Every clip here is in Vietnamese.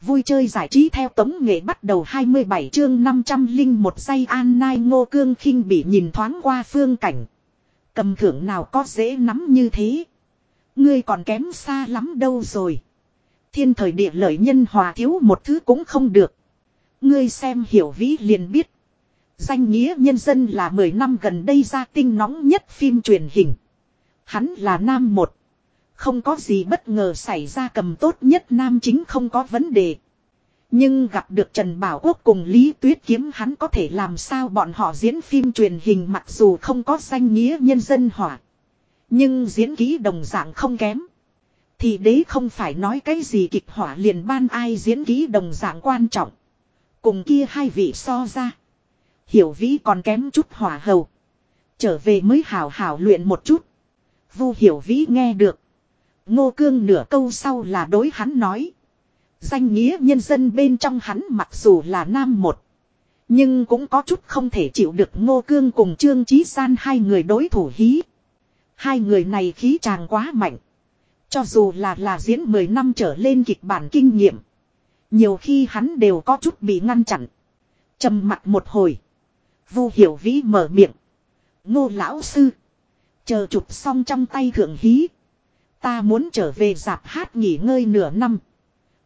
Vui chơi giải trí theo tống nghệ bắt đầu 27 chương 500 linh một an nai ngô cương khinh bị nhìn thoáng qua phương cảnh. Cầm thưởng nào có dễ nắm như thế. Ngươi còn kém xa lắm đâu rồi. Thiên thời địa lợi nhân hòa thiếu một thứ cũng không được. Ngươi xem hiểu vĩ liền biết. Danh nghĩa nhân dân là 10 năm gần đây ra tinh nóng nhất phim truyền hình. Hắn là nam một. Không có gì bất ngờ xảy ra cầm tốt nhất nam chính không có vấn đề. Nhưng gặp được Trần Bảo Quốc cùng Lý Tuyết Kiếm hắn có thể làm sao bọn họ diễn phim truyền hình mặc dù không có danh nghĩa nhân dân hỏa. Nhưng diễn ký đồng dạng không kém. Thì đấy không phải nói cái gì kịch hỏa liền ban ai diễn ký đồng dạng quan trọng. Cùng kia hai vị so ra. Hiểu vĩ còn kém chút hỏa hầu. Trở về mới hào hào luyện một chút. Vu hiểu vĩ nghe được. Ngô cương nửa câu sau là đối hắn nói. Danh nghĩa nhân dân bên trong hắn mặc dù là nam một. Nhưng cũng có chút không thể chịu được ngô cương cùng trương Chí san hai người đối thủ hí. Hai người này khí chàng quá mạnh. Cho dù là là diễn 10 năm trở lên kịch bản kinh nghiệm. Nhiều khi hắn đều có chút bị ngăn chặn. trầm mặt một hồi. Vu hiểu vĩ mở miệng. Ngô lão sư. Chờ chụp xong trong tay thượng hí. Ta muốn trở về dạp hát nghỉ ngơi nửa năm.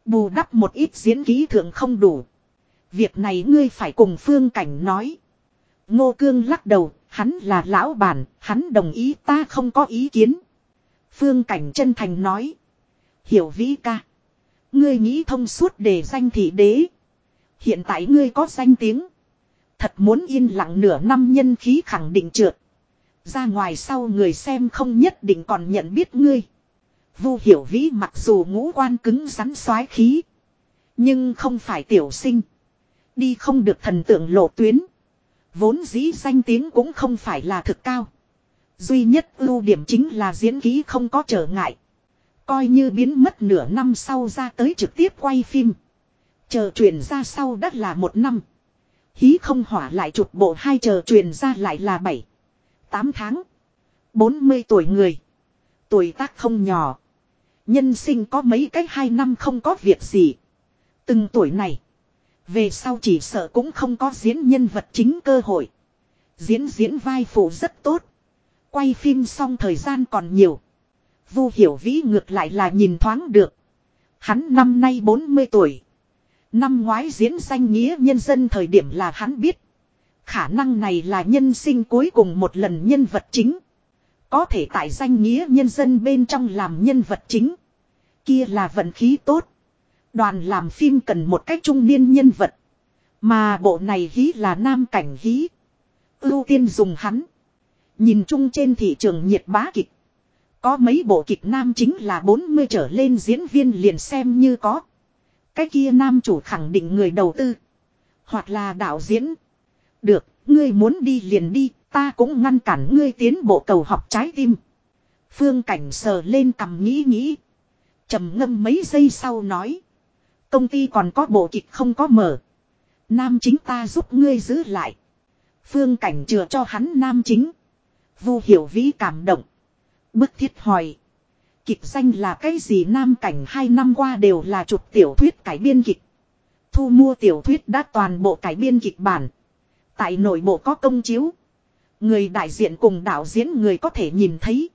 Bù đắp một ít diễn ký thượng không đủ. Việc này ngươi phải cùng phương cảnh nói. Ngô Cương lắc đầu, hắn là lão bản, hắn đồng ý ta không có ý kiến. Phương cảnh chân thành nói. Hiểu vĩ ca. Ngươi nghĩ thông suốt để danh thị đế. Hiện tại ngươi có danh tiếng. Thật muốn yên lặng nửa năm nhân khí khẳng định trượt. Ra ngoài sau người xem không nhất định còn nhận biết ngươi. Vu hiểu vĩ mặc dù ngũ quan cứng rắn xoái khí. Nhưng không phải tiểu sinh. Đi không được thần tượng lộ tuyến. Vốn dĩ danh tiếng cũng không phải là thực cao. Duy nhất ưu điểm chính là diễn ký không có trở ngại. Coi như biến mất nửa năm sau ra tới trực tiếp quay phim. Chờ truyền ra sau đất là một năm. Hí không hỏa lại chụp bộ hai chờ truyền ra lại là bảy. Tám tháng. bốn mươi tuổi người. Tuổi tác không nhỏ. Nhân sinh có mấy cách hai năm không có việc gì. Từng tuổi này. Về sau chỉ sợ cũng không có diễn nhân vật chính cơ hội. Diễn diễn vai phụ rất tốt. Quay phim xong thời gian còn nhiều. Vu hiểu vĩ ngược lại là nhìn thoáng được. Hắn năm nay 40 tuổi. Năm ngoái diễn danh nghĩa nhân dân thời điểm là hắn biết. Khả năng này là nhân sinh cuối cùng một lần nhân vật chính. Có thể tại danh nghĩa nhân dân bên trong làm nhân vật chính. Kia là vận khí tốt. Đoàn làm phim cần một cách trung niên nhân vật. Mà bộ này hí là nam cảnh hí. Ưu tiên dùng hắn. Nhìn chung trên thị trường nhiệt bá kịch. Có mấy bộ kịch nam chính là 40 trở lên diễn viên liền xem như có. Cái kia nam chủ khẳng định người đầu tư. Hoặc là đạo diễn. Được, ngươi muốn đi liền đi, ta cũng ngăn cản ngươi tiến bộ cầu học trái tim. Phương cảnh sờ lên cầm nghĩ nghĩ. trầm ngâm mấy giây sau nói. Công ty còn có bộ kịch không có mở. Nam chính ta giúp ngươi giữ lại. Phương cảnh chừa cho hắn nam chính. Vu hiểu vĩ cảm động. Bức thiết hỏi. Kịch danh là cái gì nam cảnh hai năm qua đều là chụp tiểu thuyết cải biên kịch. Thu mua tiểu thuyết đã toàn bộ cải biên kịch bản. Tại nội bộ có công chiếu. Người đại diện cùng đạo diễn người có thể nhìn thấy.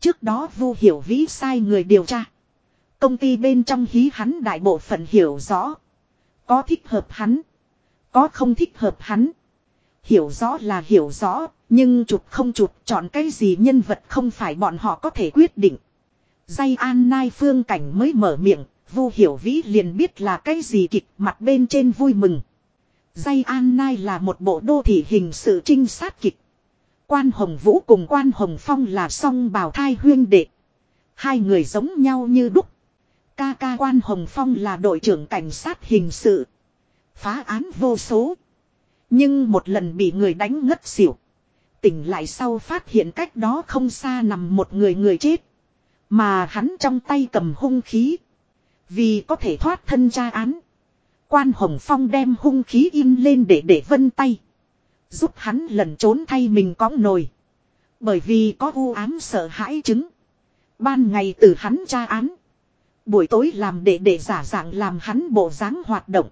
Trước đó Vu Hiểu Vĩ sai người điều tra. Công ty bên trong hí hắn đại bộ phận hiểu rõ. Có thích hợp hắn. Có không thích hợp hắn. Hiểu rõ là hiểu rõ, nhưng chụp không chụp chọn cái gì nhân vật không phải bọn họ có thể quyết định. Dây an nai phương cảnh mới mở miệng, vu hiểu vĩ liền biết là cái gì kịch mặt bên trên vui mừng. Dây an nai là một bộ đô thị hình sự trinh sát kịch. Quan Hồng Vũ cùng Quan Hồng Phong là song bào thai huyên đệ. Hai người giống nhau như đúc. Ca ca Quan Hồng Phong là đội trưởng cảnh sát hình sự. Phá án vô số. Nhưng một lần bị người đánh ngất xỉu. Tỉnh lại sau phát hiện cách đó không xa nằm một người người chết. Mà hắn trong tay cầm hung khí. Vì có thể thoát thân tra án. Quan Hồng Phong đem hung khí in lên để để vân tay. Giúp hắn lẩn trốn thay mình cõng nồi. Bởi vì có u ám sợ hãi chứng. Ban ngày từ hắn tra án. Buổi tối làm để để giả dạng làm hắn bộ dáng hoạt động.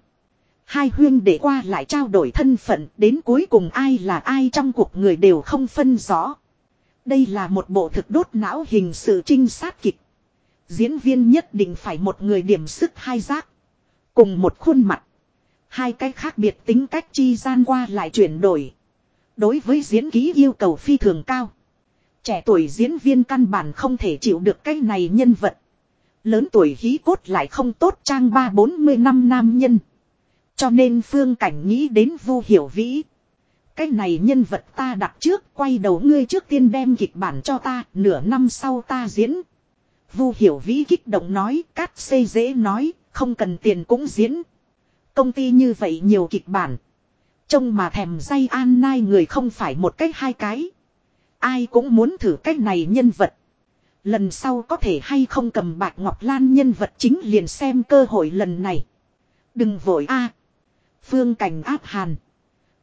Hai huyên để qua lại trao đổi thân phận đến cuối cùng ai là ai trong cuộc người đều không phân rõ. Đây là một bộ thực đốt não hình sự trinh sát kịch. Diễn viên nhất định phải một người điểm sức hai giác. Cùng một khuôn mặt. Hai cách khác biệt tính cách chi gian qua lại chuyển đổi. Đối với diễn ký yêu cầu phi thường cao. Trẻ tuổi diễn viên căn bản không thể chịu được cái này nhân vật. Lớn tuổi hí cốt lại không tốt trang ba bốn mươi năm nam nhân. Cho nên phương cảnh nghĩ đến vu hiểu vĩ. Cái này nhân vật ta đặt trước, quay đầu ngươi trước tiên đem kịch bản cho ta, nửa năm sau ta diễn. Vu hiểu vĩ kích động nói, cát xây dễ nói, không cần tiền cũng diễn. Công ty như vậy nhiều kịch bản. Trông mà thèm say an nai người không phải một cách hai cái. Ai cũng muốn thử cách này nhân vật. Lần sau có thể hay không cầm bạc ngọc lan nhân vật chính liền xem cơ hội lần này. Đừng vội a Phương cảnh áp hàn.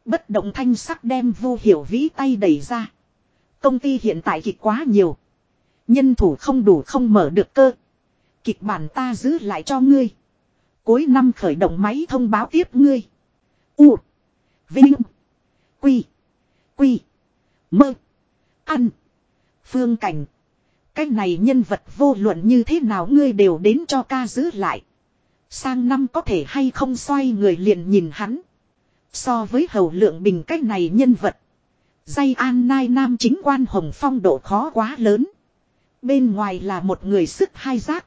Bất động thanh sắc đem vu hiểu vĩ tay đẩy ra. Công ty hiện tại kịch quá nhiều. Nhân thủ không đủ không mở được cơ. Kịch bản ta giữ lại cho ngươi. Cuối năm khởi động máy thông báo tiếp ngươi. U. Vinh. Quy. Quy. Mơ. Ăn. Phương cảnh. Cái này nhân vật vô luận như thế nào ngươi đều đến cho ca giữ lại. Sang năm có thể hay không xoay người liền nhìn hắn. So với hầu lượng bình cách này nhân vật. Dây an nai nam chính quan hồng phong độ khó quá lớn. Bên ngoài là một người sức hai giác.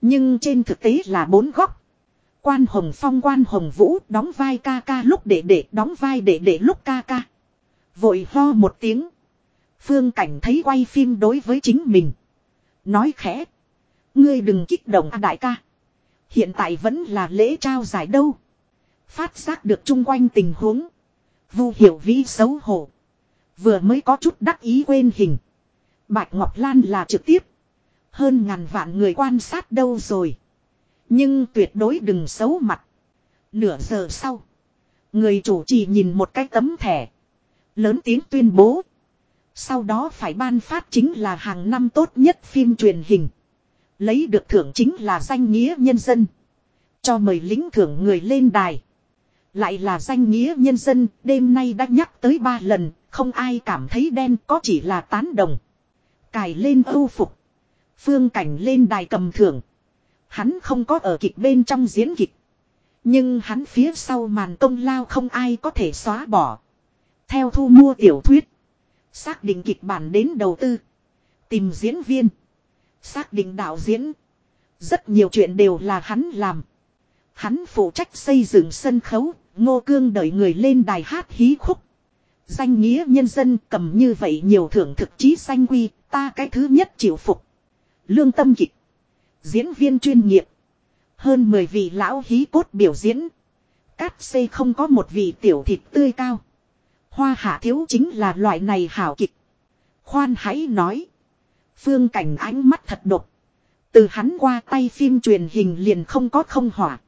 Nhưng trên thực tế là bốn góc. Quan hồng phong quan hồng vũ đóng vai ca ca lúc để để đóng vai để để lúc ca ca. Vội ho một tiếng. Phương cảnh thấy quay phim đối với chính mình. Nói khẽ. Ngươi đừng kích động à đại ca. Hiện tại vẫn là lễ trao giải đâu. Phát giác được chung quanh tình huống. Vu hiểu vĩ xấu hổ. Vừa mới có chút đắc ý quên hình. Bạch Ngọc Lan là trực tiếp. Hơn ngàn vạn người quan sát đâu rồi. Nhưng tuyệt đối đừng xấu mặt. Nửa giờ sau. Người chủ trì nhìn một cái tấm thẻ. Lớn tiếng tuyên bố. Sau đó phải ban phát chính là hàng năm tốt nhất phim truyền hình. Lấy được thưởng chính là danh nghĩa nhân dân. Cho mời lính thưởng người lên đài. Lại là danh nghĩa nhân dân, đêm nay đã nhắc tới ba lần, không ai cảm thấy đen có chỉ là tán đồng. Cài lên ưu phục. Phương cảnh lên đài cầm thưởng. Hắn không có ở kịch bên trong diễn kịch. Nhưng hắn phía sau màn công lao không ai có thể xóa bỏ. Theo thu mua tiểu thuyết. Xác định kịch bản đến đầu tư. Tìm diễn viên. Xác định đạo diễn. Rất nhiều chuyện đều là hắn làm. Hắn phụ trách xây dựng sân khấu, ngô cương đợi người lên đài hát hí khúc. Danh nghĩa nhân dân cầm như vậy nhiều thưởng thực chí danh quy, ta cái thứ nhất chịu phục. Lương tâm kịch. Diễn viên chuyên nghiệp. Hơn 10 vị lão hí cốt biểu diễn. Cát xây không có một vị tiểu thịt tươi cao. Hoa hạ thiếu chính là loại này hảo kịch. Khoan hãy nói. Phương cảnh ánh mắt thật độc. Từ hắn qua tay phim truyền hình liền không có không hỏa.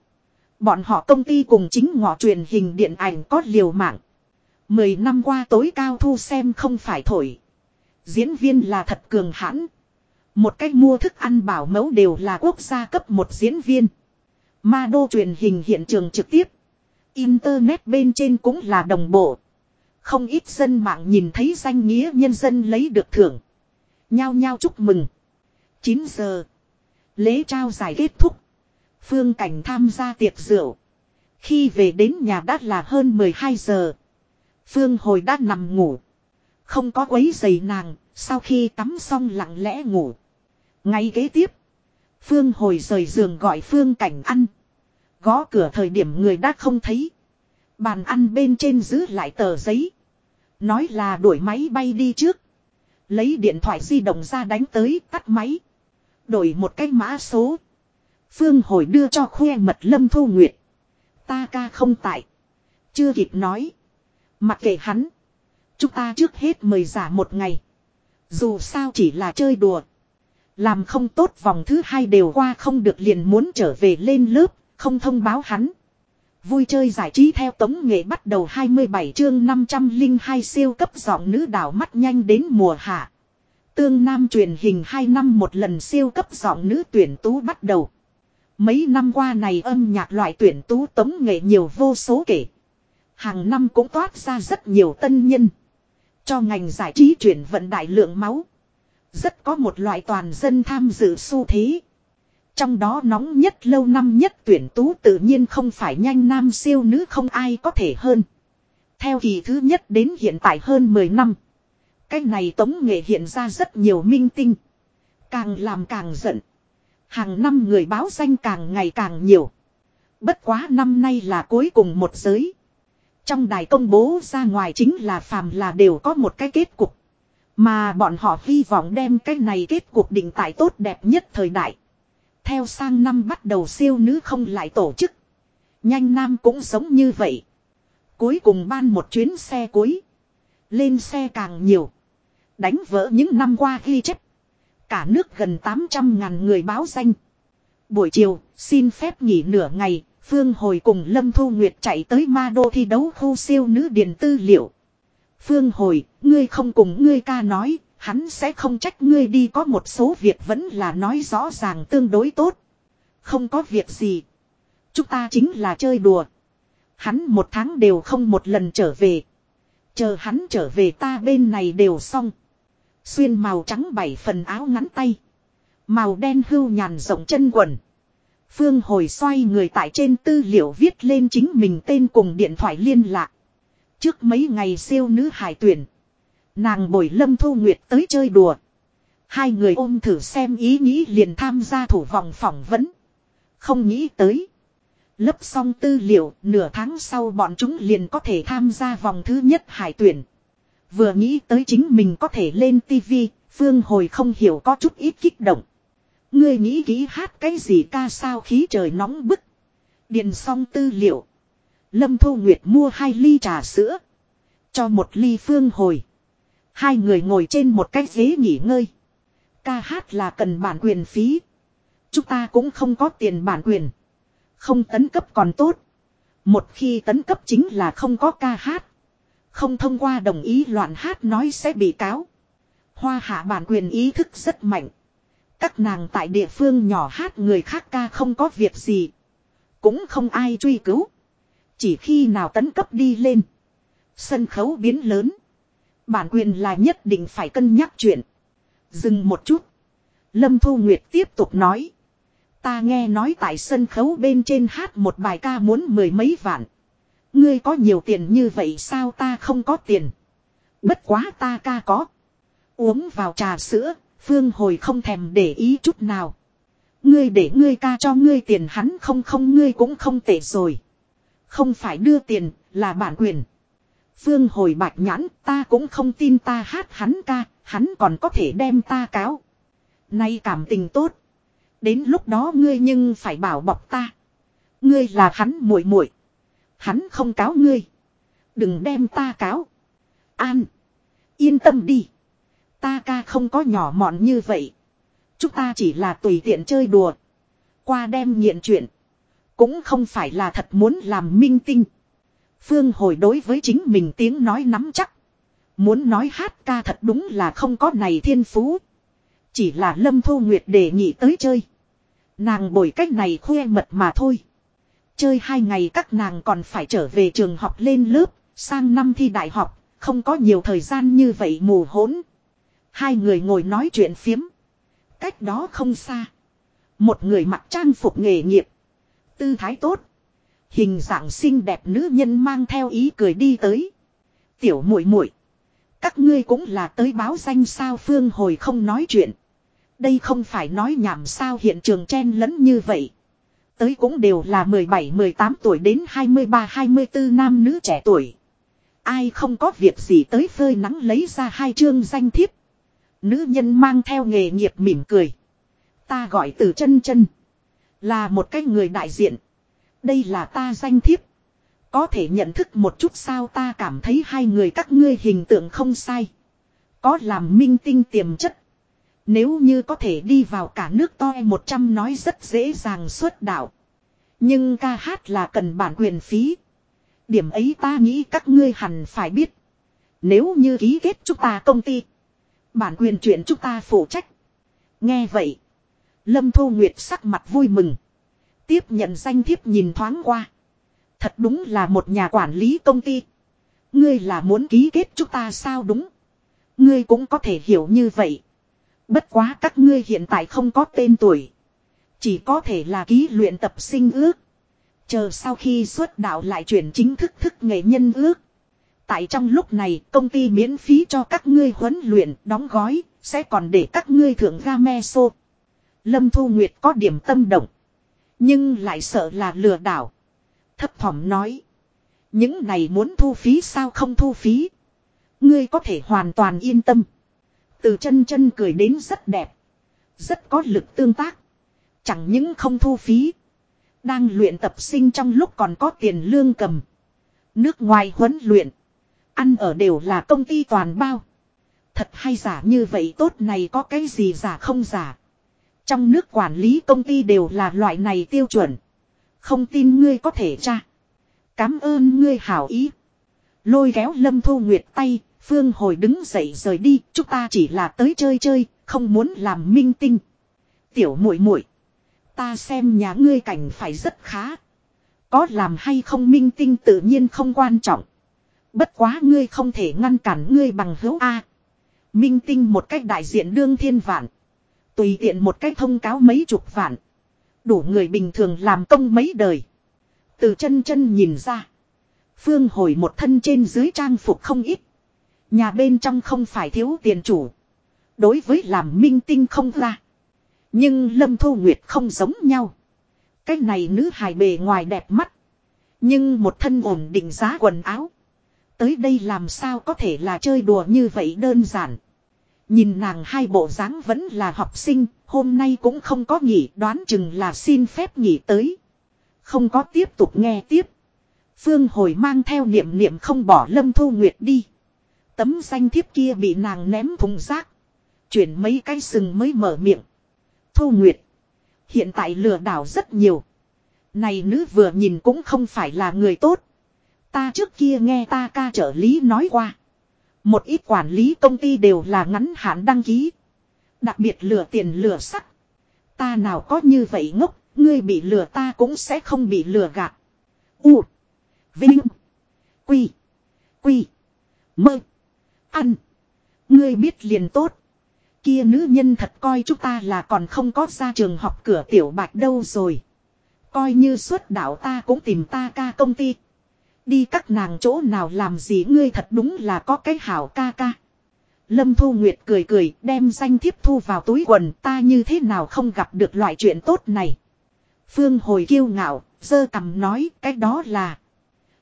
Bọn họ công ty cùng chính ngọ truyền hình điện ảnh có liều mạng. Mười năm qua tối cao thu xem không phải thổi. Diễn viên là thật cường hãn. Một cách mua thức ăn bảo mẫu đều là quốc gia cấp một diễn viên. Ma đô truyền hình hiện trường trực tiếp. Internet bên trên cũng là đồng bộ. Không ít dân mạng nhìn thấy danh nghĩa nhân dân lấy được thưởng. Nhao nhao chúc mừng. 9 giờ. Lễ trao giải kết thúc. Phương Cảnh tham gia tiệc rượu. Khi về đến nhà đã là hơn 12 giờ. Phương hồi đã nằm ngủ. Không có quấy giày nàng, sau khi tắm xong lặng lẽ ngủ. Ngay kế tiếp. Phương hồi rời giường gọi Phương Cảnh ăn. Gõ cửa thời điểm người đã không thấy. Bàn ăn bên trên giữ lại tờ giấy. Nói là đuổi máy bay đi trước. Lấy điện thoại di động ra đánh tới, tắt máy. Đổi một cái mã số. Phương hồi đưa cho khoe mật lâm thu nguyệt. Ta ca không tại. Chưa kịp nói. Mặc kệ hắn. Chúng ta trước hết mời giả một ngày. Dù sao chỉ là chơi đùa. Làm không tốt vòng thứ hai đều qua không được liền muốn trở về lên lớp. Không thông báo hắn. Vui chơi giải trí theo tống nghệ bắt đầu 27 chương 502 siêu cấp giọng nữ đảo mắt nhanh đến mùa hạ. Tương Nam truyền hình 2 năm một lần siêu cấp giọng nữ tuyển tú bắt đầu. Mấy năm qua này âm nhạc loại tuyển tú tống nghệ nhiều vô số kể. Hàng năm cũng toát ra rất nhiều tân nhân. Cho ngành giải trí chuyển vận đại lượng máu. Rất có một loại toàn dân tham dự xu thế. Trong đó nóng nhất lâu năm nhất tuyển tú tự nhiên không phải nhanh nam siêu nữ không ai có thể hơn. Theo kỳ thứ nhất đến hiện tại hơn 10 năm. Cái này tống nghệ hiện ra rất nhiều minh tinh. Càng làm càng giận. Hàng năm người báo danh càng ngày càng nhiều. Bất quá năm nay là cuối cùng một giới. Trong đài công bố ra ngoài chính là phàm là đều có một cái kết cục. Mà bọn họ hy vọng đem cái này kết cuộc định tại tốt đẹp nhất thời đại. Theo sang năm bắt đầu siêu nữ không lại tổ chức. Nhanh nam cũng giống như vậy. Cuối cùng ban một chuyến xe cuối. Lên xe càng nhiều. Đánh vỡ những năm qua ghi chép. Cả nước gần 800 ngàn người báo danh. Buổi chiều, xin phép nghỉ nửa ngày, Phương Hồi cùng Lâm Thu Nguyệt chạy tới Ma Đô thi đấu khu siêu nữ điền tư liệu. Phương Hồi, ngươi không cùng ngươi ca nói, hắn sẽ không trách ngươi đi có một số việc vẫn là nói rõ ràng tương đối tốt. Không có việc gì. Chúng ta chính là chơi đùa. Hắn một tháng đều không một lần trở về. Chờ hắn trở về ta bên này đều xong. Xuyên màu trắng bảy phần áo ngắn tay. Màu đen hưu nhàn rộng chân quần. Phương hồi xoay người tại trên tư liệu viết lên chính mình tên cùng điện thoại liên lạc. Trước mấy ngày siêu nữ hải tuyển. Nàng bồi lâm thu nguyệt tới chơi đùa. Hai người ôm thử xem ý nghĩ liền tham gia thủ vòng phỏng vấn. Không nghĩ tới. Lấp xong tư liệu, nửa tháng sau bọn chúng liền có thể tham gia vòng thứ nhất hải tuyển. Vừa nghĩ tới chính mình có thể lên tivi, Phương Hồi không hiểu có chút ít kích động. Ngươi nghĩ kỹ hát cái gì ca sao khí trời nóng bức. Điền xong tư liệu. Lâm Thu Nguyệt mua hai ly trà sữa. Cho một ly Phương Hồi. Hai người ngồi trên một cái ghế nghỉ ngơi. Ca hát là cần bản quyền phí. Chúng ta cũng không có tiền bản quyền. Không tấn cấp còn tốt. Một khi tấn cấp chính là không có ca hát. Không thông qua đồng ý loạn hát nói sẽ bị cáo. Hoa hạ bản quyền ý thức rất mạnh. Các nàng tại địa phương nhỏ hát người khác ca không có việc gì. Cũng không ai truy cứu. Chỉ khi nào tấn cấp đi lên. Sân khấu biến lớn. Bản quyền là nhất định phải cân nhắc chuyện. Dừng một chút. Lâm Thu Nguyệt tiếp tục nói. Ta nghe nói tại sân khấu bên trên hát một bài ca muốn mười mấy vạn. Ngươi có nhiều tiền như vậy sao ta không có tiền. Bất quá ta ca có. Uống vào trà sữa, Phương hồi không thèm để ý chút nào. Ngươi để ngươi ca cho ngươi tiền hắn không không ngươi cũng không tệ rồi. Không phải đưa tiền, là bản quyền. Phương hồi bạch nhãn, ta cũng không tin ta hát hắn ca, hắn còn có thể đem ta cáo. Nay cảm tình tốt. Đến lúc đó ngươi nhưng phải bảo bọc ta. Ngươi là hắn muội muội. Hắn không cáo ngươi. Đừng đem ta cáo. An. Yên tâm đi. Ta ca không có nhỏ mọn như vậy. Chúng ta chỉ là tùy tiện chơi đùa. Qua đem nghiện chuyện. Cũng không phải là thật muốn làm minh tinh. Phương hồi đối với chính mình tiếng nói nắm chắc. Muốn nói hát ca thật đúng là không có này thiên phú. Chỉ là Lâm Thu Nguyệt đề nghị tới chơi. Nàng bồi cách này khoe mật mà thôi. Chơi hai ngày các nàng còn phải trở về trường học lên lớp, sang năm thi đại học, không có nhiều thời gian như vậy mù hỗn. Hai người ngồi nói chuyện phiếm. Cách đó không xa. Một người mặc trang phục nghề nghiệp. Tư thái tốt. Hình dạng xinh đẹp nữ nhân mang theo ý cười đi tới. Tiểu muội muội, Các ngươi cũng là tới báo danh sao phương hồi không nói chuyện. Đây không phải nói nhảm sao hiện trường chen lẫn như vậy. Tới cũng đều là 17-18 tuổi đến 23-24 nam nữ trẻ tuổi. Ai không có việc gì tới phơi nắng lấy ra hai chương danh thiếp. Nữ nhân mang theo nghề nghiệp mỉm cười. Ta gọi từ chân chân. Là một cái người đại diện. Đây là ta danh thiếp. Có thể nhận thức một chút sao ta cảm thấy hai người các ngươi hình tượng không sai. Có làm minh tinh tiềm chất. Nếu như có thể đi vào cả nước to e 100 nói rất dễ dàng xuất đạo. Nhưng ca hát là cần bản quyền phí. Điểm ấy ta nghĩ các ngươi hẳn phải biết. Nếu như ký kết chúng ta công ty. Bản quyền chuyện chúng ta phụ trách. Nghe vậy. Lâm Thu Nguyệt sắc mặt vui mừng. Tiếp nhận danh thiếp nhìn thoáng qua. Thật đúng là một nhà quản lý công ty. Ngươi là muốn ký kết chúng ta sao đúng. Ngươi cũng có thể hiểu như vậy. Bất quá các ngươi hiện tại không có tên tuổi. Chỉ có thể là ký luyện tập sinh ước. Chờ sau khi xuất đạo lại chuyển chính thức thức nghệ nhân ước. Tại trong lúc này, công ty miễn phí cho các ngươi huấn luyện, đóng gói, sẽ còn để các ngươi thưởng ga me xô. Lâm Thu Nguyệt có điểm tâm động. Nhưng lại sợ là lừa đảo. Thấp thỏm nói. Những này muốn thu phí sao không thu phí. Ngươi có thể hoàn toàn yên tâm. Từ chân chân cười đến rất đẹp. Rất có lực tương tác. Chẳng những không thu phí. Đang luyện tập sinh trong lúc còn có tiền lương cầm. Nước ngoài huấn luyện. Ăn ở đều là công ty toàn bao. Thật hay giả như vậy, tốt này có cái gì giả không giả. Trong nước quản lý công ty đều là loại này tiêu chuẩn. Không tin ngươi có thể tra. Cám ơn ngươi hảo ý. Lôi kéo Lâm Thu Nguyệt tay, Phương Hồi đứng dậy rời đi, chúng ta chỉ là tới chơi chơi, không muốn làm minh tinh. Tiểu muội muội, ta xem nhà ngươi cảnh phải rất khá. Có làm hay không minh tinh tự nhiên không quan trọng. Bất quá ngươi không thể ngăn cản ngươi bằng hữu A. Minh tinh một cách đại diện đương thiên vạn. Tùy tiện một cách thông cáo mấy chục vạn. Đủ người bình thường làm công mấy đời. Từ chân chân nhìn ra. Phương hồi một thân trên dưới trang phục không ít. Nhà bên trong không phải thiếu tiền chủ. Đối với làm minh tinh không ra. Nhưng Lâm Thu Nguyệt không giống nhau. Cái này nữ hài bề ngoài đẹp mắt. Nhưng một thân ổn định giá quần áo. Tới đây làm sao có thể là chơi đùa như vậy đơn giản. Nhìn nàng hai bộ dáng vẫn là học sinh, hôm nay cũng không có nghỉ đoán chừng là xin phép nghỉ tới. Không có tiếp tục nghe tiếp. Phương hồi mang theo niệm niệm không bỏ Lâm Thu Nguyệt đi. Tấm danh thiếp kia bị nàng ném thùng rác. Chuyển mấy cái sừng mới mở miệng. Thu Nguyệt. Hiện tại lừa đảo rất nhiều. Này nữ vừa nhìn cũng không phải là người tốt. Ta trước kia nghe ta ca trợ lý nói qua. Một ít quản lý công ty đều là ngắn hạn đăng ký. Đặc biệt lừa tiền lừa sắc. Ta nào có như vậy ngốc, ngươi bị lừa ta cũng sẽ không bị lừa gạt. U. Vinh. Quy. Quy. Mơ. Ăn. Ngươi biết liền tốt. Kia nữ nhân thật coi chúng ta là còn không có ra trường học cửa tiểu bạch đâu rồi. Coi như xuất đạo ta cũng tìm ta ca công ty. Đi các nàng chỗ nào làm gì ngươi thật đúng là có cái hảo ca ca. Lâm Thu Nguyệt cười cười đem danh thiếp thu vào túi quần ta như thế nào không gặp được loại chuyện tốt này. Phương hồi kiêu ngạo, dơ cầm nói cái đó là.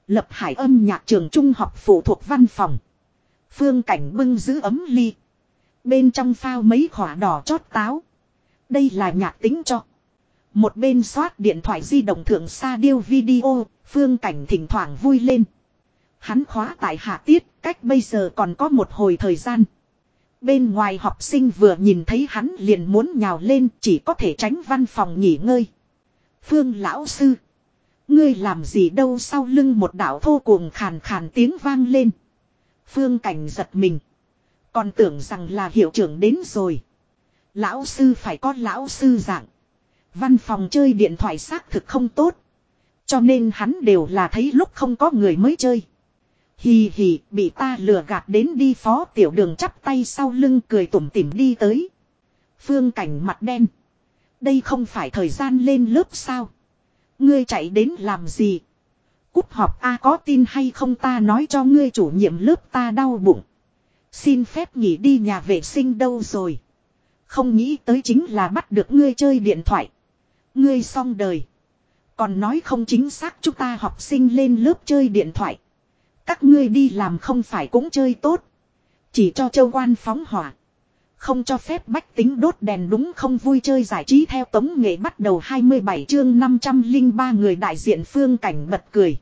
Lập hải âm nhạc trường trung học phụ thuộc văn phòng. Phương cảnh bưng giữ ấm ly. Bên trong phao mấy khỏa đỏ chót táo. Đây là nhạc tính cho. Một bên xoát điện thoại di động thượng xa điêu video, phương cảnh thỉnh thoảng vui lên. Hắn khóa tại hạ tiết, cách bây giờ còn có một hồi thời gian. Bên ngoài học sinh vừa nhìn thấy hắn liền muốn nhào lên chỉ có thể tránh văn phòng nghỉ ngơi. Phương lão sư. Ngươi làm gì đâu sau lưng một đạo thô cuồng khàn khàn tiếng vang lên. Phương cảnh giật mình. Còn tưởng rằng là hiệu trưởng đến rồi. Lão sư phải có lão sư dạng. Văn phòng chơi điện thoại xác thực không tốt. Cho nên hắn đều là thấy lúc không có người mới chơi. Hì hì, bị ta lừa gạt đến đi phó tiểu đường chắp tay sau lưng cười tủm tỉm đi tới. Phương cảnh mặt đen. Đây không phải thời gian lên lớp sao. Ngươi chạy đến làm gì? Cúp họp A có tin hay không ta nói cho ngươi chủ nhiệm lớp ta đau bụng. Xin phép nghỉ đi nhà vệ sinh đâu rồi. Không nghĩ tới chính là bắt được ngươi chơi điện thoại. Ngươi xong đời. Còn nói không chính xác chúng ta học sinh lên lớp chơi điện thoại. Các ngươi đi làm không phải cũng chơi tốt. Chỉ cho châu quan phóng hỏa. Không cho phép bách tính đốt đèn đúng không vui chơi giải trí theo tống nghệ bắt đầu 27 chương 503 người đại diện phương cảnh bật cười.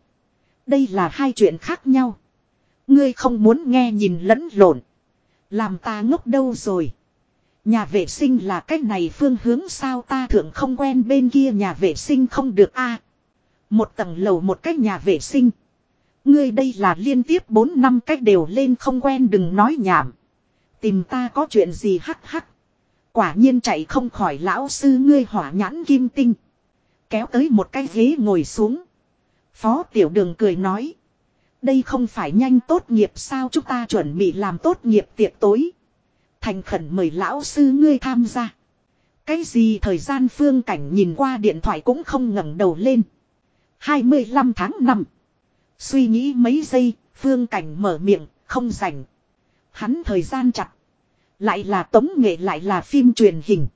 Đây là hai chuyện khác nhau. Ngươi không muốn nghe nhìn lẫn lộn. Làm ta ngốc đâu rồi. Nhà vệ sinh là cách này phương hướng sao ta thượng không quen bên kia nhà vệ sinh không được a Một tầng lầu một cách nhà vệ sinh. Ngươi đây là liên tiếp 4 năm cách đều lên không quen đừng nói nhảm. Tìm ta có chuyện gì hắc hắc. Quả nhiên chạy không khỏi lão sư ngươi hỏa nhãn kim tinh. kéo tới một cái ghế ngồi xuống. Phó tiểu đường cười nói. Đây không phải nhanh tốt nghiệp sao chúng ta chuẩn bị làm tốt nghiệp tiệc tối. Thành khẩn mời lão sư ngươi tham gia. Cái gì thời gian phương cảnh nhìn qua điện thoại cũng không ngẩng đầu lên. 25 tháng 5. Suy nghĩ mấy giây, phương cảnh mở miệng, không rảnh. Hắn thời gian chặt. Lại là tống nghệ lại là phim truyền hình.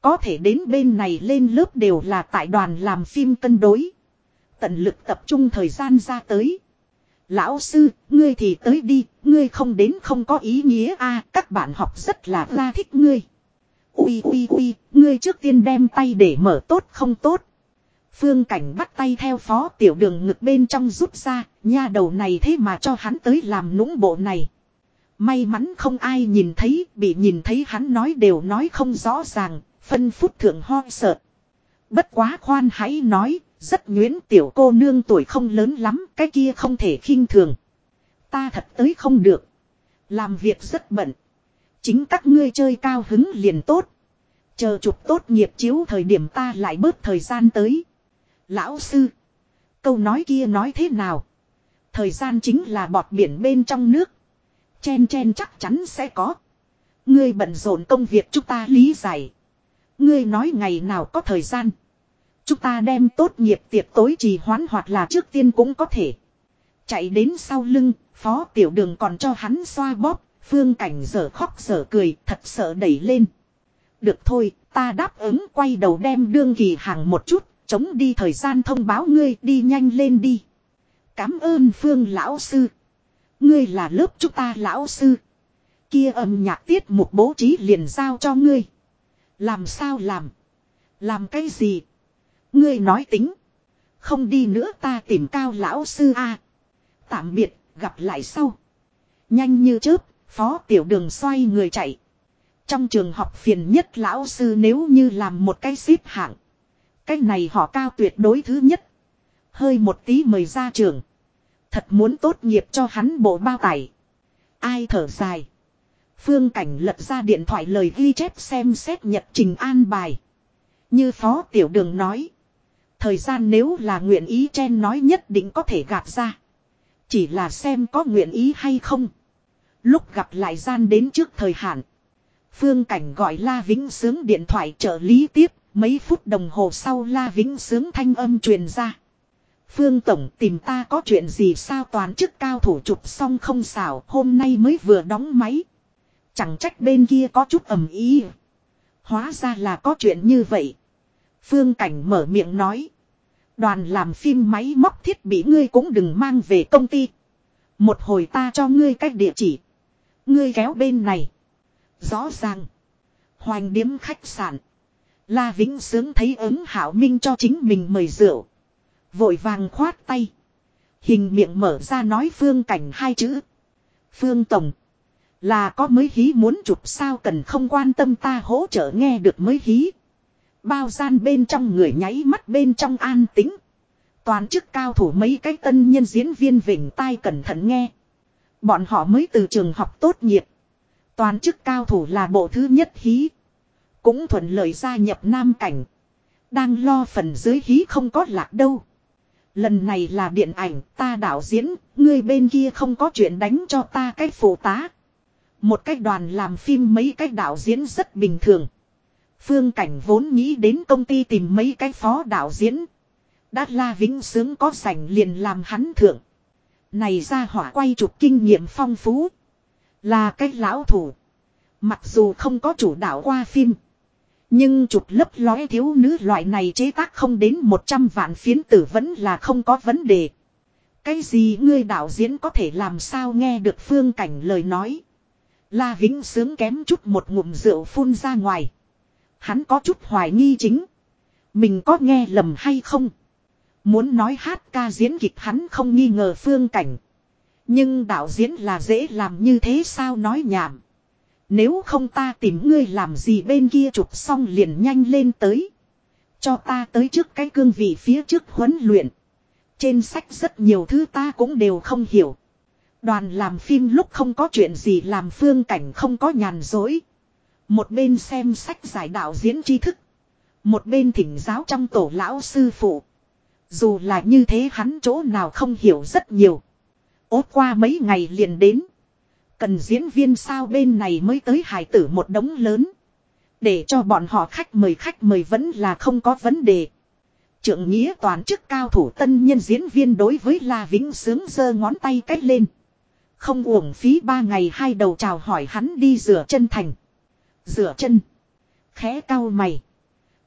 Có thể đến bên này lên lớp đều là tại đoàn làm phim cân đối. Tận lực tập trung thời gian ra tới. Lão sư, ngươi thì tới đi, ngươi không đến không có ý nghĩa a các bạn học rất là la thích ngươi. Ui ui ui, ngươi trước tiên đem tay để mở tốt không tốt. Phương cảnh bắt tay theo phó tiểu đường ngực bên trong rút ra, nha đầu này thế mà cho hắn tới làm nũng bộ này. May mắn không ai nhìn thấy, bị nhìn thấy hắn nói đều nói không rõ ràng, phân phút thượng ho sợ. Bất quá khoan hãy nói, rất nhuyễn tiểu cô nương tuổi không lớn lắm, cái kia không thể khinh thường. Ta thật tới không được. Làm việc rất bận. Chính các ngươi chơi cao hứng liền tốt. Chờ chụp tốt nghiệp chiếu thời điểm ta lại bớt thời gian tới. Lão sư. Câu nói kia nói thế nào? Thời gian chính là bọt biển bên trong nước. Chen chen chắc chắn sẽ có. Ngươi bận rộn công việc chúng ta lý giải. Ngươi nói ngày nào có thời gian. Chúng ta đem tốt nghiệp tiệc tối trì hoãn hoặc là trước tiên cũng có thể. Chạy đến sau lưng, phó tiểu đường còn cho hắn xoa bóp, phương cảnh dở khóc dở cười, thật sợ đẩy lên. Được thôi, ta đáp ứng quay đầu đem đương kỳ hàng một chút, chống đi thời gian thông báo ngươi đi nhanh lên đi. Cám ơn phương lão sư. Ngươi là lớp chúng ta lão sư. Kia âm nhạc tiết một bố trí liền giao cho ngươi. Làm sao làm? Làm cái gì? Ngươi nói tính. Không đi nữa ta tìm cao lão sư A. Tạm biệt, gặp lại sau. Nhanh như chớp, phó tiểu đường xoay người chạy. Trong trường học phiền nhất lão sư nếu như làm một cái xếp hạng. Cái này họ cao tuyệt đối thứ nhất. Hơi một tí mời ra trường. Thật muốn tốt nghiệp cho hắn bộ bao tải. Ai thở dài. Phương Cảnh lật ra điện thoại lời ghi chép xem xét nhật trình an bài. Như Phó Tiểu Đường nói. Thời gian nếu là nguyện ý chen nói nhất định có thể gạt ra. Chỉ là xem có nguyện ý hay không. Lúc gặp lại gian đến trước thời hạn. Phương Cảnh gọi La Vĩnh Sướng điện thoại trợ lý tiếp. Mấy phút đồng hồ sau La Vĩnh Sướng thanh âm truyền ra. Phương Tổng tìm ta có chuyện gì sao toàn chức cao thủ chụp xong không xảo, hôm nay mới vừa đóng máy. Chẳng trách bên kia có chút ầm ý. Hóa ra là có chuyện như vậy. Phương Cảnh mở miệng nói. Đoàn làm phim máy móc thiết bị ngươi cũng đừng mang về công ty. Một hồi ta cho ngươi cách địa chỉ. Ngươi kéo bên này. Rõ ràng. Hoành điếm khách sạn. La Vĩnh Sướng thấy ứng hảo minh cho chính mình mời rượu. Vội vàng khoát tay. Hình miệng mở ra nói phương cảnh hai chữ. Phương Tổng. Là có mới hí muốn chụp sao cần không quan tâm ta hỗ trợ nghe được mới hí. Bao gian bên trong người nháy mắt bên trong an tính. Toàn chức cao thủ mấy cái tân nhân diễn viên vỉnh tai cẩn thận nghe. Bọn họ mới từ trường học tốt nghiệp. Toàn chức cao thủ là bộ thứ nhất hí. Cũng thuận lợi gia nhập nam cảnh. Đang lo phần dưới hí không có lạc đâu. Lần này là điện ảnh, ta đạo diễn, người bên kia không có chuyện đánh cho ta cách phụ tá. Một cách đoàn làm phim mấy cách đạo diễn rất bình thường. Phương Cảnh vốn nghĩ đến công ty tìm mấy cái phó đạo diễn. Đã la vĩnh sướng có sảnh liền làm hắn thượng. Này ra hỏa quay chụp kinh nghiệm phong phú. Là cái lão thủ. Mặc dù không có chủ đạo qua phim. Nhưng chụp lấp lóe thiếu nữ loại này chế tác không đến 100 vạn phiến tử vẫn là không có vấn đề. Cái gì ngươi đạo diễn có thể làm sao nghe được phương cảnh lời nói. La Vĩnh sướng kém chút một ngụm rượu phun ra ngoài. Hắn có chút hoài nghi chính. Mình có nghe lầm hay không? Muốn nói hát ca diễn kịch hắn không nghi ngờ phương cảnh. Nhưng đạo diễn là dễ làm như thế sao nói nhảm. Nếu không ta tìm ngươi làm gì bên kia chụp xong liền nhanh lên tới. Cho ta tới trước cái cương vị phía trước huấn luyện. Trên sách rất nhiều thứ ta cũng đều không hiểu. Đoàn làm phim lúc không có chuyện gì làm phương cảnh không có nhàn dối. Một bên xem sách giải đạo diễn tri thức. Một bên thỉnh giáo trong tổ lão sư phụ. Dù là như thế hắn chỗ nào không hiểu rất nhiều. Ốt qua mấy ngày liền đến. Cần diễn viên sao bên này mới tới hải tử một đống lớn. Để cho bọn họ khách mời khách mời vẫn là không có vấn đề. Trượng nghĩa toàn chức cao thủ tân nhân diễn viên đối với La Vĩnh sướng giơ ngón tay cách lên. Không uổng phí ba ngày hai đầu chào hỏi hắn đi rửa chân thành. Rửa chân. Khẽ cao mày.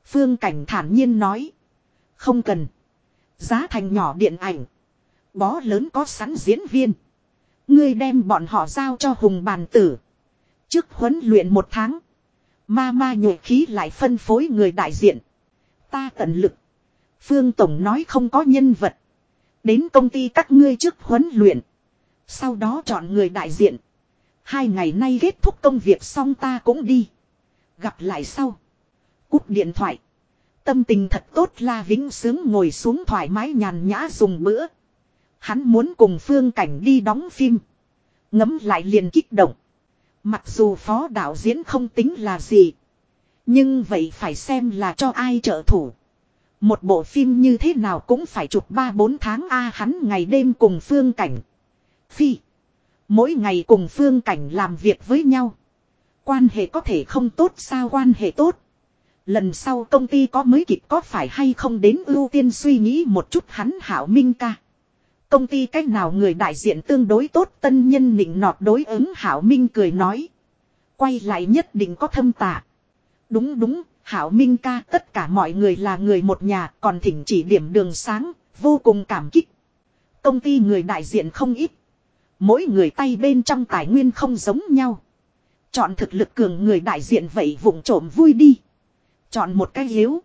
Phương Cảnh thản nhiên nói. Không cần. Giá thành nhỏ điện ảnh. Bó lớn có sẵn diễn viên. Ngươi đem bọn họ giao cho hùng bàn tử. Trước huấn luyện một tháng. Ma ma nhộ khí lại phân phối người đại diện. Ta tận lực. Phương Tổng nói không có nhân vật. Đến công ty các ngươi trước huấn luyện. Sau đó chọn người đại diện. Hai ngày nay kết thúc công việc xong ta cũng đi. Gặp lại sau. Cúp điện thoại. Tâm tình thật tốt, La Vĩnh Sướng ngồi xuống thoải mái nhàn nhã dùng bữa. Hắn muốn cùng Phương Cảnh đi đóng phim. Ngấm lại liền kích động. Mặc dù phó đạo diễn không tính là gì. Nhưng vậy phải xem là cho ai trợ thủ. Một bộ phim như thế nào cũng phải chụp 3-4 tháng A, hắn ngày đêm cùng Phương Cảnh. Phi. Mỗi ngày cùng Phương Cảnh làm việc với nhau. Quan hệ có thể không tốt sao quan hệ tốt. Lần sau công ty có mới kịp có phải hay không đến ưu tiên suy nghĩ một chút hắn hảo minh ca. Công ty cách nào người đại diện tương đối tốt tân nhân nịnh nọt đối ứng hảo minh cười nói. Quay lại nhất định có thâm tạ. Đúng đúng, hảo minh ca tất cả mọi người là người một nhà còn thỉnh chỉ điểm đường sáng, vô cùng cảm kích. Công ty người đại diện không ít. Mỗi người tay bên trong tài nguyên không giống nhau. Chọn thực lực cường người đại diện vậy vụng trộm vui đi. Chọn một cái yếu.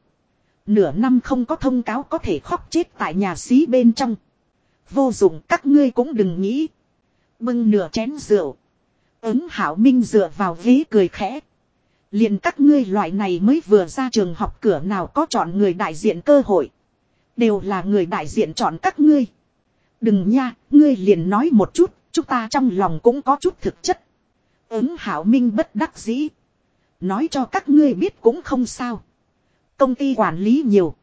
Nửa năm không có thông cáo có thể khóc chết tại nhà xí bên trong. Vô dụng các ngươi cũng đừng nghĩ. Bưng nửa chén rượu. Ứng hảo minh dựa vào ghế cười khẽ. Liền các ngươi loại này mới vừa ra trường học cửa nào có chọn người đại diện cơ hội. Đều là người đại diện chọn các ngươi. Đừng nha, ngươi liền nói một chút, chúng ta trong lòng cũng có chút thực chất. Ứng hảo minh bất đắc dĩ. Nói cho các ngươi biết cũng không sao. Công ty quản lý nhiều.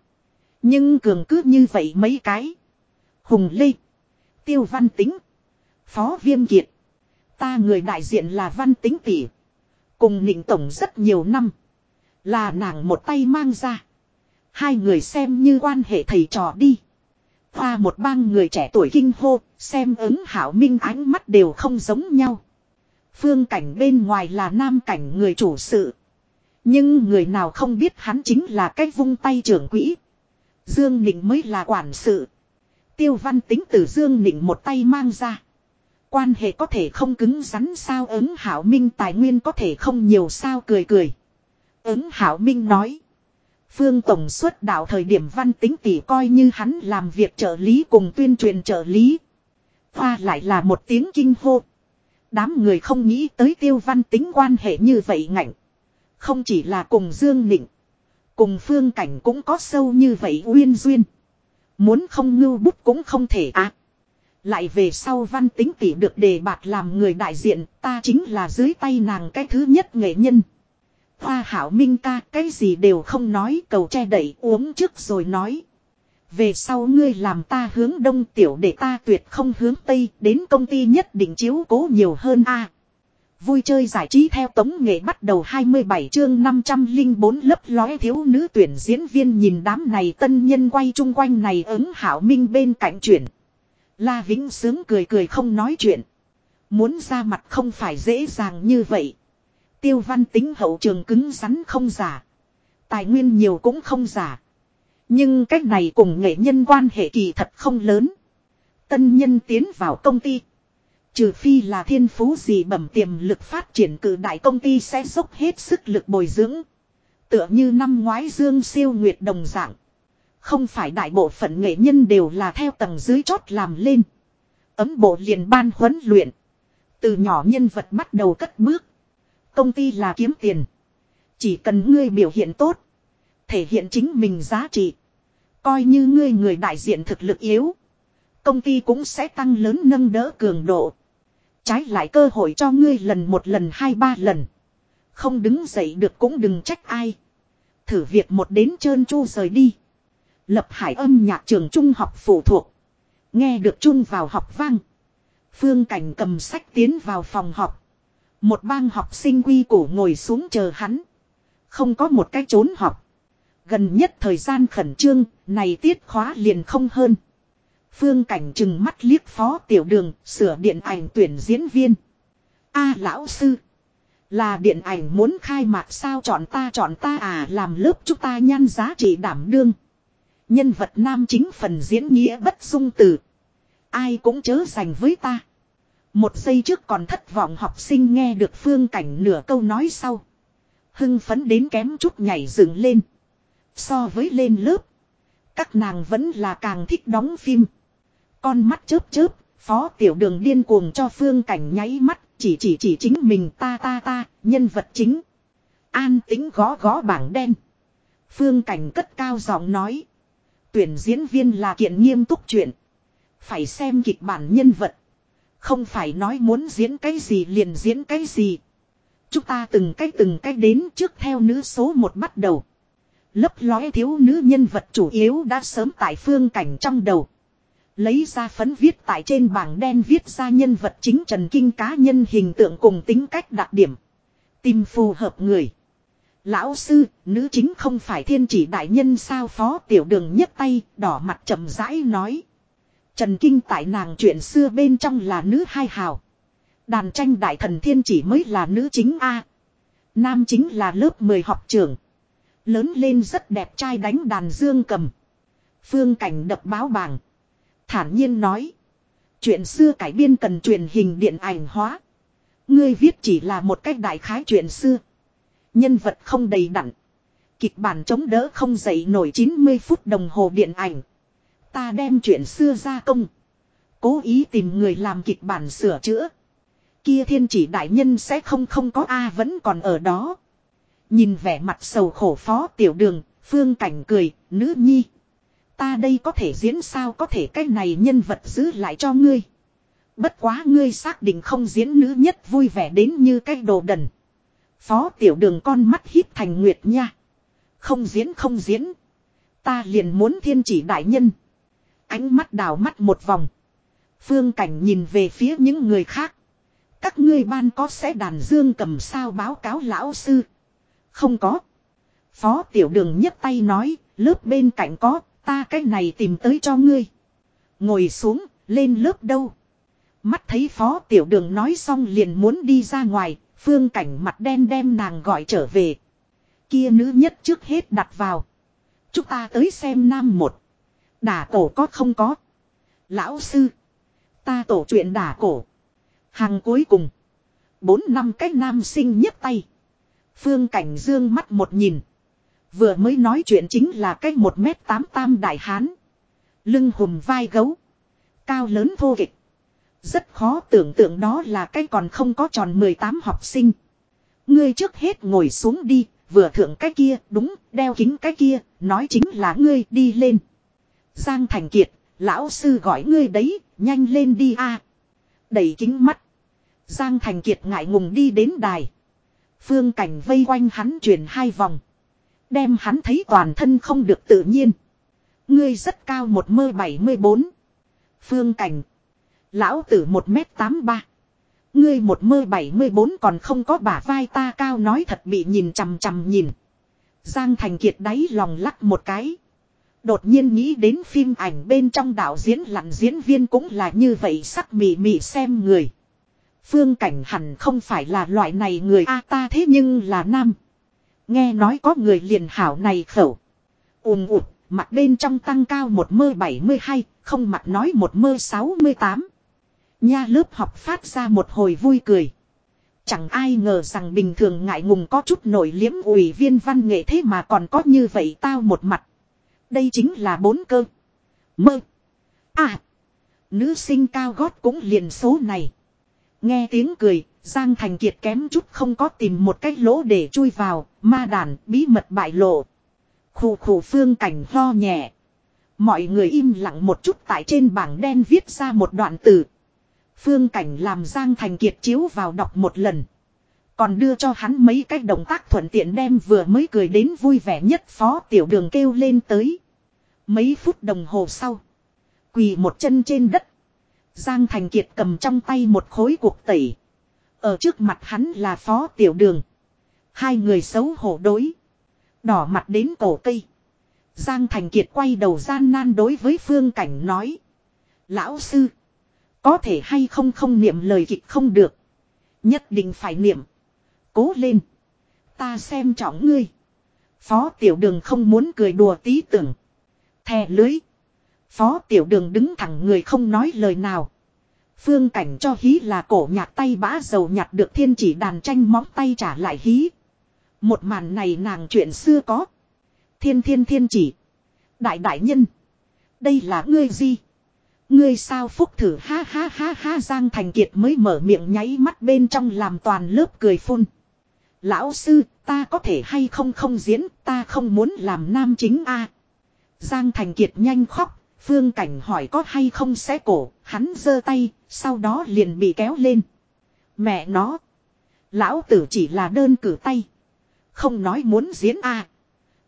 Nhưng cường cứ như vậy mấy cái. Hùng Lê. Tiêu Văn Tính. Phó Viêm Kiệt. Ta người đại diện là Văn Tính Tỷ. Cùng Nịnh Tổng rất nhiều năm. Là nàng một tay mang ra. Hai người xem như quan hệ thầy trò đi. Hoa một bang người trẻ tuổi kinh hô, xem ứng hảo minh ánh mắt đều không giống nhau. Phương cảnh bên ngoài là nam cảnh người chủ sự. Nhưng người nào không biết hắn chính là cái vung tay trưởng quỹ. Dương Nịnh mới là quản sự. Tiêu văn tính từ Dương Nịnh một tay mang ra. Quan hệ có thể không cứng rắn sao ứng hảo minh tài nguyên có thể không nhiều sao cười cười. Ứng hảo minh nói. Phương Tổng xuất đạo thời điểm văn tính tỷ coi như hắn làm việc trợ lý cùng tuyên truyền trợ lý. Hoa lại là một tiếng kinh hô. Đám người không nghĩ tới tiêu văn tính quan hệ như vậy ngạnh. Không chỉ là cùng Dương Nịnh. Cùng phương cảnh cũng có sâu như vậy uyên duyên. Muốn không ngưu bút cũng không thể á. lại về sau văn tính tỷ được đề bạt làm người đại diện, ta chính là dưới tay nàng cái thứ nhất nghệ nhân. Hoa hảo minh ca, cái gì đều không nói, cầu che đẩy uống trước rồi nói. Về sau ngươi làm ta hướng đông tiểu để ta tuyệt không hướng tây, đến công ty nhất định chiếu cố nhiều hơn a Vui chơi giải trí theo tống nghệ bắt đầu 27 chương 504 lớp lóe thiếu nữ tuyển diễn viên nhìn đám này tân nhân quay chung quanh này ứng hảo minh bên cạnh chuyển. La Vĩnh sướng cười cười không nói chuyện. Muốn ra mặt không phải dễ dàng như vậy. Tiêu văn tính hậu trường cứng rắn không giả. Tài nguyên nhiều cũng không giả. Nhưng cách này cùng nghệ nhân quan hệ kỳ thật không lớn. Tân nhân tiến vào công ty. Trừ phi là thiên phú gì bẩm tiềm lực phát triển cử đại công ty sẽ dốc hết sức lực bồi dưỡng. Tựa như năm ngoái Dương siêu nguyệt đồng dạng. Không phải đại bộ phận nghệ nhân đều là theo tầng dưới chót làm lên. Ấm bộ liền ban huấn luyện. Từ nhỏ nhân vật bắt đầu cất bước. Công ty là kiếm tiền. Chỉ cần ngươi biểu hiện tốt. Thể hiện chính mình giá trị. Coi như ngươi người đại diện thực lực yếu. Công ty cũng sẽ tăng lớn nâng đỡ cường độ. Trái lại cơ hội cho ngươi lần một lần hai ba lần. Không đứng dậy được cũng đừng trách ai. Thử việc một đến trơn chu rời đi. Lập hải âm nhạc trường trung học phụ thuộc. Nghe được chung vào học vang. Phương Cảnh cầm sách tiến vào phòng học. Một bang học sinh quy củ ngồi xuống chờ hắn. Không có một cái trốn học. Gần nhất thời gian khẩn trương, này tiết khóa liền không hơn. Phương Cảnh chừng mắt liếc phó tiểu đường, sửa điện ảnh tuyển diễn viên. a lão sư. Là điện ảnh muốn khai mạc sao chọn ta chọn ta à làm lớp chúng ta nhan giá trị đảm đương. Nhân vật nam chính phần diễn nghĩa bất dung từ. Ai cũng chớ dành với ta. Một giây trước còn thất vọng học sinh nghe được phương cảnh nửa câu nói sau. Hưng phấn đến kém chút nhảy dựng lên. So với lên lớp. Các nàng vẫn là càng thích đóng phim. Con mắt chớp chớp, phó tiểu đường điên cuồng cho phương cảnh nháy mắt, chỉ chỉ chỉ chính mình ta ta ta, nhân vật chính. An tính gõ gõ bảng đen. Phương cảnh cất cao giọng nói. Tuyển diễn viên là kiện nghiêm túc chuyện. Phải xem kịch bản nhân vật. Không phải nói muốn diễn cái gì liền diễn cái gì. Chúng ta từng cách từng cách đến trước theo nữ số một bắt đầu. Lấp lóe thiếu nữ nhân vật chủ yếu đã sớm tại phương cảnh trong đầu. Lấy ra phấn viết tại trên bảng đen viết ra nhân vật chính Trần Kinh cá nhân hình tượng cùng tính cách đặc điểm. Tìm phù hợp người. Lão sư, nữ chính không phải thiên chỉ đại nhân sao phó tiểu đường nhấc tay, đỏ mặt chậm rãi nói. Trần Kinh tại nàng chuyện xưa bên trong là nữ hai hào. Đàn tranh đại thần thiên chỉ mới là nữ chính A. Nam chính là lớp 10 học trưởng. Lớn lên rất đẹp trai đánh đàn dương cầm. Phương cảnh đập báo bảng. Thản nhiên nói. Chuyện xưa cải biên cần truyền hình điện ảnh hóa. Ngươi viết chỉ là một cách đại khái chuyện xưa. Nhân vật không đầy đặn. Kịch bản chống đỡ không dậy nổi 90 phút đồng hồ điện ảnh. Ta đem chuyện xưa ra công. Cố ý tìm người làm kịch bản sửa chữa. Kia thiên chỉ đại nhân sẽ không không có A vẫn còn ở đó. Nhìn vẻ mặt sầu khổ phó tiểu đường, phương cảnh cười, nữ nhi. Ta đây có thể diễn sao có thể cái này nhân vật giữ lại cho ngươi. Bất quá ngươi xác định không diễn nữ nhất vui vẻ đến như cái đồ đần. Phó tiểu đường con mắt hít thành nguyệt nha. Không diễn không diễn. Ta liền muốn thiên chỉ đại nhân. Ánh mắt đào mắt một vòng. Phương cảnh nhìn về phía những người khác. Các ngươi ban có sẽ đàn dương cầm sao báo cáo lão sư. Không có. Phó tiểu đường nhấc tay nói, lớp bên cạnh có, ta cái này tìm tới cho ngươi. Ngồi xuống, lên lớp đâu. Mắt thấy phó tiểu đường nói xong liền muốn đi ra ngoài, phương cảnh mặt đen đem nàng gọi trở về. Kia nữ nhất trước hết đặt vào. Chúng ta tới xem nam một. Đả cổ có không có. Lão sư. Ta tổ chuyện đả cổ. Hàng cuối cùng. Bốn năm cách nam sinh nhấp tay. Phương Cảnh Dương mắt một nhìn. Vừa mới nói chuyện chính là cách một mét tám tam đại hán. Lưng hùm vai gấu. Cao lớn thô kịch. Rất khó tưởng tượng đó là cái còn không có tròn 18 học sinh. Ngươi trước hết ngồi xuống đi, vừa thượng cái kia, đúng, đeo kính cái kia, nói chính là ngươi đi lên. Giang Thành Kiệt, lão sư gọi ngươi đấy, nhanh lên đi a. Đẩy kính mắt. Giang Thành Kiệt ngại ngùng đi đến đài. Phương cảnh vây quanh hắn chuyển hai vòng. Đem hắn thấy toàn thân không được tự nhiên. Ngươi rất cao một mơ bảy mươi bốn. Phương cảnh. Lão tử một mét tám ba. Ngươi một mơ bảy mươi bốn còn không có bả vai ta cao nói thật bị nhìn chằm chằm nhìn. Giang Thành Kiệt đáy lòng lắc một cái. Đột nhiên nghĩ đến phim ảnh bên trong đạo diễn lặn diễn viên cũng là như vậy sắc mị mị xem người. Phương cảnh hẳn không phải là loại này người a ta thế nhưng là nam. Nghe nói có người liền hảo này khẩu. ùm ụt, mặt bên trong tăng cao một mơ 72, không mặt nói một mơ 68. Nha lớp học phát ra một hồi vui cười. Chẳng ai ngờ rằng bình thường ngại ngùng có chút nổi liếm ủy viên văn nghệ thế mà còn có như vậy tao một mặt. Đây chính là bốn cơ. Mơ. À. Nữ sinh cao gót cũng liền số này. Nghe tiếng cười, Giang Thành Kiệt kém chút không có tìm một cái lỗ để chui vào, ma đàn, bí mật bại lộ. Khủ khủ phương cảnh ho nhẹ. Mọi người im lặng một chút tại trên bảng đen viết ra một đoạn từ. Phương cảnh làm Giang Thành Kiệt chiếu vào đọc một lần. Còn đưa cho hắn mấy cái động tác thuận tiện đem vừa mới cười đến vui vẻ nhất phó tiểu đường kêu lên tới. Mấy phút đồng hồ sau. Quỳ một chân trên đất. Giang Thành Kiệt cầm trong tay một khối cuộc tẩy. Ở trước mặt hắn là phó tiểu đường. Hai người xấu hổ đối. Đỏ mặt đến cổ cây. Giang Thành Kiệt quay đầu gian nan đối với Phương Cảnh nói. Lão sư. Có thể hay không không niệm lời kịch không được. Nhất định phải niệm. Cố lên. Ta xem trọng ngươi. Phó tiểu đường không muốn cười đùa tí tưởng. Thè lưới. Phó tiểu đường đứng thẳng người không nói lời nào. Phương cảnh cho hí là cổ nhạc tay bã dầu nhặt được thiên chỉ đàn tranh móng tay trả lại hí. Một màn này nàng chuyện xưa có. Thiên thiên thiên chỉ. Đại đại nhân. Đây là ngươi gì? Ngươi sao phúc thử ha ha ha ha Giang Thành Kiệt mới mở miệng nháy mắt bên trong làm toàn lớp cười phun. Lão sư, ta có thể hay không không diễn, ta không muốn làm nam chính a. Giang Thành Kiệt nhanh khóc, Phương Cảnh hỏi có hay không sẽ cổ, hắn giơ tay, sau đó liền bị kéo lên. Mẹ nó. Lão tử chỉ là đơn cử tay. Không nói muốn diễn a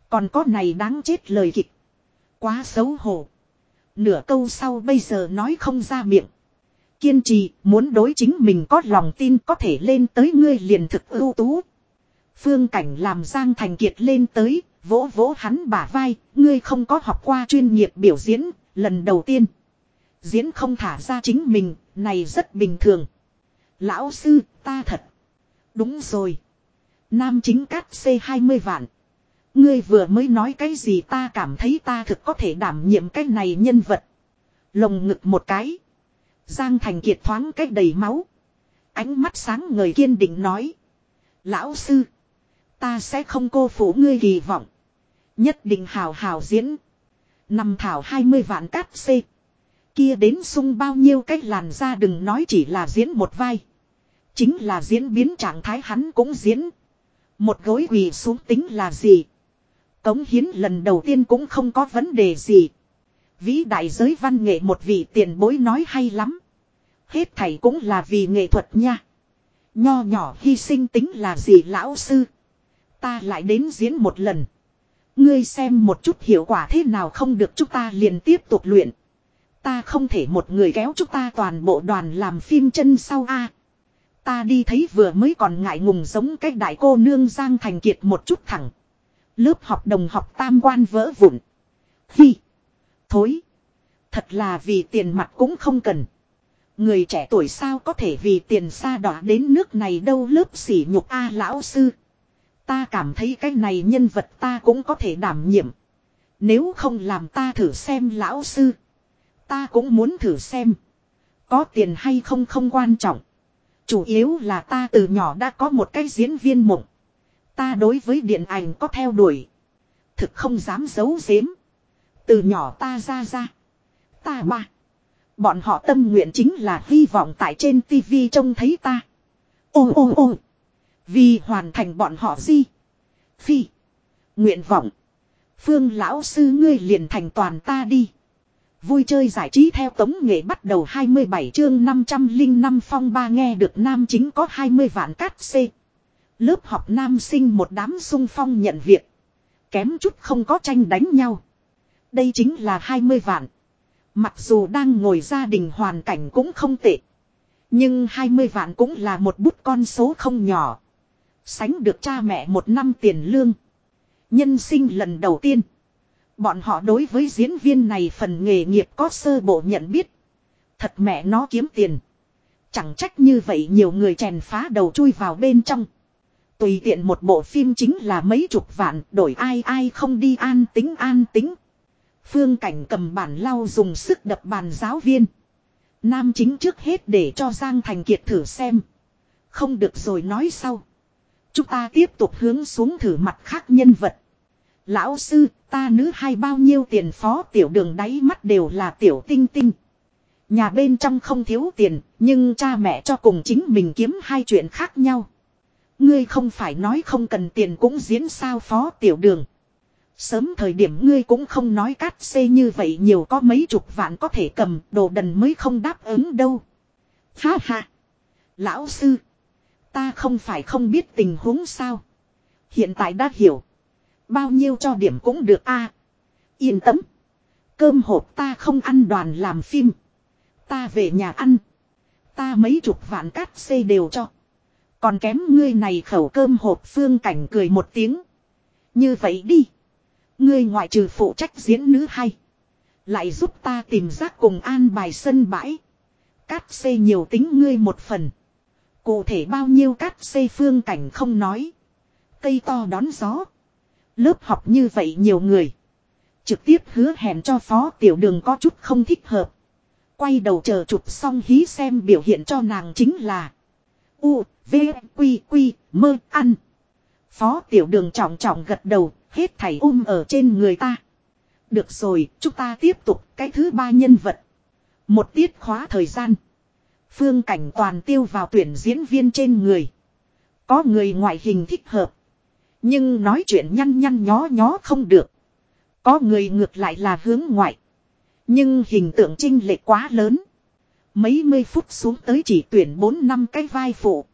Còn có này đáng chết lời kịch. Quá xấu hổ. Nửa câu sau bây giờ nói không ra miệng. Kiên trì, muốn đối chính mình có lòng tin có thể lên tới ngươi liền thực ưu tú. Phương cảnh làm Giang Thành Kiệt lên tới, vỗ vỗ hắn bả vai, ngươi không có học qua chuyên nghiệp biểu diễn, lần đầu tiên. Diễn không thả ra chính mình, này rất bình thường. Lão sư, ta thật. Đúng rồi. Nam chính cắt C20 vạn. Ngươi vừa mới nói cái gì ta cảm thấy ta thực có thể đảm nhiệm cái này nhân vật. Lồng ngực một cái. Giang Thành Kiệt thoáng cách đầy máu. Ánh mắt sáng người kiên định nói. Lão sư. Ta sẽ không cô phụ ngươi kỳ vọng. Nhất định hào hào diễn. Nằm thảo 20 vạn cát C. Kia đến sung bao nhiêu cách làn ra đừng nói chỉ là diễn một vai. Chính là diễn biến trạng thái hắn cũng diễn. Một gối quỳ xuống tính là gì. Cống hiến lần đầu tiên cũng không có vấn đề gì. Vĩ đại giới văn nghệ một vị tiền bối nói hay lắm. Hết thảy cũng là vì nghệ thuật nha. Nho nhỏ hy sinh tính là gì lão sư. Ta lại đến diễn một lần. Ngươi xem một chút hiệu quả thế nào không được chúng ta liền tiếp tục luyện. Ta không thể một người kéo chúng ta toàn bộ đoàn làm phim chân sau a. Ta đi thấy vừa mới còn ngại ngùng giống cái đại cô nương Giang Thành Kiệt một chút thẳng. Lớp học đồng học tam quan vỡ vụn. Hi. Thối. Thật là vì tiền mặt cũng không cần. Người trẻ tuổi sao có thể vì tiền xa đỏ đến nước này đâu lớp sỉ nhục A lão sư. Ta cảm thấy cái này nhân vật ta cũng có thể đảm nhiệm. Nếu không làm ta thử xem lão sư. Ta cũng muốn thử xem. Có tiền hay không không quan trọng. Chủ yếu là ta từ nhỏ đã có một cái diễn viên mộng. Ta đối với điện ảnh có theo đuổi. Thực không dám giấu giếm. Từ nhỏ ta ra ra. Ta ba. Bọn họ tâm nguyện chính là hy vọng tại trên tivi trông thấy ta. Ô ô ô. Vì hoàn thành bọn họ gì? Phi. Nguyện vọng. Phương lão sư ngươi liền thành toàn ta đi. Vui chơi giải trí theo tống nghệ bắt đầu 27 chương 505 phong ba nghe được nam chính có 20 vạn cát C. Lớp học nam sinh một đám sung phong nhận việc. Kém chút không có tranh đánh nhau. Đây chính là 20 vạn. Mặc dù đang ngồi gia đình hoàn cảnh cũng không tệ. Nhưng 20 vạn cũng là một bút con số không nhỏ. Sánh được cha mẹ một năm tiền lương. Nhân sinh lần đầu tiên. Bọn họ đối với diễn viên này phần nghề nghiệp có sơ bộ nhận biết. Thật mẹ nó kiếm tiền. Chẳng trách như vậy nhiều người chèn phá đầu chui vào bên trong. Tùy tiện một bộ phim chính là mấy chục vạn, đổi ai ai không đi an tính an tính. Phương cảnh cầm bản lau dùng sức đập bàn giáo viên. Nam chính trước hết để cho Giang Thành Kiệt thử xem. Không được rồi nói sau. Chúng ta tiếp tục hướng xuống thử mặt khác nhân vật. Lão sư, ta nữ hay bao nhiêu tiền phó tiểu đường đáy mắt đều là tiểu tinh tinh. Nhà bên trong không thiếu tiền, nhưng cha mẹ cho cùng chính mình kiếm hai chuyện khác nhau. Ngươi không phải nói không cần tiền cũng diễn sao phó tiểu đường. Sớm thời điểm ngươi cũng không nói cát xê như vậy nhiều có mấy chục vạn có thể cầm đồ đần mới không đáp ứng đâu. Ha ha. Lão sư. Ta không phải không biết tình huống sao. Hiện tại đã hiểu. Bao nhiêu cho điểm cũng được a Yên tâm. Cơm hộp ta không ăn đoàn làm phim. Ta về nhà ăn. Ta mấy chục vạn cát xây đều cho. Còn kém ngươi này khẩu cơm hộp phương cảnh cười một tiếng. Như vậy đi. Ngươi ngoại trừ phụ trách diễn nữ hay. Lại giúp ta tìm rác cùng an bài sân bãi. Cát xây nhiều tính ngươi một phần. Cụ thể bao nhiêu cát xây phương cảnh không nói. Cây to đón gió. Lớp học như vậy nhiều người. Trực tiếp hứa hẹn cho phó tiểu đường có chút không thích hợp. Quay đầu chờ chụp xong hí xem biểu hiện cho nàng chính là. U, V, Quy, Quy, mơ, ăn. Phó tiểu đường trọng trọng gật đầu, hết thảy um ở trên người ta. Được rồi, chúng ta tiếp tục cái thứ ba nhân vật. Một tiết khóa thời gian. Phương cảnh toàn tiêu vào tuyển diễn viên trên người. Có người ngoại hình thích hợp. Nhưng nói chuyện nhăn nhăn nhó nhó không được. Có người ngược lại là hướng ngoại. Nhưng hình tượng trinh lệ quá lớn. Mấy mươi phút xuống tới chỉ tuyển 4 năm cái vai phụ.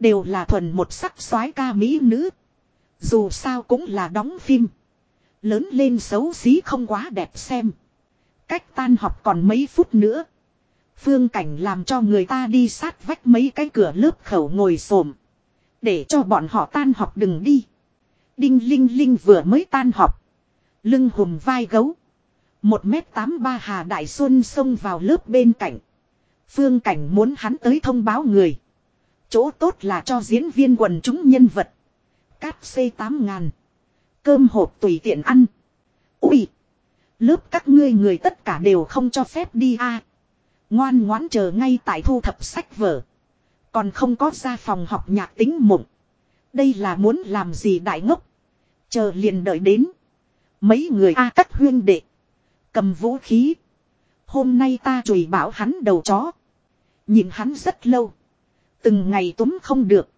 Đều là thuần một sắc soái ca mỹ nữ. Dù sao cũng là đóng phim. Lớn lên xấu xí không quá đẹp xem. Cách tan học còn mấy phút nữa. Phương cảnh làm cho người ta đi sát vách mấy cái cửa lớp khẩu ngồi xổm Để cho bọn họ tan học đừng đi. Đinh Linh Linh vừa mới tan học. Lưng hùm vai gấu. Một mét tám ba Hà Đại Xuân xông vào lớp bên cạnh. Phương Cảnh muốn hắn tới thông báo người. Chỗ tốt là cho diễn viên quần chúng nhân vật. Cát xây tám ngàn. Cơm hộp tùy tiện ăn. Ui! Lớp các ngươi người tất cả đều không cho phép đi a Ngoan ngoãn chờ ngay tại thu thập sách vở. Còn không có ra phòng học nhạc tính mộng. Đây là muốn làm gì đại ngốc. Chờ liền đợi đến. Mấy người A à huyên đệ. Cầm vũ khí. Hôm nay ta chùi bảo hắn đầu chó. Nhìn hắn rất lâu. Từng ngày túm không được.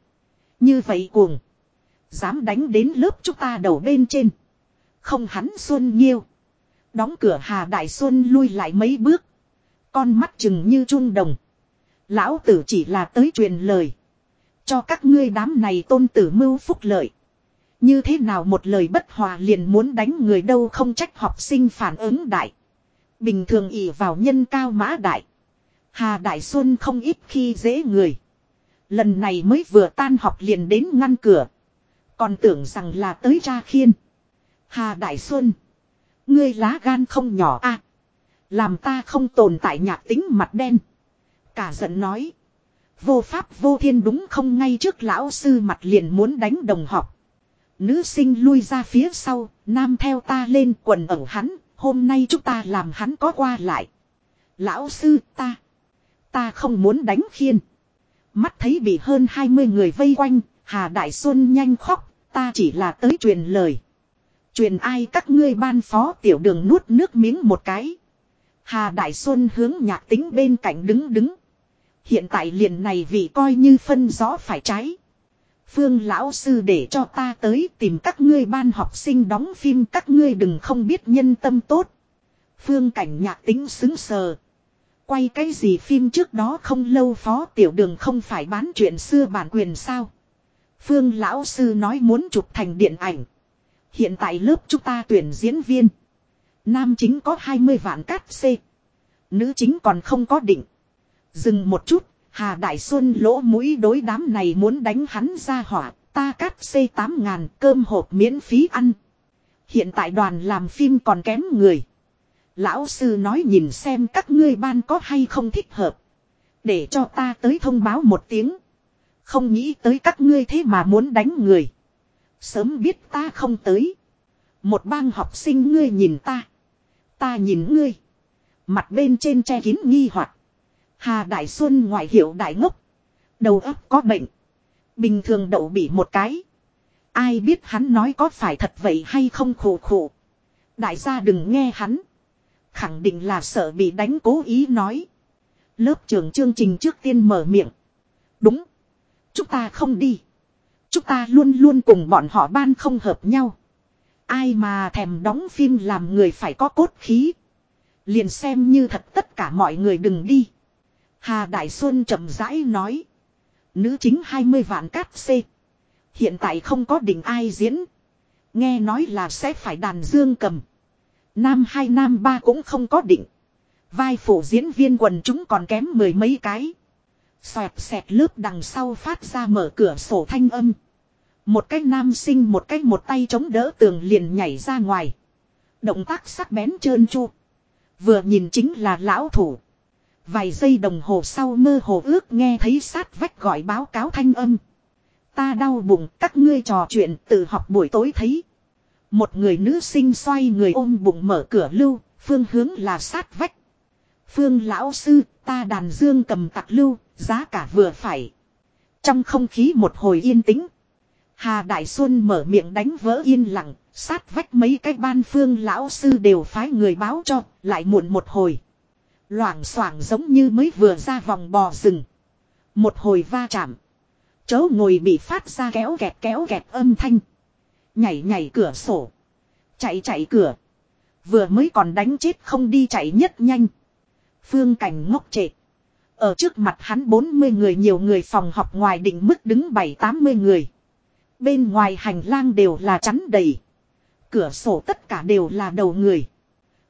Như vậy cuồng. Dám đánh đến lớp chúng ta đầu bên trên. Không hắn xuân nhiêu. Đóng cửa Hà Đại Xuân lui lại mấy bước. Con mắt chừng như chun đồng. Lão tử chỉ là tới truyền lời. Cho các ngươi đám này tôn tử mưu phúc lợi. Như thế nào một lời bất hòa liền muốn đánh người đâu không trách học sinh phản ứng đại. Bình thường ỉ vào nhân cao mã đại. Hà Đại Xuân không ít khi dễ người. Lần này mới vừa tan học liền đến ngăn cửa. Còn tưởng rằng là tới ra khiên. Hà Đại Xuân. Ngươi lá gan không nhỏ a làm ta không tồn tại nhạc tính mặt đen. Cả giận nói. Vô pháp vô thiên đúng không ngay trước lão sư mặt liền muốn đánh đồng học. Nữ sinh lui ra phía sau, nam theo ta lên quần ẩu hắn, hôm nay chúng ta làm hắn có qua lại. Lão sư ta, ta không muốn đánh khiên. Mắt thấy bị hơn 20 người vây quanh, Hà Đại Xuân nhanh khóc, ta chỉ là tới truyền lời. Truyền ai các ngươi ban phó tiểu đường nuốt nước miếng một cái. Hà Đại Xuân hướng nhạc tính bên cạnh đứng đứng. Hiện tại liền này vì coi như phân rõ phải trái. Phương lão sư để cho ta tới tìm các ngươi ban học sinh đóng phim, các ngươi đừng không biết nhân tâm tốt. Phương cảnh nhạc tính xứng sờ. Quay cái gì phim trước đó không lâu phó tiểu đường không phải bán chuyện xưa bản quyền sao. Phương lão sư nói muốn chụp thành điện ảnh. Hiện tại lớp chúng ta tuyển diễn viên. Nam chính có 20 vạn cát C. Nữ chính còn không có định. Dừng một chút, Hà Đại Xuân lỗ mũi đối đám này muốn đánh hắn ra hỏa, ta cắt xây 8 ngàn cơm hộp miễn phí ăn. Hiện tại đoàn làm phim còn kém người. Lão sư nói nhìn xem các ngươi ban có hay không thích hợp. Để cho ta tới thông báo một tiếng. Không nghĩ tới các ngươi thế mà muốn đánh người. Sớm biết ta không tới. Một bang học sinh ngươi nhìn ta. Ta nhìn ngươi. Mặt bên trên che kín nghi hoặc Hà Đại Xuân ngoại hiệu đại ngốc. Đầu óc có bệnh. Bình thường đậu bị một cái. Ai biết hắn nói có phải thật vậy hay không khổ khổ. Đại gia đừng nghe hắn. Khẳng định là sợ bị đánh cố ý nói. Lớp trưởng chương trình trước tiên mở miệng. Đúng. Chúng ta không đi. Chúng ta luôn luôn cùng bọn họ ban không hợp nhau. Ai mà thèm đóng phim làm người phải có cốt khí. Liền xem như thật tất cả mọi người đừng đi. Hà Đại Xuân chậm rãi nói. Nữ chính 20 vạn cát C. Hiện tại không có đỉnh ai diễn. Nghe nói là sẽ phải đàn dương cầm. Nam hai, nam ba cũng không có định. Vai phụ diễn viên quần chúng còn kém mười mấy cái. Xoẹt xẹt lớp đằng sau phát ra mở cửa sổ thanh âm. Một cái nam sinh một cái một tay chống đỡ tường liền nhảy ra ngoài. Động tác sắc bén trơn chu. Vừa nhìn chính là lão thủ. Vài giây đồng hồ sau mơ hồ ước nghe thấy sát vách gọi báo cáo thanh âm. Ta đau bụng các ngươi trò chuyện tự học buổi tối thấy. Một người nữ sinh xoay người ôm bụng mở cửa lưu, phương hướng là sát vách. Phương lão sư, ta đàn dương cầm tặc lưu, giá cả vừa phải. Trong không khí một hồi yên tĩnh. Hà Đại Xuân mở miệng đánh vỡ yên lặng, sát vách mấy cái ban phương lão sư đều phái người báo cho, lại muộn một hồi. Loảng xoảng giống như mới vừa ra vòng bò rừng. Một hồi va chạm. Chớ ngồi bị phát ra kéo kẹt kéo kẹt âm thanh. Nhảy nhảy cửa sổ. Chạy chạy cửa. Vừa mới còn đánh chết không đi chạy nhất nhanh. Phương cảnh ngốc trệ. Ở trước mặt hắn 40 người nhiều người phòng học ngoài định mức đứng 7-80 người. Bên ngoài hành lang đều là chắn đầy. Cửa sổ tất cả đều là đầu người.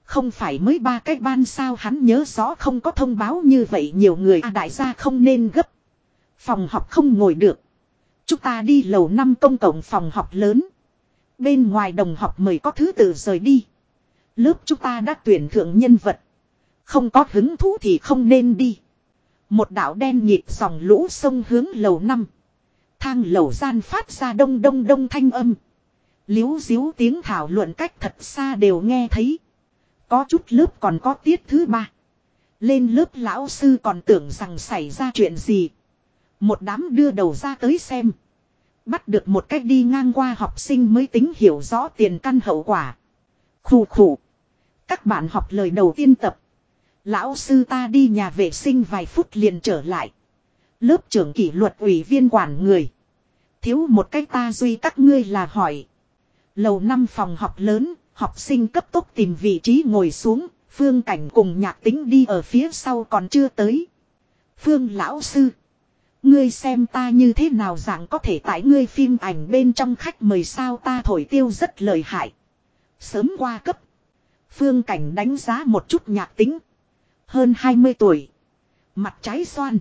Không phải mới ba cái ban sao hắn nhớ rõ không có thông báo như vậy nhiều người à đại gia không nên gấp. Phòng học không ngồi được. Chúng ta đi lầu năm công cộng phòng học lớn. Bên ngoài đồng học mời có thứ tự rời đi. Lớp chúng ta đã tuyển thượng nhân vật. Không có hứng thú thì không nên đi. Một đạo đen nhịp dòng lũ sông hướng lầu năm. Thang lầu gian phát ra đông đông đông thanh âm. Liếu diếu tiếng thảo luận cách thật xa đều nghe thấy. Có chút lớp còn có tiết thứ ba. Lên lớp lão sư còn tưởng rằng xảy ra chuyện gì. Một đám đưa đầu ra tới xem. Bắt được một cách đi ngang qua học sinh mới tính hiểu rõ tiền căn hậu quả. Khủ khủ. Các bạn học lời đầu tiên tập. Lão sư ta đi nhà vệ sinh vài phút liền trở lại. Lớp trưởng kỷ luật ủy viên quản người. Thiếu một cách ta duy các ngươi là hỏi. Lầu năm phòng học lớn, học sinh cấp tốc tìm vị trí ngồi xuống, phương cảnh cùng nhạc tính đi ở phía sau còn chưa tới. Phương lão sư. Ngươi xem ta như thế nào dạng có thể tại ngươi phim ảnh bên trong khách mời sao ta thổi tiêu rất lợi hại. Sớm qua cấp. Phương cảnh đánh giá một chút nhạc tính. Hơn 20 tuổi. Mặt trái xoan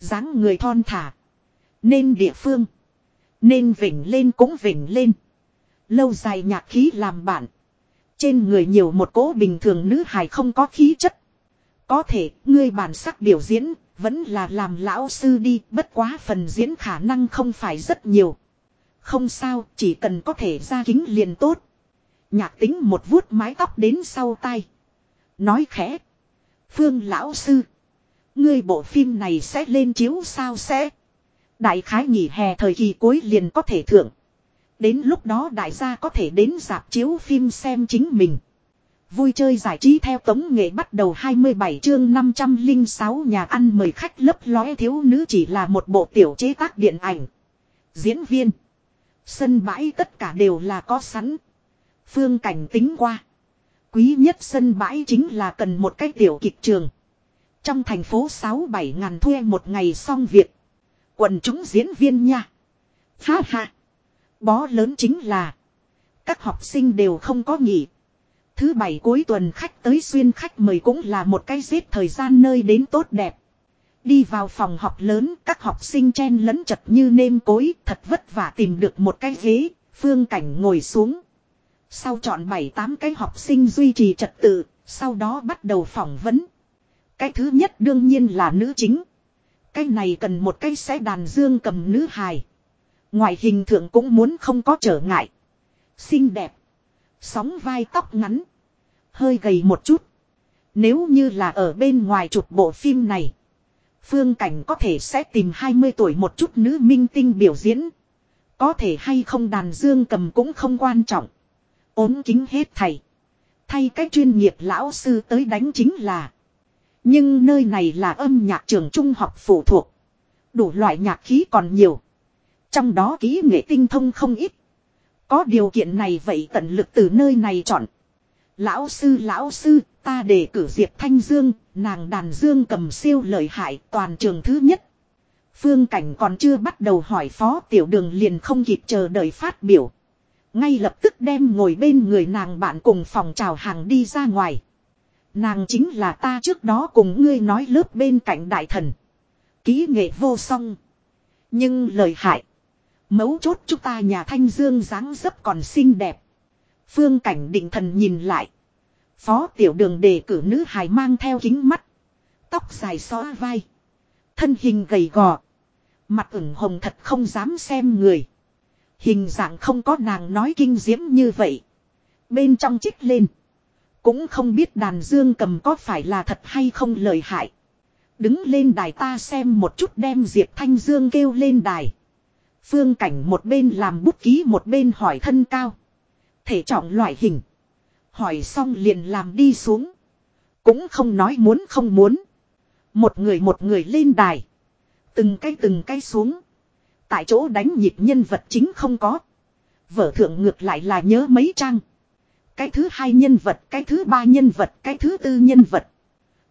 dáng người thon thả. Nên địa phương. Nên vỉnh lên cũng vỉnh lên. Lâu dài nhạc khí làm bạn. Trên người nhiều một cỗ bình thường nữ hài không có khí chất. Có thể, ngươi bản sắc biểu diễn, vẫn là làm lão sư đi, bất quá phần diễn khả năng không phải rất nhiều. Không sao, chỉ cần có thể ra kính liền tốt. Nhạc tính một vuốt mái tóc đến sau tay Nói khẽ. Phương lão sư. Ngươi bộ phim này sẽ lên chiếu sao sẽ. Đại khái nghỉ hè thời kỳ cuối liền có thể thưởng. Đến lúc đó đại gia có thể đến dạp chiếu phim xem chính mình. Vui chơi giải trí theo tống nghệ bắt đầu 27 chương 506 nhà ăn mời khách lấp lóe thiếu nữ chỉ là một bộ tiểu chế tác điện ảnh. Diễn viên. Sân bãi tất cả đều là có sẵn. Phương cảnh tính qua. Quý nhất sân bãi chính là cần một cái tiểu kịch trường. Trong thành phố 6-7 ngàn thuê một ngày xong việc. Quần chúng diễn viên nha. Ha ha. Bó lớn chính là. Các học sinh đều không có nghỉ. Thứ bảy cuối tuần khách tới xuyên khách mời cũng là một cái giết thời gian nơi đến tốt đẹp. Đi vào phòng học lớn, các học sinh chen lẫn chật như nêm cối, thật vất vả tìm được một cái ghế, phương cảnh ngồi xuống. Sau chọn 7-8 cái học sinh duy trì trật tự, sau đó bắt đầu phỏng vấn. Cái thứ nhất đương nhiên là nữ chính. Cái này cần một cái sẽ đàn dương cầm nữ hài. Ngoài hình thượng cũng muốn không có trở ngại. Xinh đẹp. Sóng vai tóc ngắn. Hơi gầy một chút. Nếu như là ở bên ngoài chụp bộ phim này. Phương Cảnh có thể sẽ tìm 20 tuổi một chút nữ minh tinh biểu diễn. Có thể hay không đàn dương cầm cũng không quan trọng. ốm kính hết thầy. Thay cách chuyên nghiệp lão sư tới đánh chính là. Nhưng nơi này là âm nhạc trường trung học phụ thuộc. Đủ loại nhạc khí còn nhiều. Trong đó kỹ nghệ tinh thông không ít. Có điều kiện này vậy tận lực từ nơi này chọn. Lão sư lão sư, ta đề cử Diệp Thanh Dương, nàng đàn dương cầm siêu lợi hại toàn trường thứ nhất. Phương Cảnh còn chưa bắt đầu hỏi phó tiểu đường liền không kịp chờ đợi phát biểu. Ngay lập tức đem ngồi bên người nàng bạn cùng phòng chào hàng đi ra ngoài. Nàng chính là ta trước đó cùng ngươi nói lớp bên cạnh đại thần. Ký nghệ vô song. Nhưng lời hại. Mấu chốt chúng ta nhà thanh dương dáng dấp còn xinh đẹp. Phương cảnh định thần nhìn lại. Phó tiểu đường đề cử nữ hài mang theo kính mắt. Tóc dài xóa vai. Thân hình gầy gò. Mặt ửng hồng thật không dám xem người. Hình dạng không có nàng nói kinh diễm như vậy. Bên trong chích lên. Cũng không biết đàn dương cầm có phải là thật hay không lời hại. Đứng lên đài ta xem một chút đem Diệp Thanh Dương kêu lên đài. Phương cảnh một bên làm bút ký một bên hỏi thân cao. Thể trọng loại hình. Hỏi xong liền làm đi xuống. Cũng không nói muốn không muốn. Một người một người lên đài. Từng cái từng cái xuống. Tại chỗ đánh nhịp nhân vật chính không có. Vở thượng ngược lại là nhớ mấy trang. Cái thứ hai nhân vật, cái thứ ba nhân vật, cái thứ tư nhân vật.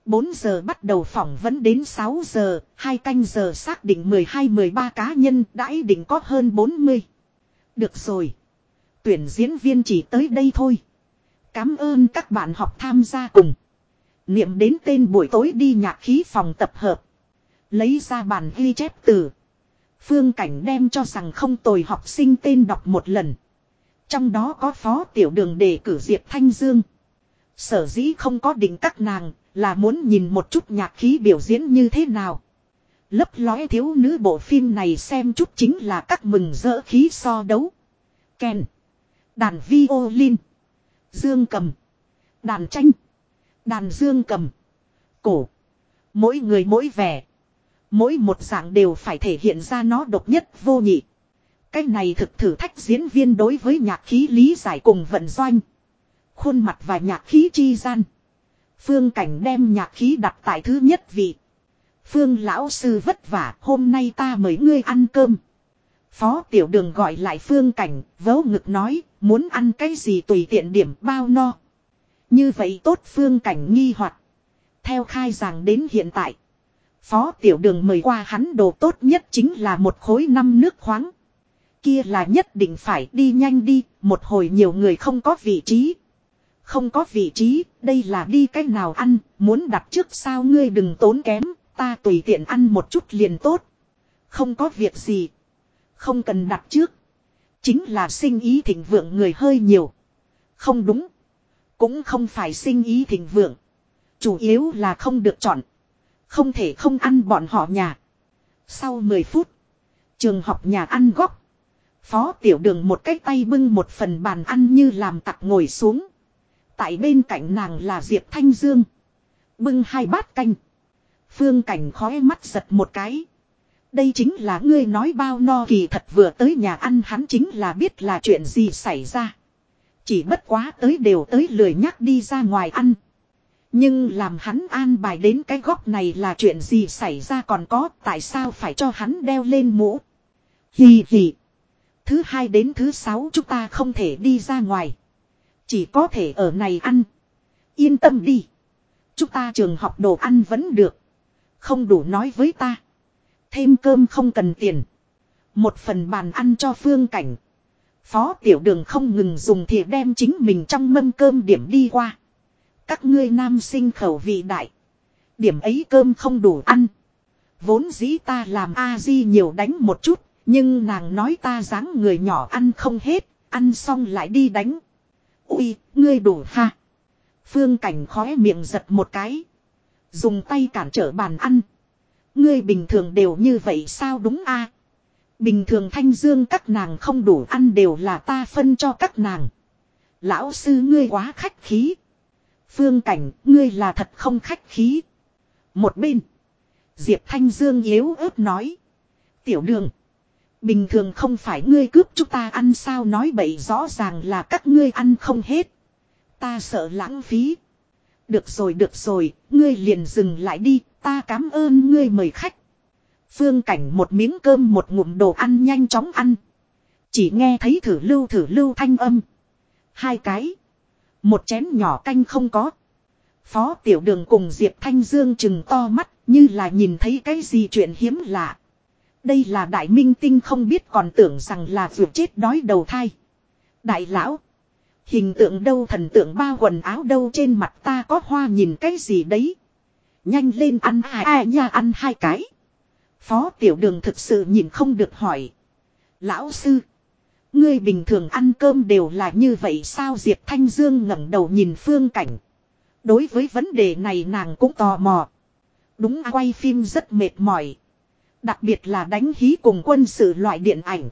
4 giờ bắt đầu phỏng vấn đến 6 giờ, hai canh giờ xác định 12-13 cá nhân đãi định có hơn 40. Được rồi. Tuyển diễn viên chỉ tới đây thôi. Cảm ơn các bạn học tham gia cùng. Niệm đến tên buổi tối đi nhạc khí phòng tập hợp. Lấy ra bản ghi chép từ. Phương Cảnh đem cho rằng không tồi học sinh tên đọc một lần. Trong đó có phó tiểu đường đề cử Diệp Thanh Dương. Sở dĩ không có định các nàng là muốn nhìn một chút nhạc khí biểu diễn như thế nào. Lấp lóe thiếu nữ bộ phim này xem chút chính là các mừng rỡ khí so đấu. kèn Đàn violin. Dương cầm. Đàn tranh. Đàn dương cầm. Cổ. Mỗi người mỗi vẻ. Mỗi một dạng đều phải thể hiện ra nó độc nhất vô nhị. Cái này thực thử thách diễn viên đối với nhạc khí lý giải cùng vận doanh. Khuôn mặt và nhạc khí chi gian. Phương cảnh đem nhạc khí đặt tại thứ nhất vị. Phương lão sư vất vả hôm nay ta mời ngươi ăn cơm. Phó tiểu đường gọi lại phương cảnh, vớ ngực nói, muốn ăn cái gì tùy tiện điểm bao no. Như vậy tốt phương cảnh nghi hoặc Theo khai giảng đến hiện tại. Phó tiểu đường mời qua hắn đồ tốt nhất chính là một khối năm nước khoáng. Kia là nhất định phải đi nhanh đi, một hồi nhiều người không có vị trí. Không có vị trí, đây là đi cách nào ăn, muốn đặt trước sao ngươi đừng tốn kém, ta tùy tiện ăn một chút liền tốt. Không có việc gì. Không cần đặt trước. Chính là sinh ý thịnh vượng người hơi nhiều. Không đúng. Cũng không phải sinh ý thịnh vượng. Chủ yếu là không được chọn. Không thể không ăn bọn họ nhà. Sau 10 phút. Trường học nhà ăn góc. Phó tiểu đường một cái tay bưng một phần bàn ăn như làm tặc ngồi xuống. Tại bên cạnh nàng là Diệp Thanh Dương. Bưng hai bát canh. Phương cảnh khói mắt giật một cái. Đây chính là ngươi nói bao no kỳ thật vừa tới nhà ăn hắn chính là biết là chuyện gì xảy ra. Chỉ bất quá tới đều tới lười nhắc đi ra ngoài ăn. Nhưng làm hắn an bài đến cái góc này là chuyện gì xảy ra còn có tại sao phải cho hắn đeo lên mũ. Hì hì. Thứ hai đến thứ sáu chúng ta không thể đi ra ngoài. Chỉ có thể ở này ăn. Yên tâm đi. Chúng ta trường học đồ ăn vẫn được. Không đủ nói với ta. Thêm cơm không cần tiền. Một phần bàn ăn cho phương cảnh. Phó tiểu đường không ngừng dùng thì đem chính mình trong mâm cơm điểm đi qua. Các ngươi nam sinh khẩu vị đại. Điểm ấy cơm không đủ ăn. Vốn dĩ ta làm A-di nhiều đánh một chút. Nhưng nàng nói ta dáng người nhỏ ăn không hết. Ăn xong lại đi đánh. Ui, ngươi đủ ha. Phương cảnh khóe miệng giật một cái. Dùng tay cản trở bàn ăn. Ngươi bình thường đều như vậy sao đúng a? Bình thường thanh dương các nàng không đủ ăn đều là ta phân cho các nàng. Lão sư ngươi quá khách khí. Phương cảnh, ngươi là thật không khách khí. Một bên. Diệp Thanh Dương yếu ớt nói. Tiểu đường. Bình thường không phải ngươi cướp chúng ta ăn sao nói bậy rõ ràng là các ngươi ăn không hết. Ta sợ lãng phí. Được rồi được rồi, ngươi liền dừng lại đi, ta cảm ơn ngươi mời khách. Phương cảnh một miếng cơm một ngụm đồ ăn nhanh chóng ăn. Chỉ nghe thấy thử lưu thử lưu thanh âm. Hai cái. Một chén nhỏ canh không có. Phó tiểu đường cùng Diệp Thanh Dương chừng to mắt như là nhìn thấy cái gì chuyện hiếm lạ. Đây là đại minh tinh không biết còn tưởng rằng là vượt chết đói đầu thai. Đại lão. Hình tượng đâu thần tượng bao quần áo đâu trên mặt ta có hoa nhìn cái gì đấy. Nhanh lên ăn hai à, nha ăn hai cái. Phó tiểu đường thực sự nhìn không được hỏi. Lão sư. Ngươi bình thường ăn cơm đều là như vậy sao Diệp Thanh Dương ngẩng đầu nhìn phương cảnh. Đối với vấn đề này nàng cũng tò mò. Đúng quay phim rất mệt mỏi. Đặc biệt là đánh hí cùng quân sự loại điện ảnh.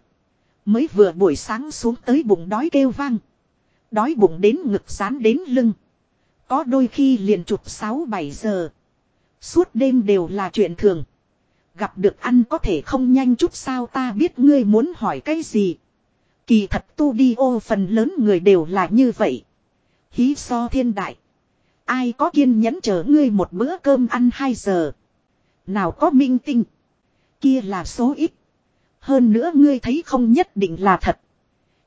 Mới vừa buổi sáng xuống tới bụng đói kêu vang. Đói bụng đến ngực sán đến lưng. Có đôi khi liền chụp 6-7 giờ. Suốt đêm đều là chuyện thường. Gặp được ăn có thể không nhanh chút sao ta biết ngươi muốn hỏi cái gì. Kỳ thật tu đi ô phần lớn người đều là như vậy. Hí so thiên đại. Ai có kiên nhẫn chờ ngươi một bữa cơm ăn 2 giờ. Nào có minh tinh. Kia là số ít. Hơn nữa ngươi thấy không nhất định là thật.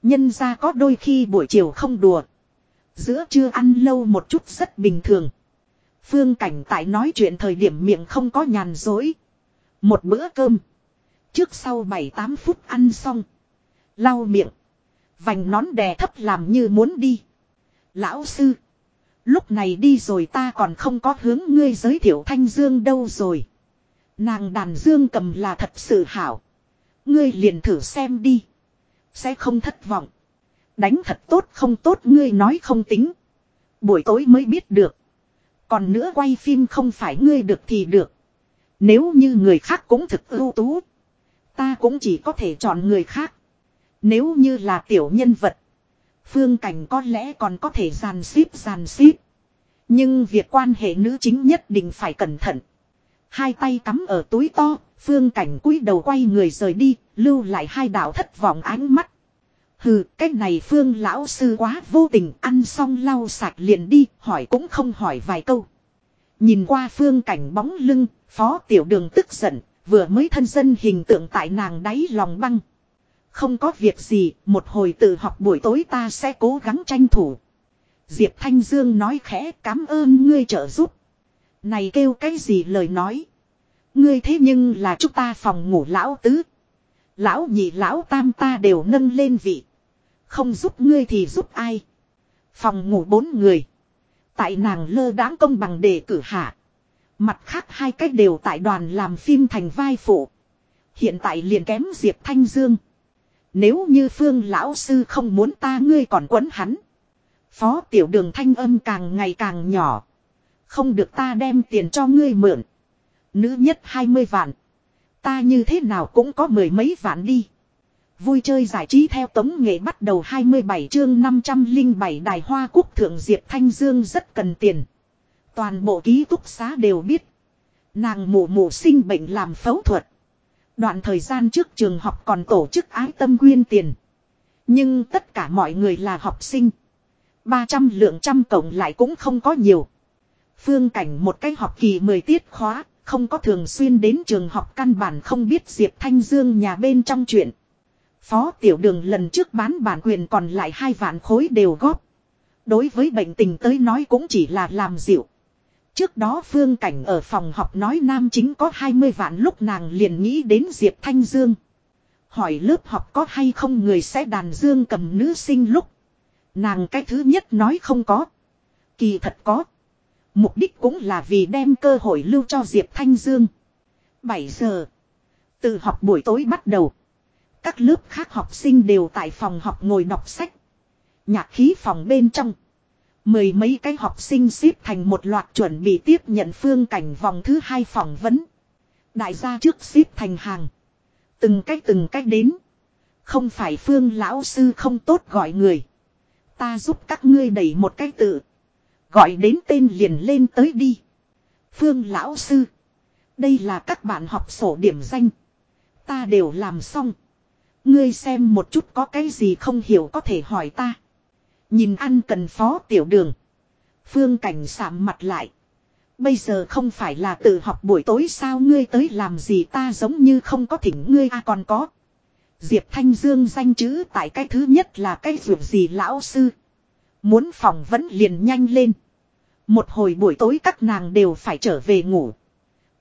Nhân ra có đôi khi buổi chiều không đùa. Giữa trưa ăn lâu một chút rất bình thường. Phương cảnh tại nói chuyện thời điểm miệng không có nhàn dối. Một bữa cơm. Trước sau 7-8 phút ăn xong. Lau miệng. Vành nón đè thấp làm như muốn đi. Lão sư. Lúc này đi rồi ta còn không có hướng ngươi giới thiệu thanh dương đâu rồi. Nàng đàn dương cầm là thật sự hảo. Ngươi liền thử xem đi. Sẽ không thất vọng. Đánh thật tốt không tốt ngươi nói không tính. Buổi tối mới biết được. Còn nữa quay phim không phải ngươi được thì được. Nếu như người khác cũng thực ưu tú. Ta cũng chỉ có thể chọn người khác. Nếu như là tiểu nhân vật. Phương cảnh có lẽ còn có thể giàn xíp giàn xíp. Nhưng việc quan hệ nữ chính nhất định phải cẩn thận. Hai tay cắm ở túi to, phương cảnh cúi đầu quay người rời đi, lưu lại hai đạo thất vọng ánh mắt. Hừ, cái này phương lão sư quá vô tình ăn xong lau sạch liền đi, hỏi cũng không hỏi vài câu. Nhìn qua phương cảnh bóng lưng, phó tiểu đường tức giận, vừa mới thân dân hình tượng tại nàng đáy lòng băng. Không có việc gì, một hồi tự học buổi tối ta sẽ cố gắng tranh thủ. Diệp Thanh Dương nói khẽ cảm ơn ngươi trợ giúp. Này kêu cái gì lời nói. Ngươi thế nhưng là chúng ta phòng ngủ lão tứ. Lão nhị lão tam ta đều nâng lên vị. Không giúp ngươi thì giúp ai. Phòng ngủ bốn người. Tại nàng lơ đãng công bằng đề cử hạ. Mặt khác hai cách đều tại đoàn làm phim thành vai phụ. Hiện tại liền kém Diệp Thanh Dương. Nếu như phương lão sư không muốn ta, ngươi còn quấn hắn. Phó tiểu đường thanh âm càng ngày càng nhỏ. Không được ta đem tiền cho ngươi mượn. Nữ nhất 20 vạn. Ta như thế nào cũng có mười mấy vạn đi. Vui chơi giải trí theo tống nghệ bắt đầu 27 chương 507 đài hoa quốc thượng Diệp Thanh Dương rất cần tiền. Toàn bộ ký túc xá đều biết. Nàng mù mù sinh bệnh làm phẫu thuật. Đoạn thời gian trước trường học còn tổ chức ái tâm quyên tiền. Nhưng tất cả mọi người là học sinh. 300 lượng trăm cộng lại cũng không có nhiều. Phương cảnh một cái học kỳ 10 tiết khóa, không có thường xuyên đến trường học căn bản không biết Diệp Thanh Dương nhà bên trong chuyện. Phó tiểu đường lần trước bán bản quyền còn lại hai vạn khối đều góp. Đối với bệnh tình tới nói cũng chỉ là làm dịu. Trước đó phương cảnh ở phòng học nói nam chính có 20 vạn lúc nàng liền nghĩ đến Diệp Thanh Dương. Hỏi lớp học có hay không người sẽ đàn dương cầm nữ sinh lúc. Nàng cái thứ nhất nói không có. Kỳ thật có. Mục đích cũng là vì đem cơ hội lưu cho Diệp Thanh Dương. 7 giờ. Từ học buổi tối bắt đầu. Các lớp khác học sinh đều tại phòng học ngồi đọc sách. Nhạc khí phòng bên trong. Mười mấy cái học sinh xếp thành một loạt chuẩn bị tiếp nhận phương cảnh vòng thứ hai phỏng vấn. Đại gia trước xếp thành hàng. Từng cách từng cách đến. Không phải phương lão sư không tốt gọi người. Ta giúp các ngươi đẩy một cái tự. Gọi đến tên liền lên tới đi. Phương lão sư. Đây là các bạn học sổ điểm danh. Ta đều làm xong. Ngươi xem một chút có cái gì không hiểu có thể hỏi ta. Nhìn ăn cần phó tiểu đường. Phương cảnh sạm mặt lại. Bây giờ không phải là tự học buổi tối sao ngươi tới làm gì ta giống như không có thỉnh ngươi à còn có. Diệp Thanh Dương danh chữ tại cái thứ nhất là cái ruột gì lão sư. Muốn phòng vẫn liền nhanh lên. Một hồi buổi tối các nàng đều phải trở về ngủ.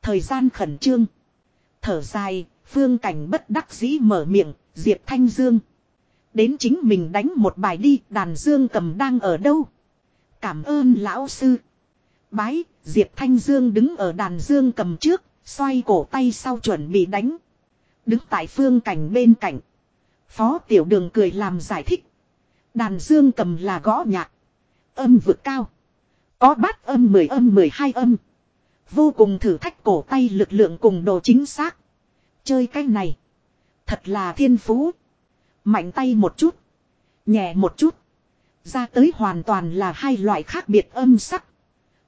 Thời gian khẩn trương. Thở dài, Phương Cảnh bất đắc dĩ mở miệng, Diệp Thanh Dương. Đến chính mình đánh một bài đi, đàn dương cầm đang ở đâu? Cảm ơn lão sư. Bái, Diệp Thanh Dương đứng ở đàn dương cầm trước, xoay cổ tay sau chuẩn bị đánh. Đứng tại phương cảnh bên cạnh. Phó tiểu đường cười làm giải thích. Đàn dương cầm là gõ nhạc. Âm vực cao. Có bát âm 10 âm 12 âm. Vô cùng thử thách cổ tay lực lượng cùng độ chính xác. Chơi cái này. Thật là thiên phú. Mạnh tay một chút. Nhẹ một chút. Ra tới hoàn toàn là hai loại khác biệt âm sắc.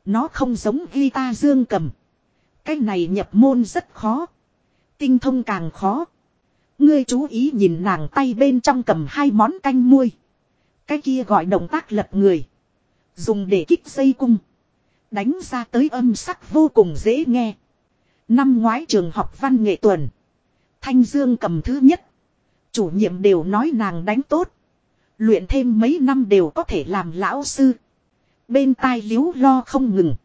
Nó không giống guitar dương cầm. Cái này nhập môn rất khó. Tinh thông càng khó. Ngươi chú ý nhìn nàng tay bên trong cầm hai món canh muôi. Cái kia gọi động tác lật người. Dùng để kích dây cung. Đánh ra tới âm sắc vô cùng dễ nghe. Năm ngoái trường học văn nghệ tuần. Thanh Dương cầm thứ nhất. Chủ nhiệm đều nói nàng đánh tốt. Luyện thêm mấy năm đều có thể làm lão sư. Bên tai liếu lo không ngừng.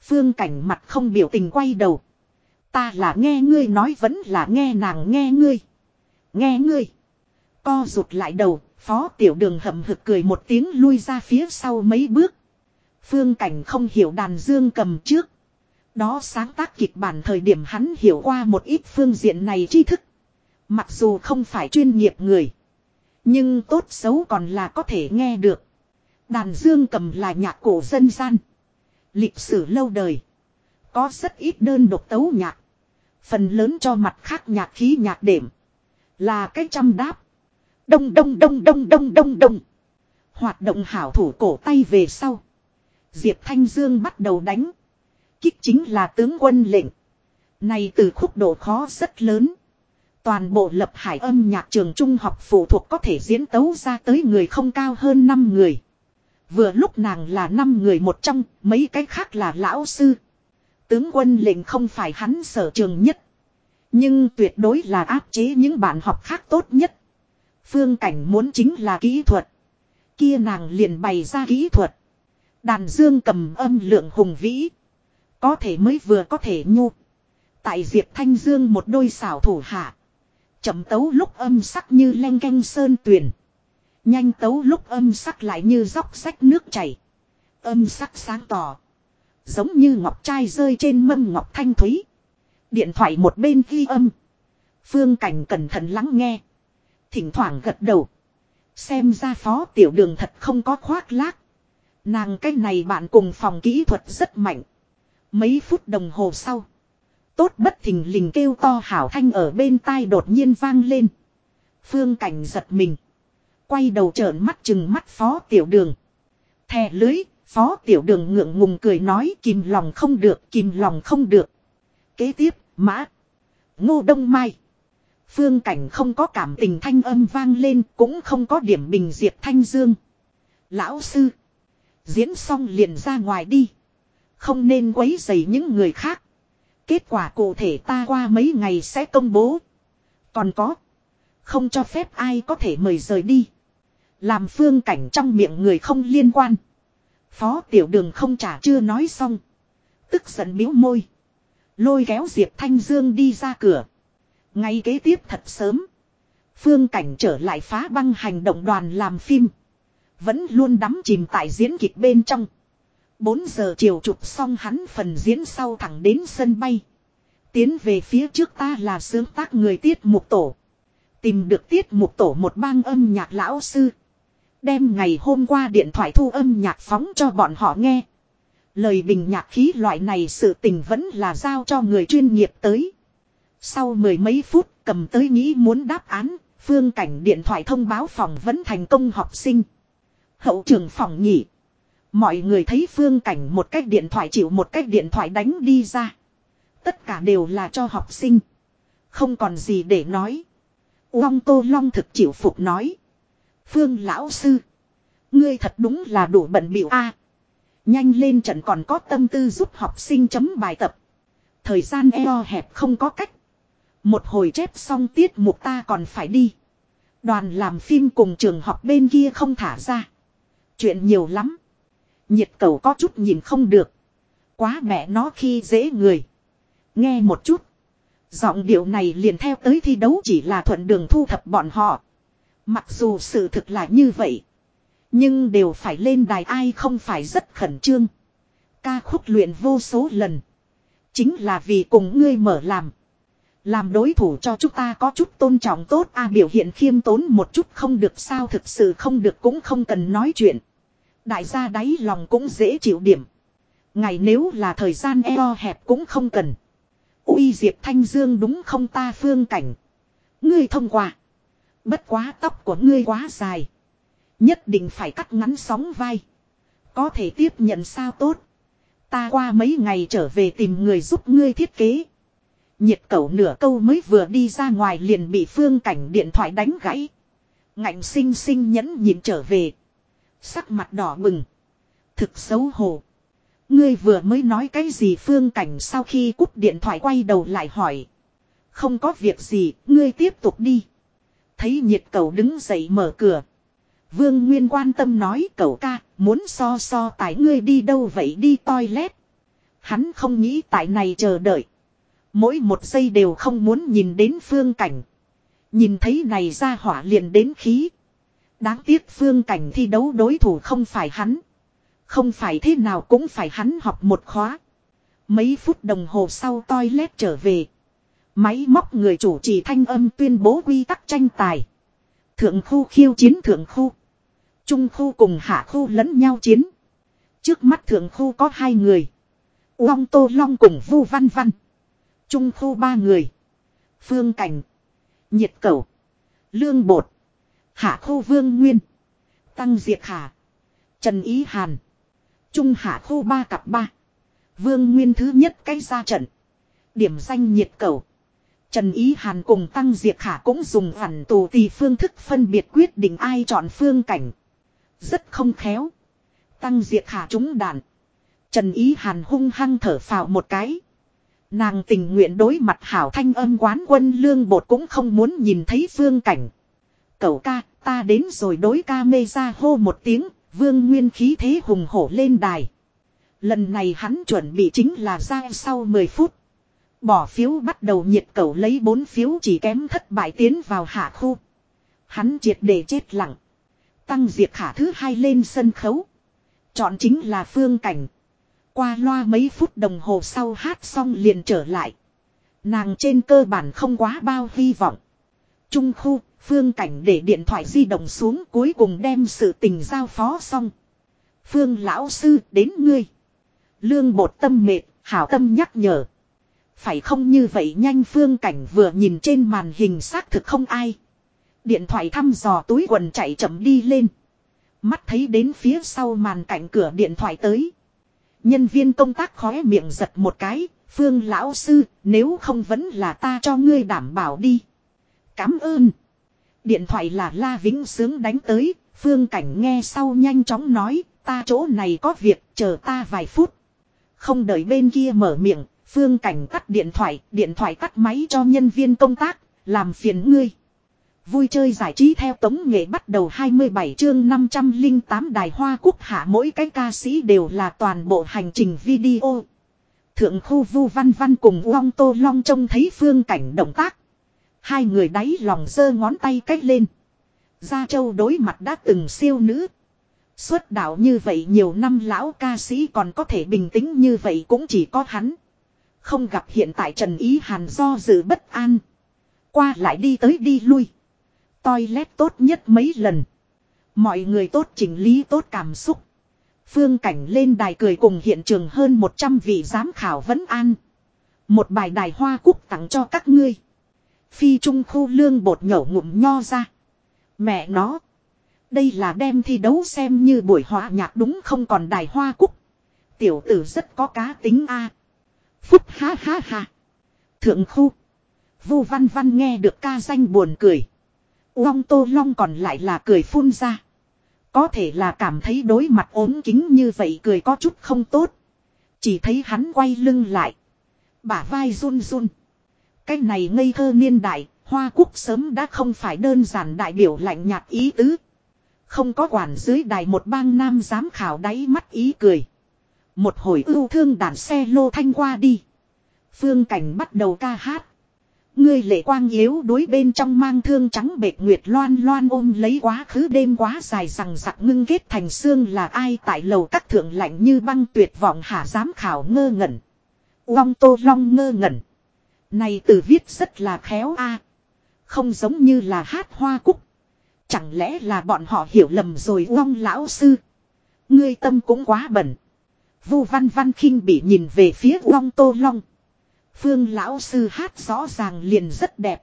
Phương cảnh mặt không biểu tình quay đầu. Ta là nghe ngươi nói vẫn là nghe nàng nghe ngươi. Nghe ngươi. Co rụt lại đầu, phó tiểu đường hậm hực cười một tiếng lui ra phía sau mấy bước. Phương cảnh không hiểu đàn dương cầm trước. Đó sáng tác kịch bản thời điểm hắn hiểu qua một ít phương diện này tri thức. Mặc dù không phải chuyên nghiệp người. Nhưng tốt xấu còn là có thể nghe được. Đàn dương cầm là nhạc cổ dân gian. Lịch sử lâu đời. Có rất ít đơn độc tấu nhạc. Phần lớn cho mặt khác nhạc khí nhạc đệm. Là cái trăm đáp. Đông đông đông đông đông đông đông. Hoạt động hảo thủ cổ tay về sau. Diệp Thanh Dương bắt đầu đánh. Kích chính là tướng quân lệnh. Này từ khúc độ khó rất lớn. Toàn bộ lập hải âm nhạc trường trung học phụ thuộc có thể diễn tấu ra tới người không cao hơn 5 người. Vừa lúc nàng là 5 người một trong, mấy cái khác là lão sư. Tướng quân lệnh không phải hắn sở trường nhất. Nhưng tuyệt đối là áp chế những bạn học khác tốt nhất. Phương cảnh muốn chính là kỹ thuật. Kia nàng liền bày ra kỹ thuật. Đàn dương cầm âm lượng hùng vĩ. Có thể mới vừa có thể nhu. Tại Diệp Thanh Dương một đôi xảo thủ hạ. Chậm tấu lúc âm sắc như len canh sơn tuyền. Nhanh tấu lúc âm sắc lại như dốc sách nước chảy. Âm sắc sáng tỏ. Giống như ngọc trai rơi trên mâm ngọc thanh thúy. Điện thoại một bên ghi âm. Phương Cảnh cẩn thận lắng nghe. Thỉnh thoảng gật đầu. Xem ra phó tiểu đường thật không có khoác lác. Nàng cái này bạn cùng phòng kỹ thuật rất mạnh. Mấy phút đồng hồ sau. Tốt bất thình lình kêu to hảo thanh ở bên tai đột nhiên vang lên. Phương cảnh giật mình. Quay đầu trợn mắt chừng mắt phó tiểu đường. Thè lưới, phó tiểu đường ngượng ngùng cười nói kìm lòng không được, kìm lòng không được. Kế tiếp, mã. Ngô Đông Mai. Phương cảnh không có cảm tình thanh âm vang lên, cũng không có điểm bình diệp thanh dương. Lão sư. Diễn xong liền ra ngoài đi. Không nên quấy rầy những người khác. Kết quả cụ thể ta qua mấy ngày sẽ công bố. Còn có. Không cho phép ai có thể mời rời đi. Làm phương cảnh trong miệng người không liên quan. Phó tiểu đường không trả chưa nói xong. Tức giận biếu môi. Lôi kéo Diệp Thanh Dương đi ra cửa. Ngay kế tiếp thật sớm. Phương cảnh trở lại phá băng hành động đoàn làm phim. Vẫn luôn đắm chìm tại diễn kịch bên trong. 4 giờ chiều chụp xong hắn phần diễn sau thẳng đến sân bay. Tiến về phía trước ta là sướng tác người tiết mục tổ. Tìm được tiết mục tổ một bang âm nhạc lão sư. Đem ngày hôm qua điện thoại thu âm nhạc phóng cho bọn họ nghe. Lời bình nhạc khí loại này sự tình vẫn là giao cho người chuyên nghiệp tới. Sau mười mấy phút cầm tới nghĩ muốn đáp án, phương cảnh điện thoại thông báo phòng vẫn thành công học sinh. Hậu trường phòng nghỉ. Mọi người thấy phương cảnh một cách điện thoại chịu một cách điện thoại đánh đi ra. Tất cả đều là cho học sinh. Không còn gì để nói. Long Tô Long thực chịu phục nói. Phương lão sư. Ngươi thật đúng là đủ bận biểu a. nhanh lên trận còn có tâm tư giúp học sinh chấm bài tập. Thời gian eo hẹp không có cách. Một hồi chép xong tiết mục ta còn phải đi. Đoàn làm phim cùng trường học bên kia không thả ra. Chuyện nhiều lắm. Nhiệt cầu có chút nhìn không được. Quá mẹ nó khi dễ người. Nghe một chút. Giọng điệu này liền theo tới thi đấu chỉ là thuận đường thu thập bọn họ. Mặc dù sự thực là như vậy. Nhưng đều phải lên đài ai không phải rất khẩn trương. Ca khúc luyện vô số lần. Chính là vì cùng ngươi mở làm. Làm đối thủ cho chúng ta có chút tôn trọng tốt, a biểu hiện khiêm tốn một chút không được sao thực sự không được cũng không cần nói chuyện. Đại gia đáy lòng cũng dễ chịu điểm. Ngày nếu là thời gian eo hẹp cũng không cần. Uy Diệp Thanh Dương đúng không ta phương cảnh. Ngươi thông qua. Bất quá tóc của ngươi quá dài. Nhất định phải cắt ngắn sóng vai. Có thể tiếp nhận sao tốt. Ta qua mấy ngày trở về tìm người giúp ngươi thiết kế. Nhiệt cẩu nửa câu mới vừa đi ra ngoài liền bị phương cảnh điện thoại đánh gãy. Ngạnh sinh sinh nhẫn nhịn trở về. Sắc mặt đỏ bừng. Thực xấu hổ. Ngươi vừa mới nói cái gì phương cảnh sau khi cúp điện thoại quay đầu lại hỏi. Không có việc gì, ngươi tiếp tục đi. Thấy nhiệt cầu đứng dậy mở cửa. Vương Nguyên quan tâm nói cậu ca, muốn so so tại ngươi đi đâu vậy đi toilet. Hắn không nghĩ tại này chờ đợi. Mỗi một giây đều không muốn nhìn đến phương cảnh. Nhìn thấy này ra hỏa liền đến khí. Đáng tiếc phương cảnh thi đấu đối thủ không phải hắn. Không phải thế nào cũng phải hắn học một khóa. Mấy phút đồng hồ sau toilet trở về. Máy móc người chủ trì thanh âm tuyên bố quy tắc tranh tài. Thượng khu khiêu chiến thượng khu. Trung khu cùng hạ khu lẫn nhau chiến. Trước mắt thượng khu có hai người. Long Tô Long cùng Vu Văn Văn. Trung khu ba người. Phương Cảnh. Nhiệt Cẩu. Lương Bột. Hạ khu Vương Nguyên. Tăng Diệt Hà. Trần Ý Hàn. Trung hạ khu ba cặp ba. Vương Nguyên thứ nhất cái ra trận. Điểm danh nhiệt cầu. Trần Ý Hàn cùng Tăng Diệt Khả cũng dùng hẳn tù tì phương thức phân biệt quyết định ai chọn phương cảnh. Rất không khéo. Tăng Diệt Khả trúng đạn. Trần Ý Hàn hung hăng thở phào một cái. Nàng tình nguyện đối mặt hảo thanh âm quán quân lương bột cũng không muốn nhìn thấy phương cảnh. Cậu ca, ta đến rồi đối ca mê ra hô một tiếng, Vương Nguyên khí thế hùng hổ lên đài. Lần này hắn chuẩn bị chính là ra sau 10 phút. Bỏ phiếu bắt đầu nhiệt cầu lấy 4 phiếu chỉ kém thất bại tiến vào hạ khu. Hắn triệt để chết lặng. Tăng diệt khả thứ hai lên sân khấu. Chọn chính là phương cảnh. Qua loa mấy phút đồng hồ sau hát xong liền trở lại. Nàng trên cơ bản không quá bao hy vọng. Trung khu, Phương Cảnh để điện thoại di động xuống cuối cùng đem sự tình giao phó xong. Phương lão sư đến ngươi. Lương bột tâm mệt, hảo tâm nhắc nhở. Phải không như vậy nhanh Phương Cảnh vừa nhìn trên màn hình xác thực không ai. Điện thoại thăm dò túi quần chạy chậm đi lên. Mắt thấy đến phía sau màn cạnh cửa điện thoại tới. Nhân viên công tác khóe miệng giật một cái. Phương lão sư, nếu không vẫn là ta cho ngươi đảm bảo đi. Cám ơn. Điện thoại là La Vĩnh Sướng đánh tới, Phương Cảnh nghe sau nhanh chóng nói, ta chỗ này có việc, chờ ta vài phút. Không đợi bên kia mở miệng, Phương Cảnh tắt điện thoại, điện thoại tắt máy cho nhân viên công tác, làm phiền ngươi. Vui chơi giải trí theo tống nghệ bắt đầu 27 chương 508 đài hoa quốc hạ mỗi cái ca sĩ đều là toàn bộ hành trình video. Thượng khu Vu Văn Văn cùng Long Tô Long trông thấy phương cảnh động tác. Hai người đáy lòng giơ ngón tay cách lên. Gia Châu đối mặt đã từng siêu nữ. Xuất đạo như vậy nhiều năm lão ca sĩ còn có thể bình tĩnh như vậy cũng chỉ có hắn. Không gặp hiện tại Trần Ý Hàn do dự bất an. Qua lại đi tới đi lui. Toilet tốt nhất mấy lần. Mọi người tốt chỉnh lý tốt cảm xúc. Phương Cảnh lên đài cười cùng hiện trường hơn 100 vị giám khảo vẫn an. Một bài đài hoa cúc tặng cho các ngươi. Phi trung khu lương bột nhổ ngụm nho ra. Mẹ nó. Đây là đem thi đấu xem như buổi hòa nhạc đúng không còn đài hoa cúc. Tiểu tử rất có cá tính a. Phúc ha ha ha. Thượng khu. Vu văn văn nghe được ca danh buồn cười. Uông tô long còn lại là cười phun ra. Có thể là cảm thấy đối mặt ốm kính như vậy cười có chút không tốt. Chỉ thấy hắn quay lưng lại. Bả vai run run. Cái này ngây thơ niên đại, Hoa Quốc sớm đã không phải đơn giản đại biểu lạnh nhạt ý tứ. Không có quản dưới đài một bang nam giám khảo đáy mắt ý cười. Một hồi ưu thương đàn xe lô thanh qua đi. Phương cảnh bắt đầu ca hát. Ngươi lệ quang yếu đối bên trong mang thương trắng bệt nguyệt loan loan ôm lấy quá khứ đêm quá dài rằng giặc ngưng kết thành xương là ai tại lầu các thượng lạnh như băng tuyệt vọng hả dám khảo ngơ ngẩn. Long tô long ngơ ngẩn. Này từ viết rất là khéo a Không giống như là hát hoa cúc. Chẳng lẽ là bọn họ hiểu lầm rồi long lão sư. Ngươi tâm cũng quá bẩn. Vu văn văn khinh bị nhìn về phía long tô long. Phương lão sư hát rõ ràng liền rất đẹp.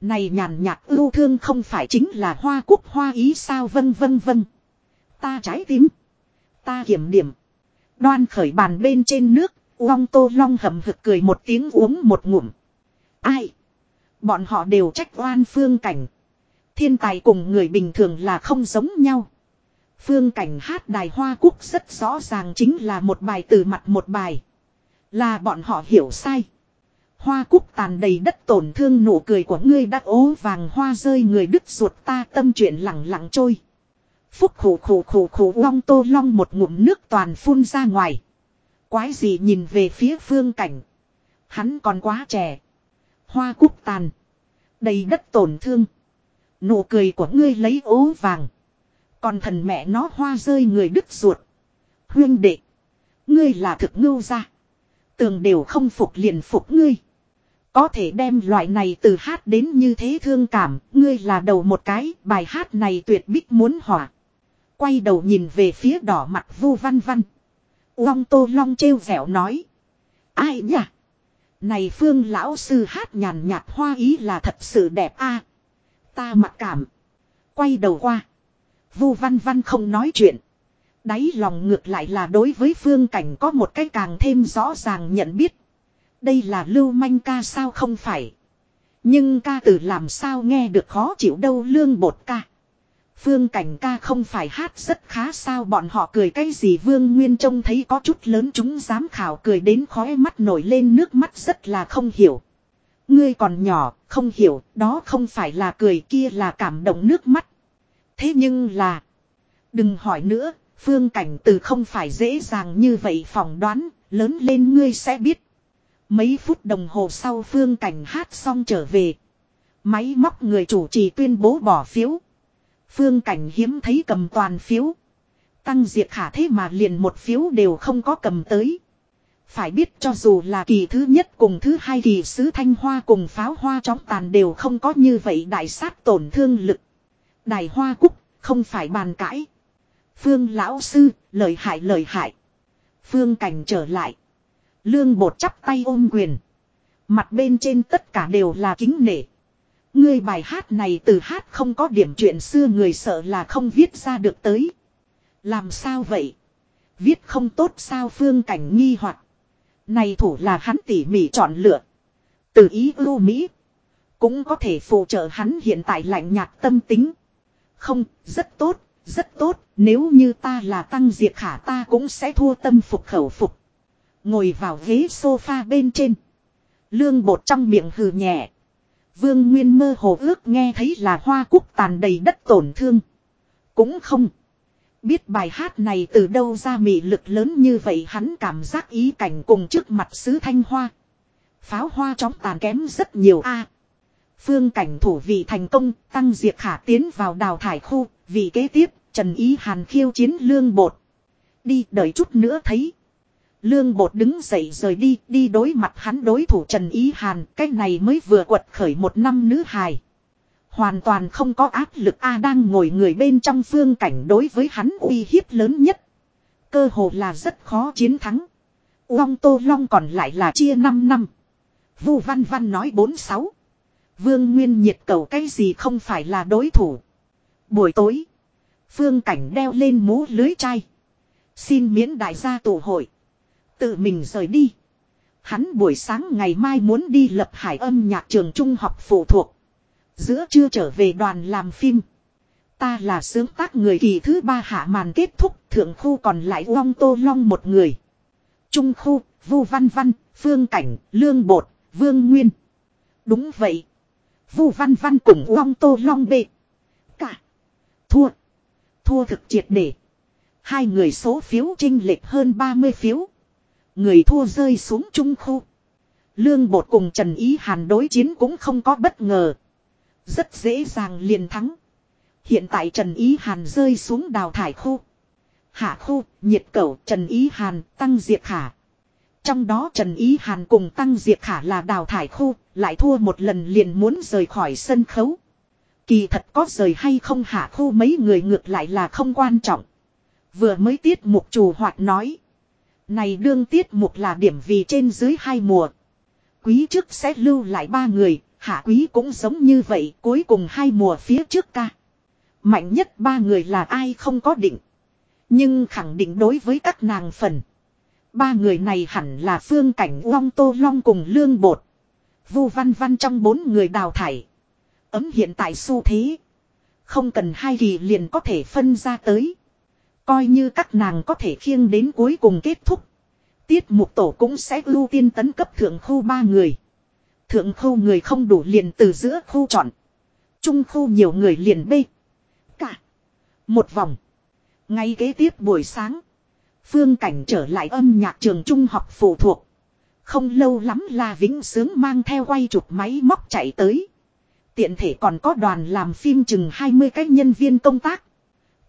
Này nhàn nhạt ưu thương không phải chính là hoa cúc hoa ý sao vân vân vân. Ta trái tim. Ta kiểm điểm. Đoan khởi bàn bên trên nước, Long Tô Long hầm hực cười một tiếng uống một ngụm. Ai? Bọn họ đều trách oan phương cảnh. Thiên tài cùng người bình thường là không giống nhau. Phương cảnh hát đài hoa cúc rất rõ ràng chính là một bài từ mặt một bài. Là bọn họ hiểu sai. Hoa cúc tàn đầy đất tổn thương nụ cười của ngươi đã ố vàng hoa rơi người đứt ruột ta tâm chuyện lặng lặng trôi. Phúc khủ khủ khủ khủ long tô long một ngụm nước toàn phun ra ngoài. Quái gì nhìn về phía phương cảnh. Hắn còn quá trẻ. Hoa cúc tàn. Đầy đất tổn thương. Nụ cười của ngươi lấy ố vàng. Còn thần mẹ nó hoa rơi người đứt ruột. Huyên đệ. Ngươi là thực ngưu ra. Tường đều không phục liền phục ngươi. Có thể đem loại này từ hát đến như thế thương cảm, ngươi là đầu một cái, bài hát này tuyệt bích muốn hỏa. Quay đầu nhìn về phía đỏ mặt vu văn văn. Long tô long trêu vẻo nói. Ai nhỉ? Này phương lão sư hát nhàn nhạt hoa ý là thật sự đẹp a. ta mặc cảm. Quay đầu qua. Vu văn văn không nói chuyện. Đáy lòng ngược lại là đối với phương cảnh có một cái càng thêm rõ ràng nhận biết. Đây là lưu manh ca sao không phải. Nhưng ca từ làm sao nghe được khó chịu đâu lương bột ca. Phương cảnh ca không phải hát rất khá sao bọn họ cười cái gì Vương Nguyên trông thấy có chút lớn chúng dám khảo cười đến khóe mắt nổi lên nước mắt rất là không hiểu. Ngươi còn nhỏ, không hiểu, đó không phải là cười kia là cảm động nước mắt. Thế nhưng là... Đừng hỏi nữa, phương cảnh từ không phải dễ dàng như vậy phỏng đoán, lớn lên ngươi sẽ biết. Mấy phút đồng hồ sau phương cảnh hát xong trở về. Máy móc người chủ trì tuyên bố bỏ phiếu. Phương cảnh hiếm thấy cầm toàn phiếu. Tăng diệt khả thế mà liền một phiếu đều không có cầm tới. Phải biết cho dù là kỳ thứ nhất cùng thứ hai kỳ sứ thanh hoa cùng pháo hoa chóng tàn đều không có như vậy đại sát tổn thương lực. Đài hoa cúc, không phải bàn cãi. Phương lão sư, lời hại lời hại. Phương cảnh trở lại. Lương bột chắp tay ôm quyền. Mặt bên trên tất cả đều là kính nể. Ngươi bài hát này từ hát không có điểm chuyện xưa người sợ là không viết ra được tới. Làm sao vậy? Viết không tốt sao phương cảnh nghi hoặc Này thủ là hắn tỉ mỉ chọn lựa. Từ ý ưu Mỹ. Cũng có thể phụ trợ hắn hiện tại lạnh nhạt tâm tính. Không, rất tốt, rất tốt. Nếu như ta là tăng diệt khả ta cũng sẽ thua tâm phục khẩu phục. Ngồi vào ghế sofa bên trên. Lương bột trong miệng hừ nhẹ. Vương Nguyên mơ hồ ước nghe thấy là hoa cúc tàn đầy đất tổn thương. Cũng không. Biết bài hát này từ đâu ra mị lực lớn như vậy hắn cảm giác ý cảnh cùng trước mặt sứ thanh hoa. Pháo hoa chóng tàn kém rất nhiều a phương cảnh thủ vị thành công, tăng diệt khả tiến vào đào thải khu, vì kế tiếp, Trần Ý Hàn khiêu chiến lương bột. Đi đợi chút nữa thấy. Lương bột đứng dậy rời đi, đi đối mặt hắn đối thủ Trần Ý Hàn, cái này mới vừa quật khởi một năm nữ hài. Hoàn toàn không có áp lực A đang ngồi người bên trong phương cảnh đối với hắn uy hiếp lớn nhất. Cơ hồ là rất khó chiến thắng. Long Tô Long còn lại là chia 5 năm. Vu Văn Văn nói 46. Vương Nguyên nhiệt cầu cái gì không phải là đối thủ. Buổi tối. Phương cảnh đeo lên mũ lưới chai. Xin miễn đại gia tụ hội. Tự mình rời đi. Hắn buổi sáng ngày mai muốn đi lập hải âm nhạc trường trung học phụ thuộc. Giữa trưa trở về đoàn làm phim. Ta là sướng tác người kỳ thứ ba hạ màn kết thúc thượng khu còn lại long tô long một người. Trung khu, vu văn văn, phương cảnh, lương bột, vương nguyên. Đúng vậy. Vu văn văn cùng long tô long bệ. Cả. Thua. Thua thực triệt để. Hai người số phiếu chinh lệch hơn 30 phiếu. Người thua rơi xuống trung khu. Lương Bột cùng Trần Ý Hàn đối chiến cũng không có bất ngờ. Rất dễ dàng liền thắng. Hiện tại Trần Ý Hàn rơi xuống đào thải khu. Hạ khu, nhiệt cẩu, Trần Ý Hàn, Tăng diệt Khả. Trong đó Trần Ý Hàn cùng Tăng Diệp Khả là đào thải khu, lại thua một lần liền muốn rời khỏi sân khấu. Kỳ thật có rời hay không hạ khu mấy người ngược lại là không quan trọng. Vừa mới tiết mục chủ hoạt nói. Này đương tiết mục là điểm vì trên dưới hai mùa. Quý trước sẽ lưu lại ba người, hạ quý cũng giống như vậy cuối cùng hai mùa phía trước ca. Mạnh nhất ba người là ai không có định. Nhưng khẳng định đối với các nàng phần. Ba người này hẳn là phương cảnh long tô long cùng lương bột. Vu văn văn trong bốn người đào thải. Ấm hiện tại xu thế. Không cần hai kỳ liền có thể phân ra tới. Coi như các nàng có thể khiêng đến cuối cùng kết thúc. Tiết mục tổ cũng sẽ ưu tiên tấn cấp thượng khu ba người. Thượng khu người không đủ liền từ giữa khu chọn. Trung khu nhiều người liền bê. Cả. Một vòng. Ngay kế tiếp buổi sáng. Phương Cảnh trở lại âm nhạc trường trung học phụ thuộc. Không lâu lắm là Vĩnh Sướng mang theo quay chụp máy móc chạy tới. Tiện thể còn có đoàn làm phim chừng 20 cái nhân viên công tác.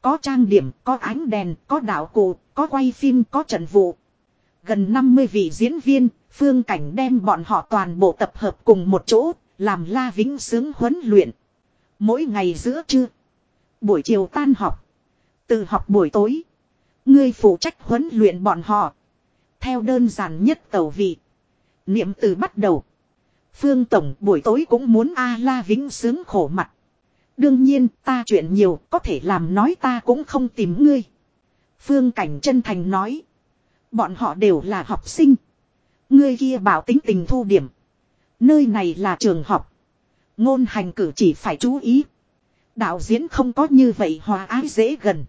Có trang điểm, có ánh đèn, có đạo cụ, có quay phim, có trận vụ. Gần 50 vị diễn viên, phương cảnh đem bọn họ toàn bộ tập hợp cùng một chỗ, làm la vĩnh sướng huấn luyện. Mỗi ngày giữa trưa, buổi chiều tan học, từ học buổi tối. Ngươi phụ trách huấn luyện bọn họ. Theo đơn giản nhất tẩu vị. Niệm từ bắt đầu. Phương Tổng buổi tối cũng muốn A La Vĩnh sướng khổ mặt. Đương nhiên, ta chuyện nhiều, có thể làm nói ta cũng không tìm ngươi. Phương Cảnh chân thành nói. Bọn họ đều là học sinh. Ngươi kia bảo tính tình thu điểm. Nơi này là trường học. Ngôn hành cử chỉ phải chú ý. Đạo diễn không có như vậy hòa ái dễ gần.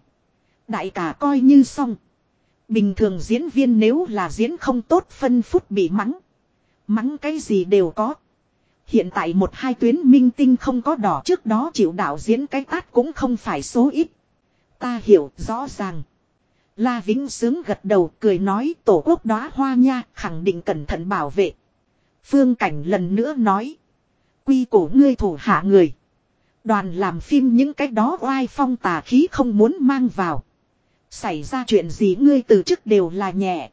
Đại cả coi như xong. Bình thường diễn viên nếu là diễn không tốt phân phút bị mắng. Mắng cái gì đều có. Hiện tại một hai tuyến minh tinh không có đỏ trước đó chịu đạo diễn cái tát cũng không phải số ít. Ta hiểu rõ ràng. La Vĩnh Sướng gật đầu cười nói tổ quốc đóa hoa nha khẳng định cẩn thận bảo vệ. Phương Cảnh lần nữa nói. Quy cổ ngươi thủ hạ người. Đoàn làm phim những cái đó oai phong tà khí không muốn mang vào. Xảy ra chuyện gì ngươi từ chức đều là nhẹ.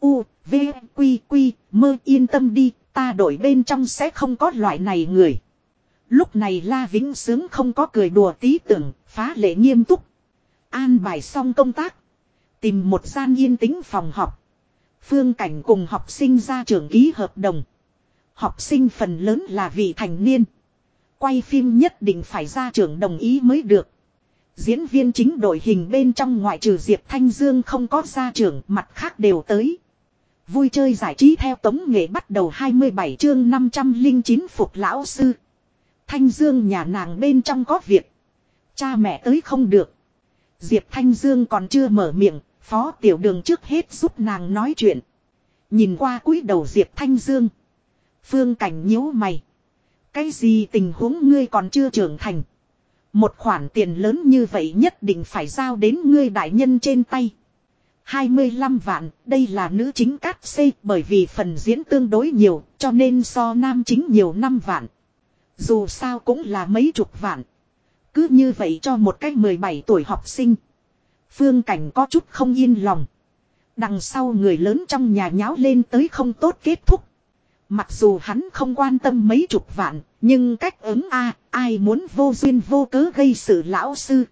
U, V, Quy, Quy, mơ yên tâm đi, ta đổi bên trong sẽ không có loại này người. Lúc này La Vĩnh Sướng không có cười đùa tí tưởng, phá lệ nghiêm túc. An bài xong công tác. Tìm một gian yên tĩnh phòng học. Phương Cảnh cùng học sinh ra trường ký hợp đồng. Học sinh phần lớn là vị thành niên. Quay phim nhất định phải ra trường đồng ý mới được. Diễn viên chính đội hình bên trong ngoại trừ Diệp Thanh Dương không có ra trường mặt khác đều tới. Vui chơi giải trí theo tống nghệ bắt đầu 27 chương 509 phục lão sư. Thanh Dương nhà nàng bên trong có việc. Cha mẹ tới không được. Diệp Thanh Dương còn chưa mở miệng, phó tiểu đường trước hết giúp nàng nói chuyện. Nhìn qua cúi đầu Diệp Thanh Dương. Phương cảnh nhíu mày. Cái gì tình huống ngươi còn chưa trưởng thành. Một khoản tiền lớn như vậy nhất định phải giao đến ngươi đại nhân trên tay. 25 vạn, đây là nữ chính cát xê bởi vì phần diễn tương đối nhiều, cho nên so nam chính nhiều 5 vạn. Dù sao cũng là mấy chục vạn. Cứ như vậy cho một cách 17 tuổi học sinh. Phương Cảnh có chút không yên lòng. Đằng sau người lớn trong nhà nháo lên tới không tốt kết thúc. Mặc dù hắn không quan tâm mấy chục vạn, nhưng cách ứng a ai muốn vô duyên vô cớ gây sự lão sư.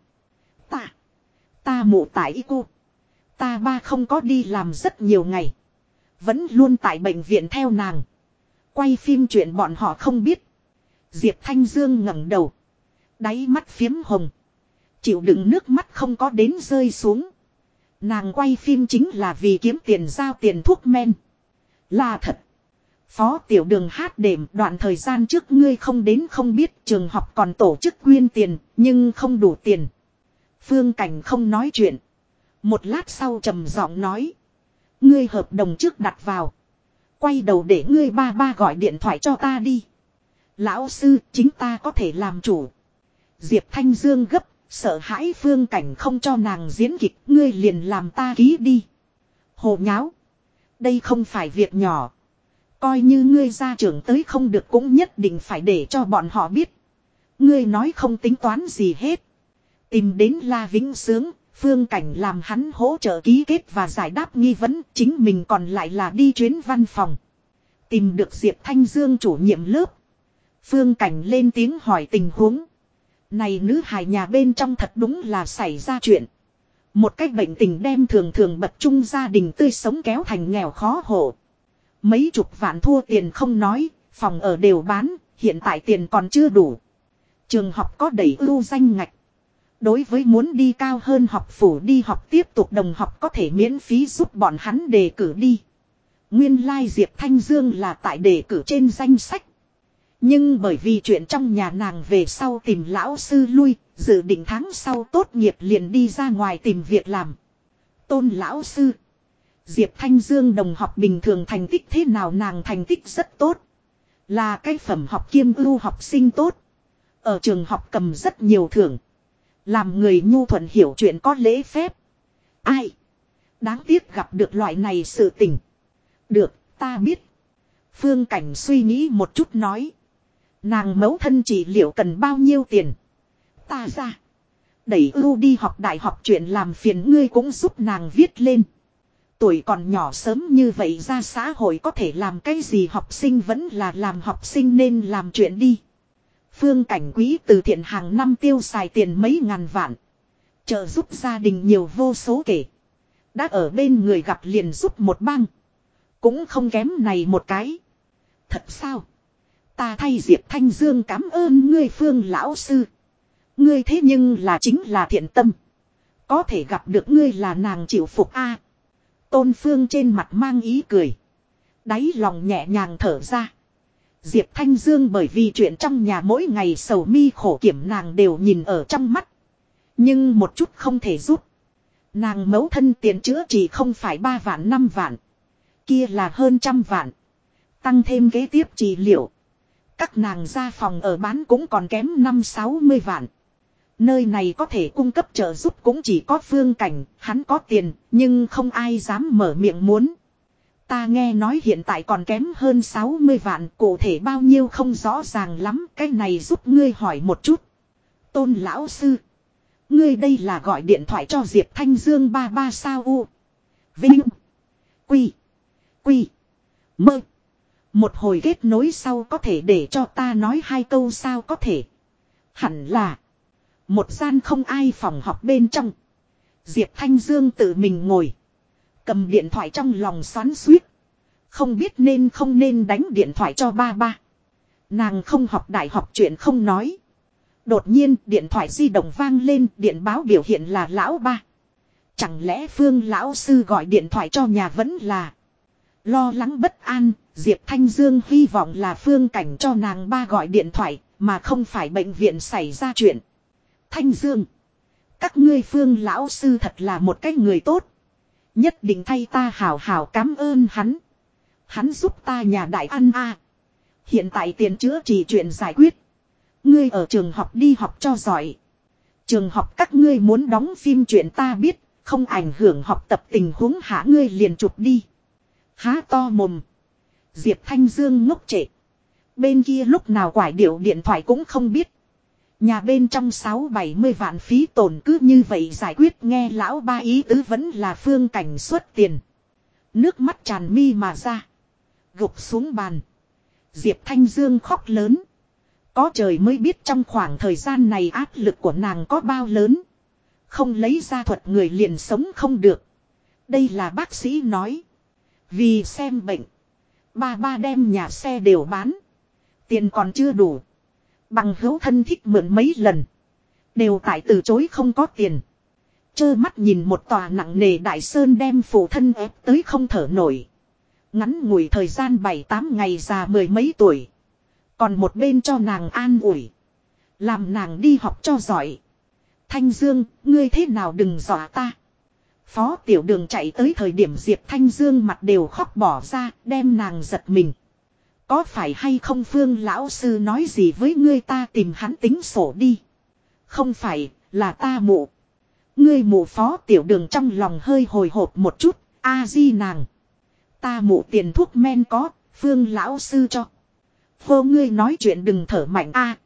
Ta, ta mụ tại cô. Ta ba không có đi làm rất nhiều ngày. Vẫn luôn tại bệnh viện theo nàng. Quay phim chuyện bọn họ không biết. Diệp Thanh Dương ngẩng đầu. Đáy mắt phiếm hồng. Chịu đựng nước mắt không có đến rơi xuống. Nàng quay phim chính là vì kiếm tiền giao tiền thuốc men. Là thật. Phó tiểu đường hát đệm đoạn thời gian trước ngươi không đến không biết, trường học còn tổ chức quyên tiền, nhưng không đủ tiền. Phương Cảnh không nói chuyện. Một lát sau trầm giọng nói. Ngươi hợp đồng trước đặt vào. Quay đầu để ngươi ba ba gọi điện thoại cho ta đi. Lão sư, chính ta có thể làm chủ. Diệp Thanh Dương gấp, Sợ hãi phương cảnh không cho nàng diễn kịch, ngươi liền làm ta ký đi. Hồ nháo. Đây không phải việc nhỏ. Coi như ngươi gia trưởng tới không được cũng nhất định phải để cho bọn họ biết. Ngươi nói không tính toán gì hết. Tìm đến La Vĩnh Sướng, phương cảnh làm hắn hỗ trợ ký kết và giải đáp nghi vấn, chính mình còn lại là đi chuyến văn phòng. Tìm được Diệp Thanh Dương chủ nhiệm lớp. Phương cảnh lên tiếng hỏi tình huống. Này nữ hài nhà bên trong thật đúng là xảy ra chuyện. Một cách bệnh tình đem thường thường bật chung gia đình tươi sống kéo thành nghèo khó hộ. Mấy chục vạn thua tiền không nói, phòng ở đều bán, hiện tại tiền còn chưa đủ. Trường học có đẩy ưu danh ngạch. Đối với muốn đi cao hơn học phủ đi học tiếp tục đồng học có thể miễn phí giúp bọn hắn đề cử đi. Nguyên lai Diệp Thanh Dương là tại đề cử trên danh sách. Nhưng bởi vì chuyện trong nhà nàng về sau tìm lão sư lui, dự định tháng sau tốt nghiệp liền đi ra ngoài tìm việc làm. Tôn lão sư. Diệp Thanh Dương đồng học bình thường thành tích thế nào nàng thành tích rất tốt. Là cái phẩm học kiêm ưu học sinh tốt. Ở trường học cầm rất nhiều thưởng. Làm người nhu thuận hiểu chuyện có lễ phép. Ai? Đáng tiếc gặp được loại này sự tình. Được, ta biết. Phương Cảnh suy nghĩ một chút nói. Nàng mẫu thân chỉ liệu cần bao nhiêu tiền. Ta ra. Đẩy ưu đi học đại học chuyện làm phiền ngươi cũng giúp nàng viết lên. Tuổi còn nhỏ sớm như vậy ra xã hội có thể làm cái gì học sinh vẫn là làm học sinh nên làm chuyện đi. Phương cảnh quý từ thiện hàng năm tiêu xài tiền mấy ngàn vạn. Trợ giúp gia đình nhiều vô số kể. Đã ở bên người gặp liền giúp một băng. Cũng không kém này một cái. Thật sao? Ta thay Diệp Thanh Dương cảm ơn ngươi Phương lão sư. Ngươi thế nhưng là chính là thiện tâm. Có thể gặp được ngươi là nàng chịu phục a. Tôn Phương trên mặt mang ý cười. Đáy lòng nhẹ nhàng thở ra. Diệp Thanh Dương bởi vì chuyện trong nhà mỗi ngày sầu mi khổ kiểm nàng đều nhìn ở trong mắt. Nhưng một chút không thể giúp. Nàng mấu thân tiền chữa chỉ không phải ba vạn năm vạn. Kia là hơn trăm vạn. Tăng thêm kế tiếp trị liệu. Các nàng ra phòng ở bán cũng còn kém năm sáu mươi vạn. Nơi này có thể cung cấp trợ giúp cũng chỉ có phương cảnh, hắn có tiền, nhưng không ai dám mở miệng muốn. Ta nghe nói hiện tại còn kém hơn 60 vạn, cụ thể bao nhiêu không rõ ràng lắm, cái này giúp ngươi hỏi một chút. Tôn lão sư, ngươi đây là gọi điện thoại cho Diệp Thanh Dương ba ba sao u. Vinh, Quy, Quy, Mơ. Một hồi kết nối sau có thể để cho ta nói hai câu sao có thể. Hẳn là. Một gian không ai phòng học bên trong. Diệp Thanh Dương tự mình ngồi. Cầm điện thoại trong lòng xoắn suýt. Không biết nên không nên đánh điện thoại cho ba ba. Nàng không học đại học chuyện không nói. Đột nhiên điện thoại di động vang lên điện báo biểu hiện là lão ba. Chẳng lẽ phương lão sư gọi điện thoại cho nhà vẫn là. Lo lắng bất an, Diệp Thanh Dương hy vọng là phương cảnh cho nàng ba gọi điện thoại, mà không phải bệnh viện xảy ra chuyện. Thanh Dương. Các ngươi phương lão sư thật là một cái người tốt. Nhất định thay ta hào hào cảm ơn hắn. Hắn giúp ta nhà đại ăn a. Hiện tại tiền chữa trị chuyện giải quyết. Ngươi ở trường học đi học cho giỏi. Trường học các ngươi muốn đóng phim chuyện ta biết, không ảnh hưởng học tập tình huống hạ ngươi liền chụp đi. Há to mồm. Diệp Thanh Dương ngốc trệ. Bên kia lúc nào quải điệu điện thoại cũng không biết. Nhà bên trong 6-70 vạn phí tổn cứ như vậy giải quyết nghe lão ba ý tứ vẫn là phương cảnh xuất tiền. Nước mắt tràn mi mà ra. Gục xuống bàn. Diệp Thanh Dương khóc lớn. Có trời mới biết trong khoảng thời gian này áp lực của nàng có bao lớn. Không lấy ra thuật người liền sống không được. Đây là bác sĩ nói. Vì xem bệnh. Ba ba đem nhà xe đều bán. Tiền còn chưa đủ. Bằng hữu thân thích mượn mấy lần. Đều tại từ chối không có tiền. Chơ mắt nhìn một tòa nặng nề đại sơn đem phụ thân ép tới không thở nổi. Ngắn ngủi thời gian 7-8 ngày già mười mấy tuổi. Còn một bên cho nàng an ủi. Làm nàng đi học cho giỏi. Thanh Dương, ngươi thế nào đừng dọa ta. Phó tiểu đường chạy tới thời điểm Diệp Thanh Dương mặt đều khóc bỏ ra, đem nàng giật mình. Có phải hay không phương lão sư nói gì với ngươi ta tìm hắn tính sổ đi. Không phải, là ta mụ. Ngươi mụ phó tiểu đường trong lòng hơi hồi hộp một chút, a di nàng. Ta mụ tiền thuốc men có, Phương lão sư cho. Vô ngươi nói chuyện đừng thở mạnh a.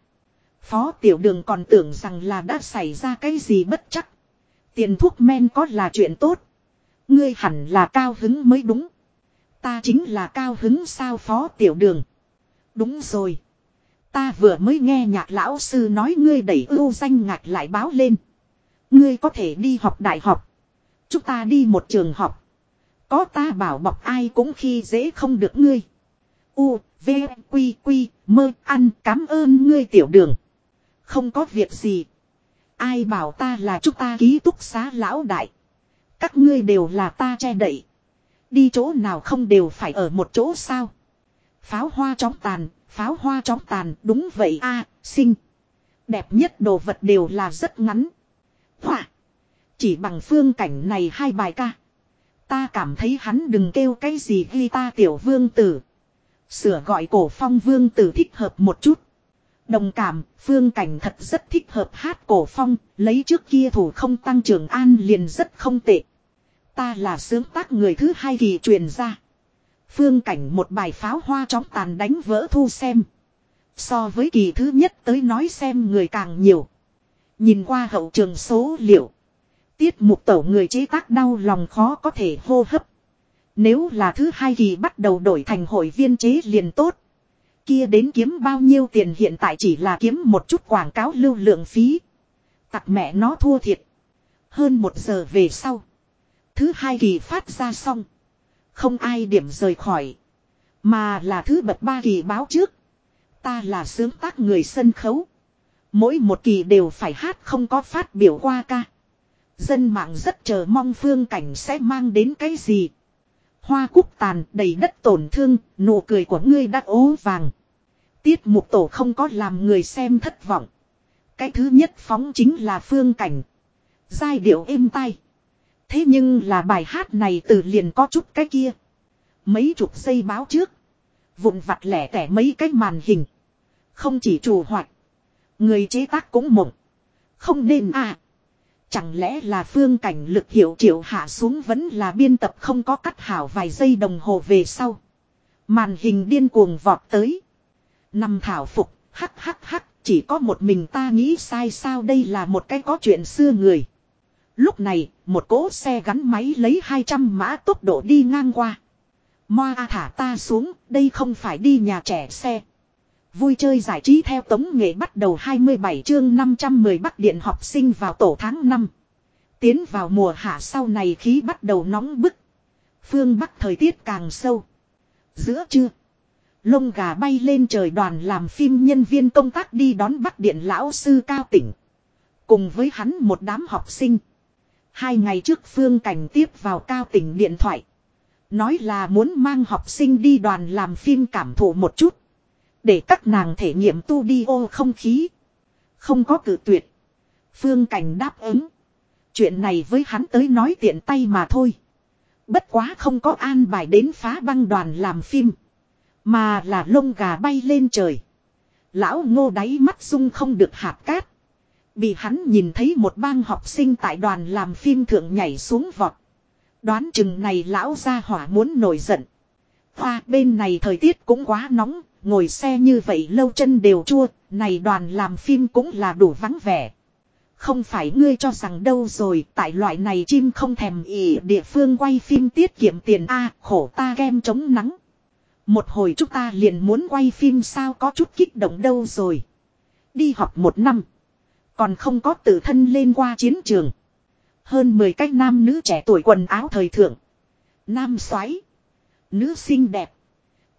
Phó tiểu đường còn tưởng rằng là đã xảy ra cái gì bất chắc. Tiền thuốc men có là chuyện tốt. Ngươi hẳn là cao hứng mới đúng. Ta chính là cao hứng sao phó tiểu đường. Đúng rồi. Ta vừa mới nghe nhạc lão sư nói ngươi đẩy ưu danh ngạc lại báo lên. Ngươi có thể đi học đại học. Chúng ta đi một trường học. Có ta bảo bọc ai cũng khi dễ không được ngươi. U, V, Quy, Quy, mơ, ăn, cảm ơn ngươi tiểu đường. Không có việc gì. Ai bảo ta là chúng ta ký túc xá lão đại. Các ngươi đều là ta che đậy. Đi chỗ nào không đều phải ở một chỗ sao. Pháo hoa chóng tàn, pháo hoa chóng tàn, đúng vậy a à, sinh. Đẹp nhất đồ vật đều là rất ngắn. Hỏa. Chỉ bằng phương cảnh này hai bài ca. Ta cảm thấy hắn đừng kêu cái gì ghi ta tiểu vương tử. Sửa gọi cổ phong vương tử thích hợp một chút. Đồng cảm, phương cảnh thật rất thích hợp hát cổ phong, lấy trước kia thủ không tăng trưởng an liền rất không tệ. Ta là sướng tác người thứ hai kỳ truyền ra. Phương cảnh một bài pháo hoa chóng tàn đánh vỡ thu xem. So với kỳ thứ nhất tới nói xem người càng nhiều. Nhìn qua hậu trường số liệu. Tiết mục tổ người chế tác đau lòng khó có thể hô hấp. Nếu là thứ hai kỳ bắt đầu đổi thành hội viên chế liền tốt. Kia đến kiếm bao nhiêu tiền hiện tại chỉ là kiếm một chút quảng cáo lưu lượng phí. Tặc mẹ nó thua thiệt. Hơn một giờ về sau. Thứ hai kỳ phát ra xong. Không ai điểm rời khỏi. Mà là thứ bật ba kỳ báo trước. Ta là sướng tác người sân khấu. Mỗi một kỳ đều phải hát không có phát biểu qua ca. Dân mạng rất chờ mong phương cảnh sẽ mang đến cái gì. Hoa cúc tàn đầy đất tổn thương, nụ cười của ngươi đã ố vàng. Tiết mục tổ không có làm người xem thất vọng. Cái thứ nhất phóng chính là phương cảnh. Giai điệu êm tai. Thế nhưng là bài hát này từ liền có chút cái kia. Mấy chục giây báo trước. Vụn vặt lẻ tẻ mấy cái màn hình. Không chỉ chủ hoạt. Người chế tác cũng mộng. Không nên à. Chẳng lẽ là phương cảnh lực hiệu triệu hạ xuống vẫn là biên tập không có cắt hảo vài giây đồng hồ về sau. Màn hình điên cuồng vọt tới. Nằm thảo phục, hắc hắc hắc, chỉ có một mình ta nghĩ sai sao đây là một cái có chuyện xưa người. Lúc này, một cỗ xe gắn máy lấy 200 mã tốc độ đi ngang qua. Moa thả ta xuống, đây không phải đi nhà trẻ xe. Vui chơi giải trí theo tống nghệ bắt đầu 27 chương 510 bắt điện học sinh vào tổ tháng 5. Tiến vào mùa hạ sau này khí bắt đầu nóng bức. Phương Bắc thời tiết càng sâu. Giữa trưa. Lông gà bay lên trời đoàn làm phim nhân viên công tác đi đón bắt điện lão sư cao tỉnh. Cùng với hắn một đám học sinh. Hai ngày trước Phương Cảnh tiếp vào cao tỉnh điện thoại. Nói là muốn mang học sinh đi đoàn làm phim cảm thụ một chút. Để các nàng thể nghiệm tu đi ô không khí. Không có cử tuyệt. Phương Cảnh đáp ứng. Chuyện này với hắn tới nói tiện tay mà thôi. Bất quá không có an bài đến phá băng đoàn làm phim. Mà là lông gà bay lên trời. Lão ngô đáy mắt sung không được hạt cát. Bị hắn nhìn thấy một bang học sinh tại đoàn làm phim thượng nhảy xuống vọt. Đoán chừng này lão ra hỏa muốn nổi giận. Hoa bên này thời tiết cũng quá nóng, ngồi xe như vậy lâu chân đều chua, này đoàn làm phim cũng là đủ vắng vẻ. Không phải ngươi cho rằng đâu rồi, tại loại này chim không thèm ỉ địa phương quay phim tiết kiệm tiền a khổ ta kem chống nắng. Một hồi chúng ta liền muốn quay phim sao có chút kích động đâu rồi. Đi học một năm. Còn không có tự thân lên qua chiến trường. Hơn 10 cách nam nữ trẻ tuổi quần áo thời thượng. Nam xoáy. Nữ xinh đẹp.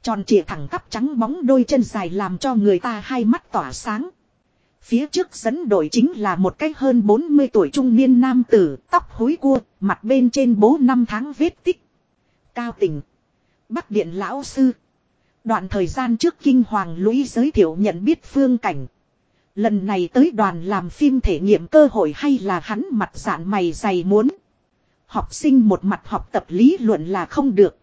Tròn trịa thẳng tắp trắng bóng đôi chân dài làm cho người ta hai mắt tỏa sáng. Phía trước dẫn đội chính là một cái hơn 40 tuổi trung niên nam tử, tóc hối cua, mặt bên trên bố năm tháng vết tích. Cao tỉnh. Bắc Điện Lão Sư. Đoạn thời gian trước Kinh Hoàng Lũy giới thiệu nhận biết phương cảnh. Lần này tới đoàn làm phim thể nghiệm cơ hội hay là hắn mặt dạng mày dày muốn. Học sinh một mặt học tập lý luận là không được.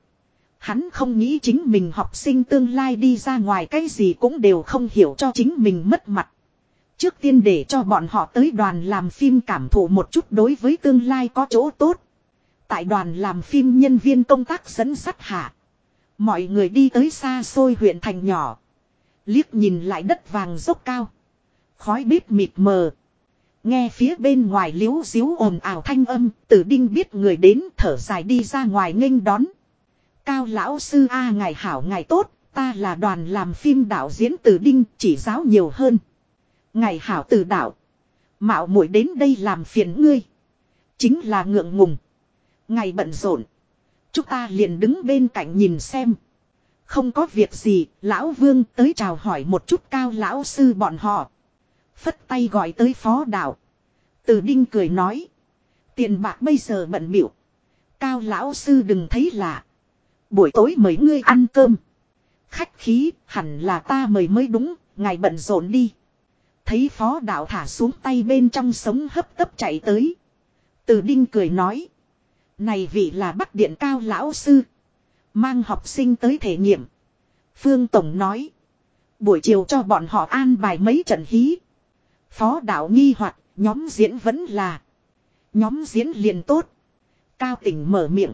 Hắn không nghĩ chính mình học sinh tương lai đi ra ngoài cái gì cũng đều không hiểu cho chính mình mất mặt. Trước tiên để cho bọn họ tới đoàn làm phim cảm thụ một chút đối với tương lai có chỗ tốt. Tại đoàn làm phim nhân viên công tác dẫn sắt hạ. Mọi người đi tới xa xôi huyện thành nhỏ. Liếc nhìn lại đất vàng dốc cao. Khói bếp mịt mờ. Nghe phía bên ngoài liếu xíu ồn ào thanh âm, tử đinh biết người đến thở dài đi ra ngoài nghênh đón. Cao lão sư A ngày hảo ngày tốt, ta là đoàn làm phim đạo diễn tử đinh chỉ giáo nhiều hơn. Ngày hảo tử đạo. Mạo muội đến đây làm phiền ngươi. Chính là ngượng ngùng. Ngài bận rộn. Chúng ta liền đứng bên cạnh nhìn xem. Không có việc gì, lão vương tới chào hỏi một chút cao lão sư bọn họ. Phất tay gọi tới phó đạo. Từ đinh cười nói. Tiền bạc bây giờ bận biểu. Cao lão sư đừng thấy lạ. Buổi tối mời ngươi ăn cơm. Khách khí hẳn là ta mời mới đúng, ngài bận rộn đi. Thấy phó đạo thả xuống tay bên trong sống hấp tấp chạy tới. Từ đinh cười nói. Này vị là bắc điện cao lão sư. Mang học sinh tới thể nghiệm. Phương Tổng nói. Buổi chiều cho bọn họ an bài mấy trận hí. Phó đạo nghi hoặc, nhóm diễn vẫn là. Nhóm diễn liền tốt. Cao tỉnh mở miệng.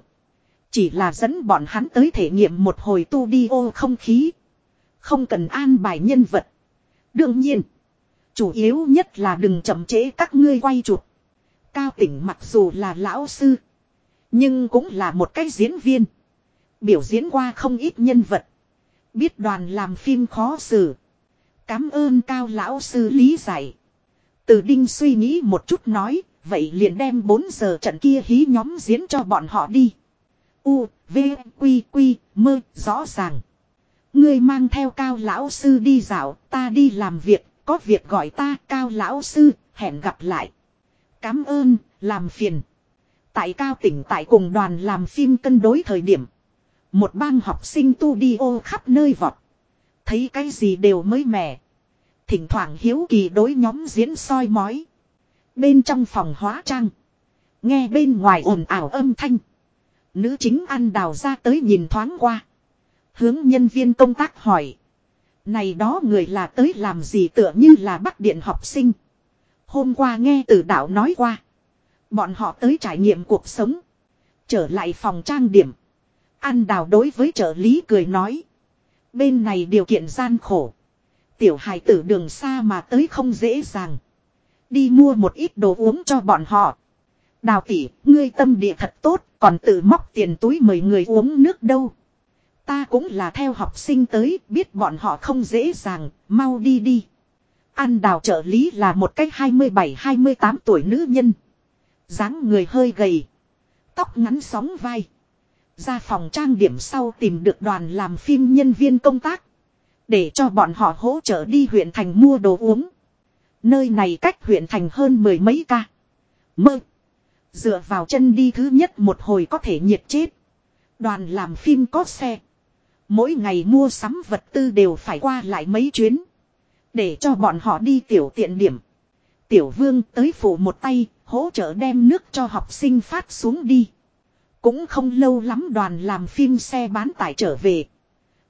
Chỉ là dẫn bọn hắn tới thể nghiệm một hồi tu đi ô không khí. Không cần an bài nhân vật. Đương nhiên. Chủ yếu nhất là đừng chậm trễ các ngươi quay chụp. Cao tỉnh mặc dù là lão sư. Nhưng cũng là một cái diễn viên. Biểu diễn qua không ít nhân vật. Biết đoàn làm phim khó xử. Cám ơn cao lão sư lý giải. Từ đinh suy nghĩ một chút nói. Vậy liền đem 4 giờ trận kia hí nhóm diễn cho bọn họ đi. U, V, Quy, Quy, mơ, rõ ràng. Ngươi mang theo cao lão sư đi dạo, ta đi làm việc, có việc gọi ta cao lão sư, hẹn gặp lại. Cám ơn, làm phiền. Tại cao tỉnh tại cùng đoàn làm phim cân đối thời điểm. Một bang học sinh tu đi ô khắp nơi vọt. Thấy cái gì đều mới mẻ. Thỉnh thoảng hiếu kỳ đối nhóm diễn soi mói. Bên trong phòng hóa trang. Nghe bên ngoài ồn ào âm thanh. Nữ chính ăn đào ra tới nhìn thoáng qua. Hướng nhân viên công tác hỏi. Này đó người là tới làm gì tựa như là bắt điện học sinh. Hôm qua nghe từ đạo nói qua. Bọn họ tới trải nghiệm cuộc sống. Trở lại phòng trang điểm. Ăn đào đối với trợ lý cười nói. Bên này điều kiện gian khổ. Tiểu hài tử đường xa mà tới không dễ dàng. Đi mua một ít đồ uống cho bọn họ. Đào tỷ, ngươi tâm địa thật tốt, còn tự móc tiền túi mời người uống nước đâu. Ta cũng là theo học sinh tới, biết bọn họ không dễ dàng, mau đi đi. An đào trợ lý là một cách 27-28 tuổi nữ nhân dáng người hơi gầy. Tóc ngắn sóng vai. Ra phòng trang điểm sau tìm được đoàn làm phim nhân viên công tác. Để cho bọn họ hỗ trợ đi huyện thành mua đồ uống. Nơi này cách huyện thành hơn mười mấy ca. Mơ. Dựa vào chân đi thứ nhất một hồi có thể nhiệt chết. Đoàn làm phim có xe. Mỗi ngày mua sắm vật tư đều phải qua lại mấy chuyến. Để cho bọn họ đi tiểu tiện điểm. Tiểu vương tới phủ một tay, hỗ trợ đem nước cho học sinh phát xuống đi. Cũng không lâu lắm đoàn làm phim xe bán tải trở về.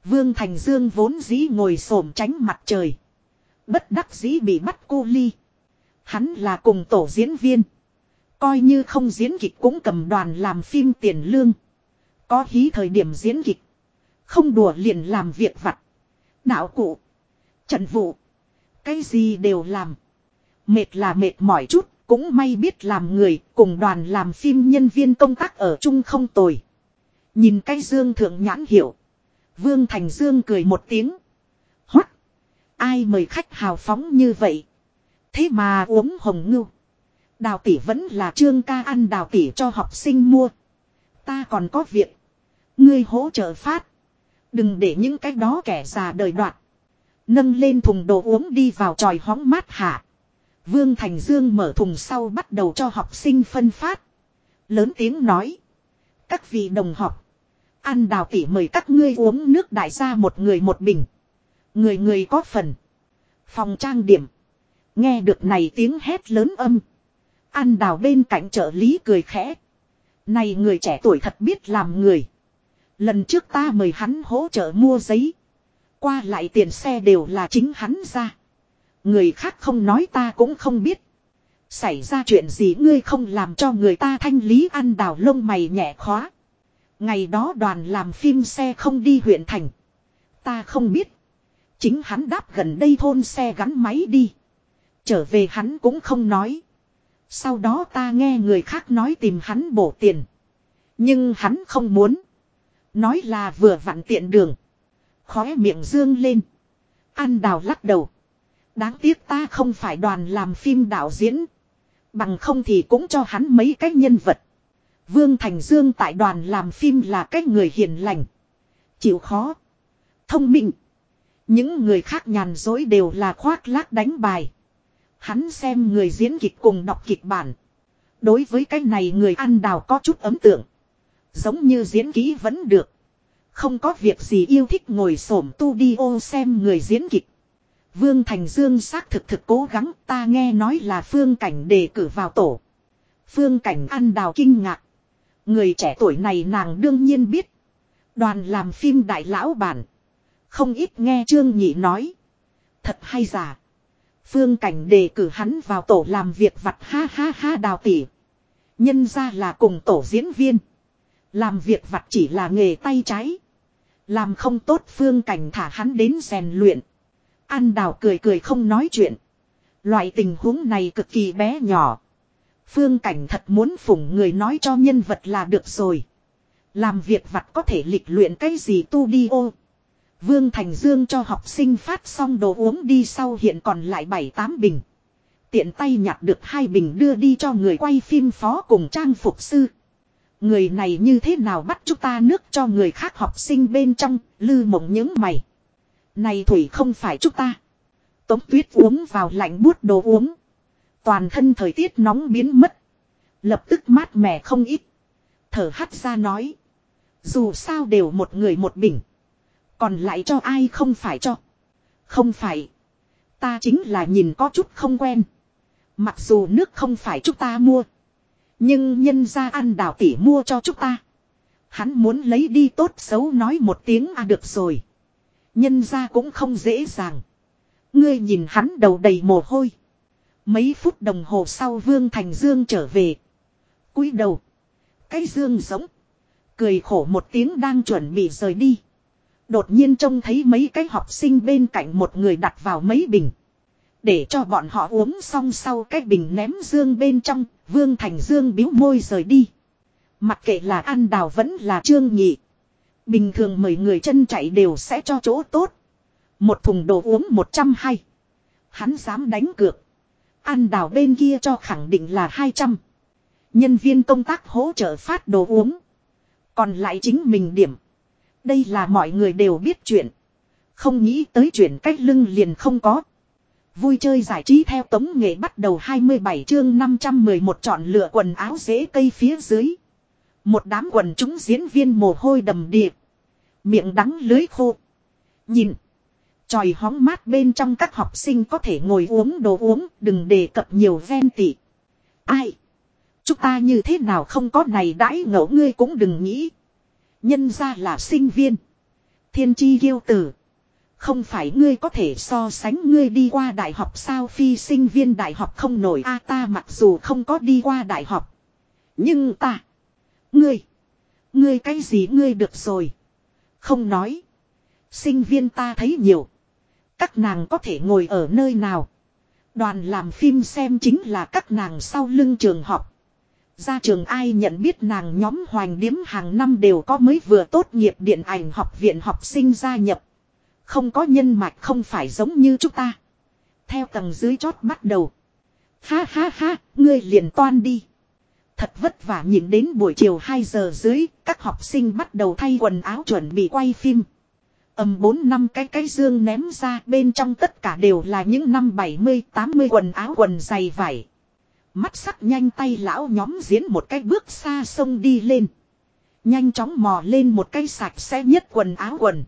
Vương Thành Dương vốn dĩ ngồi xổm tránh mặt trời. Bất đắc dĩ bị bắt cô ly. Hắn là cùng tổ diễn viên. Coi như không diễn kịch cũng cầm đoàn làm phim tiền lương. Có hí thời điểm diễn kịch. Không đùa liền làm việc vặt. Đạo cụ. Trận vụ. Cái gì đều làm. Mệt là mệt mỏi chút, cũng may biết làm người, cùng đoàn làm phim nhân viên công tác ở chung không tồi. Nhìn cái dương thượng nhãn hiểu. Vương Thành Dương cười một tiếng. Hoắc! Ai mời khách hào phóng như vậy? Thế mà uống hồng ngưu. Đào tỷ vẫn là trương ca ăn đào tỷ cho học sinh mua. Ta còn có việc. Ngươi hỗ trợ phát. Đừng để những cái đó kẻ già đời đoạt. Nâng lên thùng đồ uống đi vào tròi hóng mát hạ. Vương Thành Dương mở thùng sau bắt đầu cho học sinh phân phát. Lớn tiếng nói. Các vị đồng học. Ăn đào tỉ mời các ngươi uống nước đại gia một người một bình. Người người có phần. Phòng trang điểm. Nghe được này tiếng hét lớn âm. Ăn đào bên cạnh trợ lý cười khẽ. Này người trẻ tuổi thật biết làm người. Lần trước ta mời hắn hỗ trợ mua giấy. Qua lại tiền xe đều là chính hắn ra. Người khác không nói ta cũng không biết. Xảy ra chuyện gì ngươi không làm cho người ta thanh lý ăn đào lông mày nhẹ khóa. Ngày đó đoàn làm phim xe không đi huyện thành. Ta không biết. Chính hắn đáp gần đây thôn xe gắn máy đi. Trở về hắn cũng không nói. Sau đó ta nghe người khác nói tìm hắn bổ tiền. Nhưng hắn không muốn. Nói là vừa vặn tiện đường. Khóe miệng dương lên. Ăn đào lắc đầu. Đáng tiếc ta không phải đoàn làm phim đạo diễn. Bằng không thì cũng cho hắn mấy cái nhân vật. Vương Thành Dương tại đoàn làm phim là cái người hiền lành. Chịu khó. Thông minh. Những người khác nhàn dối đều là khoác lác đánh bài. Hắn xem người diễn kịch cùng đọc kịch bản. Đối với cái này người ăn đào có chút ấm tượng. Giống như diễn kỹ vẫn được. Không có việc gì yêu thích ngồi xổm tu đi ô xem người diễn kịch. Vương Thành Dương xác thực thực cố gắng, ta nghe nói là phương cảnh đề cử vào tổ. Phương cảnh ăn đào kinh ngạc. Người trẻ tuổi này nàng đương nhiên biết. Đoàn làm phim đại lão bản. Không ít nghe Trương Nhị nói. Thật hay giả. Phương cảnh đề cử hắn vào tổ làm việc vặt ha ha ha đào tỉ. Nhân ra là cùng tổ diễn viên. Làm việc vặt chỉ là nghề tay trái. Làm không tốt phương cảnh thả hắn đến rèn luyện. An đào cười cười không nói chuyện. Loại tình huống này cực kỳ bé nhỏ. Phương cảnh thật muốn phủng người nói cho nhân vật là được rồi. Làm việc vặt có thể lịch luyện cái gì tu đi ô. Vương Thành Dương cho học sinh phát xong đồ uống đi sau hiện còn lại 7-8 bình. Tiện tay nhặt được hai bình đưa đi cho người quay phim phó cùng trang phục sư. Người này như thế nào bắt chúng ta nước cho người khác học sinh bên trong, lư mộng những mày. Này thủy không phải chúng ta. Tống tuyết uống vào lạnh buốt đồ uống. Toàn thân thời tiết nóng biến mất. Lập tức mát mẻ không ít. Thở hắt ra nói. Dù sao đều một người một bình. Còn lại cho ai không phải cho. Không phải. Ta chính là nhìn có chút không quen. Mặc dù nước không phải chúng ta mua. Nhưng nhân ra ăn đào tỉ mua cho chúng ta. Hắn muốn lấy đi tốt xấu nói một tiếng à được rồi. Nhân ra cũng không dễ dàng. Ngươi nhìn hắn đầu đầy mồ hôi. Mấy phút đồng hồ sau Vương Thành Dương trở về. cúi đầu. Cái dương giống. Cười khổ một tiếng đang chuẩn bị rời đi. Đột nhiên trông thấy mấy cái học sinh bên cạnh một người đặt vào mấy bình. Để cho bọn họ uống xong sau cái bình ném dương bên trong, Vương Thành Dương biếu môi rời đi. Mặc kệ là ăn đào vẫn là trương nhị. Bình thường mời người chân chạy đều sẽ cho chỗ tốt. Một thùng đồ uống 120. Hắn dám đánh cược. Ăn đào bên kia cho khẳng định là 200. Nhân viên công tác hỗ trợ phát đồ uống. Còn lại chính mình điểm. Đây là mọi người đều biết chuyện. Không nghĩ tới chuyện cách lưng liền không có. Vui chơi giải trí theo tống nghệ bắt đầu 27 chương 511 chọn lựa quần áo dễ cây phía dưới. Một đám quần chúng diễn viên mồ hôi đầm điệp. Miệng đắng lưới khô. Nhìn. Tròi hóng mát bên trong các học sinh có thể ngồi uống đồ uống, đừng đề cập nhiều ven tị. Ai? Chúng ta như thế nào không có này đãi ngẫu ngươi cũng đừng nghĩ. Nhân ra là sinh viên. Thiên chi kiêu tử. Không phải ngươi có thể so sánh ngươi đi qua đại học sao phi sinh viên đại học không nổi a ta mặc dù không có đi qua đại học. Nhưng ta. Ngươi. Ngươi cái gì ngươi được rồi. Không nói. Sinh viên ta thấy nhiều. Các nàng có thể ngồi ở nơi nào. Đoàn làm phim xem chính là các nàng sau lưng trường học. Ra trường ai nhận biết nàng nhóm hoành điếm hàng năm đều có mới vừa tốt nghiệp điện ảnh học viện học sinh gia nhập. Không có nhân mạch không phải giống như chúng ta. Theo tầng dưới chót bắt đầu. Ha ha ha, ngươi liền toan đi. Thật vất vả nhìn đến buổi chiều 2 giờ dưới, các học sinh bắt đầu thay quần áo chuẩn bị quay phim. Ầm bốn năm cái cái dương ném ra, bên trong tất cả đều là những năm 70-80 quần áo quần dày vải. Mắt sắc nhanh tay lão nhóm diễn một cái bước xa sông đi lên. Nhanh chóng mò lên một cái sạch sẽ nhất quần áo quần.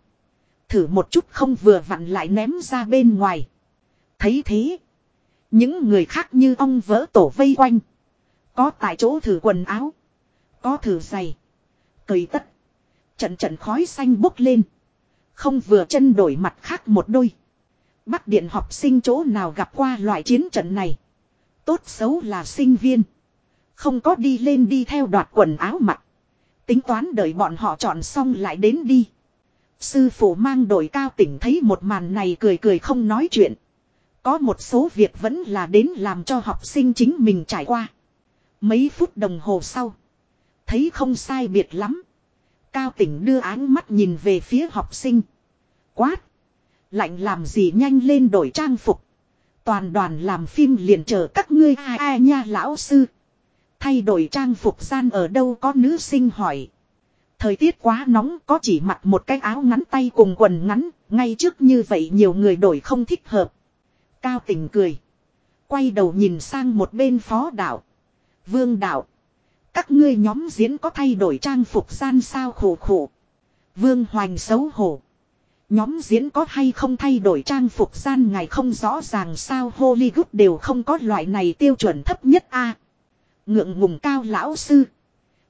Thử một chút không vừa vặn lại ném ra bên ngoài. Thấy thế. Những người khác như ông vỡ tổ vây quanh. Có tại chỗ thử quần áo. Có thử giày. Cởi tất. Trận trận khói xanh bốc lên. Không vừa chân đổi mặt khác một đôi. Bắc điện học sinh chỗ nào gặp qua loại chiến trận này. Tốt xấu là sinh viên. Không có đi lên đi theo đoạt quần áo mặc. Tính toán đợi bọn họ chọn xong lại đến đi. Sư phụ mang đội cao tỉnh thấy một màn này cười cười không nói chuyện. Có một số việc vẫn là đến làm cho học sinh chính mình trải qua. Mấy phút đồng hồ sau. Thấy không sai biệt lắm. Cao tỉnh đưa áng mắt nhìn về phía học sinh. Quát. Lạnh làm gì nhanh lên đổi trang phục. Toàn đoàn làm phim liền chờ các ngươi ai ai nha lão sư. Thay đổi trang phục gian ở đâu có nữ sinh hỏi. Thời tiết quá nóng có chỉ mặc một cái áo ngắn tay cùng quần ngắn, ngay trước như vậy nhiều người đổi không thích hợp. Cao tỉnh cười. Quay đầu nhìn sang một bên phó đạo. Vương đạo. Các ngươi nhóm diễn có thay đổi trang phục gian sao khổ khổ. Vương hoành xấu hổ. Nhóm diễn có hay không thay đổi trang phục gian ngày không rõ ràng sao Hollywood đều không có loại này tiêu chuẩn thấp nhất a Ngượng ngùng cao lão sư.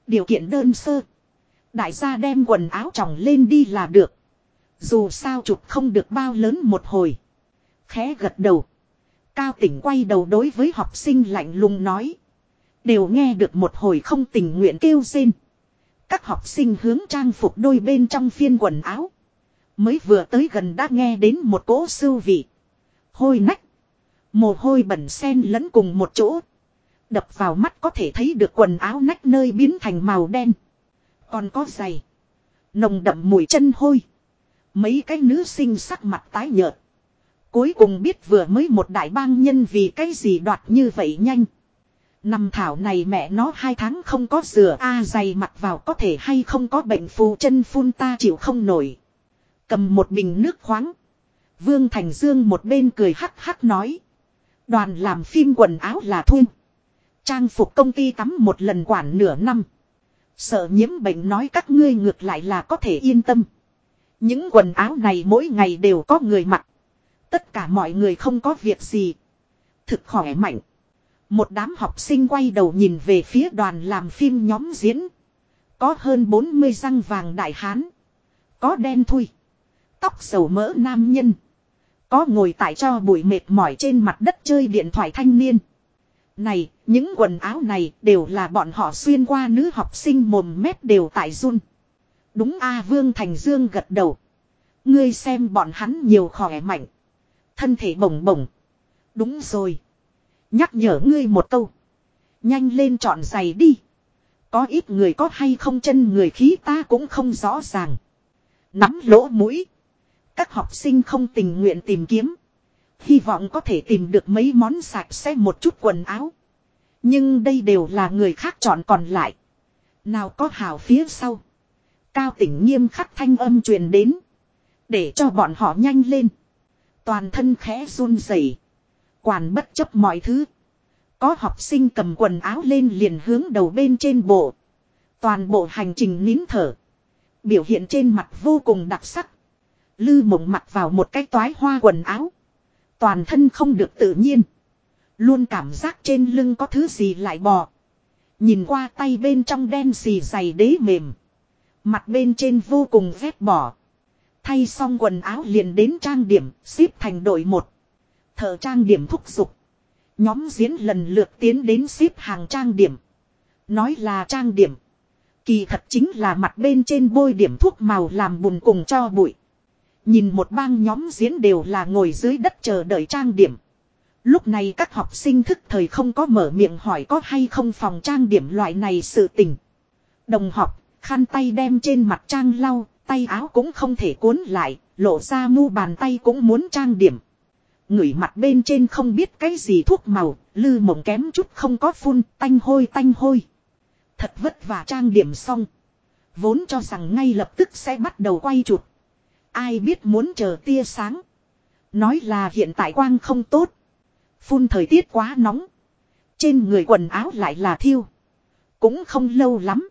Điều kiện đơn sơ. Đại gia đem quần áo tròng lên đi là được. Dù sao chụp không được bao lớn một hồi. Khẽ gật đầu. Cao tỉnh quay đầu đối với học sinh lạnh lùng nói. Đều nghe được một hồi không tình nguyện kêu xin. Các học sinh hướng trang phục đôi bên trong phiên quần áo. Mới vừa tới gần đã nghe đến một cỗ sưu vị. Hôi nách. Mồ hôi bẩn sen lẫn cùng một chỗ. Đập vào mắt có thể thấy được quần áo nách nơi biến thành màu đen. Còn có giày. Nồng đậm mùi chân hôi. Mấy cái nữ sinh sắc mặt tái nhợt. Cuối cùng biết vừa mới một đại bang nhân vì cái gì đoạt như vậy nhanh. Năm thảo này mẹ nó hai tháng không có rửa a giày mặt vào có thể hay không có bệnh phù chân phun ta chịu không nổi. Cầm một bình nước khoáng. Vương Thành Dương một bên cười hắc hắc nói. Đoàn làm phim quần áo là thun. Trang phục công ty tắm một lần quản nửa năm. Sợ nhiễm bệnh nói các ngươi ngược lại là có thể yên tâm. Những quần áo này mỗi ngày đều có người mặc. Tất cả mọi người không có việc gì. Thực khỏe mạnh. Một đám học sinh quay đầu nhìn về phía đoàn làm phim nhóm diễn. Có hơn 40 răng vàng đại hán. Có đen thui. Tóc sầu mỡ nam nhân. Có ngồi tại cho bụi mệt mỏi trên mặt đất chơi điện thoại thanh niên. Này, những quần áo này đều là bọn họ xuyên qua nữ học sinh mồm mép đều tại run. Đúng a Vương Thành Dương gật đầu. Ngươi xem bọn hắn nhiều khỏe mạnh. Thân thể bồng bồng. Đúng rồi. Nhắc nhở ngươi một câu. Nhanh lên chọn giày đi. Có ít người có hay không chân người khí ta cũng không rõ ràng. Nắm lỗ mũi. Các học sinh không tình nguyện tìm kiếm. Hy vọng có thể tìm được mấy món sạch sẽ một chút quần áo. Nhưng đây đều là người khác chọn còn lại. Nào có hào phía sau. Cao tỉnh nghiêm khắc thanh âm truyền đến. Để cho bọn họ nhanh lên. Toàn thân khẽ run rẩy, Quản bất chấp mọi thứ. Có học sinh cầm quần áo lên liền hướng đầu bên trên bộ. Toàn bộ hành trình nín thở. Biểu hiện trên mặt vô cùng đặc sắc. Lư mộng mặc vào một cái toái hoa quần áo. Toàn thân không được tự nhiên. Luôn cảm giác trên lưng có thứ gì lại bò. Nhìn qua tay bên trong đen xì dày đế mềm. Mặt bên trên vô cùng vét bỏ. Thay xong quần áo liền đến trang điểm, xếp thành đội một. Thợ trang điểm thúc giục. Nhóm diễn lần lượt tiến đến xếp hàng trang điểm. Nói là trang điểm. Kỳ thật chính là mặt bên trên bôi điểm thuốc màu làm bùn cùng cho bụi. Nhìn một bang nhóm diễn đều là ngồi dưới đất chờ đợi trang điểm. Lúc này các học sinh thức thời không có mở miệng hỏi có hay không phòng trang điểm loại này sự tình. Đồng học, khăn tay đem trên mặt trang lau, tay áo cũng không thể cuốn lại, lộ ra mu bàn tay cũng muốn trang điểm. Ngửi mặt bên trên không biết cái gì thuốc màu, lư mộng kém chút không có phun, tanh hôi tanh hôi. Thật vất vả trang điểm xong. Vốn cho rằng ngay lập tức sẽ bắt đầu quay chụp. Ai biết muốn chờ tia sáng. Nói là hiện tại quang không tốt. Phun thời tiết quá nóng. Trên người quần áo lại là thiêu. Cũng không lâu lắm.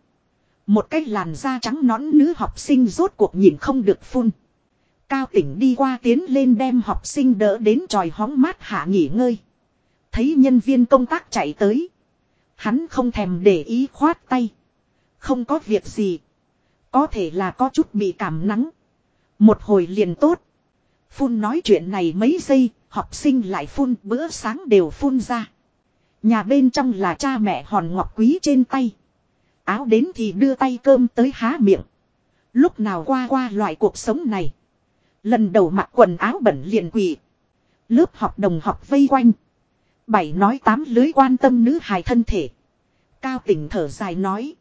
Một cái làn da trắng nõn nữ học sinh rốt cuộc nhìn không được phun. Cao tỉnh đi qua tiến lên đem học sinh đỡ đến tròi hóng mát hạ nghỉ ngơi. Thấy nhân viên công tác chạy tới. Hắn không thèm để ý khoát tay. Không có việc gì. Có thể là có chút bị cảm nắng. Một hồi liền tốt. Phun nói chuyện này mấy giây, học sinh lại phun bữa sáng đều phun ra. Nhà bên trong là cha mẹ hòn ngọc quý trên tay. áo đến thì đưa tay cơm tới há miệng. Lúc nào qua qua loại cuộc sống này. Lần đầu mặc quần áo bẩn liền quỷ. Lớp học đồng học vây quanh. Bảy nói tám lưới quan tâm nữ hài thân thể. Cao tỉnh thở dài nói.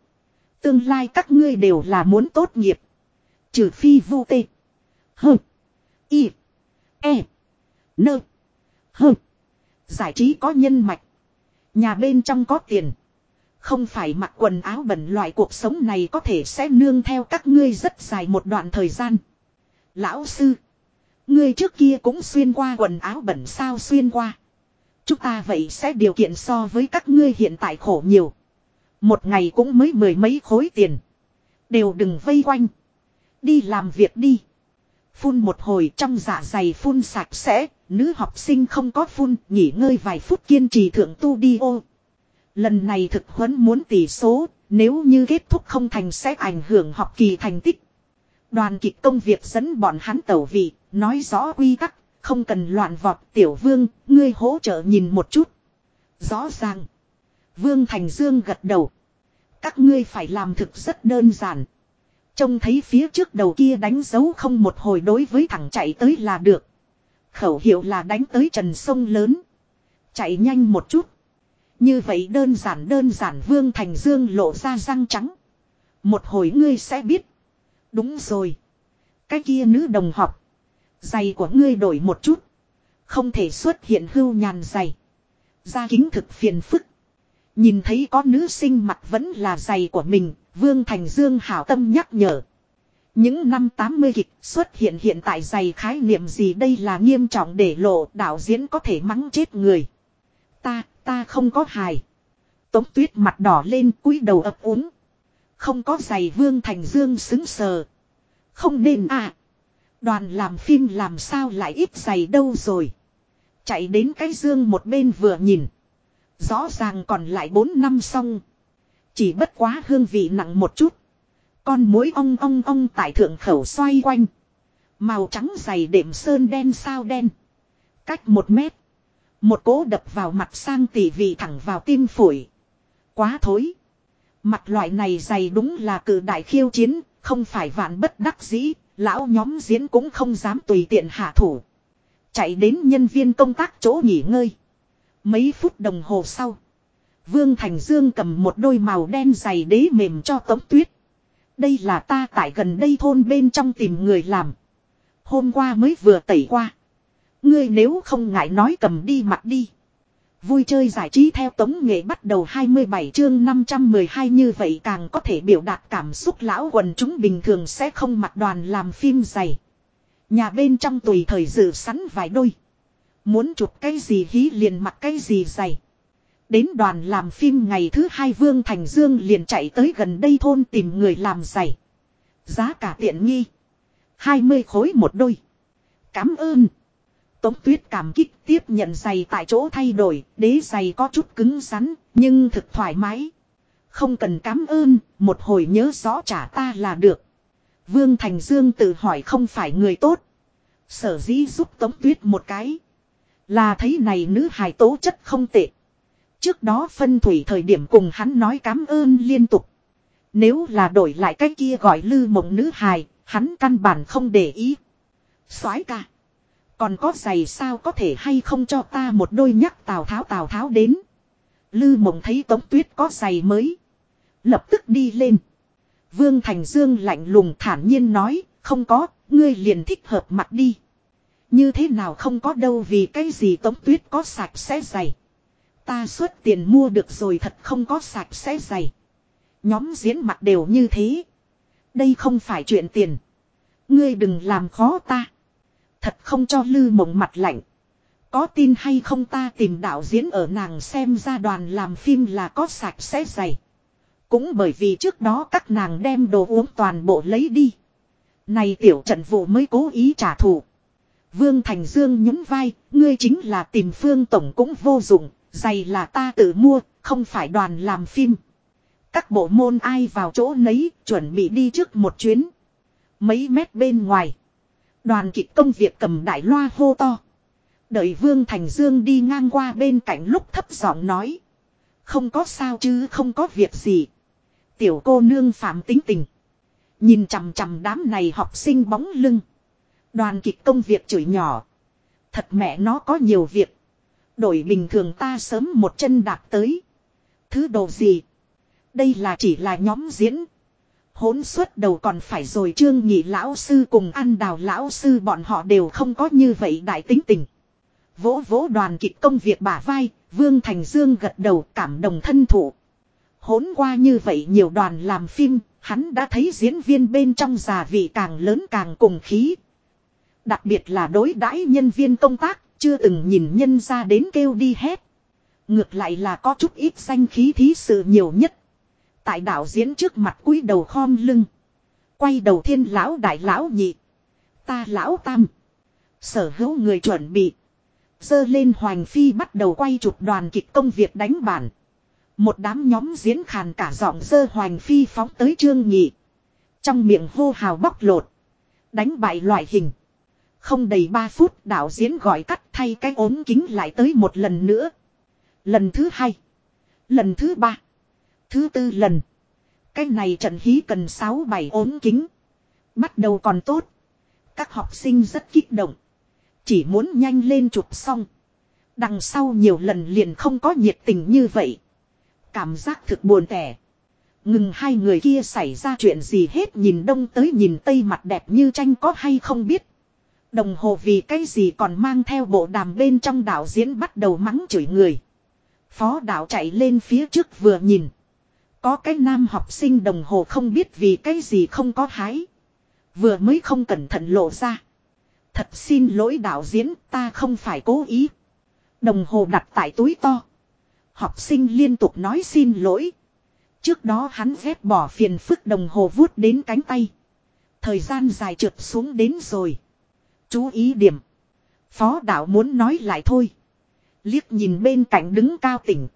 Tương lai các ngươi đều là muốn tốt nghiệp. Trừ phi vu tê. Hơ. Y. E. Nơ. Hơ. Giải trí có nhân mạch. Nhà bên trong có tiền. Không phải mặc quần áo bẩn loại cuộc sống này có thể sẽ nương theo các ngươi rất dài một đoạn thời gian. Lão sư. Ngươi trước kia cũng xuyên qua quần áo bẩn sao xuyên qua. Chúng ta vậy sẽ điều kiện so với các ngươi hiện tại khổ nhiều. Một ngày cũng mới mười mấy khối tiền. Đều đừng vây quanh. Đi làm việc đi. Phun một hồi trong dạ dày phun sạch sẽ, nữ học sinh không có phun, nghỉ ngơi vài phút kiên trì thượng tu đi ô. Lần này thực huấn muốn tỷ số, nếu như kết thúc không thành sẽ ảnh hưởng học kỳ thành tích. Đoàn kịch công việc dẫn bọn hắn tẩu vị, nói rõ quy tắc, không cần loạn vọt tiểu vương, ngươi hỗ trợ nhìn một chút. Rõ ràng. Vương Thành Dương gật đầu. Các ngươi phải làm thực rất đơn giản. Trông thấy phía trước đầu kia đánh dấu không một hồi đối với thẳng chạy tới là được. Khẩu hiệu là đánh tới trần sông lớn. Chạy nhanh một chút. Như vậy đơn giản đơn giản Vương Thành Dương lộ ra răng trắng. Một hồi ngươi sẽ biết. Đúng rồi. Cái kia nữ đồng học. Giày của ngươi đổi một chút. Không thể xuất hiện hưu nhàn giày. Ra kính thực phiền phức. Nhìn thấy có nữ sinh mặt vẫn là giày của mình, Vương Thành Dương hảo tâm nhắc nhở. Những năm 80 kịch xuất hiện hiện tại giày khái niệm gì đây là nghiêm trọng để lộ đạo diễn có thể mắng chết người. Ta, ta không có hài. Tống tuyết mặt đỏ lên cúi đầu ấp úng. Không có giày Vương Thành Dương xứng sờ. Không nên à. Đoàn làm phim làm sao lại ít giày đâu rồi. Chạy đến cái dương một bên vừa nhìn. Rõ ràng còn lại 4 năm xong. Chỉ bất quá hương vị nặng một chút. Con mối ong ong ong tại thượng khẩu xoay quanh. Màu trắng dày đệm sơn đen sao đen. Cách một mét. Một cố đập vào mặt sang tỉ vị thẳng vào tim phổi. Quá thối. Mặt loại này dày đúng là cử đại khiêu chiến, không phải vạn bất đắc dĩ, lão nhóm diễn cũng không dám tùy tiện hạ thủ. Chạy đến nhân viên công tác chỗ nghỉ ngơi. Mấy phút đồng hồ sau. Vương Thành Dương cầm một đôi màu đen dày đế mềm cho tống tuyết. Đây là ta tại gần đây thôn bên trong tìm người làm. Hôm qua mới vừa tẩy qua. Ngươi nếu không ngại nói cầm đi mặc đi. Vui chơi giải trí theo tống nghệ bắt đầu 27 chương 512 như vậy càng có thể biểu đạt cảm xúc lão quần chúng bình thường sẽ không mặc đoàn làm phim dày. Nhà bên trong tùy thời dự sẵn vài đôi. Muốn chụp cái gì hí liền mặc cái gì dày. Đến đoàn làm phim ngày thứ hai Vương Thành Dương liền chạy tới gần đây thôn tìm người làm giày. Giá cả tiện nghi. 20 khối một đôi. Cám ơn. Tống tuyết cảm kích tiếp nhận giày tại chỗ thay đổi, đế giày có chút cứng rắn, nhưng thực thoải mái. Không cần cám ơn, một hồi nhớ rõ trả ta là được. Vương Thành Dương tự hỏi không phải người tốt. Sở dĩ giúp Tống Tuyết một cái. Là thấy này nữ hài tố chất không tệ. Trước đó phân thủy thời điểm cùng hắn nói cám ơn liên tục. Nếu là đổi lại cái kia gọi lư mộng nữ hài, hắn căn bản không để ý. soái ca. Còn có giày sao có thể hay không cho ta một đôi nhắc Tào Tháo Tào Tháo đến. Lư mộng thấy Tống Tuyết có giày mới. Lập tức đi lên. Vương Thành Dương lạnh lùng thản nhiên nói, không có, ngươi liền thích hợp mặt đi. Như thế nào không có đâu vì cái gì Tống Tuyết có sạch sẽ giày. Ta xuất tiền mua được rồi thật không có sạch sẽ giày. Nhóm diễn mặt đều như thế. Đây không phải chuyện tiền. Ngươi đừng làm khó ta. Thật không cho lư mộng mặt lạnh. Có tin hay không ta tìm đạo diễn ở nàng xem ra đoàn làm phim là có sạch sẽ dày. Cũng bởi vì trước đó các nàng đem đồ uống toàn bộ lấy đi. Này tiểu trận vụ mới cố ý trả thù. Vương Thành Dương nhún vai, ngươi chính là tìm phương tổng cũng vô dụng, giày là ta tự mua, không phải đoàn làm phim. Các bộ môn ai vào chỗ nấy, chuẩn bị đi trước một chuyến. Mấy mét bên ngoài. Đoàn kịch công việc cầm đại loa hô to. Đợi Vương Thành Dương đi ngang qua bên cạnh lúc thấp giọng nói. Không có sao chứ không có việc gì. Tiểu cô nương phạm tính tình. Nhìn chằm chằm đám này học sinh bóng lưng. Đoàn kịch công việc chửi nhỏ. Thật mẹ nó có nhiều việc. Đổi bình thường ta sớm một chân đạp tới. Thứ đồ gì? Đây là chỉ là nhóm diễn. Hỗn suốt đầu còn phải rồi trương nhị lão sư cùng ăn đào lão sư bọn họ đều không có như vậy đại tính tình. Vỗ vỗ đoàn kịch công việc bả vai, Vương Thành Dương gật đầu cảm đồng thân thủ. Hốn qua như vậy nhiều đoàn làm phim, hắn đã thấy diễn viên bên trong già vị càng lớn càng cùng khí. Đặc biệt là đối đãi nhân viên công tác, chưa từng nhìn nhân ra đến kêu đi hết. Ngược lại là có chút ít danh khí thí sự nhiều nhất. Tại đạo diễn trước mặt cúi đầu khom lưng. Quay đầu thiên lão đại lão nhị. Ta lão tam. Sở hữu người chuẩn bị. Dơ lên Hoành Phi bắt đầu quay chụp đoàn kịch công việc đánh bản. Một đám nhóm diễn khàn cả giọng dơ Hoành Phi phóng tới trương nhị. Trong miệng hô hào bóc lột. Đánh bại loại hình. Không đầy 3 phút đạo diễn gọi cắt thay cái ốm kính lại tới một lần nữa. Lần thứ hai. Lần thứ ba. Thứ tư lần. Cái này trận hí cần 6-7 ốm kính. Bắt đầu còn tốt. Các học sinh rất kích động. Chỉ muốn nhanh lên chụp xong. Đằng sau nhiều lần liền không có nhiệt tình như vậy. Cảm giác thực buồn tẻ. Ngừng hai người kia xảy ra chuyện gì hết nhìn đông tới nhìn tây mặt đẹp như tranh có hay không biết. Đồng hồ vì cái gì còn mang theo bộ đàm bên trong đạo diễn bắt đầu mắng chửi người. Phó đạo chạy lên phía trước vừa nhìn. Có cái nam học sinh đồng hồ không biết vì cái gì không có hái. Vừa mới không cẩn thận lộ ra. Thật xin lỗi đạo diễn, ta không phải cố ý. Đồng hồ đặt tại túi to. Học sinh liên tục nói xin lỗi. Trước đó hắn ghét bỏ phiền phức đồng hồ vuốt đến cánh tay. Thời gian dài trượt xuống đến rồi. Chú ý điểm. Phó đạo muốn nói lại thôi. Liếc nhìn bên cạnh đứng cao tỉnh.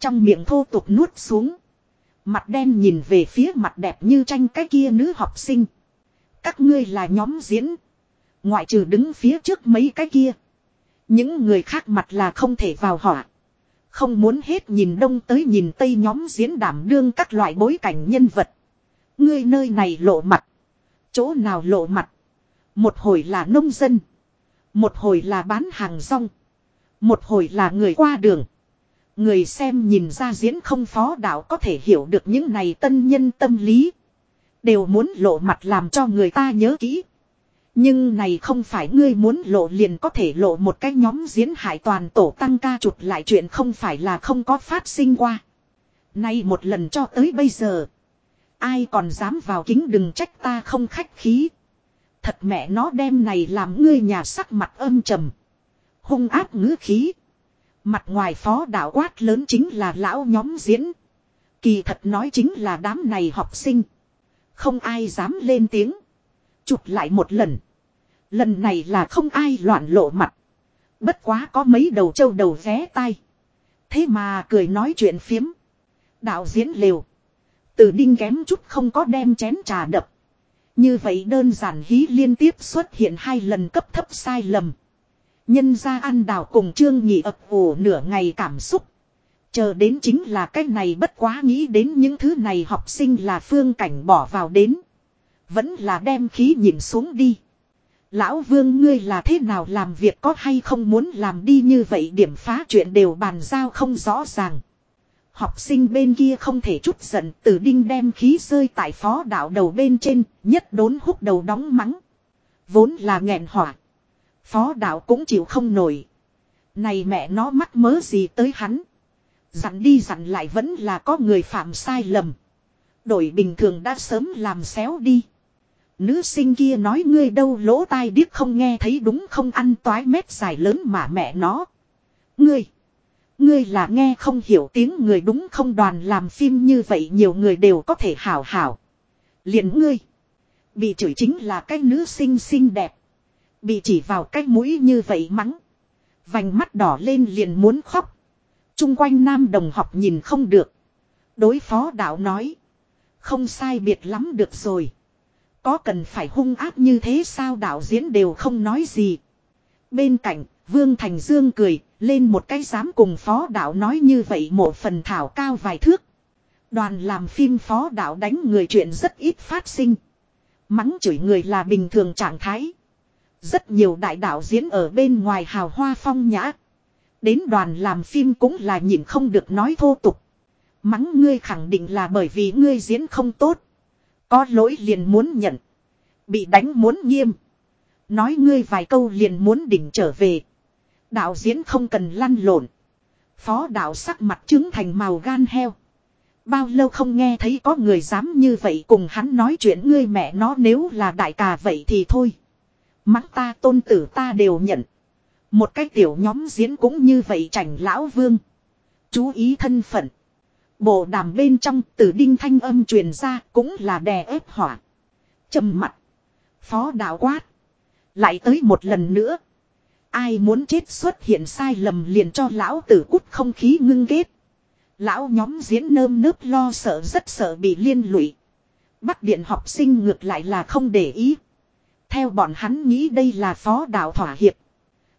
Trong miệng thô tục nuốt xuống. Mặt đen nhìn về phía mặt đẹp như tranh cái kia nữ học sinh. Các ngươi là nhóm diễn. Ngoại trừ đứng phía trước mấy cái kia. Những người khác mặt là không thể vào họa. Không muốn hết nhìn đông tới nhìn tây nhóm diễn đảm đương các loại bối cảnh nhân vật. Ngươi nơi này lộ mặt. Chỗ nào lộ mặt. Một hồi là nông dân. Một hồi là bán hàng rong. Một hồi là người qua đường. Người xem nhìn ra diễn không phó đạo có thể hiểu được những này tân nhân tâm lý. Đều muốn lộ mặt làm cho người ta nhớ kỹ. Nhưng này không phải ngươi muốn lộ liền có thể lộ một cái nhóm diễn hải toàn tổ tăng ca chụp lại chuyện không phải là không có phát sinh qua. Nay một lần cho tới bây giờ. Ai còn dám vào kính đừng trách ta không khách khí. Thật mẹ nó đem này làm ngươi nhà sắc mặt âm trầm. Hung áp ngữ khí. Mặt ngoài phó đạo quát lớn chính là lão nhóm diễn. Kỳ thật nói chính là đám này học sinh. Không ai dám lên tiếng. Chụp lại một lần. Lần này là không ai loạn lộ mặt. Bất quá có mấy đầu trâu đầu ghé tai. Thế mà cười nói chuyện phiếm. Đạo diễn liều. Từ đinh kém chút không có đem chén trà đập. Như vậy đơn giản hí liên tiếp xuất hiện hai lần cấp thấp sai lầm. Nhân ra ăn đào cùng trương nhị ập ủ nửa ngày cảm xúc. Chờ đến chính là cái này bất quá nghĩ đến những thứ này học sinh là phương cảnh bỏ vào đến. Vẫn là đem khí nhìn xuống đi. Lão vương ngươi là thế nào làm việc có hay không muốn làm đi như vậy điểm phá chuyện đều bàn giao không rõ ràng. Học sinh bên kia không thể chút giận tử đinh đem khí rơi tại phó đạo đầu bên trên, nhất đốn hút đầu đóng mắng. Vốn là nghẹn hỏa. Phó đạo cũng chịu không nổi. Này mẹ nó mắc mớ gì tới hắn. Dặn đi dặn lại vẫn là có người phạm sai lầm. Đổi bình thường đã sớm làm xéo đi. Nữ sinh kia nói ngươi đâu lỗ tai điếc không nghe thấy đúng không ăn toái mét dài lớn mà mẹ nó. Ngươi. Ngươi là nghe không hiểu tiếng người đúng không đoàn làm phim như vậy nhiều người đều có thể hảo hảo. liền ngươi. Bị chửi chính là cái nữ sinh xinh đẹp. Bị chỉ vào cái mũi như vậy mắng. Vành mắt đỏ lên liền muốn khóc. Trung quanh nam đồng học nhìn không được. Đối phó đạo nói. Không sai biệt lắm được rồi. Có cần phải hung áp như thế sao đạo diễn đều không nói gì. Bên cạnh, Vương Thành Dương cười, lên một cái dám cùng phó đạo nói như vậy một phần thảo cao vài thước. Đoàn làm phim phó đạo đánh người chuyện rất ít phát sinh. Mắng chửi người là bình thường trạng thái. Rất nhiều đại đạo diễn ở bên ngoài hào hoa phong nhã. Đến đoàn làm phim cũng là nhìn không được nói thô tục. Mắng ngươi khẳng định là bởi vì ngươi diễn không tốt. Có lỗi liền muốn nhận. Bị đánh muốn nghiêm. Nói ngươi vài câu liền muốn đỉnh trở về. Đạo diễn không cần lăn lộn. Phó đạo sắc mặt trứng thành màu gan heo. Bao lâu không nghe thấy có người dám như vậy cùng hắn nói chuyện ngươi mẹ nó nếu là đại ca vậy thì thôi. Mắng ta tôn tử ta đều nhận. Một cái tiểu nhóm diễn cũng như vậy chảnh lão vương. Chú ý thân phận. Bộ đàm bên trong tử đinh thanh âm truyền ra cũng là đè ép hỏa. trầm mặt. Phó đạo quát. Lại tới một lần nữa. Ai muốn chết xuất hiện sai lầm liền cho lão tử cút không khí ngưng kết. Lão nhóm diễn nơm nớp lo sợ rất sợ bị liên lụy. Bắc điện học sinh ngược lại là không để ý. Theo bọn hắn nghĩ đây là phó đạo thỏa hiệp.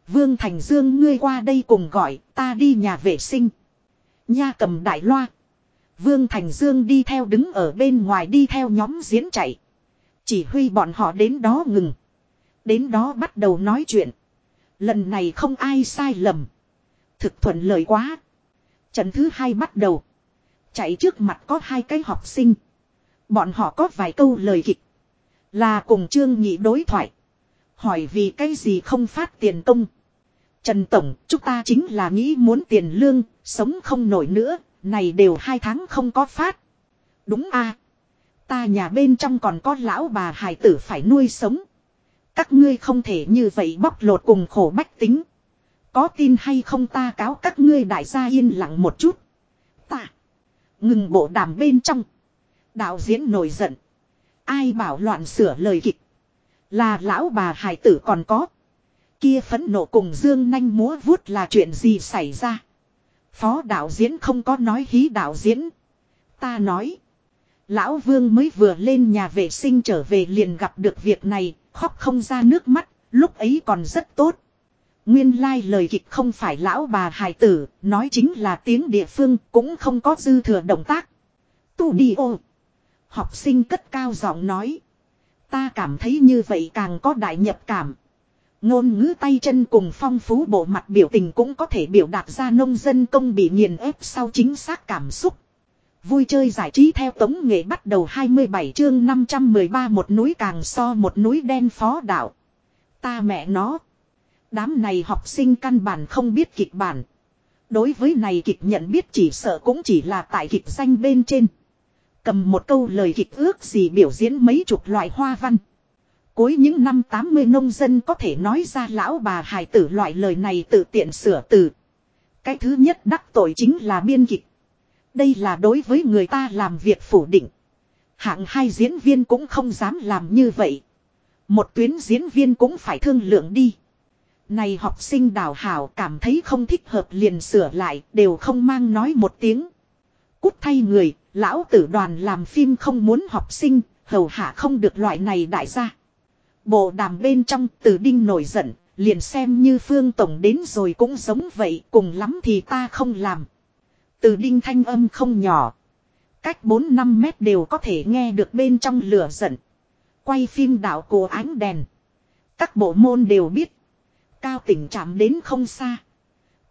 Vương Thành Dương ngươi qua đây cùng gọi, ta đi nhà vệ sinh. Nha cầm đại loa. Vương Thành Dương đi theo đứng ở bên ngoài đi theo nhóm diễn chạy. Chỉ huy bọn họ đến đó ngừng. Đến đó bắt đầu nói chuyện. Lần này không ai sai lầm. Thực thuận lợi quá. Trận thứ hai bắt đầu. Chạy trước mặt có hai cái học sinh. Bọn họ có vài câu lời kịch. Là cùng Trương Nhị đối thoại. Hỏi vì cái gì không phát tiền công. Trần Tổng, chúng ta chính là nghĩ muốn tiền lương, sống không nổi nữa, này đều hai tháng không có phát. Đúng a Ta nhà bên trong còn có lão bà hải tử phải nuôi sống. Các ngươi không thể như vậy bóc lột cùng khổ bách tính. Có tin hay không ta cáo các ngươi đại gia yên lặng một chút. Ta. Ngừng bộ đàm bên trong. Đạo diễn nổi giận. Ai bảo loạn sửa lời kịch. Là lão bà hải tử còn có. Kia phẫn nộ cùng dương nanh múa vuốt là chuyện gì xảy ra. Phó đạo diễn không có nói hí đạo diễn. Ta nói. Lão vương mới vừa lên nhà vệ sinh trở về liền gặp được việc này, khóc không ra nước mắt, lúc ấy còn rất tốt. Nguyên lai like lời kịch không phải lão bà hài tử, nói chính là tiếng địa phương, cũng không có dư thừa động tác. Tu đi ô. Học sinh cất cao giọng nói. Ta cảm thấy như vậy càng có đại nhập cảm. Ngôn ngữ tay chân cùng phong phú bộ mặt biểu tình cũng có thể biểu đạt ra nông dân công bị nghiền ép sau chính xác cảm xúc. Vui chơi giải trí theo tống nghệ bắt đầu 27 chương 513 một núi càng so một núi đen phó đạo. Ta mẹ nó. Đám này học sinh căn bản không biết kịch bản. Đối với này kịch nhận biết chỉ sợ cũng chỉ là tại kịch danh bên trên. Cầm một câu lời kịch ước gì biểu diễn mấy chục loại hoa văn. Cuối những năm 80 nông dân có thể nói ra lão bà hài tử loại lời này tự tiện sửa từ. Cái thứ nhất đắc tội chính là biên kịch. Đây là đối với người ta làm việc phủ định. Hạng hai diễn viên cũng không dám làm như vậy. Một tuyến diễn viên cũng phải thương lượng đi. Này học sinh đào hảo cảm thấy không thích hợp liền sửa lại đều không mang nói một tiếng. Cút thay người, lão tử đoàn làm phim không muốn học sinh, hầu hạ không được loại này đại gia. Bộ đàm bên trong từ đinh nổi giận, liền xem như phương tổng đến rồi cũng giống vậy, cùng lắm thì ta không làm. Từ đinh thanh âm không nhỏ. Cách 4-5 mét đều có thể nghe được bên trong lửa giận. Quay phim đạo cổ ánh đèn. Các bộ môn đều biết. Cao tỉnh chạm đến không xa.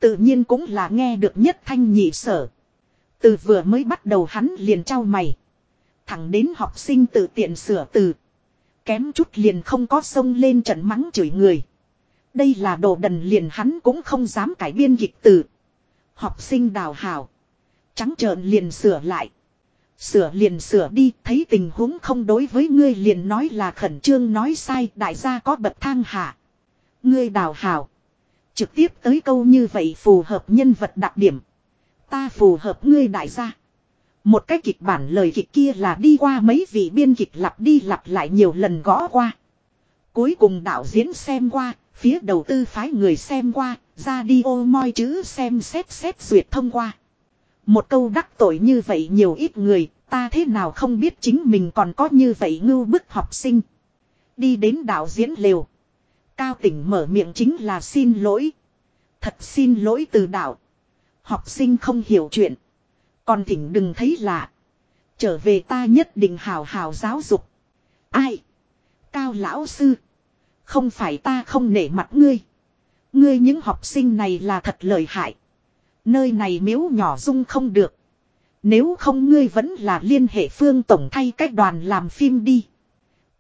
Tự nhiên cũng là nghe được nhất thanh nhị sở. Từ vừa mới bắt đầu hắn liền trao mày. Thẳng đến học sinh tự tiện sửa từ. Kém chút liền không có sông lên trận mắng chửi người. Đây là đồ đần liền hắn cũng không dám cải biên dịch từ. Học sinh đào hào. Trắng trợn liền sửa lại. Sửa liền sửa đi, thấy tình huống không đối với ngươi liền nói là khẩn trương nói sai, đại gia có bậc thang hạ. Ngươi đào hào. Trực tiếp tới câu như vậy phù hợp nhân vật đặc điểm. Ta phù hợp ngươi đại gia. Một cái kịch bản lời kịch kia là đi qua mấy vị biên kịch lặp đi lặp lại nhiều lần gõ qua. Cuối cùng đạo diễn xem qua, phía đầu tư phái người xem qua, ra đi ô moi chữ xem xét xét duyệt thông qua. Một câu đắc tội như vậy nhiều ít người, ta thế nào không biết chính mình còn có như vậy ngưu bức học sinh. Đi đến đạo diễn liều. Cao tỉnh mở miệng chính là xin lỗi. Thật xin lỗi từ đạo. Học sinh không hiểu chuyện. Còn thỉnh đừng thấy lạ. Trở về ta nhất định hào hào giáo dục. Ai? Cao lão sư. Không phải ta không nể mặt ngươi. Ngươi những học sinh này là thật lợi hại. Nơi này miếu nhỏ dung không được. Nếu không ngươi vẫn là liên hệ phương tổng thay cách đoàn làm phim đi.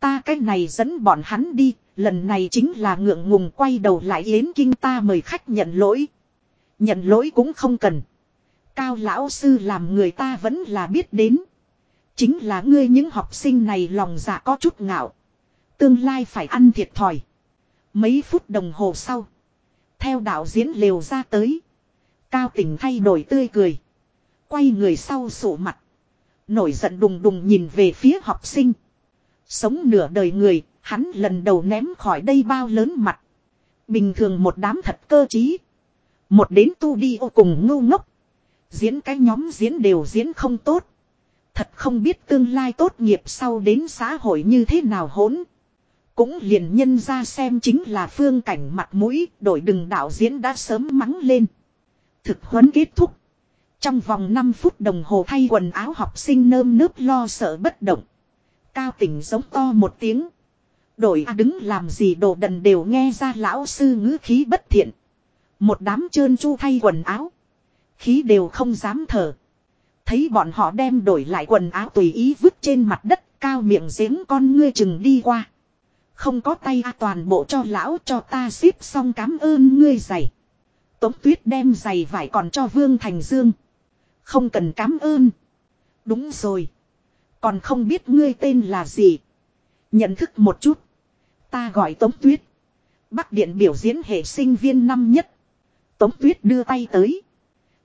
Ta cách này dẫn bọn hắn đi, lần này chính là ngượng ngùng quay đầu lại yến kinh ta mời khách nhận lỗi. Nhận lỗi cũng không cần. Cao lão sư làm người ta vẫn là biết đến. Chính là ngươi những học sinh này lòng dạ có chút ngạo. Tương lai phải ăn thiệt thòi. Mấy phút đồng hồ sau. Theo đạo diễn lều ra tới. Cao tỉnh thay đổi tươi cười. Quay người sau sổ mặt. Nổi giận đùng đùng nhìn về phía học sinh. Sống nửa đời người, hắn lần đầu ném khỏi đây bao lớn mặt. Bình thường một đám thật cơ trí. Một đến tu đi ô cùng ngu ngốc. Diễn cái nhóm diễn đều diễn không tốt. Thật không biết tương lai tốt nghiệp sau đến xã hội như thế nào hỗn. Cũng liền nhân ra xem chính là phương cảnh mặt mũi, đổi đừng đạo diễn đã sớm mắng lên. Thực huấn kết thúc. Trong vòng 5 phút đồng hồ thay quần áo học sinh nơm nớp lo sợ bất động. Cao tỉnh giống to một tiếng. Đổi à đứng làm gì đồ đần đều nghe ra lão sư ngữ khí bất thiện. Một đám trơn chu thay quần áo. Khí đều không dám thở. Thấy bọn họ đem đổi lại quần áo tùy ý vứt trên mặt đất, cao miệng giếng con ngươi chừng đi qua. Không có tay à toàn bộ cho lão, cho ta xếp xong cảm ơn ngươi giày. Tống tuyết đem giày vải còn cho Vương Thành Dương. Không cần cảm ơn. Đúng rồi. Còn không biết ngươi tên là gì. Nhận thức một chút. Ta gọi Tống Tuyết. Bắc Điện biểu diễn hệ sinh viên năm nhất. Tống Tuyết đưa tay tới.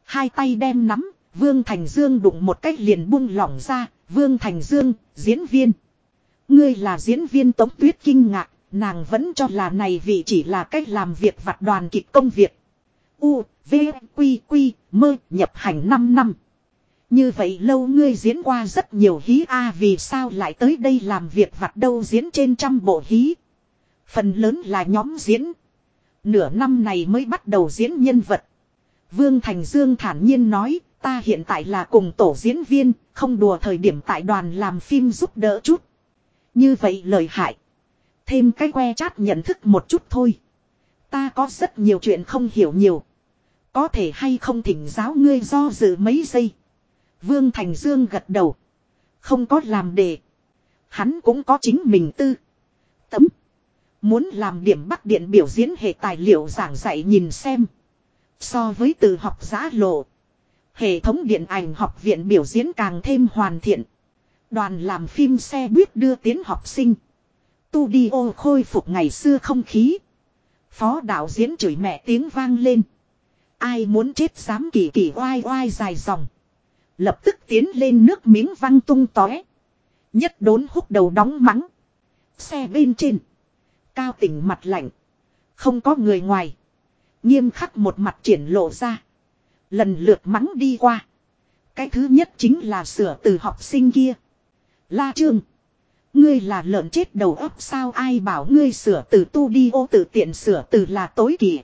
Hai tay đem nắm, Vương Thành Dương đụng một cách liền buông lỏng ra. Vương Thành Dương, diễn viên. Ngươi là diễn viên Tống Tuyết kinh ngạc, nàng vẫn cho là này vì chỉ là cách làm việc vặt đoàn kịch công việc. U, V, Quy, Quy, mơ, nhập hành 5 năm. Như vậy lâu ngươi diễn qua rất nhiều hí a vì sao lại tới đây làm việc vặt đâu diễn trên trăm bộ hí. Phần lớn là nhóm diễn. Nửa năm này mới bắt đầu diễn nhân vật. Vương Thành Dương thản nhiên nói, ta hiện tại là cùng tổ diễn viên, không đùa thời điểm tại đoàn làm phim giúp đỡ chút. Như vậy lời hại. Thêm cái que chát nhận thức một chút thôi. Ta có rất nhiều chuyện không hiểu nhiều. Có thể hay không thỉnh giáo ngươi do dự mấy giây. Vương Thành Dương gật đầu. Không có làm đề. Hắn cũng có chính mình tư. Tấm. Muốn làm điểm bắc điện biểu diễn hệ tài liệu giảng dạy nhìn xem. So với từ học giã lộ. Hệ thống điện ảnh học viện biểu diễn càng thêm hoàn thiện. Đoàn làm phim xe buýt đưa tiến học sinh. Tu đi ô khôi phục ngày xưa không khí. Phó đạo diễn chửi mẹ tiếng vang lên. Ai muốn chết dám kỳ kỳ oai oai dài dòng. Lập tức tiến lên nước miếng văng tung tóe. Nhất đốn húc đầu đóng mắng. Xe bên trên. Cao tỉnh mặt lạnh. Không có người ngoài. Nghiêm khắc một mặt triển lộ ra. Lần lượt mắng đi qua. Cái thứ nhất chính là sửa từ học sinh kia. La Trương. Ngươi là lợn chết đầu óc sao ai bảo ngươi sửa từ tu đi ô tự tiện sửa từ là tối kỵ.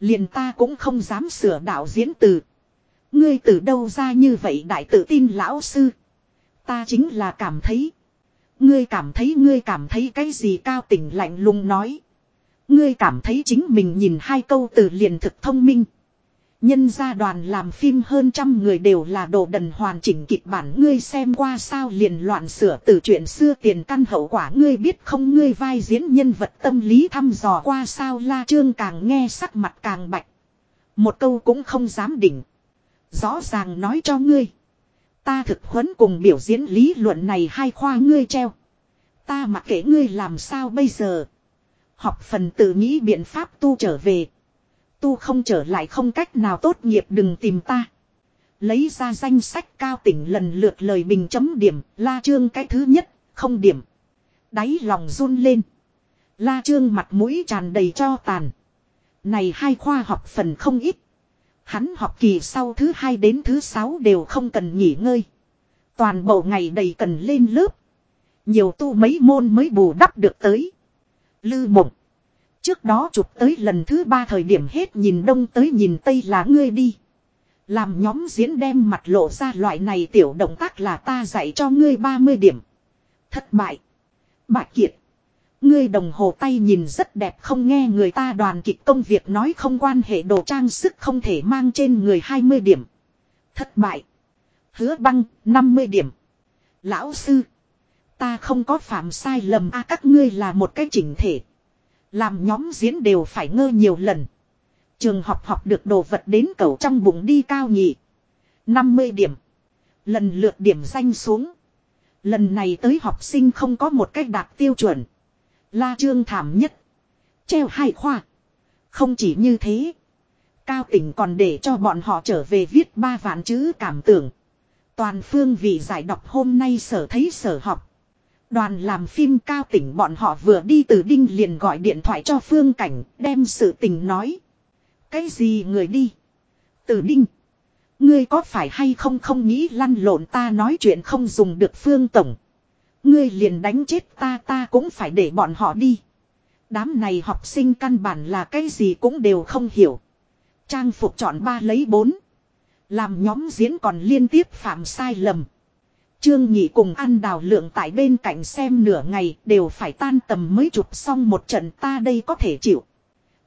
Liền ta cũng không dám sửa đạo diễn từ. Ngươi từ đâu ra như vậy đại tự tin lão sư. Ta chính là cảm thấy. Ngươi cảm thấy, ngươi cảm thấy cái gì cao tỉnh lạnh lùng nói. Ngươi cảm thấy chính mình nhìn hai câu từ liền thực thông minh. Nhân gia đoàn làm phim hơn trăm người đều là đồ đần hoàn chỉnh kịch bản ngươi xem qua sao liền loạn sửa từ chuyện xưa tiền căn hậu quả ngươi biết không ngươi vai diễn nhân vật tâm lý thăm dò qua sao la trương càng nghe sắc mặt càng bạch. Một câu cũng không dám đỉnh. Rõ ràng nói cho ngươi. Ta thực huấn cùng biểu diễn lý luận này hai khoa ngươi treo. Ta mặc kệ ngươi làm sao bây giờ. Học phần tự nghĩ biện pháp tu trở về. Tu không trở lại không cách nào tốt nghiệp đừng tìm ta. Lấy ra danh sách cao tỉnh lần lượt lời bình chấm điểm, la trương cái thứ nhất, không điểm. Đáy lòng run lên. La trương mặt mũi tràn đầy cho tàn. Này hai khoa học phần không ít. Hắn học kỳ sau thứ hai đến thứ sáu đều không cần nghỉ ngơi. Toàn bộ ngày đầy cần lên lớp. Nhiều tu mấy môn mới bù đắp được tới. Lư mộng. Trước đó chụp tới lần thứ ba thời điểm hết nhìn đông tới nhìn tây là ngươi đi. Làm nhóm diễn đem mặt lộ ra loại này tiểu động tác là ta dạy cho ngươi 30 điểm. Thất bại. Bạch Kiệt. Ngươi đồng hồ tay nhìn rất đẹp không nghe người ta đoàn kịch công việc nói không quan hệ đồ trang sức không thể mang trên người 20 điểm. Thất bại. Hứa băng 50 điểm. Lão sư. Ta không có phạm sai lầm a, các ngươi là một cái chỉnh thể. Làm nhóm diễn đều phải ngơ nhiều lần. Trường học học được đồ vật đến cầu trong bụng đi cao nhị. 50 điểm. Lần lượt điểm danh xuống. Lần này tới học sinh không có một cách đạt tiêu chuẩn. La trương thảm nhất. Treo hai khoa. Không chỉ như thế. Cao tỉnh còn để cho bọn họ trở về viết ba vạn chữ cảm tưởng. Toàn phương vị giải đọc hôm nay sở thấy sở học. Đoàn làm phim cao tỉnh bọn họ vừa đi từ đinh liền gọi điện thoại cho phương cảnh, đem sự tình nói. Cái gì người đi? Từ đinh. Ngươi có phải hay không không nghĩ lăn lộn ta nói chuyện không dùng được phương tổng. Ngươi liền đánh chết ta ta cũng phải để bọn họ đi. Đám này học sinh căn bản là cái gì cũng đều không hiểu. Trang phục chọn ba lấy bốn. Làm nhóm diễn còn liên tiếp phạm sai lầm. Trương Nhị cùng ăn đào lượng tại bên cạnh xem nửa ngày đều phải tan tầm mới chụp xong một trận ta đây có thể chịu.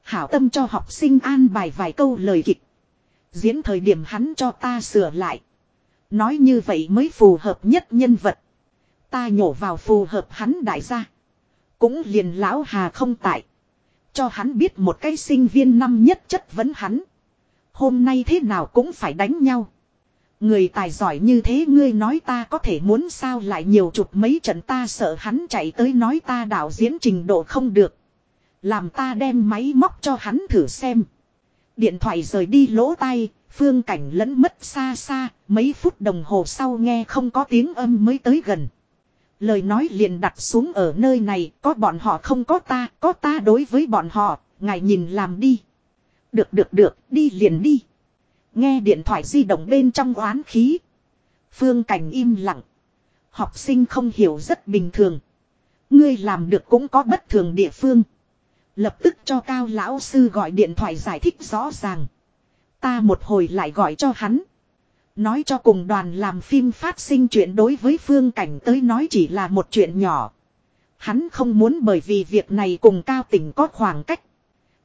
Hảo tâm cho học sinh an bài vài câu lời kịch. Diễn thời điểm hắn cho ta sửa lại. Nói như vậy mới phù hợp nhất nhân vật. Ta nhổ vào phù hợp hắn đại gia. Cũng liền lão hà không tại. Cho hắn biết một cái sinh viên năm nhất chất vấn hắn. Hôm nay thế nào cũng phải đánh nhau. Người tài giỏi như thế ngươi nói ta có thể muốn sao lại nhiều chục mấy trận ta sợ hắn chạy tới nói ta đạo diễn trình độ không được. Làm ta đem máy móc cho hắn thử xem. Điện thoại rời đi lỗ tay, phương cảnh lẫn mất xa xa, mấy phút đồng hồ sau nghe không có tiếng âm mới tới gần. Lời nói liền đặt xuống ở nơi này, có bọn họ không có ta, có ta đối với bọn họ, ngài nhìn làm đi. Được được được, đi liền đi. Nghe điện thoại di động bên trong oán khí. Phương Cảnh im lặng. Học sinh không hiểu rất bình thường. Ngươi làm được cũng có bất thường địa phương. Lập tức cho cao lão sư gọi điện thoại giải thích rõ ràng. Ta một hồi lại gọi cho hắn. Nói cho cùng đoàn làm phim phát sinh chuyện đối với phương cảnh tới nói chỉ là một chuyện nhỏ. Hắn không muốn bởi vì việc này cùng cao tỉnh có khoảng cách.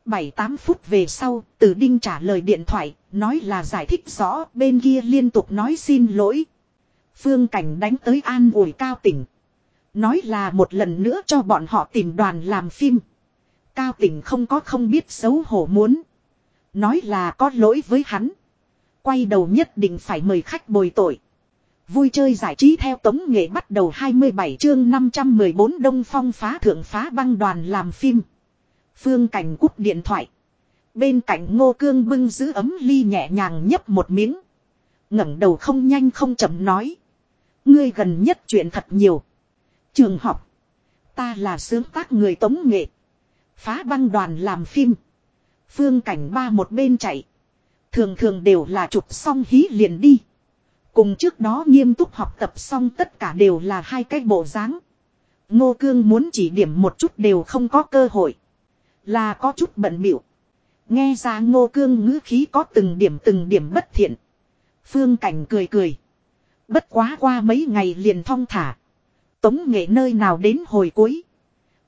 7-8 phút về sau, Tử Đinh trả lời điện thoại, nói là giải thích rõ, bên kia liên tục nói xin lỗi. Phương Cảnh đánh tới an ủi cao tỉnh. Nói là một lần nữa cho bọn họ tìm đoàn làm phim. Cao tỉnh không có không biết xấu hổ muốn. Nói là có lỗi với hắn. Quay đầu nhất định phải mời khách bồi tội. Vui chơi giải trí theo tống nghệ bắt đầu 27 chương 514 Đông Phong phá thượng phá băng đoàn làm phim. Phương Cảnh cúp điện thoại. Bên cạnh Ngô Cương bưng giữ ấm ly nhẹ nhàng nhấp một miếng. ngẩng đầu không nhanh không chậm nói. Ngươi gần nhất chuyện thật nhiều. Trường học. Ta là sướng tác người tống nghệ. Phá băng đoàn làm phim. Phương Cảnh ba một bên chạy. Thường thường đều là chụp xong hí liền đi. Cùng trước đó nghiêm túc học tập xong tất cả đều là hai cái bộ dáng. Ngô Cương muốn chỉ điểm một chút đều không có cơ hội. Là có chút bận biểu. Nghe ra ngô cương ngữ khí có từng điểm từng điểm bất thiện. Phương cảnh cười cười. Bất quá qua mấy ngày liền thong thả. Tống nghệ nơi nào đến hồi cuối.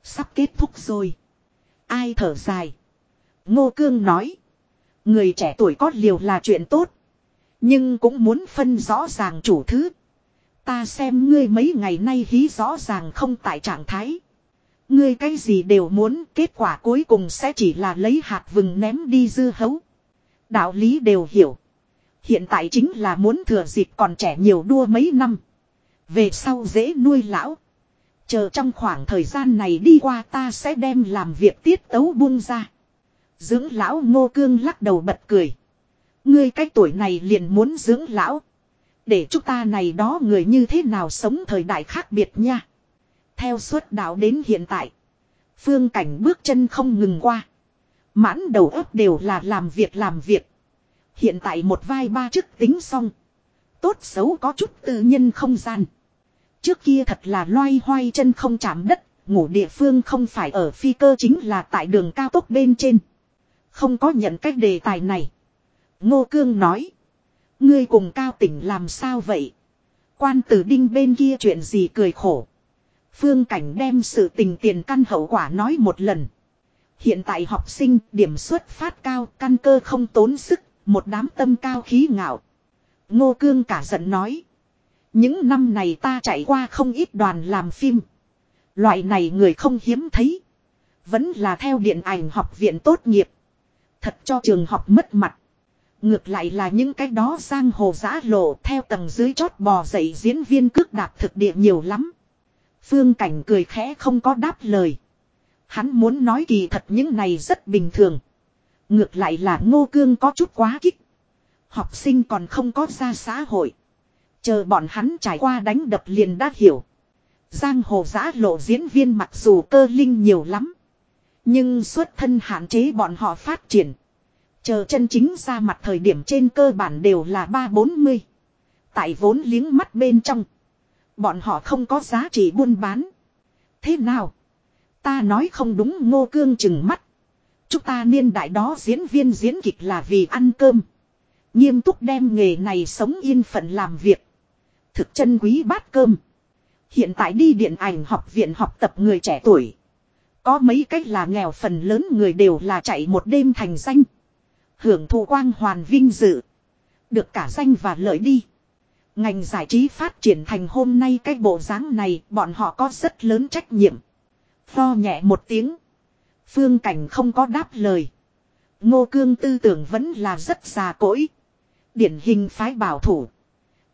Sắp kết thúc rồi. Ai thở dài. Ngô cương nói. Người trẻ tuổi có liều là chuyện tốt. Nhưng cũng muốn phân rõ ràng chủ thứ. Ta xem ngươi mấy ngày nay hí rõ ràng không tại trạng thái. Ngươi cái gì đều muốn, kết quả cuối cùng sẽ chỉ là lấy hạt vừng ném đi dư hấu. Đạo lý đều hiểu. Hiện tại chính là muốn thừa dịp còn trẻ nhiều đua mấy năm. Về sau dễ nuôi lão. Chờ trong khoảng thời gian này đi qua ta sẽ đem làm việc tiết tấu buông ra. Dưỡng lão ngô cương lắc đầu bật cười. Ngươi cái tuổi này liền muốn dưỡng lão. Để chúng ta này đó người như thế nào sống thời đại khác biệt nha. Theo suốt đạo đến hiện tại. Phương cảnh bước chân không ngừng qua. Mãn đầu óc đều là làm việc làm việc. Hiện tại một vai ba chức tính xong. Tốt xấu có chút tự nhân không gian. Trước kia thật là loay hoay chân không chạm đất. Ngủ địa phương không phải ở phi cơ chính là tại đường cao tốc bên trên. Không có nhận cách đề tài này. Ngô Cương nói. Ngươi cùng cao tỉnh làm sao vậy? Quan tử đinh bên kia chuyện gì cười khổ. Phương Cảnh đem sự tình tiền căn hậu quả nói một lần. Hiện tại học sinh điểm xuất phát cao căn cơ không tốn sức, một đám tâm cao khí ngạo. Ngô Cương cả giận nói. Những năm này ta chạy qua không ít đoàn làm phim. Loại này người không hiếm thấy. Vẫn là theo điện ảnh học viện tốt nghiệp. Thật cho trường học mất mặt. Ngược lại là những cái đó giang hồ giã lộ theo tầng dưới chót bò dậy diễn viên cước đạp thực địa nhiều lắm. Phương Cảnh cười khẽ không có đáp lời. Hắn muốn nói kỳ thật những này rất bình thường. Ngược lại là ngô cương có chút quá kích. Học sinh còn không có ra xã hội. Chờ bọn hắn trải qua đánh đập liền đã hiểu. Giang hồ giã lộ diễn viên mặc dù cơ linh nhiều lắm. Nhưng xuất thân hạn chế bọn họ phát triển. Chờ chân chính ra mặt thời điểm trên cơ bản đều là ba bốn mươi. Tại vốn liếng mắt bên trong. Bọn họ không có giá trị buôn bán. Thế nào? Ta nói không đúng ngô cương chừng mắt. Chúng ta niên đại đó diễn viên diễn kịch là vì ăn cơm. Nghiêm túc đem nghề này sống yên phận làm việc. Thực chân quý bát cơm. Hiện tại đi điện ảnh học viện học tập người trẻ tuổi. Có mấy cách là nghèo phần lớn người đều là chạy một đêm thành danh. Hưởng thụ quang hoàn vinh dự. Được cả danh và lợi đi. Ngành giải trí phát triển thành hôm nay cái bộ dáng này, bọn họ có rất lớn trách nhiệm. Pho nhẹ một tiếng. Phương cảnh không có đáp lời. Ngô cương tư tưởng vẫn là rất già cỗi. Điển hình phái bảo thủ.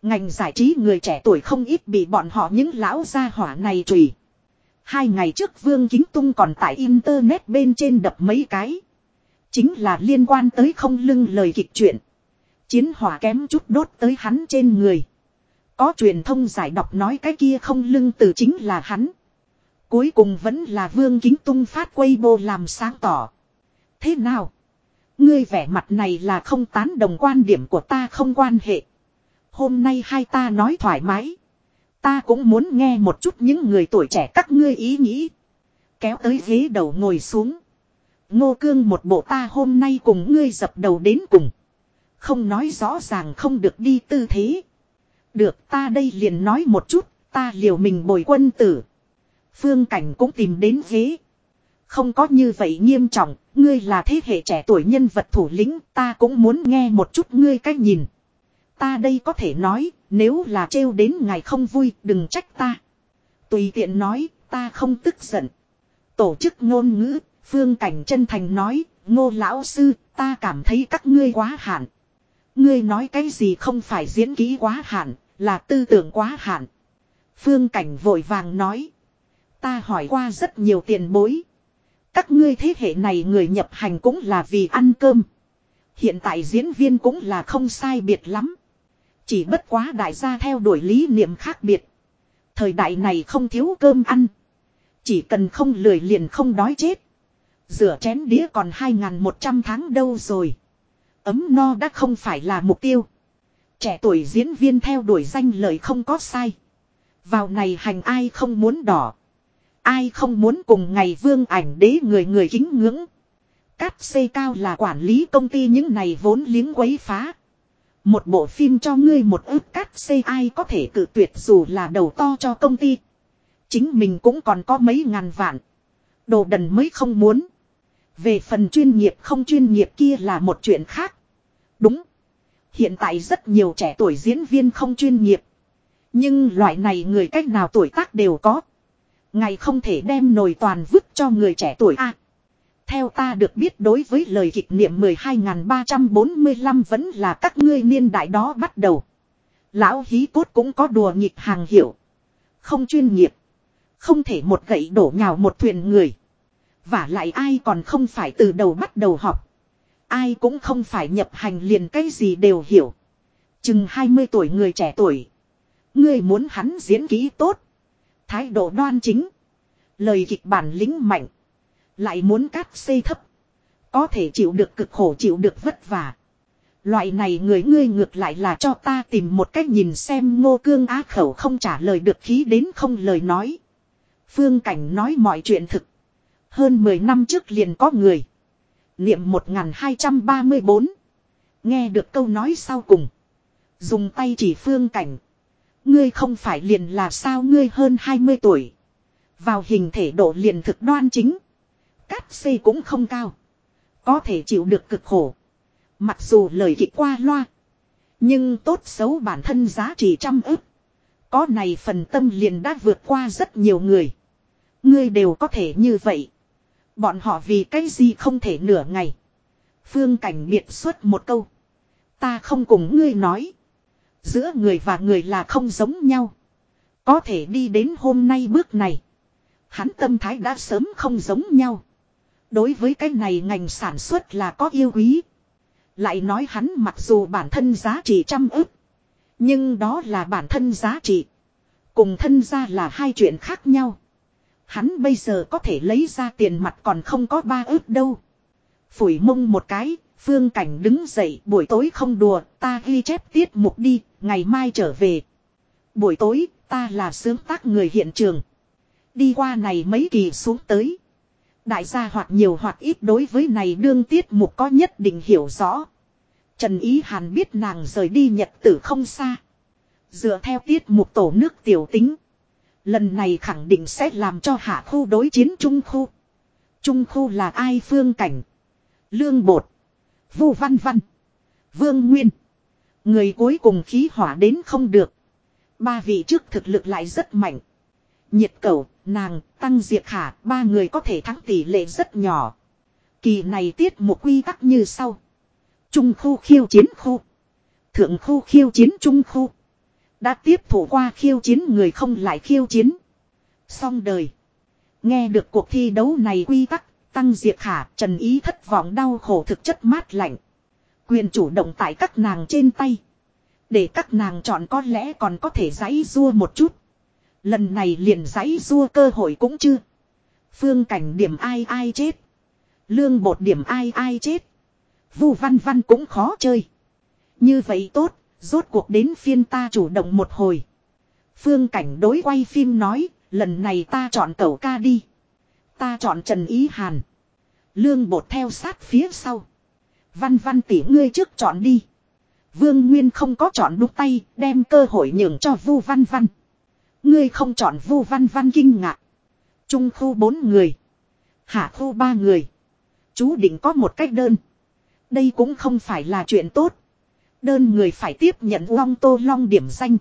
Ngành giải trí người trẻ tuổi không ít bị bọn họ những lão gia hỏa này trùy. Hai ngày trước Vương Kính Tung còn tại Internet bên trên đập mấy cái. Chính là liên quan tới không lưng lời kịch chuyện. Chiến hỏa kém chút đốt tới hắn trên người. Có truyền thông giải đọc nói cái kia không lưng từ chính là hắn. Cuối cùng vẫn là Vương Kính Tung phát Weibo làm sáng tỏ. Thế nào? Ngươi vẻ mặt này là không tán đồng quan điểm của ta không quan hệ. Hôm nay hai ta nói thoải mái. Ta cũng muốn nghe một chút những người tuổi trẻ các ngươi ý nghĩ. Kéo tới ghế đầu ngồi xuống. Ngô cương một bộ ta hôm nay cùng ngươi dập đầu đến cùng. Không nói rõ ràng không được đi tư thế. Được ta đây liền nói một chút, ta liều mình bồi quân tử. Phương Cảnh cũng tìm đến ghế. Không có như vậy nghiêm trọng, ngươi là thế hệ trẻ tuổi nhân vật thủ lĩnh, ta cũng muốn nghe một chút ngươi cách nhìn. Ta đây có thể nói, nếu là trêu đến ngài không vui, đừng trách ta. Tùy tiện nói, ta không tức giận. Tổ chức ngôn ngữ, phương cảnh chân thành nói, ngô lão sư, ta cảm thấy các ngươi quá hạn. Ngươi nói cái gì không phải diễn kỹ quá hạn, là tư tưởng quá hạn. Phương cảnh vội vàng nói. Ta hỏi qua rất nhiều tiền bối. Các ngươi thế hệ này người nhập hành cũng là vì ăn cơm. Hiện tại diễn viên cũng là không sai biệt lắm. Chỉ bất quá đại gia theo đuổi lý niệm khác biệt. Thời đại này không thiếu cơm ăn. Chỉ cần không lười liền không đói chết. Rửa chén đĩa còn 2.100 tháng đâu rồi. Ấm no đã không phải là mục tiêu. Trẻ tuổi diễn viên theo đuổi danh lời không có sai. Vào này hành ai không muốn đỏ. Ai không muốn cùng ngày vương ảnh đế người người kính ngưỡng. Cát xây cao là quản lý công ty những này vốn liếng quấy phá. Một bộ phim cho ngươi một ước cát xây ai có thể cự tuyệt dù là đầu to cho công ty. Chính mình cũng còn có mấy ngàn vạn. Đồ đần mới không muốn. Về phần chuyên nghiệp không chuyên nghiệp kia là một chuyện khác. Đúng. Hiện tại rất nhiều trẻ tuổi diễn viên không chuyên nghiệp. Nhưng loại này người cách nào tuổi tác đều có. Ngày không thể đem nồi toàn vứt cho người trẻ tuổi a theo ta được biết đối với lời kịch niệm 12.345 vẫn là các ngươi niên đại đó bắt đầu. Lão hí cốt cũng có đùa nghịch hàng hiệu. Không chuyên nghiệp. Không thể một gậy đổ nhào một thuyền người. Và lại ai còn không phải từ đầu bắt đầu học. Ai cũng không phải nhập hành liền cái gì đều hiểu. Chừng 20 tuổi người trẻ tuổi. Ngươi muốn hắn diễn kỹ tốt. Thái độ đoan chính. Lời kịch bản lính mạnh. Lại muốn cát xây thấp. Có thể chịu được cực khổ, chịu được vất vả. Loại này người ngươi ngược lại là cho ta tìm một cách nhìn xem ngô cương á khẩu không trả lời được khí đến không lời nói. Phương Cảnh nói mọi chuyện thực. Hơn 10 năm trước liền có người. Niệm 1234. Nghe được câu nói sau cùng. Dùng tay chỉ phương cảnh. Ngươi không phải liền là sao ngươi hơn 20 tuổi. Vào hình thể độ liền thực đoan chính. Cát xây cũng không cao. Có thể chịu được cực khổ. Mặc dù lời kịch qua loa. Nhưng tốt xấu bản thân giá trị trăm ức. Có này phần tâm liền đã vượt qua rất nhiều người. Ngươi đều có thể như vậy. Bọn họ vì cái gì không thể nửa ngày. Phương cảnh biệt xuất một câu. Ta không cùng ngươi nói. Giữa người và người là không giống nhau. Có thể đi đến hôm nay bước này. Hắn tâm thái đã sớm không giống nhau. Đối với cái này ngành sản xuất là có yêu quý. Lại nói hắn mặc dù bản thân giá trị trăm ức. Nhưng đó là bản thân giá trị. Cùng thân ra là hai chuyện khác nhau. Hắn bây giờ có thể lấy ra tiền mặt còn không có ba ức đâu. Phủi mông một cái, phương cảnh đứng dậy buổi tối không đùa, ta ghi chép tiết mục đi, ngày mai trở về. Buổi tối, ta là sướng tác người hiện trường. Đi qua này mấy kỳ xuống tới. Đại gia hoặc nhiều hoặc ít đối với này đương tiết mục có nhất định hiểu rõ. Trần Ý Hàn biết nàng rời đi nhật tử không xa. Dựa theo tiết mục tổ nước tiểu tính. Lần này khẳng định sẽ làm cho hạ khu đối chiến trung khu. Trung khu là ai phương cảnh. Lương bột. Vu văn văn. Vương Nguyên. Người cuối cùng khí hỏa đến không được. Ba vị trước thực lực lại rất mạnh. Nhiệt cầu, nàng, tăng diệt khả, ba người có thể thắng tỷ lệ rất nhỏ. Kỳ này tiết một quy tắc như sau. Trung khu khiêu chiến khu. Thượng khu khiêu chiến trung khu. Đã tiếp thủ qua khiêu chiến người không lại khiêu chiến. Xong đời. Nghe được cuộc thi đấu này quy tắc, tăng diệt khả, trần ý thất vọng đau khổ thực chất mát lạnh. Quyền chủ động tại các nàng trên tay. Để các nàng chọn có lẽ còn có thể giấy rua một chút. Lần này liền giấy rua cơ hội cũng chưa. Phương cảnh điểm ai ai chết. Lương bột điểm ai ai chết. Vu văn văn cũng khó chơi. Như vậy tốt, rốt cuộc đến phiên ta chủ động một hồi. Phương cảnh đối quay phim nói, lần này ta chọn cậu ca đi. Ta chọn Trần Ý Hàn. Lương bột theo sát phía sau. Văn văn tỉ ngươi trước chọn đi. Vương Nguyên không có chọn đúc tay, đem cơ hội nhường cho Vu Văn Văn. Ngươi không chọn Vu Văn Văn kinh ngạc. Trung khu bốn người. Hạ khu ba người. Chú định có một cách đơn. Đây cũng không phải là chuyện tốt. Đơn người phải tiếp nhận long tô long điểm danh.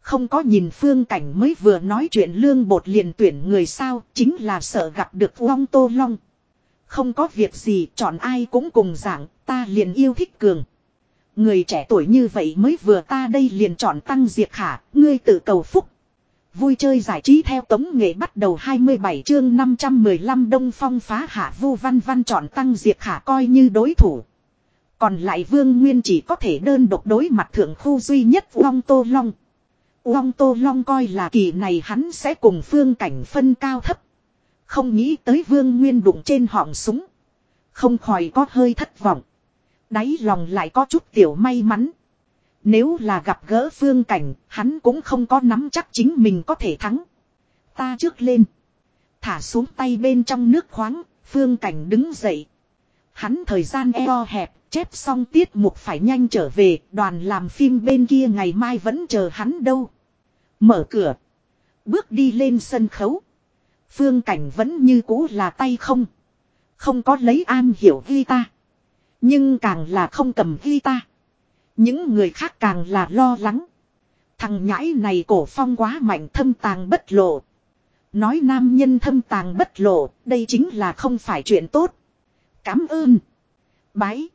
Không có nhìn phương cảnh mới vừa nói chuyện lương bột liền tuyển người sao, chính là sợ gặp được long tô long. Không có việc gì, chọn ai cũng cùng dạng, ta liền yêu thích cường. Người trẻ tuổi như vậy mới vừa ta đây liền chọn tăng diệt khả, ngươi tự cầu phúc. Vui chơi giải trí theo tống nghệ bắt đầu 27 chương 515 đông phong phá hạ vu văn văn chọn tăng diệt khả coi như đối thủ. Còn lại vương nguyên chỉ có thể đơn độc đối mặt thượng khu duy nhất Uông Tô Long. Uông Tô Long coi là kỳ này hắn sẽ cùng phương cảnh phân cao thấp. Không nghĩ tới vương nguyên đụng trên họng súng. Không khỏi có hơi thất vọng. Đáy lòng lại có chút tiểu may mắn. Nếu là gặp gỡ phương cảnh, hắn cũng không có nắm chắc chính mình có thể thắng. Ta trước lên. Thả xuống tay bên trong nước khoáng, phương cảnh đứng dậy. Hắn thời gian eo hẹp, chép xong tiết mục phải nhanh trở về, đoàn làm phim bên kia ngày mai vẫn chờ hắn đâu. Mở cửa. Bước đi lên sân khấu. Phương cảnh vẫn như cũ là tay không. Không có lấy an hiểu guitar. Nhưng càng là không cầm guitar. Những người khác càng là lo lắng. Thằng nhãi này cổ phong quá mạnh thâm tàng bất lộ. Nói nam nhân thâm tàng bất lộ, đây chính là không phải chuyện tốt. Cám ơn. Bái.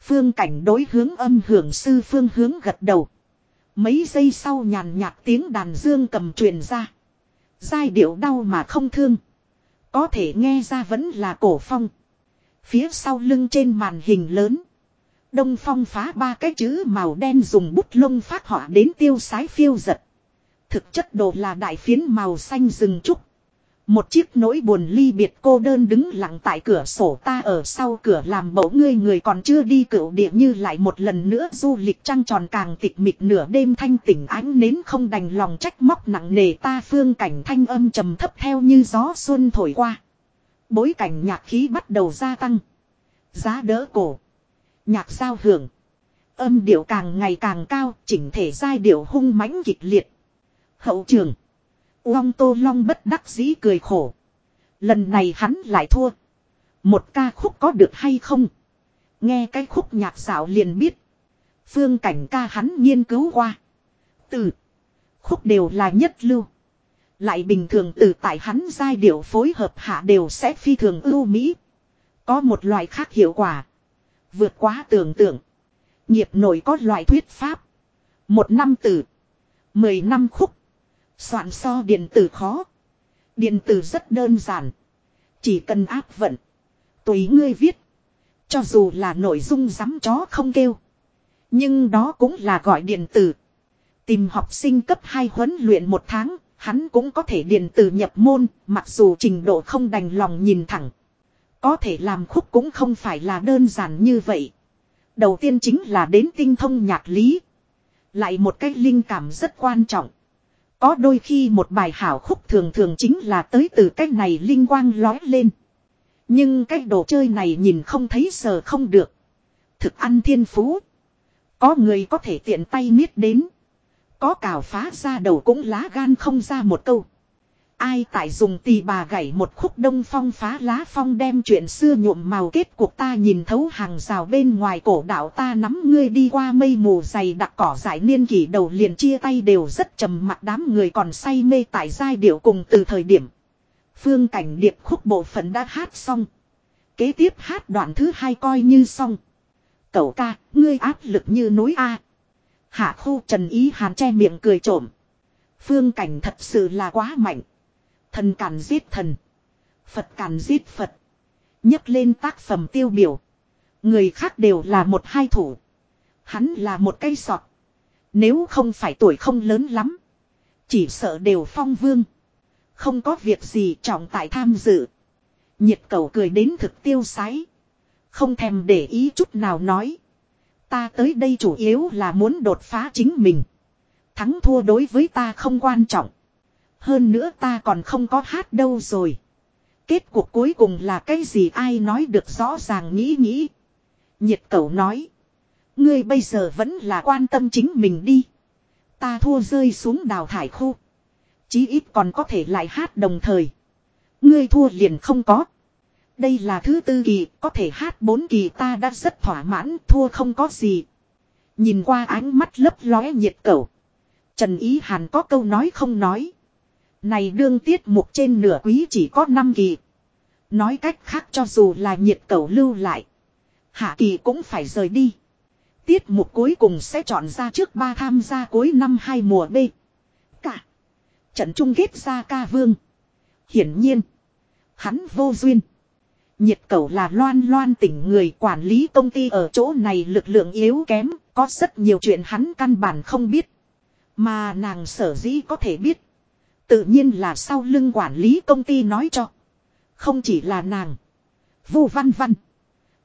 Phương cảnh đối hướng âm hưởng sư phương hướng gật đầu. Mấy giây sau nhàn nhạt tiếng đàn dương cầm truyền ra. Giai điệu đau mà không thương. Có thể nghe ra vẫn là cổ phong. Phía sau lưng trên màn hình lớn. Đông phong phá ba cái chữ màu đen dùng bút lông phát họa đến tiêu sái phiêu giật. Thực chất đồ là đại phiến màu xanh rừng trúc. Một chiếc nỗi buồn ly biệt cô đơn đứng lặng tại cửa sổ ta ở sau cửa làm mẫu ngươi người còn chưa đi cựu địa như lại một lần nữa du lịch trăng tròn càng tịch mịch nửa đêm thanh tỉnh ánh nến không đành lòng trách móc nặng nề ta phương cảnh thanh âm trầm thấp theo như gió xuân thổi qua. Bối cảnh nhạc khí bắt đầu gia tăng. Giá đỡ cổ. Nhạc giao hưởng. Âm điệu càng ngày càng cao, chỉnh thể giai điệu hung mãnh kịch liệt. Hậu trường. Uông Tô Long bất đắc dĩ cười khổ. Lần này hắn lại thua. Một ca khúc có được hay không? Nghe cái khúc nhạc xảo liền biết. Phương cảnh ca hắn nghiên cứu qua. Từ. Khúc đều là nhất lưu. Lại bình thường từ tại hắn giai điệu phối hợp hạ đều sẽ phi thường ưu mỹ. Có một loại khác hiệu quả. Vượt quá tưởng tượng. Nghiệp nổi có loại thuyết pháp. Một năm từ. Mười năm khúc. Soạn so điện tử khó. Điện tử rất đơn giản. Chỉ cần áp vận. Tùy ngươi viết. Cho dù là nội dung rắm chó không kêu. Nhưng đó cũng là gọi điện tử. Tìm học sinh cấp 2 huấn luyện một tháng, hắn cũng có thể điện tử nhập môn, mặc dù trình độ không đành lòng nhìn thẳng. Có thể làm khúc cũng không phải là đơn giản như vậy. Đầu tiên chính là đến tinh thông nhạc lý. Lại một cách linh cảm rất quan trọng. Có đôi khi một bài hảo khúc thường thường chính là tới từ cách này linh quang lói lên. Nhưng cái đồ chơi này nhìn không thấy sờ không được. Thực ăn thiên phú. Có người có thể tiện tay miết đến. Có cào phá ra đầu cũng lá gan không ra một câu. Ai tại dùng tì bà gảy một khúc đông phong phá lá phong đem chuyện xưa nhuộm màu kết cuộc ta nhìn thấu hàng rào bên ngoài cổ đạo ta nắm ngươi đi qua mây mù dày đặc cỏ giải niên kỷ đầu liền chia tay đều rất trầm mặc đám người còn say mê tại giai điệu cùng từ thời điểm. Phương cảnh điệp khúc bộ phận đã hát xong. Kế tiếp hát đoạn thứ hai coi như xong. Cậu ca, ngươi áp lực như núi A. Hạ khu trần ý hàn che miệng cười trộm. Phương cảnh thật sự là quá mạnh. Thần cản giết thần. Phật cản giết Phật. nhấc lên tác phẩm tiêu biểu. Người khác đều là một hai thủ. Hắn là một cây sọt. Nếu không phải tuổi không lớn lắm. Chỉ sợ đều phong vương. Không có việc gì trọng tại tham dự. Nhiệt cầu cười đến thực tiêu sái. Không thèm để ý chút nào nói. Ta tới đây chủ yếu là muốn đột phá chính mình. Thắng thua đối với ta không quan trọng. Hơn nữa ta còn không có hát đâu rồi. Kết cuộc cuối cùng là cái gì ai nói được rõ ràng nghĩ nghĩ. Nhiệt cậu nói. Ngươi bây giờ vẫn là quan tâm chính mình đi. Ta thua rơi xuống đào thải khu. Chí ít còn có thể lại hát đồng thời. Ngươi thua liền không có. Đây là thứ tư kỳ, có thể hát bốn kỳ ta đã rất thỏa mãn, thua không có gì. Nhìn qua ánh mắt lấp lóe nhiệt cầu. Trần Ý Hàn có câu nói không nói. Này đương tiết mục trên nửa quý chỉ có 5 kỳ. Nói cách khác cho dù là nhiệt cầu lưu lại. Hạ kỳ cũng phải rời đi. Tiết mục cuối cùng sẽ chọn ra trước ba tham gia cuối năm hai mùa B. Cả. Trận chung kết ra ca vương. Hiển nhiên. Hắn vô duyên. Nhiệt cầu là loan loan tỉnh người quản lý công ty ở chỗ này lực lượng yếu kém, có rất nhiều chuyện hắn căn bản không biết. Mà nàng sở dĩ có thể biết. Tự nhiên là sau lưng quản lý công ty nói cho. Không chỉ là nàng. Vu văn văn.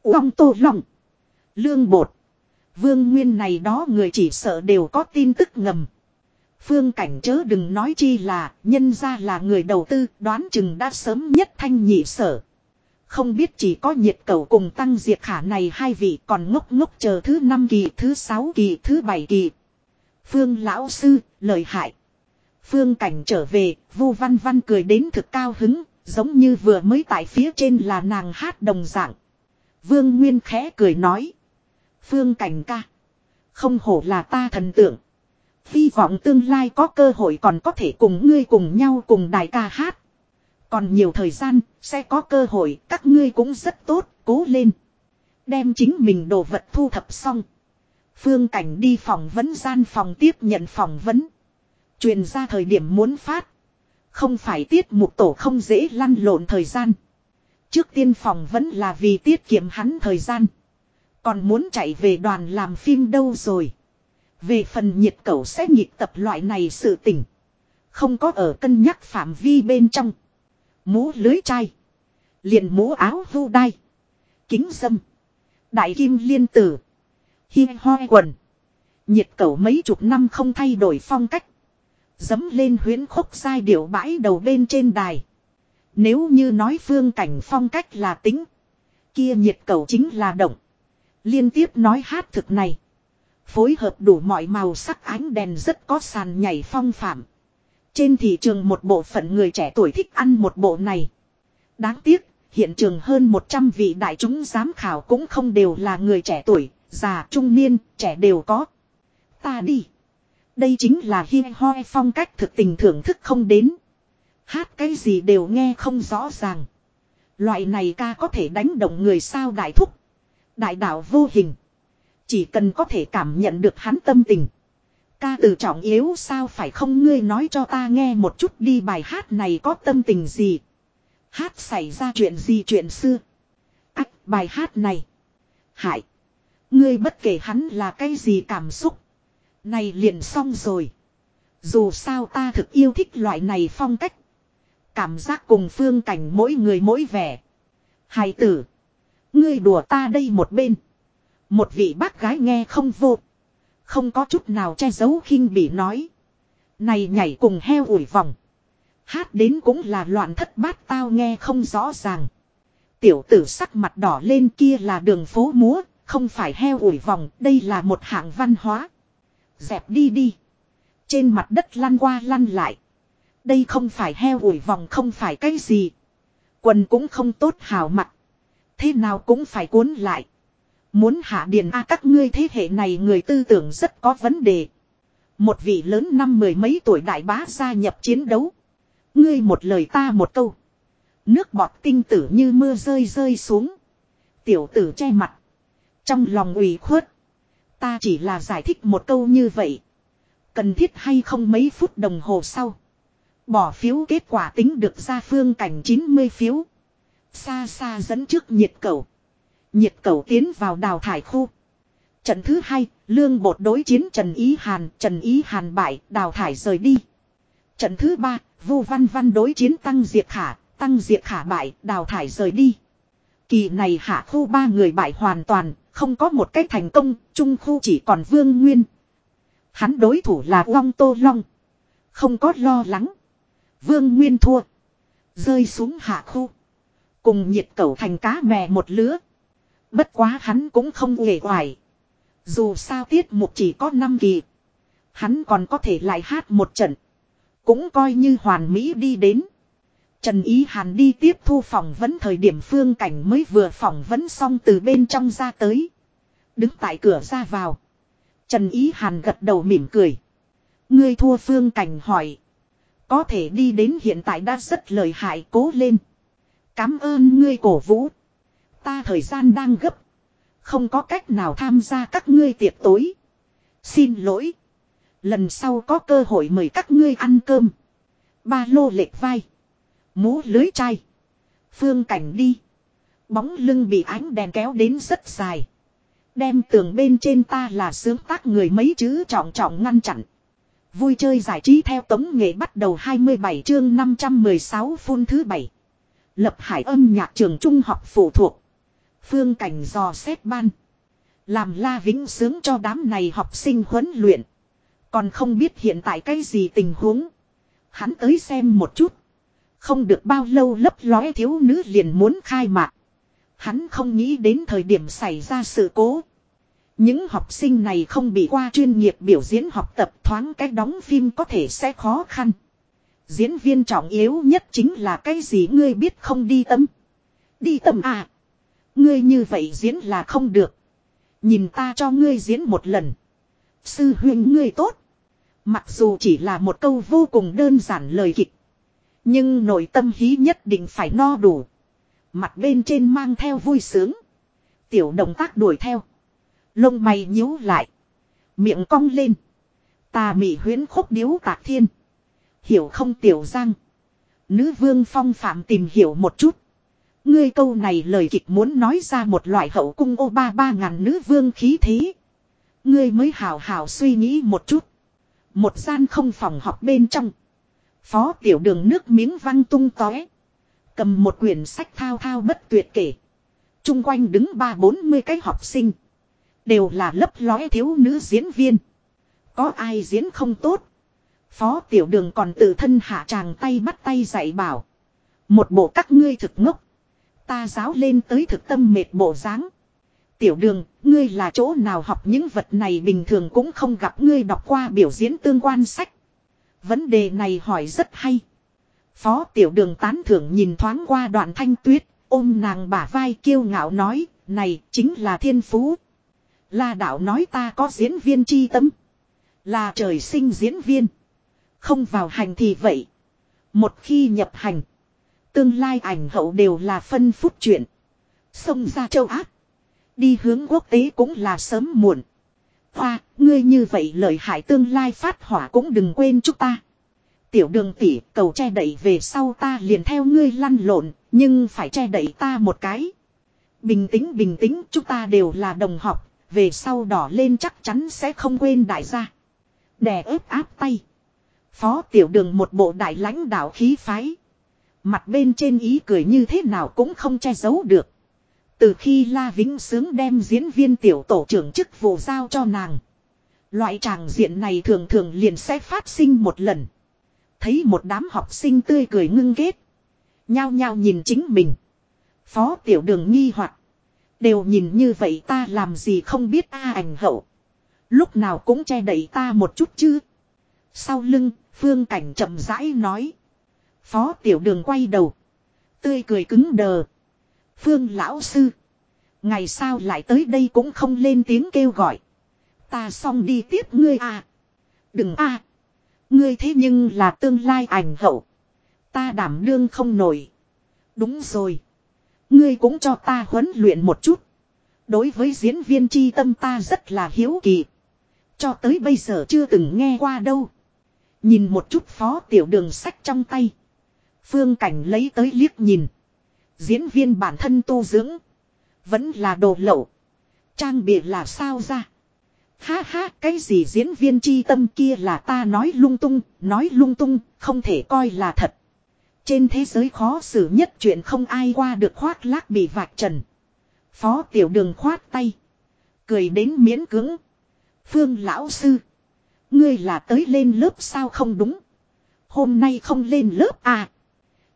Long tô lòng. Lương bột. Vương nguyên này đó người chỉ sợ đều có tin tức ngầm. Phương cảnh chớ đừng nói chi là nhân ra là người đầu tư đoán chừng đã sớm nhất thanh nhị sở. Không biết chỉ có nhiệt cầu cùng tăng diệt khả này hai vị còn ngốc ngốc chờ thứ năm kỳ, thứ sáu kỳ, thứ bảy kỳ. Phương lão sư, lời hại. Phương cảnh trở về, vu văn văn cười đến thực cao hứng, giống như vừa mới tại phía trên là nàng hát đồng dạng. Vương Nguyên khẽ cười nói. Phương cảnh ca. Không hổ là ta thần tượng. Hy vọng tương lai có cơ hội còn có thể cùng ngươi cùng nhau cùng đại ca hát. Còn nhiều thời gian, sẽ có cơ hội, các ngươi cũng rất tốt, cố lên. Đem chính mình đồ vật thu thập xong. Phương Cảnh đi phòng vấn gian phòng tiếp nhận phỏng vấn. Truyền ra thời điểm muốn phát. Không phải tiết mục tổ không dễ lăn lộn thời gian. Trước tiên phòng vẫn là vì tiết kiệm hắn thời gian. Còn muốn chạy về đoàn làm phim đâu rồi. Về phần nhiệt cầu sẽ nhịp tập loại này sự tỉnh. Không có ở cân nhắc phạm vi bên trong. Mũ lưới chai. Liền mũ áo vu đai. Kính dâm. Đại kim liên tử. Hi hoi quần. Nhiệt cầu mấy chục năm không thay đổi phong cách. Dấm lên huyến khúc sai điệu bãi đầu bên trên đài. Nếu như nói phương cảnh phong cách là tính. Kia nhiệt cầu chính là động. Liên tiếp nói hát thực này. Phối hợp đủ mọi màu sắc ánh đèn rất có sàn nhảy phong phạm. Trên thị trường một bộ phận người trẻ tuổi thích ăn một bộ này. Đáng tiếc, hiện trường hơn 100 vị đại chúng giám khảo cũng không đều là người trẻ tuổi, già, trung niên, trẻ đều có. Ta đi. Đây chính là hi hoi phong cách thực tình thưởng thức không đến. Hát cái gì đều nghe không rõ ràng. Loại này ca có thể đánh động người sao đại thúc. Đại đạo vô hình. Chỉ cần có thể cảm nhận được hắn tâm tình. Ca từ trọng yếu sao phải không ngươi nói cho ta nghe một chút đi bài hát này có tâm tình gì. Hát xảy ra chuyện gì chuyện xưa. Ách, bài hát này. Hại. Ngươi bất kể hắn là cái gì cảm xúc. Này liền xong rồi. Dù sao ta thực yêu thích loại này phong cách. Cảm giác cùng phương cảnh mỗi người mỗi vẻ. Hài tử. Ngươi đùa ta đây một bên. Một vị bác gái nghe không vô. Không có chút nào che giấu khinh bị nói. Này nhảy cùng heo ủi vòng. Hát đến cũng là loạn thất bát tao nghe không rõ ràng. Tiểu tử sắc mặt đỏ lên kia là đường phố múa, không phải heo ủi vòng, đây là một hạng văn hóa. Dẹp đi đi. Trên mặt đất lăn qua lăn lại. Đây không phải heo ủi vòng không phải cái gì. Quần cũng không tốt hào mặt. Thế nào cũng phải cuốn lại. Muốn hạ điền A các ngươi thế hệ này người tư tưởng rất có vấn đề. Một vị lớn năm mười mấy tuổi đại bá gia nhập chiến đấu. Ngươi một lời ta một câu. Nước bọt tinh tử như mưa rơi rơi xuống. Tiểu tử che mặt. Trong lòng ủy khuất. Ta chỉ là giải thích một câu như vậy. Cần thiết hay không mấy phút đồng hồ sau. Bỏ phiếu kết quả tính được ra phương cảnh 90 phiếu. Xa xa dẫn trước nhiệt cầu. Nhiệt cầu tiến vào đào thải khu. Trận thứ hai, lương bột đối chiến Trần Ý Hàn, Trần Ý Hàn bại, đào thải rời đi. Trận thứ ba, Vu Văn Văn đối chiến Tăng Diệt Khả, Tăng Diệt Khả bại, đào thải rời đi. Kỳ này hạ khu ba người bại hoàn toàn, không có một cách thành công, trung khu chỉ còn Vương Nguyên. Hắn đối thủ là Long Tô Long. Không có lo lắng. Vương Nguyên thua. Rơi xuống hạ khu. Cùng nhiệt cầu thành cá mè một lứa. Bất quá hắn cũng không nghề hoài. Dù sao tiết mục chỉ có 5 kỳ. Hắn còn có thể lại hát một trận. Cũng coi như hoàn mỹ đi đến. Trần Ý Hàn đi tiếp thu phỏng vấn thời điểm phương cảnh mới vừa phỏng vấn xong từ bên trong ra tới. Đứng tại cửa ra vào. Trần Ý Hàn gật đầu mỉm cười. Ngươi thua phương cảnh hỏi. Có thể đi đến hiện tại đã rất lợi hại cố lên. Cám ơn ngươi cổ vũ. Ta thời gian đang gấp. Không có cách nào tham gia các ngươi tiệc tối. Xin lỗi. Lần sau có cơ hội mời các ngươi ăn cơm. Ba lô lệch vai. Mũ lưới chai. Phương cảnh đi. Bóng lưng bị ánh đèn kéo đến rất dài. Đem tường bên trên ta là sướng tác người mấy chữ trọng trọng ngăn chặn. Vui chơi giải trí theo tống nghệ bắt đầu 27 chương 516 phun thứ 7. Lập hải âm nhạc trường trung học phụ thuộc. Phương cảnh dò xét ban. Làm la vĩnh sướng cho đám này học sinh huấn luyện. Còn không biết hiện tại cái gì tình huống. Hắn tới xem một chút. Không được bao lâu lấp lóe thiếu nữ liền muốn khai mạc. Hắn không nghĩ đến thời điểm xảy ra sự cố. Những học sinh này không bị qua chuyên nghiệp biểu diễn học tập thoáng cách đóng phim có thể sẽ khó khăn. Diễn viên trọng yếu nhất chính là cái gì ngươi biết không đi tâm. Đi tâm à. Ngươi như vậy diễn là không được. Nhìn ta cho ngươi diễn một lần. Sư huynh ngươi tốt. Mặc dù chỉ là một câu vô cùng đơn giản lời kịch. Nhưng nội tâm hí nhất định phải no đủ. Mặt bên trên mang theo vui sướng. Tiểu động tác đuổi theo. Lông mày nhíu lại. Miệng cong lên. Tà mị huyến khúc điếu tạc thiên. Hiểu không tiểu giang. Nữ vương phong phạm tìm hiểu một chút. Ngươi câu này lời kịch muốn nói ra một loại hậu cung ô ba ba ngàn nữ vương khí thế. Ngươi mới hào hào suy nghĩ một chút. Một gian không phòng học bên trong. Phó tiểu đường nước miếng văng tung tóe. Cầm một quyển sách thao thao bất tuyệt kể. Trung quanh đứng ba bốn mươi cái học sinh. Đều là lấp lóe thiếu nữ diễn viên. Có ai diễn không tốt. Phó tiểu đường còn tự thân hạ tràng tay bắt tay dạy bảo. Một bộ các ngươi thực ngốc. Ta giáo lên tới thực tâm mệt bộ dáng Tiểu đường, ngươi là chỗ nào học những vật này bình thường cũng không gặp ngươi đọc qua biểu diễn tương quan sách. Vấn đề này hỏi rất hay. Phó tiểu đường tán thưởng nhìn thoáng qua đoạn thanh tuyết, ôm nàng bả vai kiêu ngạo nói, này chính là thiên phú. La đạo nói ta có diễn viên chi tâm. Là trời sinh diễn viên. Không vào hành thì vậy. Một khi nhập hành. Tương lai ảnh hậu đều là phân phút chuyện. Xông ra châu Á. Đi hướng quốc tế cũng là sớm muộn. Hoa, ngươi như vậy lợi hại tương lai phát hỏa cũng đừng quên chúng ta. Tiểu đường tỷ cầu che đẩy về sau ta liền theo ngươi lăn lộn, nhưng phải che đẩy ta một cái. Bình tĩnh bình tĩnh chúng ta đều là đồng học, về sau đỏ lên chắc chắn sẽ không quên đại gia. Đè ép áp tay. Phó tiểu đường một bộ đại lãnh đạo khí phái. Mặt bên trên ý cười như thế nào cũng không che giấu được. Từ khi La Vĩnh Sướng đem diễn viên tiểu tổ trưởng chức vụ giao cho nàng. Loại tràng diện này thường thường liền sẽ phát sinh một lần. Thấy một đám học sinh tươi cười ngưng kết. Nhao nhao nhìn chính mình. Phó tiểu đường nghi hoặc Đều nhìn như vậy ta làm gì không biết a ảnh hậu. Lúc nào cũng che đẩy ta một chút chứ. Sau lưng, phương cảnh chậm rãi nói. Phó tiểu đường quay đầu. Tươi cười cứng đờ. Phương lão sư. Ngày sao lại tới đây cũng không lên tiếng kêu gọi. Ta xong đi tiếp ngươi à. Đừng a Ngươi thế nhưng là tương lai ảnh hậu. Ta đảm đương không nổi. Đúng rồi. Ngươi cũng cho ta huấn luyện một chút. Đối với diễn viên chi tâm ta rất là hiếu kỳ. Cho tới bây giờ chưa từng nghe qua đâu. Nhìn một chút phó tiểu đường sách trong tay. Phương cảnh lấy tới liếc nhìn. Diễn viên bản thân tu dưỡng. Vẫn là đồ lậu. Trang bị là sao ra. Ha ha, cái gì diễn viên chi tâm kia là ta nói lung tung, nói lung tung, không thể coi là thật. Trên thế giới khó xử nhất chuyện không ai qua được khoác lác bị vạch trần. Phó tiểu đường khoát tay. Cười đến miễn cứng. Phương lão sư. Ngươi là tới lên lớp sao không đúng. Hôm nay không lên lớp à.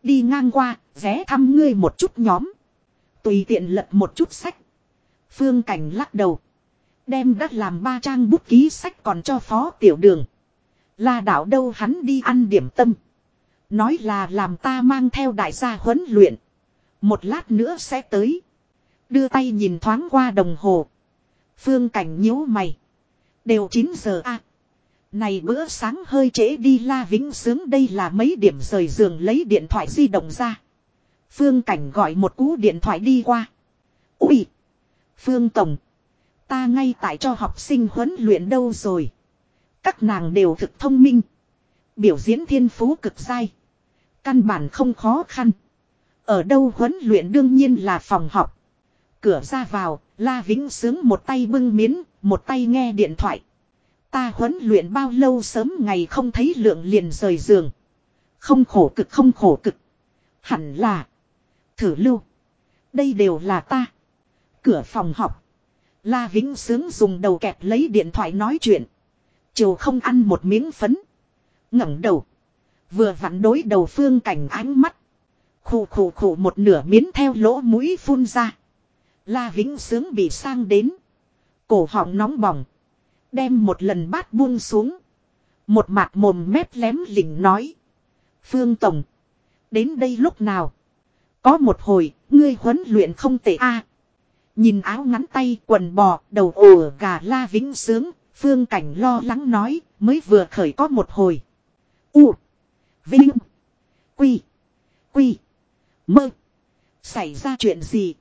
Đi ngang qua, ghé thăm ngươi một chút nhóm. Tùy tiện lật một chút sách. Phương cảnh lắc đầu. Đem đắt làm ba trang bút ký sách còn cho phó tiểu đường. Là đảo đâu hắn đi ăn điểm tâm. Nói là làm ta mang theo đại gia huấn luyện. Một lát nữa sẽ tới. Đưa tay nhìn thoáng qua đồng hồ. Phương cảnh nhíu mày. Đều 9 giờ a Này bữa sáng hơi trễ đi la vĩnh sướng đây là mấy điểm rời giường lấy điện thoại di động ra. Phương cảnh gọi một cú điện thoại đi qua. Úi! Phương Tổng! Ta ngay tại cho học sinh huấn luyện đâu rồi. Các nàng đều thực thông minh. Biểu diễn thiên phú cực sai. Căn bản không khó khăn. Ở đâu huấn luyện đương nhiên là phòng học. Cửa ra vào, La Vĩnh sướng một tay bưng miến, một tay nghe điện thoại. Ta huấn luyện bao lâu sớm ngày không thấy lượng liền rời giường. Không khổ cực không khổ cực. Hẳn là. Thử lưu. Đây đều là ta. Cửa phòng học. La Vĩnh Sướng dùng đầu kẹp lấy điện thoại nói chuyện. Chiều không ăn một miếng phấn. ngẩng đầu. Vừa vặn đối đầu phương cảnh ánh mắt. Khủ khủ khủ một nửa miến theo lỗ mũi phun ra. La Vĩnh Sướng bị sang đến. Cổ họng nóng bỏng. Đem một lần bát buông xuống. Một mặt mồm mép lém lỉnh nói. Phương Tổng. Đến đây lúc nào? Có một hồi, ngươi huấn luyện không tệ a Nhìn áo ngắn tay quần bò, đầu ổ gà la vĩnh sướng, phương cảnh lo lắng nói, mới vừa khởi có một hồi. U. Vinh. Quy. Quy. Mơ. Xảy ra chuyện gì?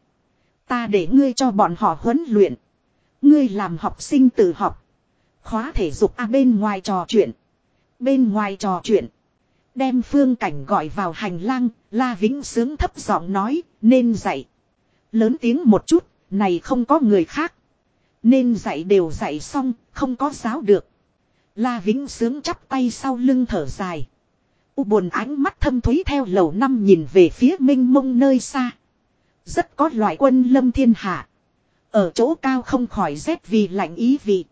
Ta để ngươi cho bọn họ huấn luyện. Ngươi làm học sinh tự học. Khóa thể dục a bên ngoài trò chuyện. Bên ngoài trò chuyện. Đem phương cảnh gọi vào hành lang, la vĩnh sướng thấp giọng nói, nên dạy. Lớn tiếng một chút, này không có người khác. Nên dạy đều dạy xong, không có giáo được. La Vĩnh sướng chắp tay sau lưng thở dài. U buồn ánh mắt thâm thúy theo lầu năm nhìn về phía minh mông nơi xa. Rất có loại quân lâm thiên hạ. Ở chỗ cao không khỏi rét vì lạnh ý vị.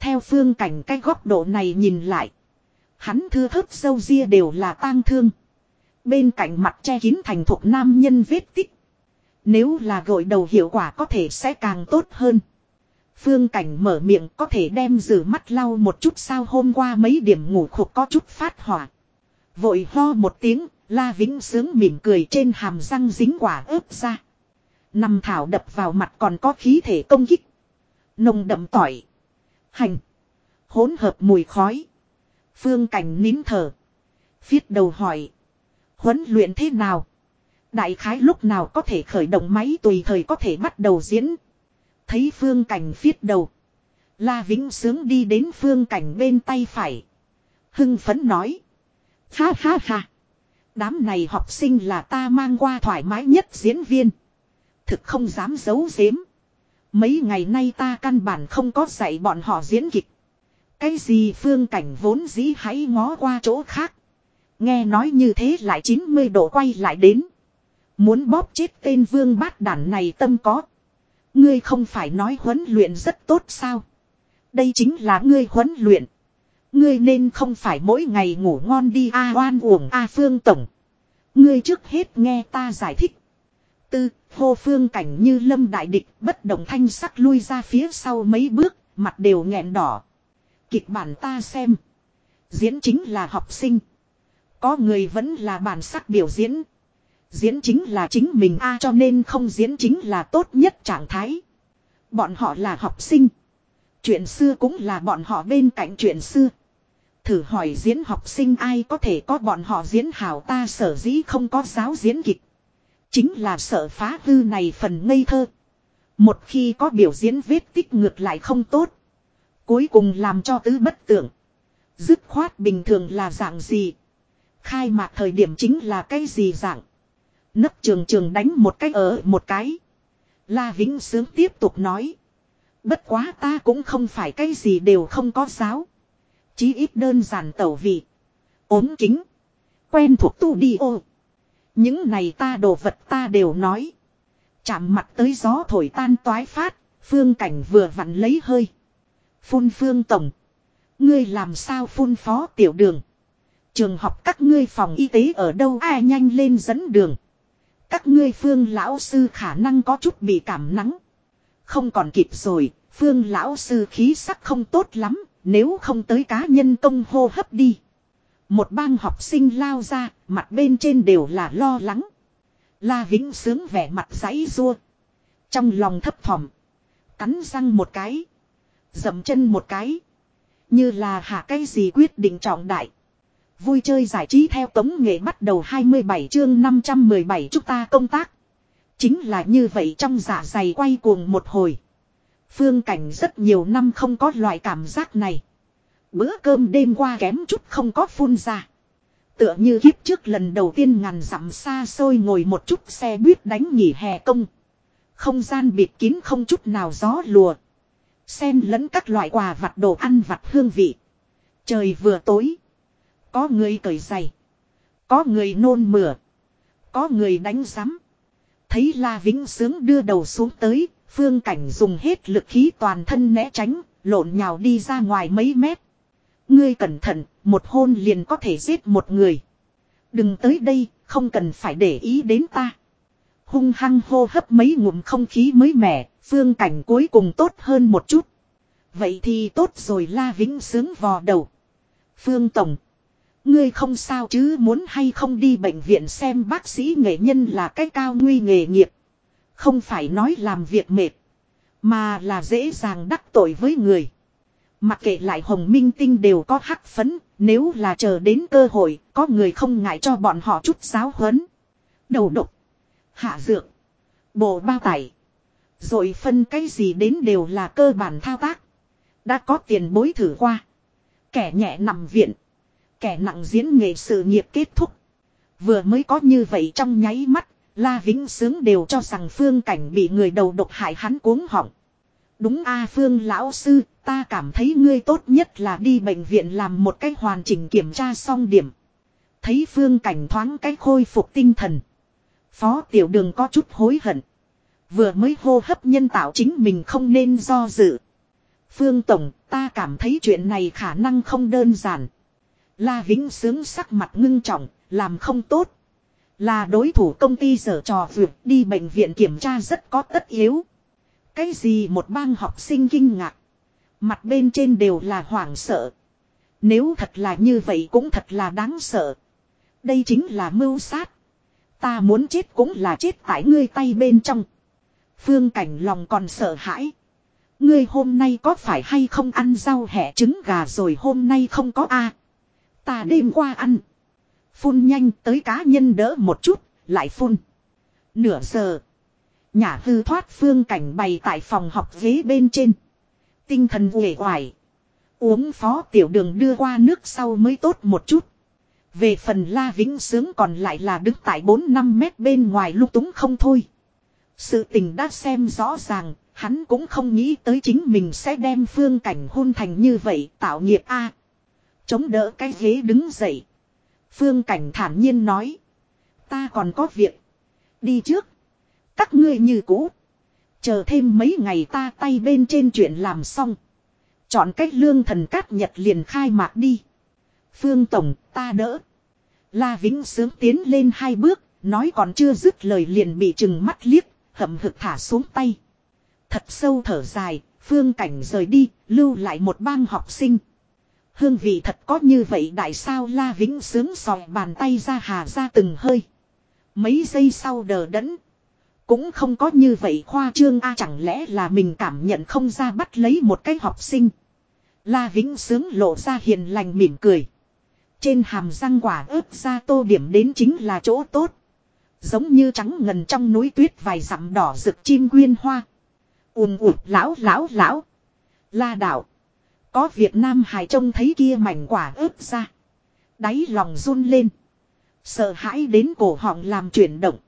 Theo phương cảnh cái góc độ này nhìn lại. Hắn thưa thớt sâu ria đều là tang thương. Bên cạnh mặt che kín thành thuộc nam nhân vết tích. Nếu là gội đầu hiệu quả có thể sẽ càng tốt hơn. Phương cảnh mở miệng có thể đem rửa mắt lau một chút sao hôm qua mấy điểm ngủ khục có chút phát hỏa. Vội ho một tiếng, La Vĩnh sướng mỉm cười trên hàm răng dính quả ướp ra. Nằm thảo đập vào mặt còn có khí thể công kích. Nồng đậm tỏi. Hành. Hỗn hợp mùi khói. Phương cảnh nín thở. Phiết đầu hỏi. Huấn luyện thế nào? Đại khái lúc nào có thể khởi động máy tùy thời có thể bắt đầu diễn. Thấy phương cảnh phiết đầu. La Vĩnh sướng đi đến phương cảnh bên tay phải. Hưng phấn nói. Ha ha ha. Đám này học sinh là ta mang qua thoải mái nhất diễn viên. Thực không dám giấu giếm. Mấy ngày nay ta căn bản không có dạy bọn họ diễn kịch. Cái gì phương cảnh vốn dĩ hãy ngó qua chỗ khác. Nghe nói như thế lại 90 độ quay lại đến. Muốn bóp chết tên vương bát đản này tâm có. Ngươi không phải nói huấn luyện rất tốt sao. Đây chính là ngươi huấn luyện. Ngươi nên không phải mỗi ngày ngủ ngon đi a oan uổng a phương tổng. Ngươi trước hết nghe ta giải thích. Tư, hô phương cảnh như lâm đại địch bất động thanh sắc lui ra phía sau mấy bước, mặt đều nghẹn đỏ. Kịch bản ta xem. Diễn chính là học sinh. Có người vẫn là bản sắc biểu diễn. Diễn chính là chính mình a, cho nên không diễn chính là tốt nhất trạng thái. Bọn họ là học sinh. Chuyện xưa cũng là bọn họ bên cạnh chuyện xưa. Thử hỏi diễn học sinh ai có thể có bọn họ diễn hảo ta sở dĩ không có giáo diễn kịch. Chính là sợ phá hư này phần ngây thơ. Một khi có biểu diễn vết tích ngược lại không tốt. Cuối cùng làm cho tứ bất tưởng. Dứt khoát bình thường là dạng gì. Khai mạc thời điểm chính là cái gì dạng. Nấp trường trường đánh một cái ở một cái. La Vĩnh Sướng tiếp tục nói. Bất quá ta cũng không phải cái gì đều không có giáo. Chí ít đơn giản tẩu vị. ốm kính. Quen thuộc tu đi ô. Những này ta đồ vật ta đều nói. Chạm mặt tới gió thổi tan toái phát. Phương cảnh vừa vặn lấy hơi. Phun phương tổng. Ngươi làm sao phun phó tiểu đường. Trường học các ngươi phòng y tế ở đâu ai nhanh lên dẫn đường. Các ngươi phương lão sư khả năng có chút bị cảm nắng. Không còn kịp rồi, phương lão sư khí sắc không tốt lắm, nếu không tới cá nhân công hô hấp đi. Một bang học sinh lao ra, mặt bên trên đều là lo lắng. La Vĩnh sướng vẻ mặt giấy rua. Trong lòng thấp thỏm. Cắn răng một cái. Dậm chân một cái. Như là hạ cái gì quyết định trọng đại. Vui chơi giải trí theo tống nghệ bắt đầu 27 chương 517 chúng ta công tác. Chính là như vậy trong dạ dày quay cuồng một hồi. Phương cảnh rất nhiều năm không có loại cảm giác này. Bữa cơm đêm qua kém chút không có phun ra. Tựa như kiếp trước lần đầu tiên ngàn dặm xa xôi ngồi một chút xe buýt đánh nghỉ hè công. Không gian bịt kín không chút nào gió lùa. Xen lẫn các loại quà vặt đồ ăn vặt hương vị. Trời vừa tối. Có người cởi giày. Có người nôn mửa. Có người đánh rắm. Thấy La Vĩnh Sướng đưa đầu xuống tới, phương cảnh dùng hết lực khí toàn thân né tránh, lộn nhào đi ra ngoài mấy mét. Ngươi cẩn thận, một hôn liền có thể giết một người. Đừng tới đây, không cần phải để ý đến ta. Hung hăng hô hấp mấy ngụm không khí mới mẻ, phương cảnh cuối cùng tốt hơn một chút. Vậy thì tốt rồi La Vĩnh sướng vò đầu. Phương Tổng. Ngươi không sao chứ muốn hay không đi bệnh viện xem bác sĩ nghệ nhân là cái cao nguy nghề nghiệp. Không phải nói làm việc mệt. Mà là dễ dàng đắc tội với người. Mặc kệ lại hồng minh tinh đều có hắc phấn. Nếu là chờ đến cơ hội, có người không ngại cho bọn họ chút giáo huấn. Đầu độc. Hạ dược. Bộ bao tải. Rồi phân cái gì đến đều là cơ bản thao tác. Đã có tiền bối thử qua. Kẻ nhẹ nằm viện. Kẻ nặng diễn nghệ sự nghiệp kết thúc. Vừa mới có như vậy trong nháy mắt, La Vĩnh Sướng đều cho rằng Phương Cảnh bị người đầu độc hại hắn cuống họng. Đúng a Phương lão sư, ta cảm thấy ngươi tốt nhất là đi bệnh viện làm một cách hoàn chỉnh kiểm tra xong điểm. Thấy Phương Cảnh thoáng cách khôi phục tinh thần. Phó tiểu đường có chút hối hận. Vừa mới hô hấp nhân tạo chính mình không nên do dự. Phương Tổng, ta cảm thấy chuyện này khả năng không đơn giản. La Vĩnh sướng sắc mặt ngưng trọng, làm không tốt. Là đối thủ công ty dở trò vượt đi bệnh viện kiểm tra rất có tất yếu. Cái gì một bang học sinh kinh ngạc. Mặt bên trên đều là hoảng sợ. Nếu thật là như vậy cũng thật là đáng sợ. Đây chính là mưu sát. Ta muốn chết cũng là chết tại ngươi tay bên trong. Phương cảnh lòng còn sợ hãi. Ngươi hôm nay có phải hay không ăn rau hẹ trứng gà rồi hôm nay không có a Ta đêm qua ăn. Phun nhanh tới cá nhân đỡ một chút, lại phun. Nửa giờ. Nhà hư thoát phương cảnh bày tại phòng học ghế bên trên. Tinh thần uể oải. Uống phó tiểu đường đưa qua nước sau mới tốt một chút. Về phần La Vĩnh Sướng còn lại là đứng tại 4-5 mét bên ngoài lúc túng không thôi. Sự tình đã xem rõ ràng, hắn cũng không nghĩ tới chính mình sẽ đem phương cảnh hôn thành như vậy tạo nghiệp A. Chống đỡ cái ghế đứng dậy. Phương cảnh thản nhiên nói. Ta còn có việc. Đi trước. Các ngươi như cũ. Chờ thêm mấy ngày ta tay bên trên chuyện làm xong. Chọn cách lương thần cát nhật liền khai mạc đi. Phương Tổng, ta đỡ. La Vĩnh sướng tiến lên hai bước, nói còn chưa dứt lời liền bị chừng mắt liếc, hậm hực thả xuống tay. Thật sâu thở dài, phương cảnh rời đi, lưu lại một bang học sinh. Hương vị thật có như vậy đại sao La Vĩnh sướng sòi bàn tay ra hà ra từng hơi. Mấy giây sau đờ đẫn. Cũng không có như vậy khoa trương a chẳng lẽ là mình cảm nhận không ra bắt lấy một cái học sinh. La Vĩnh sướng lộ ra hiền lành mỉm cười. Trên hàm răng quả ướp ra tô điểm đến chính là chỗ tốt. Giống như trắng ngần trong núi tuyết vài dặm đỏ rực chim quyên hoa. ùm ụt lão lão lão. La đạo. Có Việt Nam Hải trông thấy kia mảnh quả ướp ra. Đáy lòng run lên. Sợ hãi đến cổ họng làm chuyển động.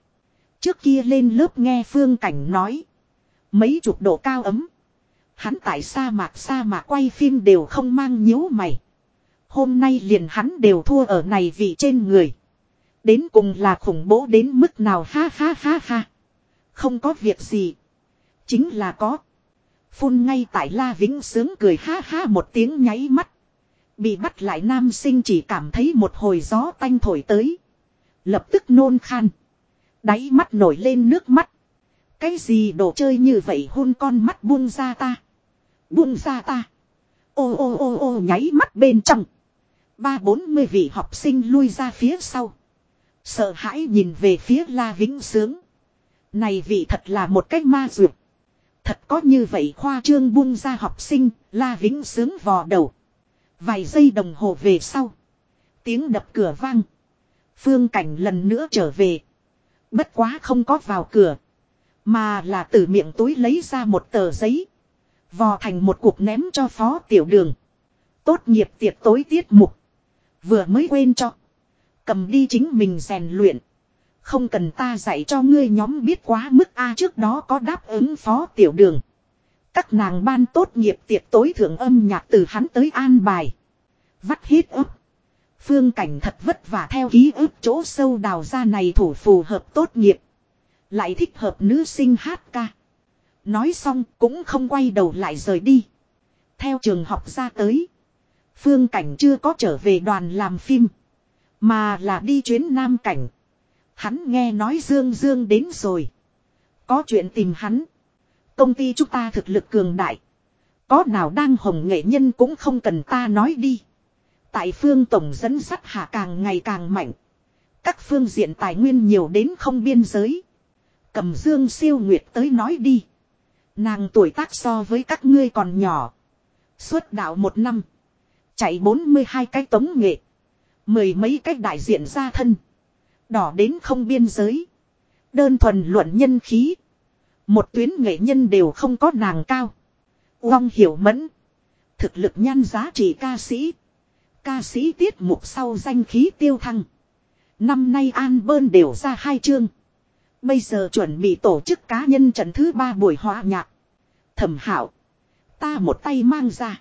Trước kia lên lớp nghe phương cảnh nói. Mấy chục độ cao ấm. Hắn tại sa mạc sa mạc quay phim đều không mang nhíu mày. Hôm nay liền hắn đều thua ở này vị trên người. Đến cùng là khủng bố đến mức nào, ha ha ha ha. Không có việc gì. Chính là có. Phun ngay tại La Vĩnh sướng cười, ha ha, một tiếng nháy mắt. Bị bắt lại nam sinh chỉ cảm thấy một hồi gió tanh thổi tới. Lập tức nôn khan. Đáy mắt nổi lên nước mắt. Cái gì đồ chơi như vậy hôn con mắt buông ra ta. Buông ra ta. Ô ô ô ô, nháy mắt bên trong. Ba bốn mươi vị học sinh lui ra phía sau. Sợ hãi nhìn về phía La Vĩnh Sướng. Này vị thật là một cách ma dược. Thật có như vậy khoa trương buông ra học sinh, La Vĩnh Sướng vò đầu. Vài giây đồng hồ về sau. Tiếng đập cửa vang. Phương Cảnh lần nữa trở về. Bất quá không có vào cửa. Mà là từ miệng túi lấy ra một tờ giấy. Vò thành một cục ném cho phó tiểu đường. Tốt nghiệp tiệc tối tiết mục. Vừa mới quên cho. Cầm đi chính mình rèn luyện. Không cần ta dạy cho ngươi nhóm biết quá mức A trước đó có đáp ứng phó tiểu đường. Các nàng ban tốt nghiệp tiệc tối thượng âm nhạc từ hắn tới an bài. Vắt hết ấp. Phương cảnh thật vất vả theo ký ức chỗ sâu đào ra này thủ phù hợp tốt nghiệp. Lại thích hợp nữ sinh hát ca. Nói xong cũng không quay đầu lại rời đi. Theo trường học ra tới. Phương cảnh chưa có trở về đoàn làm phim. Mà là đi chuyến Nam Cảnh. Hắn nghe nói Dương Dương đến rồi. Có chuyện tìm hắn. Công ty chúng ta thực lực cường đại. Có nào đang hồng nghệ nhân cũng không cần ta nói đi. Tại phương tổng dẫn sắt hạ càng ngày càng mạnh. Các phương diện tài nguyên nhiều đến không biên giới. Cầm Dương siêu nguyệt tới nói đi. Nàng tuổi tác so với các ngươi còn nhỏ. Suốt đạo một năm. Chạy 42 cái tống nghệ. Mười mấy cách đại diện ra thân. Đỏ đến không biên giới. Đơn thuần luận nhân khí. Một tuyến nghệ nhân đều không có nàng cao. Long hiểu mẫn. Thực lực nhan giá trị ca sĩ. Ca sĩ tiết mục sau danh khí tiêu thăng. Năm nay An Bơn đều ra hai chương. Bây giờ chuẩn bị tổ chức cá nhân trận thứ ba buổi hòa nhạc. Thẩm hảo. Ta một tay mang ra.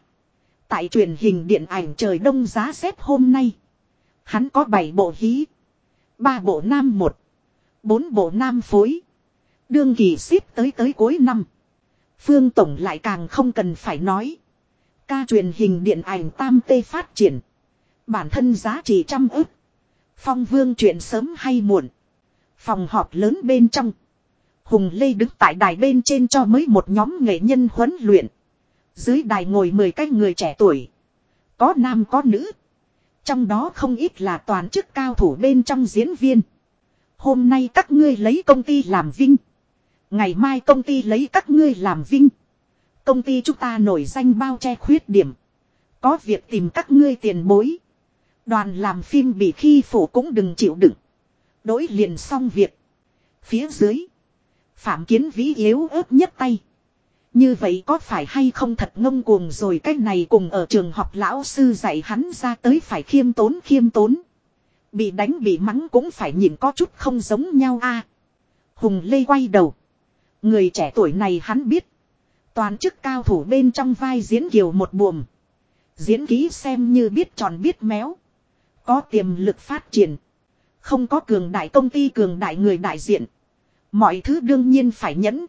Tại truyền hình điện ảnh trời đông giá rét hôm nay. Hắn có 7 bộ hí. ba bộ nam một. bốn bộ nam phối. Đương kỳ ship tới tới cuối năm. Phương Tổng lại càng không cần phải nói. Ca truyền hình điện ảnh tam tê phát triển. Bản thân giá trị trăm ức. Phong vương chuyện sớm hay muộn. Phòng họp lớn bên trong. Hùng Lê đứng tại đài bên trên cho mới một nhóm nghệ nhân huấn luyện. Dưới đài ngồi 10 cái người trẻ tuổi. Có nam có nữ. Trong đó không ít là toàn chức cao thủ bên trong diễn viên. Hôm nay các ngươi lấy công ty làm vinh. Ngày mai công ty lấy các ngươi làm vinh. Công ty chúng ta nổi danh bao che khuyết điểm. Có việc tìm các ngươi tiền bối. Đoàn làm phim bị khi phủ cũng đừng chịu đựng. Đối liền xong việc. Phía dưới. Phạm kiến vĩ yếu ớt nhất tay. Như vậy có phải hay không thật ngông cuồng rồi cái này cùng ở trường học lão sư dạy hắn ra tới phải khiêm tốn khiêm tốn. Bị đánh, bị mắng cũng phải nhìn có chút không giống nhau a. Hùng Lê quay đầu. Người trẻ tuổi này hắn biết. Toàn chức cao thủ bên trong vai diễn kiều một buồm. Diễn ký xem như biết tròn biết méo. Có tiềm lực phát triển. Không có cường đại công ty, cường đại người đại diện. Mọi thứ đương nhiên phải nhẫn.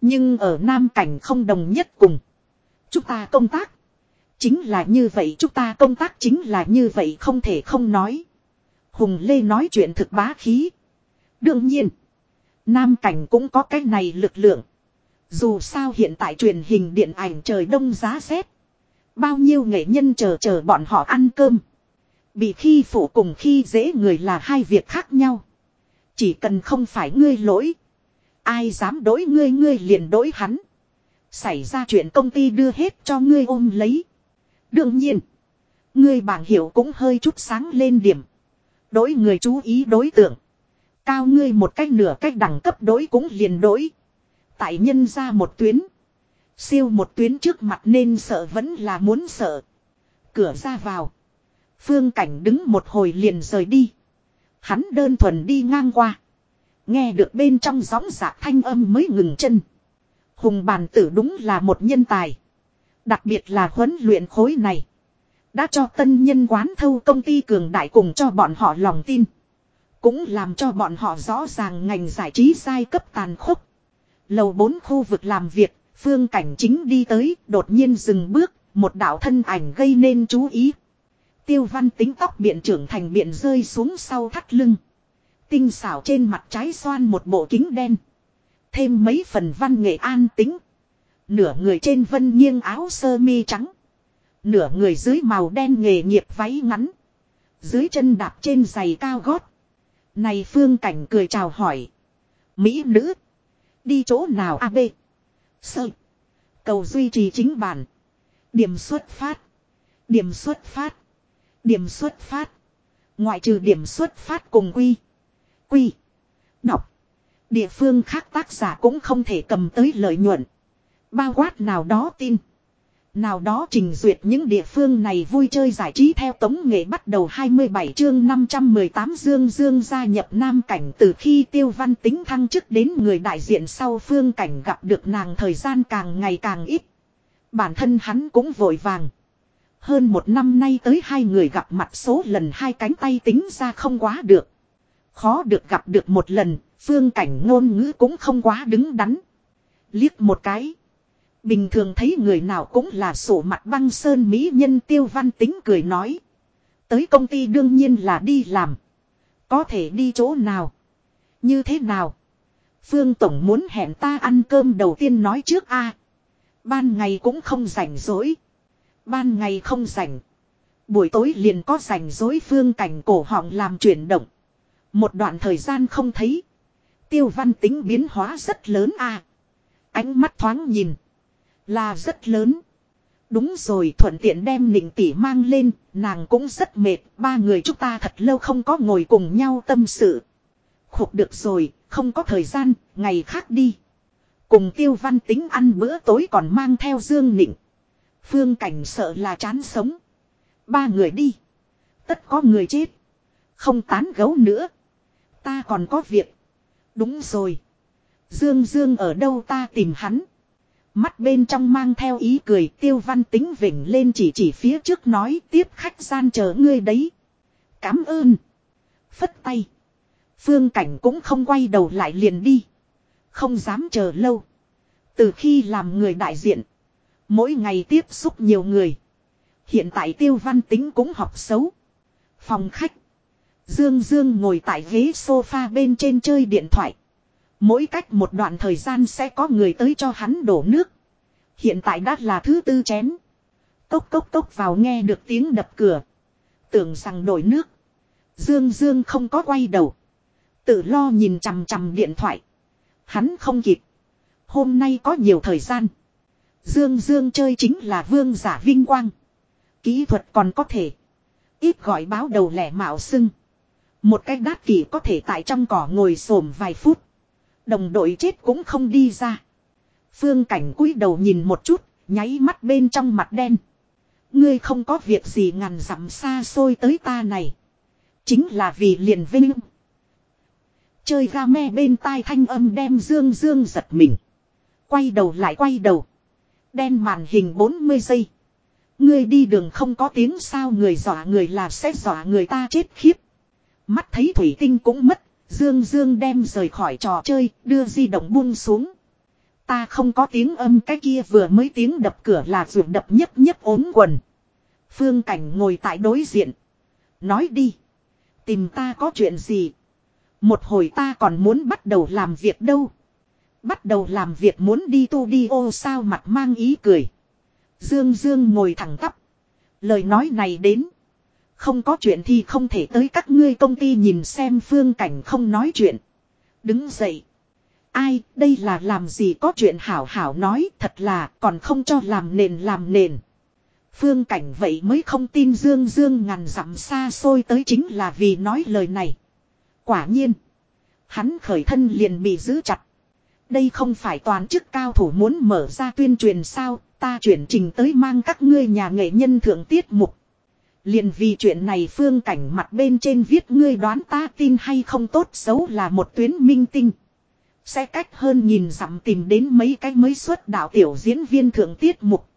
Nhưng ở Nam Cảnh không đồng nhất cùng. Chúng ta công tác. Chính là như vậy, chúng ta công tác chính là như vậy, không thể không nói. Hùng Lê nói chuyện thực bá khí. Đương nhiên. Nam Cảnh cũng có cái này lực lượng. Dù sao hiện tại truyền hình điện ảnh trời đông giá rét. Bao nhiêu nghệ nhân chờ chờ bọn họ ăn cơm. Bị khi phụ cùng khi dễ người là hai việc khác nhau. Chỉ cần không phải ngươi lỗi. Ai dám đối ngươi ngươi liền đối hắn. Xảy ra chuyện công ty đưa hết cho ngươi ôm lấy. Đương nhiên. Ngươi bảng hiểu cũng hơi chút sáng lên điểm. Đối người chú ý đối tượng. Cao ngươi một cách nửa cách đẳng cấp đối cũng liền đối. Tại nhân ra một tuyến. Siêu một tuyến trước mặt nên sợ vẫn là muốn sợ. Cửa ra vào. Phương cảnh đứng một hồi liền rời đi. Hắn đơn thuần đi ngang qua. Nghe được bên trong gióng giả thanh âm mới ngừng chân. Hùng bàn tử đúng là một nhân tài. Đặc biệt là huấn luyện khối này. Đã cho tân nhân quán thâu công ty cường đại cùng cho bọn họ lòng tin. Cũng làm cho bọn họ rõ ràng ngành giải trí sai cấp tàn khốc. Lầu 4 khu vực làm việc, phương cảnh chính đi tới, đột nhiên dừng bước, một đạo thân ảnh gây nên chú ý. Tiêu văn tính tóc biện trưởng thành biện rơi xuống sau thắt lưng. Tinh xảo trên mặt trái xoan một bộ kính đen. Thêm mấy phần văn nghệ an tính. Nửa người trên vân nghiêng áo sơ mi trắng. Nửa người dưới màu đen nghề nghiệp váy ngắn. Dưới chân đạp trên giày cao gót. Này phương cảnh cười chào hỏi. Mỹ nữ. Đi chỗ nào a b Sơ. Cầu duy trì chính bản. Điểm xuất phát. Điểm xuất phát. Điểm xuất phát. Ngoại trừ điểm xuất phát cùng quy. Quy. Đọc. Địa phương khác tác giả cũng không thể cầm tới lợi nhuận. Bao quát nào đó tin. Nào đó trình duyệt những địa phương này vui chơi giải trí theo tống nghệ bắt đầu 27 chương 518 Dương Dương gia nhập Nam Cảnh từ khi tiêu văn tính thăng chức đến người đại diện sau phương cảnh gặp được nàng thời gian càng ngày càng ít. Bản thân hắn cũng vội vàng. Hơn một năm nay tới hai người gặp mặt số lần hai cánh tay tính ra không quá được. Khó được gặp được một lần, phương cảnh ngôn ngữ cũng không quá đứng đắn. Liếc một cái. Bình thường thấy người nào cũng là sổ mặt băng sơn mỹ nhân tiêu văn tính cười nói. Tới công ty đương nhiên là đi làm. Có thể đi chỗ nào. Như thế nào. Phương Tổng muốn hẹn ta ăn cơm đầu tiên nói trước a Ban ngày cũng không rảnh rỗi. Ban ngày không rảnh. Buổi tối liền có rảnh rỗi phương cảnh cổ họng làm chuyển động. Một đoạn thời gian không thấy. Tiêu văn tính biến hóa rất lớn a Ánh mắt thoáng nhìn. Là rất lớn. Đúng rồi thuận tiện đem nịnh tỷ mang lên, nàng cũng rất mệt, ba người chúng ta thật lâu không có ngồi cùng nhau tâm sự. Khục được rồi, không có thời gian, ngày khác đi. Cùng tiêu văn tính ăn bữa tối còn mang theo dương nịnh. Phương cảnh sợ là chán sống. Ba người đi. Tất có người chết. Không tán gấu nữa. Ta còn có việc. Đúng rồi. Dương Dương ở đâu ta tìm hắn. Mắt bên trong mang theo ý cười, tiêu văn tính vỉnh lên chỉ chỉ phía trước nói, tiếp khách gian chờ ngươi đấy. Cám ơn. Phất tay. Phương cảnh cũng không quay đầu lại liền đi. Không dám chờ lâu. Từ khi làm người đại diện. Mỗi ngày tiếp xúc nhiều người. Hiện tại tiêu văn tính cũng học xấu. Phòng khách. Dương Dương ngồi tại ghế sofa bên trên chơi điện thoại. Mỗi cách một đoạn thời gian sẽ có người tới cho hắn đổ nước. Hiện tại đã là thứ tư chén. Cốc cốc cốc vào nghe được tiếng đập cửa. Tưởng rằng đổi nước. Dương Dương không có quay đầu. Tự lo nhìn chằm chằm điện thoại. Hắn không kịp. Hôm nay có nhiều thời gian. Dương Dương chơi chính là vương giả vinh quang. Kỹ thuật còn có thể. Ít gọi báo đầu lẻ mạo sưng. Một cách đát kỷ có thể tại trong cỏ ngồi xổm vài phút. Đồng đội chết cũng không đi ra. Phương cảnh cúi đầu nhìn một chút, nháy mắt bên trong mặt đen. Ngươi không có việc gì ngàn dặm xa xôi tới ta này. Chính là vì liền vinh. Chơi ga me bên tai thanh âm đem dương dương giật mình. Quay đầu lại quay đầu. Đen màn hình 40 giây. Ngươi đi đường không có tiếng sao người dọa người là sẽ dọa người ta chết khiếp. Mắt thấy thủy tinh cũng mất, Dương Dương đem rời khỏi trò chơi, đưa di động buông xuống. Ta không có tiếng âm cái kia vừa mới tiếng đập cửa là ruột đập nhấp nhấp ốm quần. Phương Cảnh ngồi tại đối diện. Nói đi. Tìm ta có chuyện gì? Một hồi ta còn muốn bắt đầu làm việc đâu. Bắt đầu làm việc muốn đi tu đi ô sao mặt mang ý cười. Dương Dương ngồi thẳng tắp. Lời nói này đến. Không có chuyện thì không thể tới các ngươi công ty nhìn xem phương cảnh không nói chuyện. Đứng dậy. Ai, đây là làm gì có chuyện hảo hảo nói, thật là còn không cho làm nền làm nền. Phương cảnh vậy mới không tin Dương Dương ngàn dặm xa xôi tới chính là vì nói lời này. Quả nhiên. Hắn khởi thân liền bị giữ chặt. Đây không phải toàn chức cao thủ muốn mở ra tuyên truyền sao, ta chuyển trình tới mang các ngươi nhà nghệ nhân thượng tiết mục. Liền vì chuyện này phương cảnh mặt bên trên viết ngươi đoán ta tin hay không tốt xấu là một tuyến minh tinh. Sẽ cách hơn nhìn dặm tìm đến mấy cái mới xuất đạo tiểu diễn viên thượng tiết mục.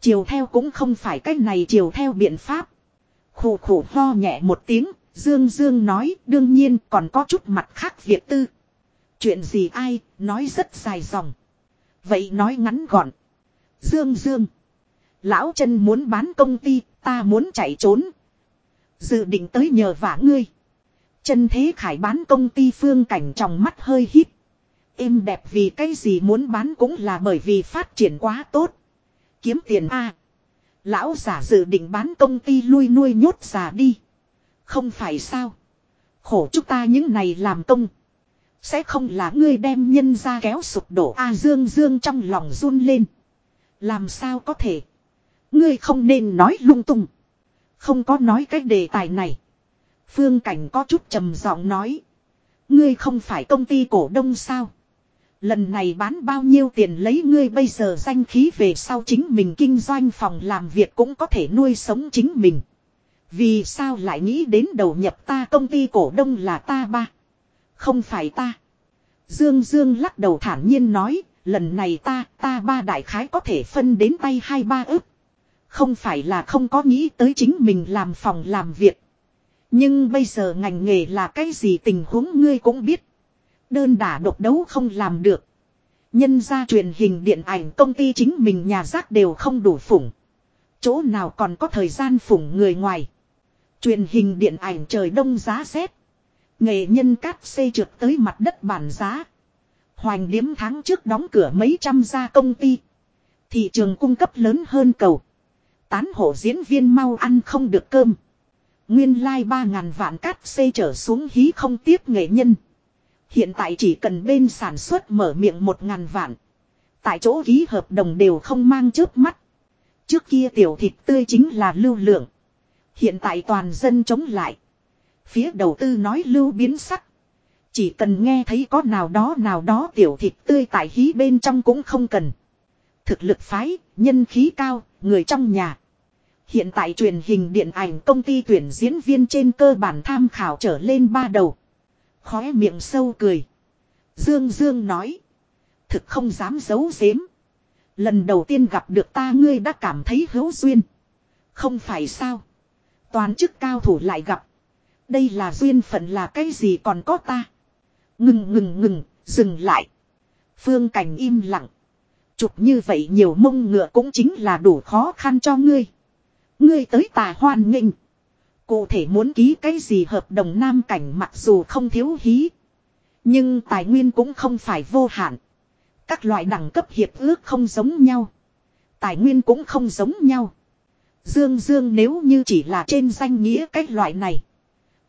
Chiều theo cũng không phải cách này chiều theo biện pháp. Khủ khủ ho nhẹ một tiếng, Dương Dương nói đương nhiên còn có chút mặt khác việc tư. Chuyện gì ai, nói rất dài dòng. Vậy nói ngắn gọn. Dương Dương. Lão chân muốn bán công ty, ta muốn chạy trốn. Dự định tới nhờ vả ngươi. Chân thế khải bán công ty phương cảnh trong mắt hơi hít. Êm đẹp vì cái gì muốn bán cũng là bởi vì phát triển quá tốt. Kiếm tiền A. Lão giả dự định bán công ty lui nuôi nhốt giả đi. Không phải sao. Khổ chúng ta những này làm công. Sẽ không là ngươi đem nhân ra kéo sụp đổ A dương dương trong lòng run lên. Làm sao có thể. Ngươi không nên nói lung tung. Không có nói cái đề tài này. Phương Cảnh có chút trầm giọng nói. Ngươi không phải công ty cổ đông sao. Lần này bán bao nhiêu tiền lấy ngươi bây giờ danh khí về sau chính mình kinh doanh phòng làm việc cũng có thể nuôi sống chính mình. Vì sao lại nghĩ đến đầu nhập ta công ty cổ đông là ta ba. Không phải ta. Dương Dương lắc đầu thản nhiên nói, lần này ta, ta ba đại khái có thể phân đến tay hai ba ức. Không phải là không có nghĩ tới chính mình làm phòng làm việc. Nhưng bây giờ ngành nghề là cái gì tình huống ngươi cũng biết. Đơn đả độc đấu không làm được. Nhân ra truyền hình điện ảnh công ty chính mình nhà rác đều không đủ phủng. Chỗ nào còn có thời gian phủng người ngoài. Truyền hình điện ảnh trời đông giá rét. Nghệ nhân cát xây trượt tới mặt đất bản giá. Hoành điếm tháng trước đóng cửa mấy trăm gia công ty. Thị trường cung cấp lớn hơn cầu. Tán hộ diễn viên mau ăn không được cơm. Nguyên lai like 3.000 vạn cát xây trở xuống hí không tiếp nghệ nhân. Hiện tại chỉ cần bên sản xuất mở miệng 1.000 vạn. Tại chỗ ký hợp đồng đều không mang trước mắt. Trước kia tiểu thịt tươi chính là lưu lượng. Hiện tại toàn dân chống lại. Phía đầu tư nói lưu biến sắc. Chỉ cần nghe thấy có nào đó nào đó tiểu thịt tươi tại hí bên trong cũng không cần. Thực lực phái, nhân khí cao, người trong nhà. Hiện tại truyền hình điện ảnh công ty tuyển diễn viên trên cơ bản tham khảo trở lên ba đầu. Khóe miệng sâu cười. Dương Dương nói. Thực không dám giấu giếm. Lần đầu tiên gặp được ta ngươi đã cảm thấy hữu duyên. Không phải sao. Toàn chức cao thủ lại gặp. Đây là duyên phận là cái gì còn có ta. Ngừng ngừng ngừng, dừng lại. Phương Cảnh im lặng. Chụp như vậy nhiều mông ngựa cũng chính là đủ khó khăn cho ngươi. Ngươi tới tà hoan nghênh. Cụ thể muốn ký cái gì hợp đồng nam cảnh mặc dù không thiếu hí. Nhưng tài nguyên cũng không phải vô hạn. Các loại đẳng cấp hiệp ước không giống nhau. Tài nguyên cũng không giống nhau. Dương Dương nếu như chỉ là trên danh nghĩa cách loại này.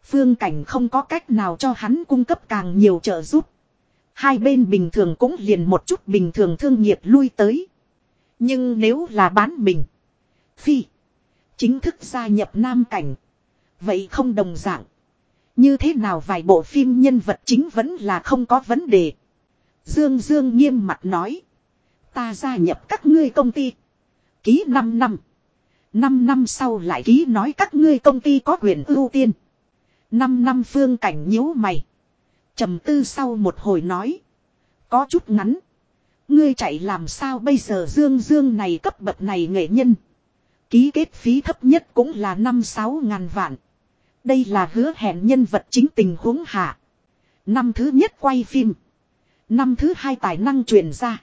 Phương cảnh không có cách nào cho hắn cung cấp càng nhiều trợ giúp. Hai bên bình thường cũng liền một chút bình thường thương nghiệp lui tới. Nhưng nếu là bán mình. Phi. Chính thức gia nhập nam cảnh. Vậy không đồng dạng. Như thế nào vài bộ phim nhân vật chính vẫn là không có vấn đề. Dương Dương nghiêm mặt nói. Ta gia nhập các ngươi công ty. Ký 5 năm. 5 năm sau lại ký nói các ngươi công ty có quyền ưu tiên. 5 năm phương cảnh nhíu mày. trầm tư sau một hồi nói. Có chút ngắn. Ngươi chạy làm sao bây giờ dương dương này cấp bậc này nghệ nhân. Ký kết phí thấp nhất cũng là 5-6 ngàn vạn. Đây là hứa hẹn nhân vật chính tình huống hạ. Năm thứ nhất quay phim. Năm thứ hai tài năng truyền ra.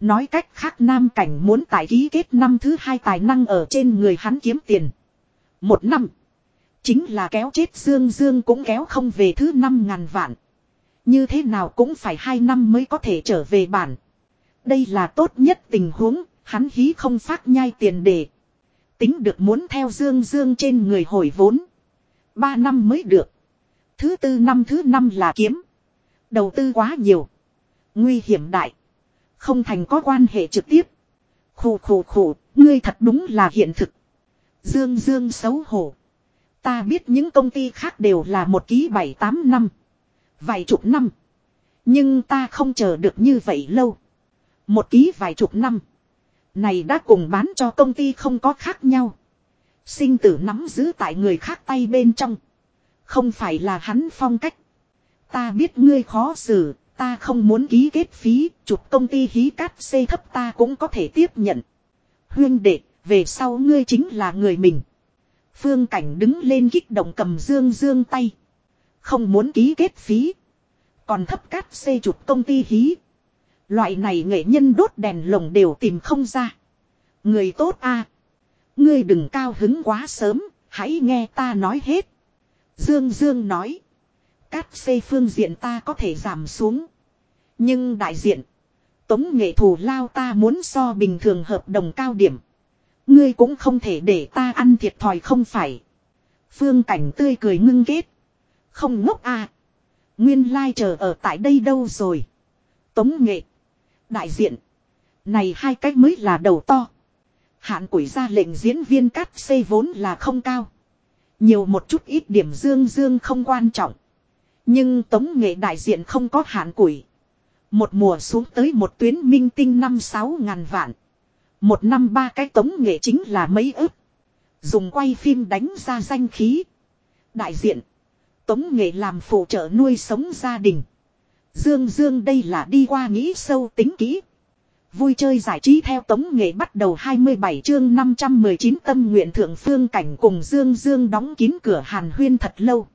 Nói cách khác nam cảnh muốn tài ký kết năm thứ hai tài năng ở trên người hắn kiếm tiền. Một năm. Chính là kéo chết Dương Dương cũng kéo không về thứ năm ngàn vạn. Như thế nào cũng phải hai năm mới có thể trở về bản. Đây là tốt nhất tình huống, hắn hí không phát nhai tiền để Tính được muốn theo Dương Dương trên người hồi vốn. Ba năm mới được. Thứ tư năm thứ năm là kiếm. Đầu tư quá nhiều. Nguy hiểm đại. Không thành có quan hệ trực tiếp. Khổ khổ khổ, ngươi thật đúng là hiện thực. Dương Dương xấu hổ. Ta biết những công ty khác đều là một ký bảy tám năm. Vài chục năm. Nhưng ta không chờ được như vậy lâu. Một ký vài chục năm. Này đã cùng bán cho công ty không có khác nhau. Sinh tử nắm giữ tại người khác tay bên trong. Không phải là hắn phong cách. Ta biết ngươi khó xử, ta không muốn ký kết phí, chụp công ty hí cát xây thấp ta cũng có thể tiếp nhận. Huyên đệ, về sau ngươi chính là người mình. Phương Cảnh đứng lên kích động cầm dương dương tay. Không muốn ký kết phí. Còn thấp cát xây chụp công ty hí. Loại này nghệ nhân đốt đèn lồng đều tìm không ra. Người tốt a Ngươi đừng cao hứng quá sớm, hãy nghe ta nói hết. Dương Dương nói. Cát xây phương diện ta có thể giảm xuống. Nhưng đại diện. Tống nghệ thù lao ta muốn so bình thường hợp đồng cao điểm. Ngươi cũng không thể để ta ăn thiệt thòi không phải. Phương cảnh tươi cười ngưng kết. Không ngốc a Nguyên lai chờ ở tại đây đâu rồi. Tống nghệ. Đại diện. Này hai cách mới là đầu to. Hạn quỷ ra lệnh diễn viên cắt xây vốn là không cao. Nhiều một chút ít điểm dương dương không quan trọng. Nhưng tống nghệ đại diện không có hạn quỷ. Một mùa xuống tới một tuyến minh tinh năm sáu ngàn vạn. Một năm ba cái tống nghệ chính là mấy ức. Dùng quay phim đánh ra danh khí. Đại diện. Tống nghệ làm phụ trợ nuôi sống gia đình. Dương Dương đây là đi qua nghĩ sâu tính kỹ. Vui chơi giải trí theo tống nghệ bắt đầu 27 chương 519 tâm nguyện thượng phương cảnh cùng Dương Dương đóng kín cửa hàn huyên thật lâu.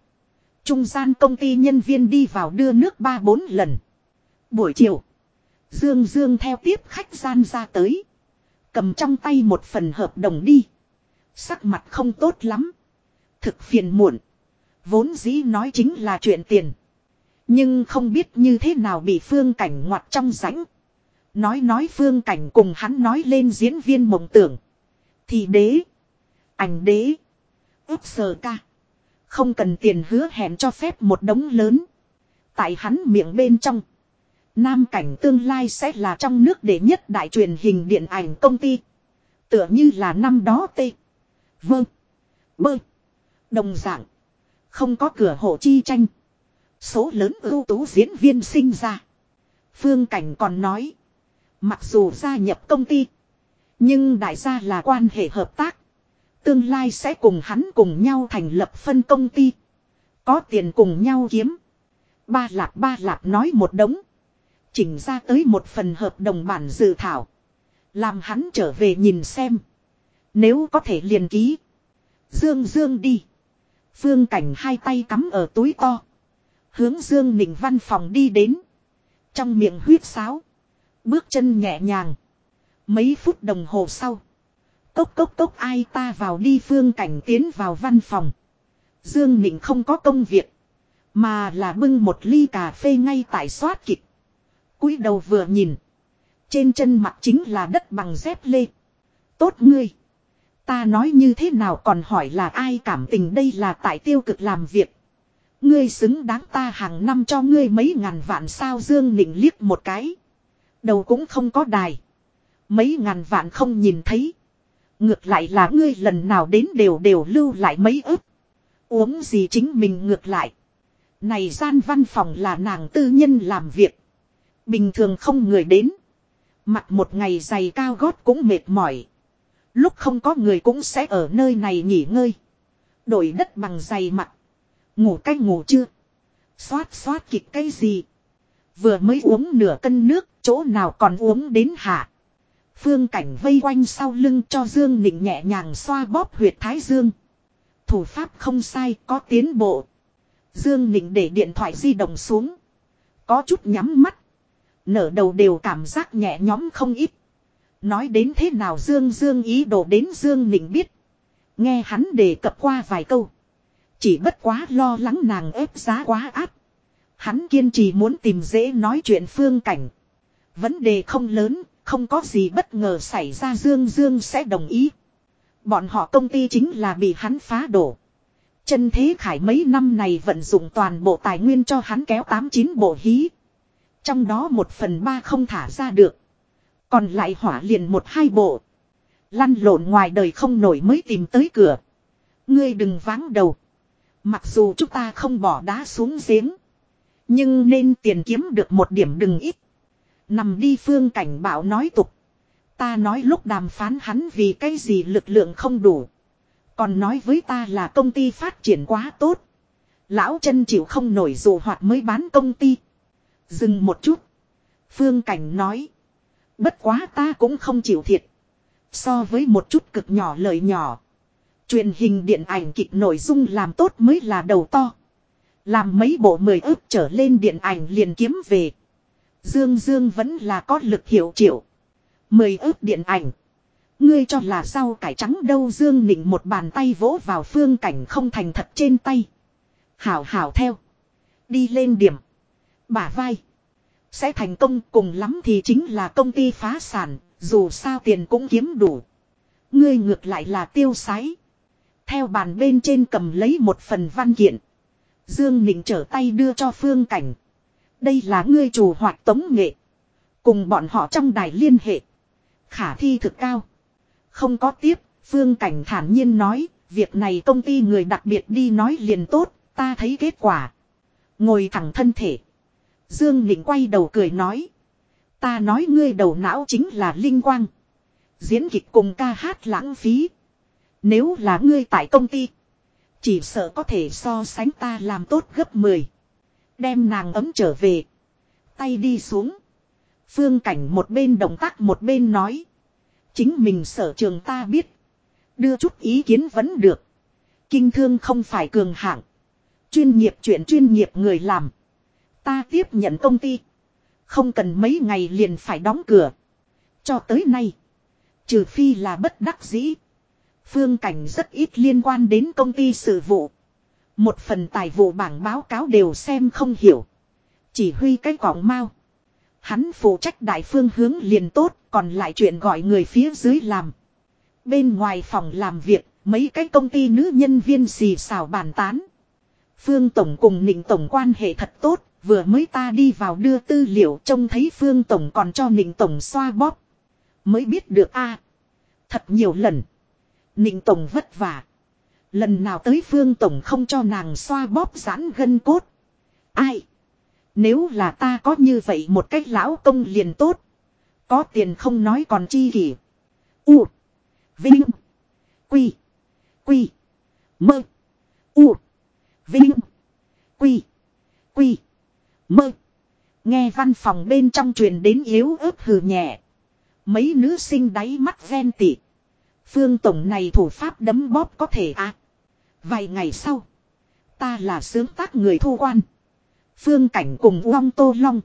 Trung gian công ty nhân viên đi vào đưa nước 3-4 lần. Buổi chiều. Dương Dương theo tiếp khách gian ra tới. Cầm trong tay một phần hợp đồng đi. Sắc mặt không tốt lắm. Thực phiền muộn. Vốn dĩ nói chính là chuyện tiền. Nhưng không biết như thế nào bị phương cảnh ngoặt trong rãnh. Nói nói phương cảnh cùng hắn nói lên diễn viên mộng tưởng. Thì đế. Ảnh đế. ước sờ ca. Không cần tiền hứa hẹn cho phép một đống lớn. Tại hắn miệng bên trong. Nam cảnh tương lai sẽ là trong nước đệ nhất đại truyền hình điện ảnh công ty. Tựa như là năm đó tê. Vâng. Bơ. Đồng dạng. Không có cửa hộ chi tranh. Số lớn ưu tú diễn viên sinh ra. Phương Cảnh còn nói. Mặc dù gia nhập công ty. Nhưng đại gia là quan hệ hợp tác. Tương lai sẽ cùng hắn cùng nhau thành lập phân công ty. Có tiền cùng nhau kiếm. Ba lạp ba lạp nói một đống. Chỉnh ra tới một phần hợp đồng bản dự thảo. Làm hắn trở về nhìn xem. Nếu có thể liền ký. Dương Dương đi. Phương cảnh hai tay cắm ở túi to. Hướng Dương Nịnh văn phòng đi đến. Trong miệng huyết sáo. Bước chân nhẹ nhàng. Mấy phút đồng hồ sau. Cốc cốc cốc ai ta vào đi phương cảnh tiến vào văn phòng. Dương Nịnh không có công việc. Mà là bưng một ly cà phê ngay tại soát kịch. cúi đầu vừa nhìn. Trên chân mặt chính là đất bằng dép lê. Tốt ngươi. Ta nói như thế nào còn hỏi là ai cảm tình đây là tại tiêu cực làm việc. Ngươi xứng đáng ta hàng năm cho ngươi mấy ngàn vạn sao Dương Nịnh liếc một cái. Đầu cũng không có đài. Mấy ngàn vạn không nhìn thấy. Ngược lại là ngươi lần nào đến đều đều lưu lại mấy ức. Uống gì chính mình ngược lại. Này gian văn phòng là nàng tư nhân làm việc. Bình thường không người đến. Mặt một ngày giày cao gót cũng mệt mỏi. Lúc không có người cũng sẽ ở nơi này nghỉ ngơi. Đổi đất bằng giày mặt. Ngủ cách ngủ chưa? Xoát xoát kịch cái gì? Vừa mới uống nửa cân nước, chỗ nào còn uống đến hạ. Phương cảnh vây quanh sau lưng cho Dương Nịnh nhẹ nhàng xoa bóp huyệt thái dương. Thủ pháp không sai, có tiến bộ. Dương Nịnh để điện thoại di động xuống. Có chút nhắm mắt. Nở đầu đều cảm giác nhẹ nhõm không ít. Nói đến thế nào Dương Dương ý đồ đến Dương Nịnh biết. Nghe hắn đề cập qua vài câu. Chỉ bất quá lo lắng nàng ép giá quá áp. Hắn kiên trì muốn tìm dễ nói chuyện phương cảnh. Vấn đề không lớn, không có gì bất ngờ xảy ra Dương Dương sẽ đồng ý. Bọn họ công ty chính là bị hắn phá đổ. Chân Thế Khải mấy năm này vận dụng toàn bộ tài nguyên cho hắn kéo 89 bộ hí. Trong đó một phần ba không thả ra được. Còn lại hỏa liền một hai bộ. Lăn lộn ngoài đời không nổi mới tìm tới cửa. Ngươi đừng váng đầu. Mặc dù chúng ta không bỏ đá xuống giếng. Nhưng nên tiền kiếm được một điểm đừng ít. Nằm đi phương cảnh bảo nói tục. Ta nói lúc đàm phán hắn vì cái gì lực lượng không đủ. Còn nói với ta là công ty phát triển quá tốt. Lão chân chịu không nổi dù hoạt mới bán công ty. Dừng một chút. Phương Cảnh nói. Bất quá ta cũng không chịu thiệt. So với một chút cực nhỏ lời nhỏ. Truyền hình điện ảnh kịch nội dung làm tốt mới là đầu to. Làm mấy bộ mười ước trở lên điện ảnh liền kiếm về. Dương Dương vẫn là có lực hiệu triệu. Mười ước điện ảnh. Ngươi cho là sao cải trắng đâu Dương Nịnh một bàn tay vỗ vào phương cảnh không thành thật trên tay. Hảo hảo theo. Đi lên điểm. Bả vai. Sẽ thành công cùng lắm thì chính là công ty phá sản, dù sao tiền cũng kiếm đủ. Ngươi ngược lại là tiêu sái. Theo bàn bên trên cầm lấy một phần văn kiện. Dương Nịnh trở tay đưa cho phương cảnh. Đây là ngươi chủ hoạt tống nghệ. Cùng bọn họ trong đài liên hệ. Khả thi thực cao. Không có tiếp, phương cảnh thản nhiên nói, việc này công ty người đặc biệt đi nói liền tốt, ta thấy kết quả. Ngồi thẳng thân thể. Dương Nịnh quay đầu cười nói. Ta nói ngươi đầu não chính là linh quang. Diễn kịch cùng ca hát lãng phí. Nếu là ngươi tại công ty. Chỉ sợ có thể so sánh ta làm tốt gấp 10. Đem nàng ấm trở về. Tay đi xuống. Phương cảnh một bên động tác một bên nói. Chính mình sở trường ta biết. Đưa chút ý kiến vẫn được. Kinh thương không phải cường hạng. Chuyên nghiệp chuyện chuyên nghiệp người làm. Ta tiếp nhận công ty. Không cần mấy ngày liền phải đóng cửa. Cho tới nay. Trừ phi là bất đắc dĩ. Phương cảnh rất ít liên quan đến công ty sự vụ. Một phần tài vụ bảng báo cáo đều xem không hiểu. Chỉ huy cái cọng mau. Hắn phụ trách đại phương hướng liền tốt, còn lại chuyện gọi người phía dưới làm. Bên ngoài phòng làm việc, mấy cái công ty nữ nhân viên xì xào bàn tán. Phương Tổng cùng Nịnh Tổng quan hệ thật tốt, vừa mới ta đi vào đưa tư liệu trông thấy Phương Tổng còn cho Nịnh Tổng xoa bóp. Mới biết được a Thật nhiều lần. Nịnh Tổng vất vả. Lần nào tới Phương Tổng không cho nàng xoa bóp giãn gân cốt. Ai? Nếu là ta có như vậy một cách lão công liền tốt. Có tiền không nói còn chi kỷ. U. Vinh. Quy. Quy. Mơ. U. Vinh. Quy. Quy. Mơ. Nghe văn phòng bên trong truyền đến yếu ớt hừ nhẹ. Mấy nữ sinh đáy mắt ven tị. Phương tổng này thủ pháp đấm bóp có thể à. Vài ngày sau. Ta là sướng tác người thu quan. Phương cảnh cùng Long Tô Long.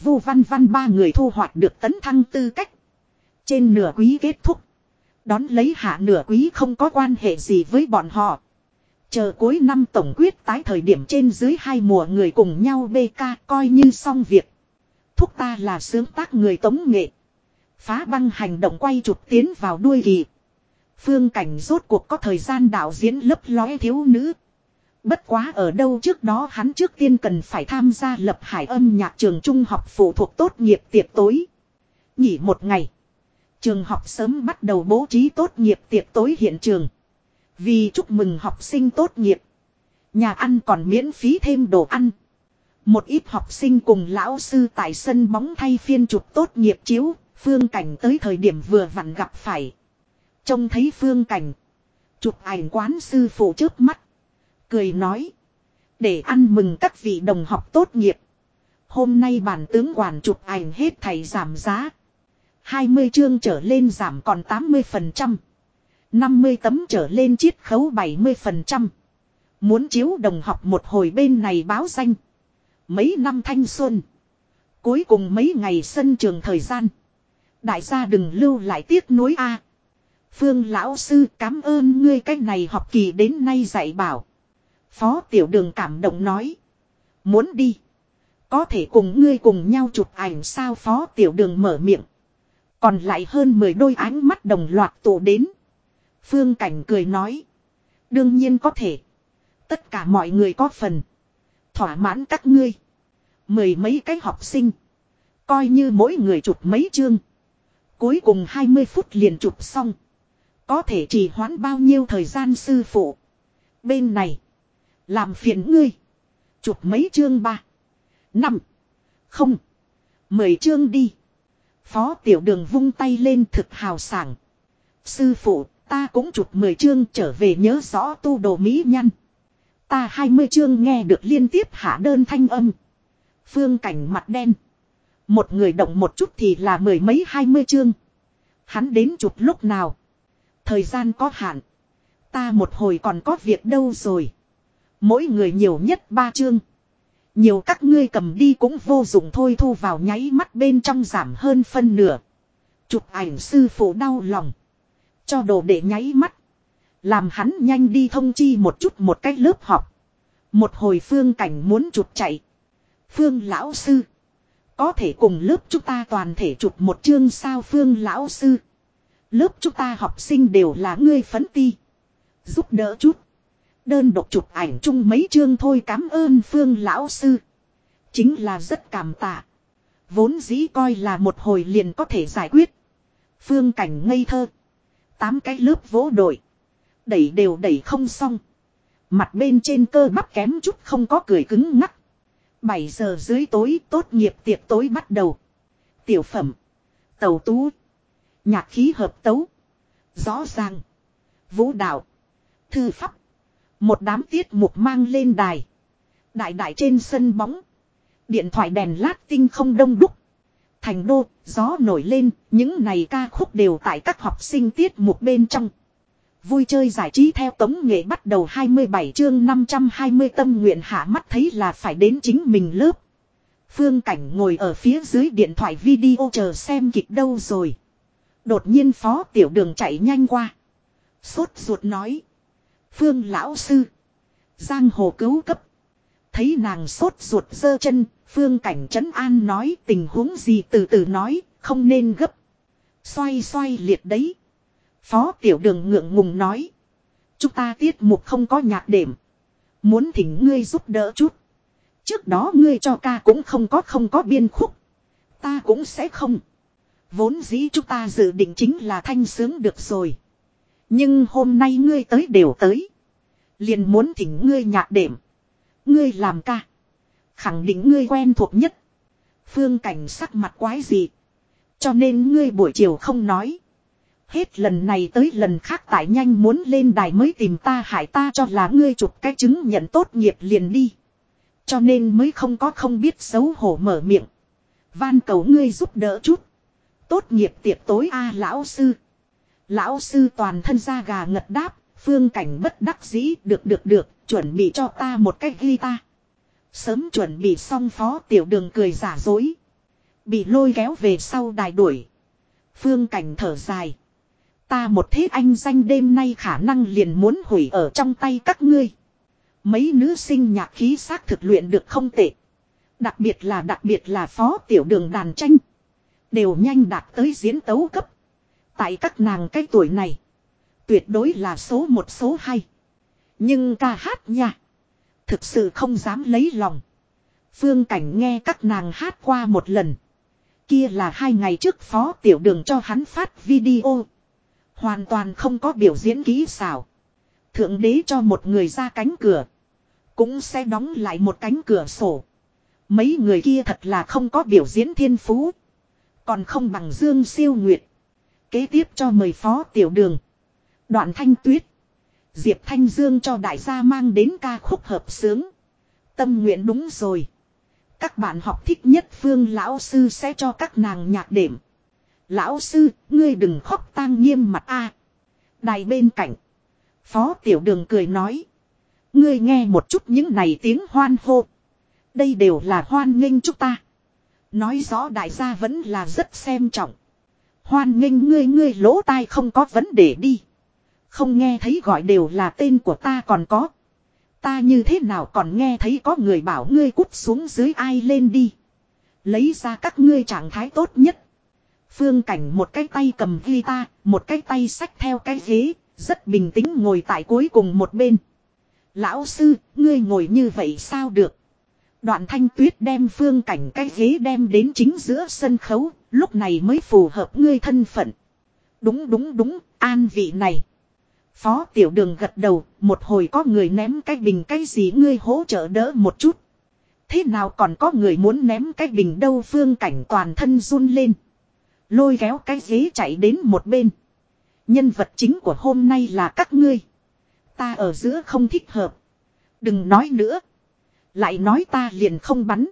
Vu văn văn ba người thu hoạch được tấn thăng tư cách. Trên nửa quý kết thúc. Đón lấy hạ nửa quý không có quan hệ gì với bọn họ. Chờ cuối năm tổng quyết tái thời điểm trên dưới hai mùa người cùng nhau BK coi như xong việc. Thúc ta là sướng tác người tống nghệ. Phá băng hành động quay chụp tiến vào đuôi kỳ. Phương cảnh rốt cuộc có thời gian đạo diễn lấp lóe thiếu nữ. Bất quá ở đâu trước đó hắn trước tiên cần phải tham gia lập hải âm nhạc trường trung học phụ thuộc tốt nghiệp tiệc tối. Nghỉ một ngày. Trường học sớm bắt đầu bố trí tốt nghiệp tiệc tối hiện trường. Vì chúc mừng học sinh tốt nghiệp. Nhà ăn còn miễn phí thêm đồ ăn. Một ít học sinh cùng lão sư tại sân bóng thay phiên chụp tốt nghiệp chiếu, phương cảnh tới thời điểm vừa vặn gặp phải. Trông thấy phương cảnh. Chụp ảnh quán sư phụ trước mắt. Cười nói. Để ăn mừng các vị đồng học tốt nghiệp. Hôm nay bản tướng quản chụp ảnh hết thầy giảm giá. 20 chương trở lên giảm còn 80%. 50 tấm trở lên chiết khấu 70%. Muốn chiếu đồng học một hồi bên này báo danh. Mấy năm thanh xuân. Cuối cùng mấy ngày sân trường thời gian. Đại gia đừng lưu lại tiếc nuối a. Phương lão sư, cảm ơn ngươi cách này học kỳ đến nay dạy bảo. Phó tiểu đường cảm động nói. Muốn đi. Có thể cùng ngươi cùng nhau chụp ảnh sao phó tiểu đường mở miệng. Còn lại hơn 10 đôi ánh mắt đồng loạt tụ đến. Phương Cảnh cười nói. Đương nhiên có thể. Tất cả mọi người có phần. Thỏa mãn các ngươi. Mười mấy cái học sinh. Coi như mỗi người chụp mấy chương. Cuối cùng 20 phút liền chụp xong. Có thể trì hoãn bao nhiêu thời gian sư phụ. Bên này. Làm phiền ngươi. Chụp mấy chương ba. Năm. Không. Mười chương đi. Phó tiểu đường vung tay lên thực hào sảng. Sư phụ, ta cũng chụp 10 chương trở về nhớ rõ tu đồ mỹ nhăn. Ta 20 chương nghe được liên tiếp hạ đơn thanh âm. Phương cảnh mặt đen. Một người động một chút thì là mười mấy hai mươi chương. Hắn đến chụp lúc nào. Thời gian có hạn. Ta một hồi còn có việc đâu rồi. Mỗi người nhiều nhất ba chương. Nhiều các ngươi cầm đi cũng vô dụng thôi, thu vào nháy mắt bên trong giảm hơn phân nửa. Chụp ảnh sư phụ đau lòng. Cho đồ để nháy mắt. Làm hắn nhanh đi thông chi một chút một cách lớp học. Một hồi phương cảnh muốn chụp chạy. Phương lão sư. Có thể cùng lớp chúng ta toàn thể chụp một chương sao, phương lão sư. Lớp chúng ta học sinh đều là ngươi phấn ti. Giúp đỡ chút. Đơn độc chụp ảnh chung mấy chương thôi cảm ơn phương lão sư. Chính là rất cảm tạ. Vốn dĩ coi là một hồi liền có thể giải quyết. Phương cảnh ngây thơ. Tám cái lớp vỗ đội. Đẩy đều đẩy không xong. Mặt bên trên cơ bắp kém chút không có cười cứng ngắc. 7 giờ dưới tối tốt nghiệp tiệc tối bắt đầu. Tiểu phẩm. Tàu tú. Nhạc khí hợp tấu. Rõ ràng. Vũ đạo. Thư pháp. Một đám tiết mục mang lên đài. Đại đại trên sân bóng. Điện thoại đèn lát tinh không đông đúc. Thành đô, gió nổi lên, những này ca khúc đều tại các học sinh tiết mục bên trong. Vui chơi giải trí theo tống nghệ bắt đầu 27 chương 520 tâm nguyện hạ mắt thấy là phải đến chính mình lớp. Phương Cảnh ngồi ở phía dưới điện thoại video chờ xem kịch đâu rồi. Đột nhiên phó tiểu đường chạy nhanh qua. Sốt ruột nói. Phương lão sư. Giang hồ cứu cấp. Thấy nàng sốt ruột giơ chân. Phương cảnh trấn an nói tình huống gì từ từ nói. Không nên gấp. Xoay xoay liệt đấy. Phó tiểu đường ngượng ngùng nói. Chúng ta tiết mục không có nhạc đệm. Muốn thỉnh ngươi giúp đỡ chút. Trước đó ngươi cho ca cũng không có không có biên khúc. Ta cũng sẽ không. Vốn dĩ chúng ta dự định chính là thanh sướng được rồi. Nhưng hôm nay ngươi tới đều tới. Liền muốn thỉnh ngươi nhạc đệm. Ngươi làm ca. Khẳng định ngươi quen thuộc nhất. Phương cảnh sắc mặt quái gì. Cho nên ngươi buổi chiều không nói. Hết lần này tới lần khác tại nhanh muốn lên đài mới tìm ta hại ta cho là ngươi chụp cái chứng nhận tốt nghiệp liền đi. Cho nên mới không có không biết xấu hổ mở miệng. Van cầu ngươi giúp đỡ chút. Tốt nghiệp tiệc tối a lão sư. Lão sư toàn thân da gà ngật đáp, phương cảnh bất đắc dĩ được được được, chuẩn bị cho ta một cách ghi ta. Sớm chuẩn bị xong phó tiểu đường cười giả dối. Bị lôi kéo về sau đài đuổi. Phương cảnh thở dài. Ta một thế anh danh đêm nay khả năng liền muốn hủy ở trong tay các ngươi. Mấy nữ sinh nhạc khí xác thực luyện được không tệ. Đặc biệt là đặc biệt là phó tiểu đường đàn tranh. Đều nhanh đạt tới diễn tấu cấp. Tại các nàng cái tuổi này. Tuyệt đối là số một, số hai. Nhưng ca hát nha. Thực sự không dám lấy lòng. Phương Cảnh nghe các nàng hát qua một lần. Kia là hai ngày trước phó tiểu đường cho hắn phát video. Hoàn toàn không có biểu diễn kỹ xảo. Thượng đế cho một người ra cánh cửa. Cũng sẽ đóng lại một cánh cửa sổ. Mấy người kia thật là không có biểu diễn thiên phú. Còn không bằng Dương Siêu Nguyệt. Kế tiếp cho mời phó tiểu đường. Đoạn thanh tuyết. Diệp Thanh Dương cho đại gia mang đến ca khúc hợp sướng. Tâm nguyện đúng rồi. Các bạn học thích nhất phương lão sư sẽ cho các nàng nhạc đệm. Lão sư, ngươi đừng khóc tang nghiêm mặt a. Đài bên cạnh. Phó tiểu đường cười nói. Ngươi nghe một chút những này tiếng hoan hô. Đây đều là hoan nghênh chúng ta. Nói rõ đại gia vẫn là rất xem trọng. Hoan nghênh ngươi ngươi lỗ tai không có vấn đề đi. Không nghe thấy gọi đều là tên của ta còn có. Ta như thế nào còn nghe thấy có người bảo ngươi cút xuống dưới ai lên đi. Lấy ra các ngươi trạng thái tốt nhất. Phương cảnh một cái tay cầm guitar, một cái tay sách theo cái ghế, rất bình tĩnh ngồi tại cuối cùng một bên. Lão sư, ngươi ngồi như vậy sao được? Đoạn thanh tuyết đem phương cảnh cái ghế đem đến chính giữa sân khấu, lúc này mới phù hợp ngươi thân phận. Đúng đúng đúng, an vị này. Phó tiểu đường gật đầu, một hồi có người ném cái bình cái gì ngươi hỗ trợ đỡ một chút. Thế nào còn có người muốn ném cái bình đâu phương cảnh toàn thân run lên. Lôi kéo cái ghế chạy đến một bên. Nhân vật chính của hôm nay là các ngươi. Ta ở giữa không thích hợp. Đừng nói nữa. Lại nói ta liền không bắn.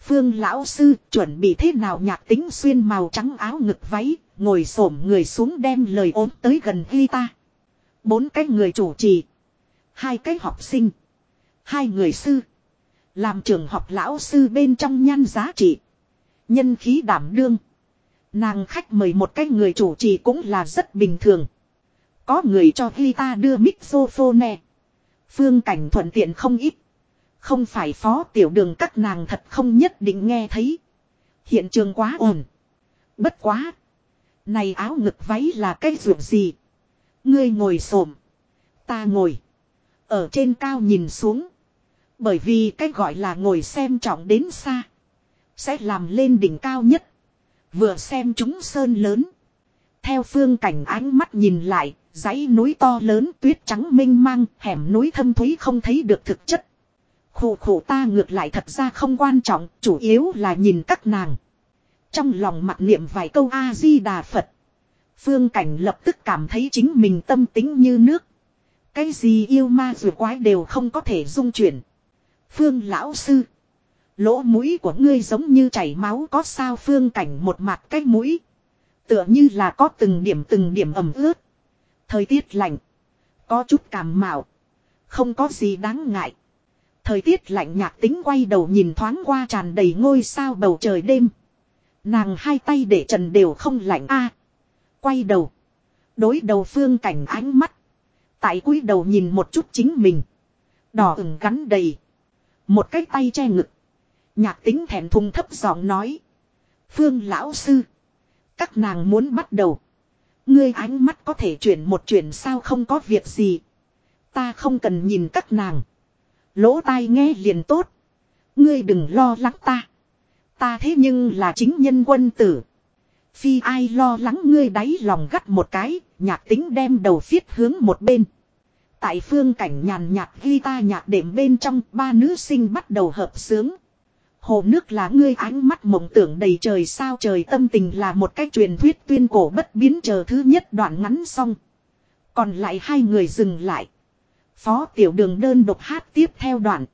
Phương lão sư chuẩn bị thế nào nhạc tính xuyên màu trắng áo ngực váy, ngồi xổm người xuống đem lời ốm tới gần ghi ta. Bốn cái người chủ trì. Hai cái học sinh. Hai người sư. Làm trường học lão sư bên trong nhan giá trị. Nhân khí đảm đương. Nàng khách mời một cái người chủ trì cũng là rất bình thường. Có người cho ta đưa mixophone. Phương cảnh thuận tiện không ít. Không phải phó tiểu đường các nàng thật không nhất định nghe thấy. Hiện trường quá ồn. Bất quá. Này áo ngực váy là cái ruộng gì? Ngươi ngồi xổm Ta ngồi. Ở trên cao nhìn xuống. Bởi vì cái gọi là ngồi xem trọng đến xa. Sẽ làm lên đỉnh cao nhất. Vừa xem chúng sơn lớn. Theo phương cảnh ánh mắt nhìn lại, dãy núi to lớn tuyết trắng minh mang, hẻm núi thâm thúy không thấy được thực chất. Khổ khổ ta ngược lại thật ra không quan trọng, chủ yếu là nhìn các nàng. Trong lòng mặt niệm vài câu A-di-đà Phật. Phương cảnh lập tức cảm thấy chính mình tâm tính như nước. Cái gì yêu ma dù quái đều không có thể dung chuyển. Phương lão sư. Lỗ mũi của ngươi giống như chảy máu có sao phương cảnh một mặt cái mũi. Tựa như là có từng điểm từng điểm ẩm ướt. Thời tiết lạnh. Có chút cảm mạo. Không có gì đáng ngại. Thời tiết lạnh nhạt tính quay đầu nhìn thoáng qua tràn đầy ngôi sao bầu trời đêm. Nàng hai tay để trần đều không lạnh a. quay đầu. Đối đầu phương cảnh ánh mắt. Tại cúi đầu nhìn một chút chính mình. Đỏ ửng gắn đầy. Một cái tay che ngực. Nhạc tính thẹn thùng thấp giọng nói. Phương lão sư. Các nàng muốn bắt đầu. Ngươi ánh mắt có thể chuyển một chuyển sao không có việc gì. Ta không cần nhìn các nàng. Lỗ tai nghe liền tốt. Ngươi đừng lo lắng ta. Ta thế nhưng là chính nhân quân tử. Phi ai lo lắng ngươi đáy lòng gắt một cái, nhạc tính đem đầu phiết hướng một bên. Tại phương cảnh nhàn nhạt ghi ta nhạc đệm bên trong ba nữ sinh bắt đầu hợp sướng. Hồ nước là ngươi ánh mắt mộng tưởng đầy trời sao trời tâm tình là một cái truyền thuyết tuyên cổ bất biến chờ thứ nhất đoạn ngắn xong. Còn lại hai người dừng lại. Phó tiểu đường đơn độc hát tiếp theo đoạn.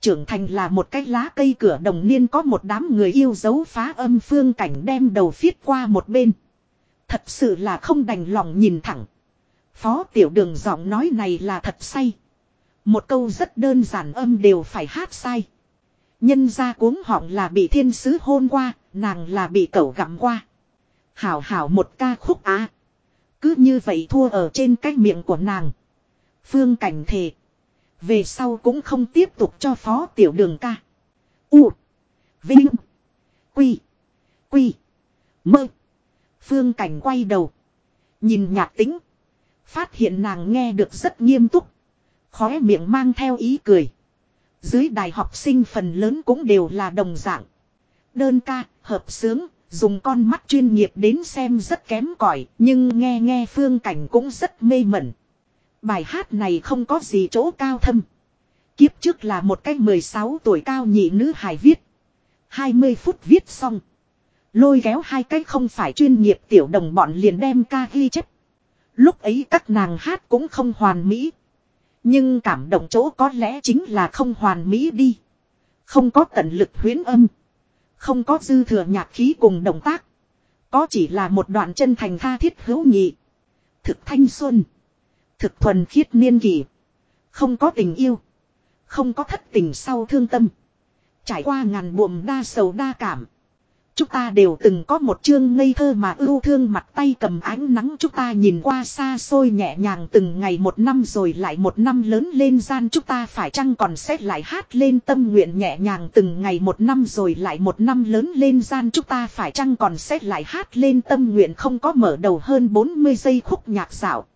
Trưởng thành là một cái lá cây cửa đồng niên có một đám người yêu dấu phá âm phương cảnh đem đầu phiết qua một bên. Thật sự là không đành lòng nhìn thẳng. Phó tiểu đường giọng nói này là thật say. Một câu rất đơn giản âm đều phải hát sai. Nhân ra cuống họng là bị thiên sứ hôn qua, nàng là bị cẩu gặm qua. Hảo hảo một ca khúc á. Cứ như vậy thua ở trên cái miệng của nàng. Phương cảnh thề. Về sau cũng không tiếp tục cho phó tiểu đường ca. U. Vinh. Quy. Quy. Mơ. Phương cảnh quay đầu. Nhìn nhạc tính. Phát hiện nàng nghe được rất nghiêm túc. Khóe miệng mang theo ý cười. Dưới đài học sinh phần lớn cũng đều là đồng dạng. Đơn ca, hợp sướng, dùng con mắt chuyên nghiệp đến xem rất kém cỏi nhưng nghe nghe phương cảnh cũng rất mê mẩn. Bài hát này không có gì chỗ cao thâm. Kiếp trước là một cách 16 tuổi cao nhị nữ hài viết. 20 phút viết xong. Lôi kéo hai cái không phải chuyên nghiệp tiểu đồng bọn liền đem ca ghi chép. Lúc ấy các nàng hát cũng không hoàn mỹ. Nhưng cảm động chỗ có lẽ chính là không hoàn mỹ đi. Không có tận lực huyến âm. Không có dư thừa nhạc khí cùng động tác. Có chỉ là một đoạn chân thành tha thiết hữu nhị. Thực thanh xuân. Thực thuần khiết niên kỷ. Không có tình yêu. Không có thất tình sau thương tâm. Trải qua ngàn buồm đa sầu đa cảm. Chúng ta đều từng có một chương ngây thơ mà ưu thương mặt tay cầm ánh nắng chúng ta nhìn qua xa xôi nhẹ nhàng từng ngày một năm rồi lại một năm lớn lên gian chúng ta phải chăng còn xét lại hát lên tâm nguyện nhẹ nhàng từng ngày một năm rồi lại một năm lớn lên gian chúng ta phải chăng còn xét lại hát lên tâm nguyện không có mở đầu hơn 40 giây khúc nhạc dạo.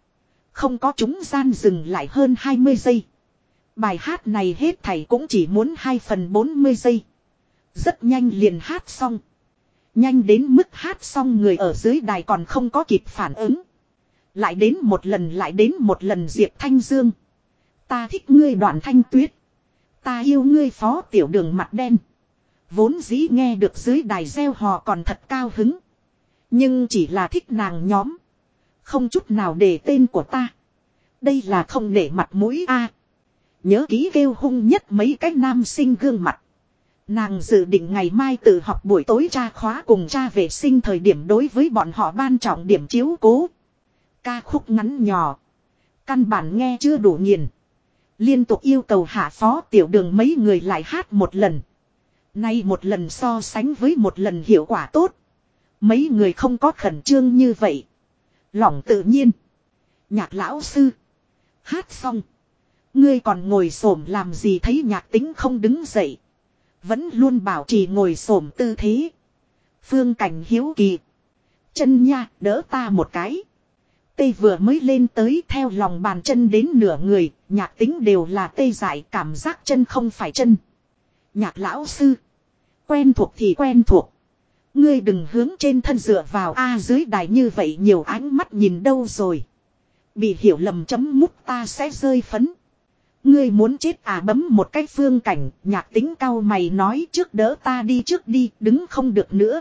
Không có chúng gian dừng lại hơn 20 giây. Bài hát này hết thảy cũng chỉ muốn 2 phần 40 giây. Rất nhanh liền hát xong. Nhanh đến mức hát xong người ở dưới đài còn không có kịp phản ứng. Lại đến một lần, lại đến một lần Diệp Thanh Dương. Ta thích ngươi đoạn thanh tuyết. Ta yêu ngươi phó tiểu đường mặt đen. Vốn dĩ nghe được dưới đài gieo hò còn thật cao hứng. Nhưng chỉ là thích nàng nhóm. Không chút nào để tên của ta. Đây là không để mặt mũi a. Nhớ ký kêu hung nhất mấy cái nam sinh gương mặt. Nàng dự định ngày mai tự học buổi tối tra khóa cùng cha vệ sinh thời điểm đối với bọn họ ban trọng điểm chiếu cố. Ca khúc ngắn nhỏ. Căn bản nghe chưa đủ nghiền. Liên tục yêu cầu hạ phó tiểu đường mấy người lại hát một lần. Nay một lần so sánh với một lần hiệu quả tốt. Mấy người không có khẩn trương như vậy. Lỏng tự nhiên. Nhạc lão sư. Hát xong. Ngươi còn ngồi xổm làm gì thấy nhạc tính không đứng dậy. Vẫn luôn bảo trì ngồi xổm tư thế. Phương cảnh hiếu kỳ. Chân nha, đỡ ta một cái. Tê vừa mới lên tới theo lòng bàn chân đến nửa người, nhạc tính đều là tê dại cảm giác chân không phải chân. Nhạc lão sư. Quen thuộc thì quen thuộc. Ngươi đừng hướng trên thân dựa vào A dưới đài như vậy nhiều ánh mắt nhìn đâu rồi. Bị hiểu lầm chấm mút ta sẽ rơi phấn. Ngươi muốn chết à bấm một cái phương cảnh, nhạc tính cao mày nói trước đỡ ta đi trước đi, đứng không được nữa.